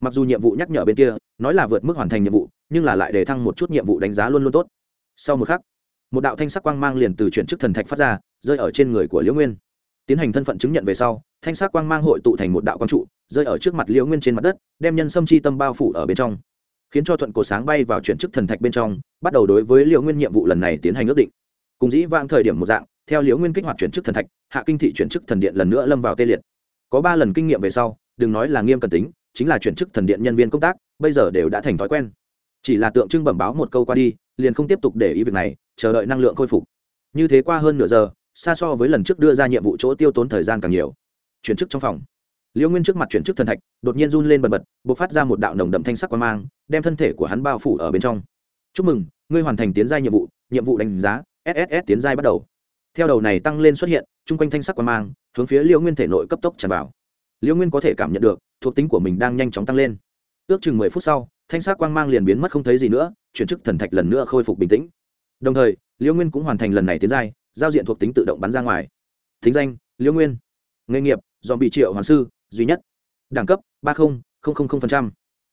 Mặc dù nhiệm vụ nhắc nhở bên kia, nói là vượt mức hoàn thành nhiệm vụ, nhưng là lại để thăng một chút nhiệm vụ đánh giá luôn luôn tốt. Sau một khắc, một đạo thanh sắc quang mang liền từ chuyển chức thần thạch phát ra, rơi ở trên người của liễu nguyên. Tiến hành thân phận chứng nhận về sau, thanh sắc quang mang hội tụ thành một đạo quang trụ, rơi ở trước mặt liễu nguyên trên mặt đất, đem nhân sâm chi tâm bao phủ ở bên trong. Khiến cho thuận cổ sáng bay vào chuyển chức thần thạch bên trong, bắt đầu đối với liễu nguyên nhiệm vụ lần này tiến hành ước định. Cùng dĩ vãng thời điểm một dạng theo liễu nguyên kích hoạt chuyển chức thần thạch, hạ kinh thị chuyển chức thần điện lần nữa lâm vào tê liệt. Có ba lần kinh nghiệm về sau, đừng nói là nghiêm cần tính, chính là chuyển chức thần điện nhân viên công tác, bây giờ đều đã thành thói quen. Chỉ là tượng trưng bẩm báo một câu qua đi, liền không tiếp tục để ý việc này, chờ đợi năng lượng khôi phục. Như thế qua hơn nửa giờ, xa so với lần trước đưa ra nhiệm vụ chỗ tiêu tốn thời gian càng nhiều. Chuyển chức trong phòng. Liễu nguyên trước mặt chuyển chức thần thạch, đột nhiên run lên bần bật b ộ c phát ra một đạo nồng đậm thanh sắc quan mang, đem thân thể của hắn bao phủ ở bên trong. Chúc mừng, ngươi hoàn thành tiến giai nhiệm vụ nhiệm vụ đánh giá sss tiến giai bắt đầu theo đầu này tăng lên xuất hiện, chung quanh thanh sắc quan mang, hướng phía liễu nguyên thể nội cấp tốc tràn vào. Liễu nguyên có thể cảm nhận được, thuộc tính của mình đang nhanh chóng tăng lên. Ước chừng mười phút sau, thanh sắc quang mang liền biến mất không thấy gì nữa, chuyển chức thần thạch lần nữa khôi phục bình tĩnh. Đồng thời, liễu nguyên cũng hoàn thành lần này tiến giai, giao diện thuộc tính tự động bắn ra ngoài. Thính danh, liễu nguyên. Nghề nghiệp dòm bị triệu hoàng sư, duy nhất. Đẳng cấp, ba mươi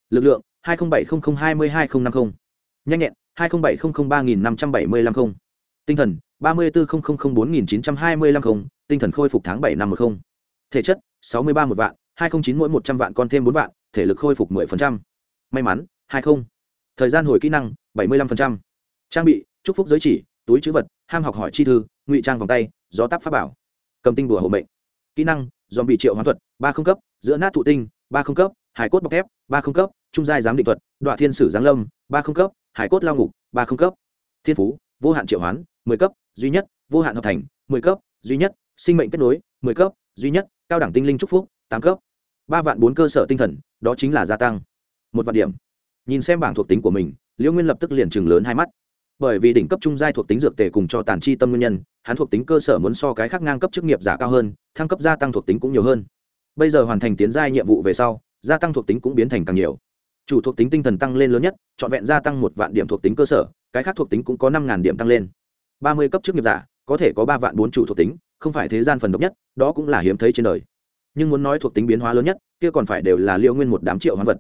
lực lượng, hai trăm bảy mươi hai mươi hai nghìn năm mươi nhanh nhẹn, hai trăm bảy mươi ba nghìn năm trăm bảy mươi năm không. Tinh thần ba mươi bốn bốn nghìn chín trăm hai mươi lăm không, tinh thần khôi phục tháng bảy năm một không. Thể chất, sáu mươi ba một vạn, hai không chín mỗi một trăm vạn con thêm bốn vạn, thể lực khôi phục mười phần trăm. May mắn, hai không. Thời gian hồi kỹ năng, bảy mươi lăm phần trăm. Trang bị, chúc phúc giới chỉ, túi chữ vật, ham học hỏi chi thư, ngụy trang vòng tay, gió táp pháp bảo. Cầm tinh đùa hộ mệnh. Kỹ năng dòm bị triệu hoán thuật, ba không cấp, giữa nát thụ tinh, ba không cấp, hải cốt bọc thép, ba không cấp, trung giai giám định thuật đoạn thiên sử giáng lâm, ba không cấp, hải cốt lao ngục, ba không cấp. Thiên phú, vô hạn triệu hoán, mười cấp duy nhất, vô hạn hợp thành, mười cấp, duy nhất, sinh mệnh kết nối, mười cấp, duy nhất, cao đẳng tinh linh trúc phúc, tám cấp. Ba vạn bốn cơ sở tinh thần, đó chính là gia tăng. Một vạn điểm. Nhìn xem bảng thuộc tính của mình, liễu nguyên lập tức liền chừng lớn hai mắt. Bởi vì đỉnh cấp trung giai thuộc tính dược tề cùng cho tàn chi tâm nguyên nhân, hắn thuộc tính cơ sở muốn so cái khác ngang cấp chức nghiệp giả cao hơn, thăng cấp gia tăng thuộc tính cũng nhiều hơn. Bây giờ hoàn thành tiến giai nhiệm vụ về sau, gia tăng thuộc tính cũng biến thành càng nhiều. Chủ thuộc tính tinh thần tăng lên lớn nhất, trọn vẹn gia tăng một vạn điểm thuộc tính cơ sở, cái khác thuộc tính cũng có năm điểm tăng lên ba mươi cấp chức nghiệp giả, có thể có ba vạn bốn chủ thuộc tính, không phải thế gian phần độc nhất, đó cũng là hiếm thấy trên đời. Nhưng muốn nói thuộc tính biến hóa lớn nhất, kia còn phải đều là liêu nguyên một đám triệu hoán vật.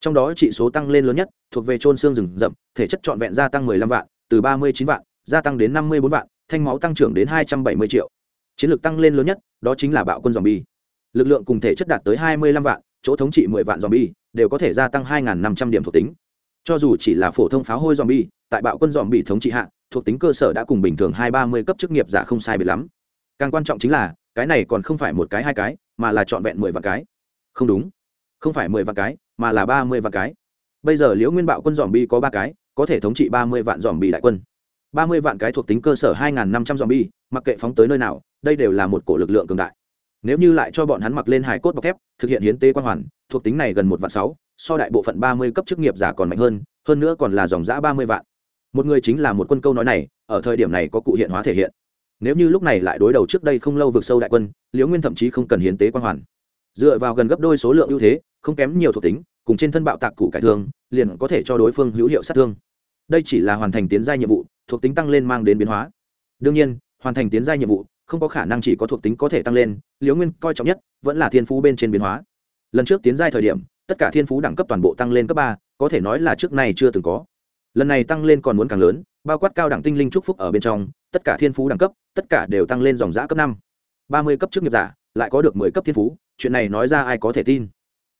Trong đó trị số tăng lên lớn nhất, thuộc về trôn xương rừng rậm, thể chất trọn vẹn gia tăng mười lăm vạn, từ ba mươi chín vạn, gia tăng đến năm mươi bốn vạn, thanh máu tăng trưởng đến hai trăm bảy mươi triệu. Chiến lược tăng lên lớn nhất, đó chính là bạo quân dòm bi lực lượng cùng thể chất đạt tới hai mươi lăm vạn, chỗ thống trị mười vạn dòm bi đều có thể gia tăng hai năm trăm điểm thuộc tính. Cho dù chỉ là phổ thông pháo hôi dòm bi tại bạo quân dòm bi thống trị hạ thuộc tính cơ sở đã cùng bình thường hai ba mươi cấp chức nghiệp giả không sai biệt lắm. Càng quan trọng chính là, cái này còn không phải một cái hai cái, mà là trọn vẹn mười vạn cái. Không đúng. Không phải mười vạn cái, mà là ba mươi vạn cái. Bây giờ liễu nguyên bạo quân dòm bi có ba cái, có thể thống trị ba mươi vạn dòm bi đại quân. ba mươi vạn cái thuộc tính cơ sở hai năm trăm dòm bi mặc kệ phóng tới nơi nào, đây đều là một cổ lực lượng cường đại. Nếu như lại cho bọn hắn mặc lên hải cốt bọc thép, thực hiện hiến tế quan hoàn, thuộc tính này gần một vạn sáu, so đại bộ phận ba mươi cấp chức nghiệp giả còn mạnh hơn hơn nữa còn là dòng giã ba mươi vạn một người chính là một quân câu nói này, ở thời điểm này có cụ hiện hóa thể hiện. Nếu như lúc này lại đối đầu trước đây không lâu vượt sâu đại quân, liễu nguyên thậm chí không cần hiến tế quan hoàn. Dựa vào gần gấp đôi số lượng ưu thế, không kém nhiều thuộc tính, cùng trên thân bạo tạc cụ cải thương, liền có thể cho đối phương hữu hiệu sát thương. Đây chỉ là hoàn thành tiến gia nhiệm vụ, thuộc tính tăng lên mang đến biến hóa. Đương nhiên, hoàn thành tiến gia nhiệm vụ, không có khả năng chỉ có thuộc tính có thể tăng lên, liễu nguyên coi trọng nhất vẫn là thiên phú bên trên biến hóa. Lần trước tiến giai thời điểm, tất cả thiên phú đẳng cấp toàn bộ tăng lên cấp ba, có thể nói là trước này chưa từng có lần này tăng lên còn muốn càng lớn, bao quát cao đẳng tinh linh trúc phúc ở bên trong, tất cả thiên phú đẳng cấp, tất cả đều tăng lên dòng giã cấp năm. Ba mươi cấp trước nghiệp giả, lại có được mười cấp thiên phú, chuyện này nói ra ai có thể tin.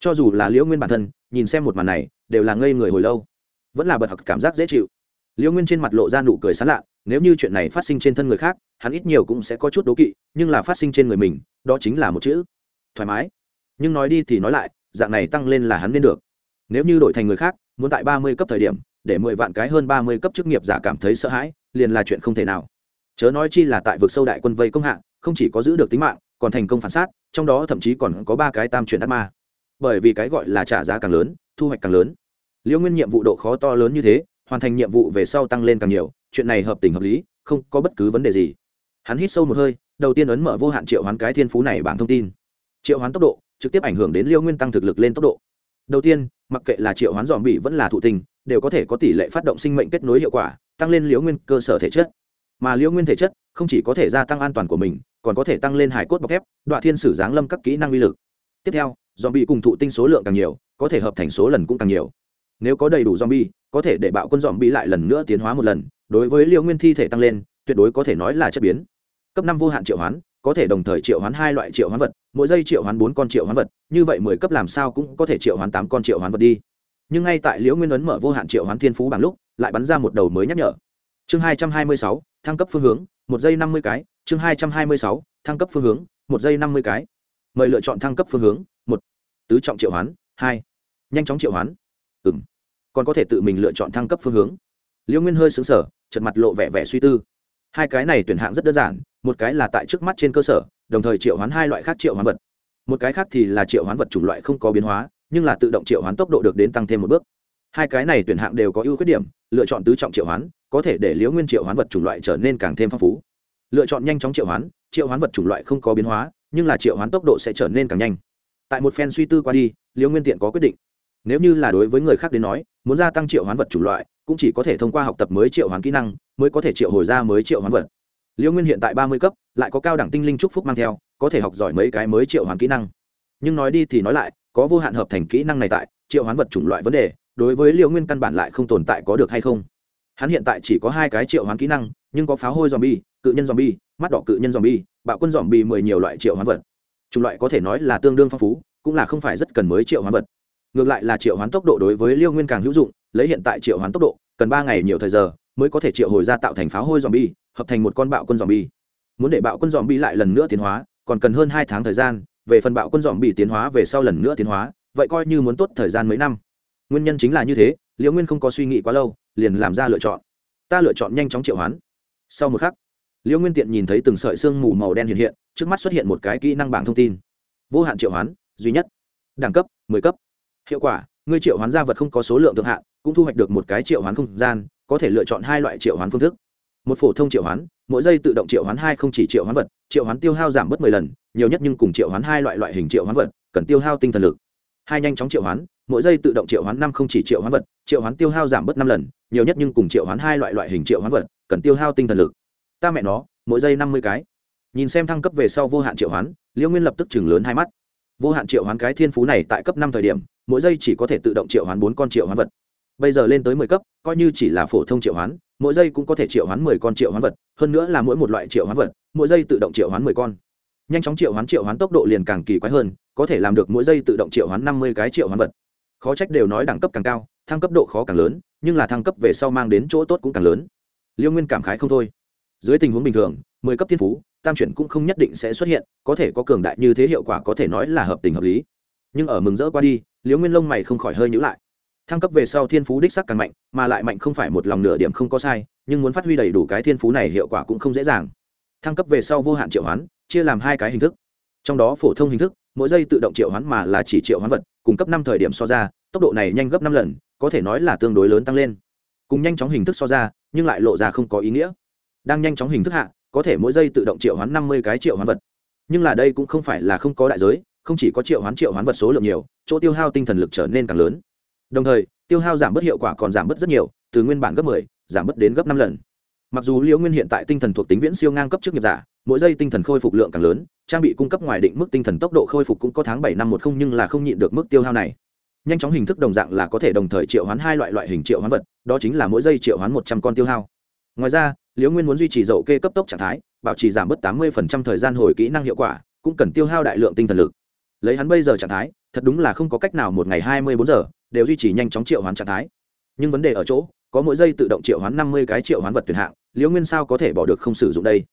Cho dù là liễu nguyên bản thân, nhìn xem một màn này, đều là ngây người hồi lâu. Vẫn là bật học cảm giác dễ chịu. Liễu nguyên trên mặt lộ ra nụ cười sán lạ, nếu như chuyện này phát sinh trên thân người khác, hắn ít nhiều cũng sẽ có chút đố kỵ, nhưng là phát sinh trên người mình, đó chính là một chữ, thoải mái. Nhưng nói đi thì nói lại, dạng này tăng lên là hắn nên được. Nếu như đổi thành người khác, muốn tại ba mươi cấp thời điểm để mười vạn cái hơn ba mươi cấp chức nghiệp giả cảm thấy sợ hãi, liền là chuyện không thể nào. Chớ nói chi là tại vực sâu đại quân vây công hạng không chỉ có giữ được tính mạng, còn thành công phản sát, trong đó thậm chí còn có ba cái tam chuyển ác ma. Bởi vì cái gọi là trả giá càng lớn, thu hoạch càng lớn. Liễu nguyên nhiệm vụ độ khó to lớn như thế, hoàn thành nhiệm vụ về sau tăng lên càng nhiều, chuyện này hợp tình hợp lý, không có bất cứ vấn đề gì. Hắn hít sâu một hơi, đầu tiên ấn mở vô hạn triệu hoán cái thiên phú này bảng thông tin. Triệu hoán tốc độ trực tiếp ảnh hưởng đến liêu nguyên tăng thực lực lên tốc độ. Đầu tiên mặc kệ là triệu hoán dòm bị vẫn là thụ tình đều có thể có tỷ lệ phát động sinh mệnh kết nối hiệu quả, tăng lên liễu nguyên cơ sở thể chất. Mà liễu nguyên thể chất không chỉ có thể gia tăng an toàn của mình, còn có thể tăng lên hải cốt bọc thép, đoạn thiên sử giáng lâm các kỹ năng uy lực. Tiếp theo, dòm bị cùng thụ tinh số lượng càng nhiều, có thể hợp thành số lần cũng càng nhiều. Nếu có đầy đủ dòm bi có thể để bạo quân dòm bi lại lần nữa tiến hóa một lần, đối với liễu nguyên thi thể tăng lên, tuyệt đối có thể nói là chất biến. Cấp năm vô hạn triệu hoán, có thể đồng thời triệu hoán hai loại triệu hoán vật mỗi giây triệu hoán bốn con triệu hoán vật, như vậy mười cấp làm sao cũng có thể triệu hoán tám con triệu hoán vật đi. Nhưng ngay tại liễu nguyên ấn mở vô hạn triệu hoán thiên phú bằng lúc, lại bắn ra một đầu mới nhắc nhở. Chương hai trăm hai mươi sáu, thăng cấp phương hướng, một giây năm mươi cái. Chương hai trăm hai mươi sáu, thăng cấp phương hướng, một giây năm mươi cái. Mời lựa chọn thăng cấp phương hướng, một. Tứ trọng triệu hoán, hai. Nhanh chóng triệu hoán ừng còn có thể tự mình lựa chọn thăng cấp phương hướng. Liễu nguyên hơi xứng sở chật mặt lộ vẻ vẻ suy tư. Hai cái này tuyển hạng rất đơn giản, một cái là tại trước mắt trên cơ sở đồng thời triệu hoán hai loại khác triệu hoán vật một cái khác thì là triệu hoán vật chủng loại không có biến hóa nhưng là tự động triệu hoán tốc độ được đến tăng thêm một bước hai cái này tuyển hạng đều có ưu khuyết điểm lựa chọn tứ trọng triệu hoán có thể để liễu nguyên triệu hoán vật chủng loại trở nên càng thêm phong phú lựa chọn nhanh chóng triệu hoán triệu hoán vật chủng loại không có biến hóa nhưng là triệu hoán tốc độ sẽ trở nên càng nhanh tại một phen suy tư qua đi liễu nguyên tiện có quyết định nếu như là đối với người khác đến nói muốn gia tăng triệu hoán vật chủng loại cũng chỉ có thể thông qua học tập mới triệu hoán kỹ năng mới có thể triệu hồi ra mới triệu hoán vật liễu nguyên hiện tại ba mươi cấp, lại có cao đẳng tinh linh trúc phúc mang theo, có thể học giỏi mấy cái mới triệu hoán kỹ năng. Nhưng nói đi thì nói lại, có vô hạn hợp thành kỹ năng này tại, triệu hoán vật chủng loại vấn đề, đối với liễu nguyên căn bản lại không tồn tại có được hay không. Hắn hiện tại chỉ có hai cái triệu hoán kỹ năng, nhưng có pháo hôi dòm bi cự nhân dòm bi mắt đỏ cự nhân dòm bi bạo quân dòm bi mười nhiều loại triệu hoán vật. Chủng loại có thể nói là tương đương phong phú, cũng là không phải rất cần mới triệu hoán vật. Ngược lại là triệu hoán tốc độ đối với liêu nguyên càng hữu dụng, lấy hiện tại triệu hoán tốc độ, cần ba ngày nhiều thời giờ mới có thể triệu hồi ra tạo thành pháo hôi dòm bi hợp thành một con bạo quân dòm bi muốn để bạo quân dòm bi lại lần nữa tiến hóa, còn cần hơn hai tháng thời gian, về phần bạo quân dòm bi tiến hóa về sau lần nữa tiến hóa, vậy coi như muốn tốt thời gian mấy năm. Nguyên nhân chính là như thế, liễu nguyên không có suy nghĩ quá lâu, liền làm ra lựa chọn. Ta lựa chọn nhanh chóng triệu hoán. Sau một khắc, liễu nguyên tiện nhìn thấy từng sợi xương mù màu đen hiện hiện, trước mắt xuất hiện một cái kỹ năng bảng thông tin. Vô hạn triệu hoán, duy nhất. Đẳng cấp, mười cấp. Hiệu quả, ngươi triệu hoán gia vật không có số lượng thượng hạn, cũng thu hoạch được một cái triệu hoán không gian, có thể lựa chọn hai loại triệu hoán phương thức một phổ thông triệu hoán mỗi giây tự động triệu hoán hai không chỉ triệu hoán vật triệu hoán tiêu hao giảm bớt mười lần nhiều nhất nhưng cùng triệu hoán hai loại loại hình triệu hoán vật cần tiêu hao tinh thần lực hai nhanh chóng triệu hoán mỗi giây tự động triệu hoán năm không chỉ triệu hoán vật triệu hoán tiêu hao giảm bớt năm lần nhiều nhất nhưng cùng triệu hoán hai loại loại hình triệu hoán vật cần tiêu hao tinh thần lực ta mẹ nó mỗi giây năm mươi cái nhìn xem thăng cấp về sau vô hạn triệu hoán liễu nguyên lập tức chừng lớn hai mắt vô hạn triệu hoán cái thiên phú này tại cấp năm thời điểm mỗi giây chỉ có thể tự động triệu hoán bốn con triệu hoán vật bây giờ lên tới mười cấp, coi như chỉ là phổ thông triệu hoán, mỗi giây cũng có thể triệu hoán mười con triệu hoán vật, hơn nữa là mỗi một loại triệu hoán vật, mỗi giây tự động triệu hoán mười con. Nhanh chóng triệu hoán triệu hoán tốc độ liền càng kỳ quái hơn, có thể làm được mỗi giây tự động triệu hoán năm mươi cái triệu hoán vật. Khó trách đều nói đẳng cấp càng cao, thăng cấp độ khó càng lớn, nhưng là thăng cấp về sau mang đến chỗ tốt cũng càng lớn. Liêu nguyên cảm khái không thôi. Dưới tình huống bình thường, mười cấp thiên phú, tam chuyển cũng không nhất định sẽ xuất hiện, có thể có cường đại như thế hiệu quả có thể nói là hợp tình hợp lý. Nhưng ở mừng rỡ qua đi, liêu nguyên lông mày không khỏi hơi nhữ lại thăng cấp về sau thiên phú đích sắc càng mạnh, mà lại mạnh không phải một lòng nửa điểm không có sai, nhưng muốn phát huy đầy đủ cái thiên phú này hiệu quả cũng không dễ dàng. Thăng cấp về sau vô hạn triệu hoán, chia làm hai cái hình thức. Trong đó phổ thông hình thức, mỗi giây tự động triệu hoán mà là chỉ triệu hoán vật cung cấp năm thời điểm so ra, tốc độ này nhanh gấp năm lần, có thể nói là tương đối lớn tăng lên. Cùng nhanh chóng hình thức so ra, nhưng lại lộ ra không có ý nghĩa. Đang nhanh chóng hình thức hạ, có thể mỗi giây tự động triệu hoán năm mươi cái triệu hoán vật. Nhưng là đây cũng không phải là không có đại giới, không chỉ có triệu hoán triệu hoán vật số lượng nhiều, chỗ tiêu hao tinh thần lực trở nên càng lớn đồng thời tiêu hao giảm bớt hiệu quả còn giảm bớt rất nhiều từ nguyên bản gấp 10, giảm bớt đến gấp năm lần. Mặc dù liễu nguyên hiện tại tinh thần thuộc tính viễn siêu ngang cấp trước nghiệp giả mỗi giây tinh thần khôi phục lượng càng lớn trang bị cung cấp ngoài định mức tinh thần tốc độ khôi phục cũng có tháng bảy năm một không nhưng là không nhịn được mức tiêu hao này. Nhanh chóng hình thức đồng dạng là có thể đồng thời triệu hoán hai loại loại hình triệu hoán vật đó chính là mỗi giây triệu hoán một trăm con tiêu hao. Ngoài ra liễu nguyên muốn duy trì dậu kê cấp tốc trạng thái bảo trì giảm bớt tám mươi thời gian hồi kỹ năng hiệu quả cũng cần tiêu hao đại lượng tinh thần lực. Lấy hắn bây giờ trạng thái thật đúng là không có cách nào một ngày hai mươi bốn giờ đều duy trì nhanh chóng triệu hoán trạng thái. Nhưng vấn đề ở chỗ, có mỗi giây tự động triệu hoán năm mươi cái triệu hoán vật tuyển hạng, liễu nguyên sao có thể bỏ được không sử dụng đây?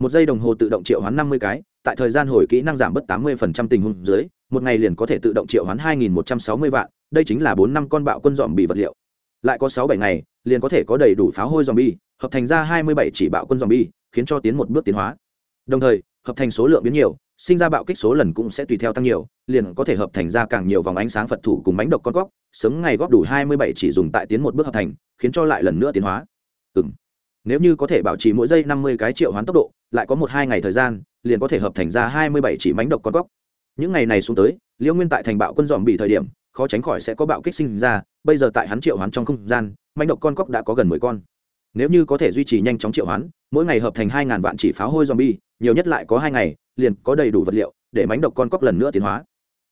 Một giây đồng hồ tự động triệu hoán năm mươi cái, tại thời gian hồi kỹ năng giảm bớt tám mươi tình huống dưới, một ngày liền có thể tự động triệu hoán hai nghìn một trăm sáu mươi vạn, đây chính là bốn năm con bạo quân dòm bị vật liệu. Lại có sáu bảy ngày, liền có thể có đầy đủ pháo hôi dòm bi hợp thành ra hai mươi bảy chỉ bạo quân dòm bi khiến cho tiến một bước tiến hóa. Đồng thời, hợp thành số lượng biến nhiều, sinh ra bạo kích số lần cũng sẽ tùy theo tăng nhiều, liền có thể hợp thành ra càng nhiều vòng ánh sáng phật thủ cùng bánh độc con góc sớm ngày góp đủ hai mươi bảy chỉ dùng tại tiến một bước hợp thành, khiến cho lại lần nữa tiến hóa. Ừ m nếu như có thể bảo trì mỗi giây năm mươi cái triệu hoán tốc độ, lại có một hai ngày thời gian, liền có thể hợp thành ra hai mươi bảy chỉ mánh độc con góc những ngày này xuống tới liễu nguyên tại thành bạo quân dòm bị thời điểm, khó tránh khỏi sẽ có bạo kích sinh ra, bây giờ tại hắn triệu hoán trong không gian bánh độc con cóc đã có gần mười con. Nếu như có thể duy trì nhanh chóng triệu hoán, mỗi ngày hợp thành hai ngàn vạn chỉ pháo hôi zombie nhiều nhất lại có hai ngày, liền có đầy đủ vật liệu để mánh độc con cóc lần nữa tiến hóa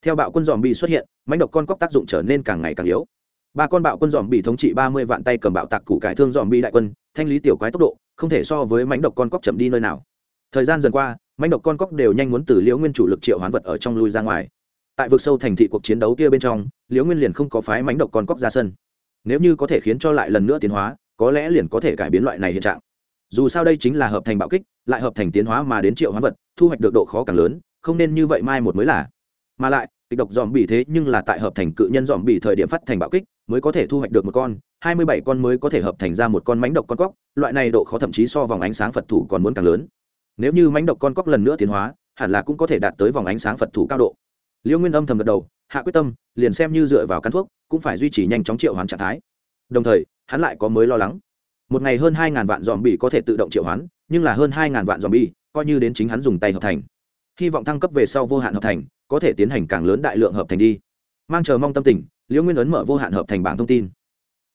theo bạo quân dòm bị xuất hiện mánh độc con cóc tác dụng trở nên càng ngày càng yếu. Ba con bạo quân dòm bị thống trị ba mươi vạn tay cầm bạo tạc củ cải thương dòm bị đại quân, thanh lý tiểu quái tốc độ, không thể so với mánh độc con cóc chậm đi nơi nào. Thời gian dần qua mánh độc con cóc đều nhanh muốn từ liễu nguyên chủ lực triệu hoán vật ở trong lui ra ngoài. Tại vực sâu thành thị cuộc chiến đấu kia bên trong, liễu nguyên liền không có phái mánh độc con cóc ra sân. Nếu như có thể khiến cho lại lần nữa tiến hóa, có lẽ liền có thể cải biến loại này hiện trạng. Dù sao đây chính là hợp thành bạo kích, lại hợp thành tiến hóa mà đến triệu hóa vật, thu hoạch được độ khó càng lớn, không nên như vậy mai một mới là. Mà lại kịch độc dòm bỉ thế nhưng là tại hợp thành cự nhân dòm bỉ thời điểm phát thành bạo kích mới có thể thu hoạch được một con hai mươi bảy con mới có thể hợp thành ra một con mánh độc con cóc loại này độ khó thậm chí so vòng ánh sáng phật thủ còn muốn càng lớn. Nếu như mánh độc con cóc lần nữa tiến hóa hẳn là cũng có thể đạt tới vòng ánh sáng phật thủ cao độ. Liêu nguyên âm thầm gật đầu hạ quyết tâm liền xem như dựa vào căn thuốc cũng phải duy trì nhanh chóng triệu hoán trạng thái. Đồng thời hắn lại có mới lo lắng. Một ngày hơn hai ngàn vạn dòm bỉ có thể tự động triệu hoán nhưng là hơn hai ngàn vạn dòm bỉ, coi như đến chính hắn dùng tay hợp thành hy vọng thăng cấp về sau vô hạn hợp thành, có thể tiến hành càng lớn đại lượng hợp thành đi. Mang chờ mong tâm tình, liễu nguyên ấn mở vô hạn hợp thành bảng thông tin.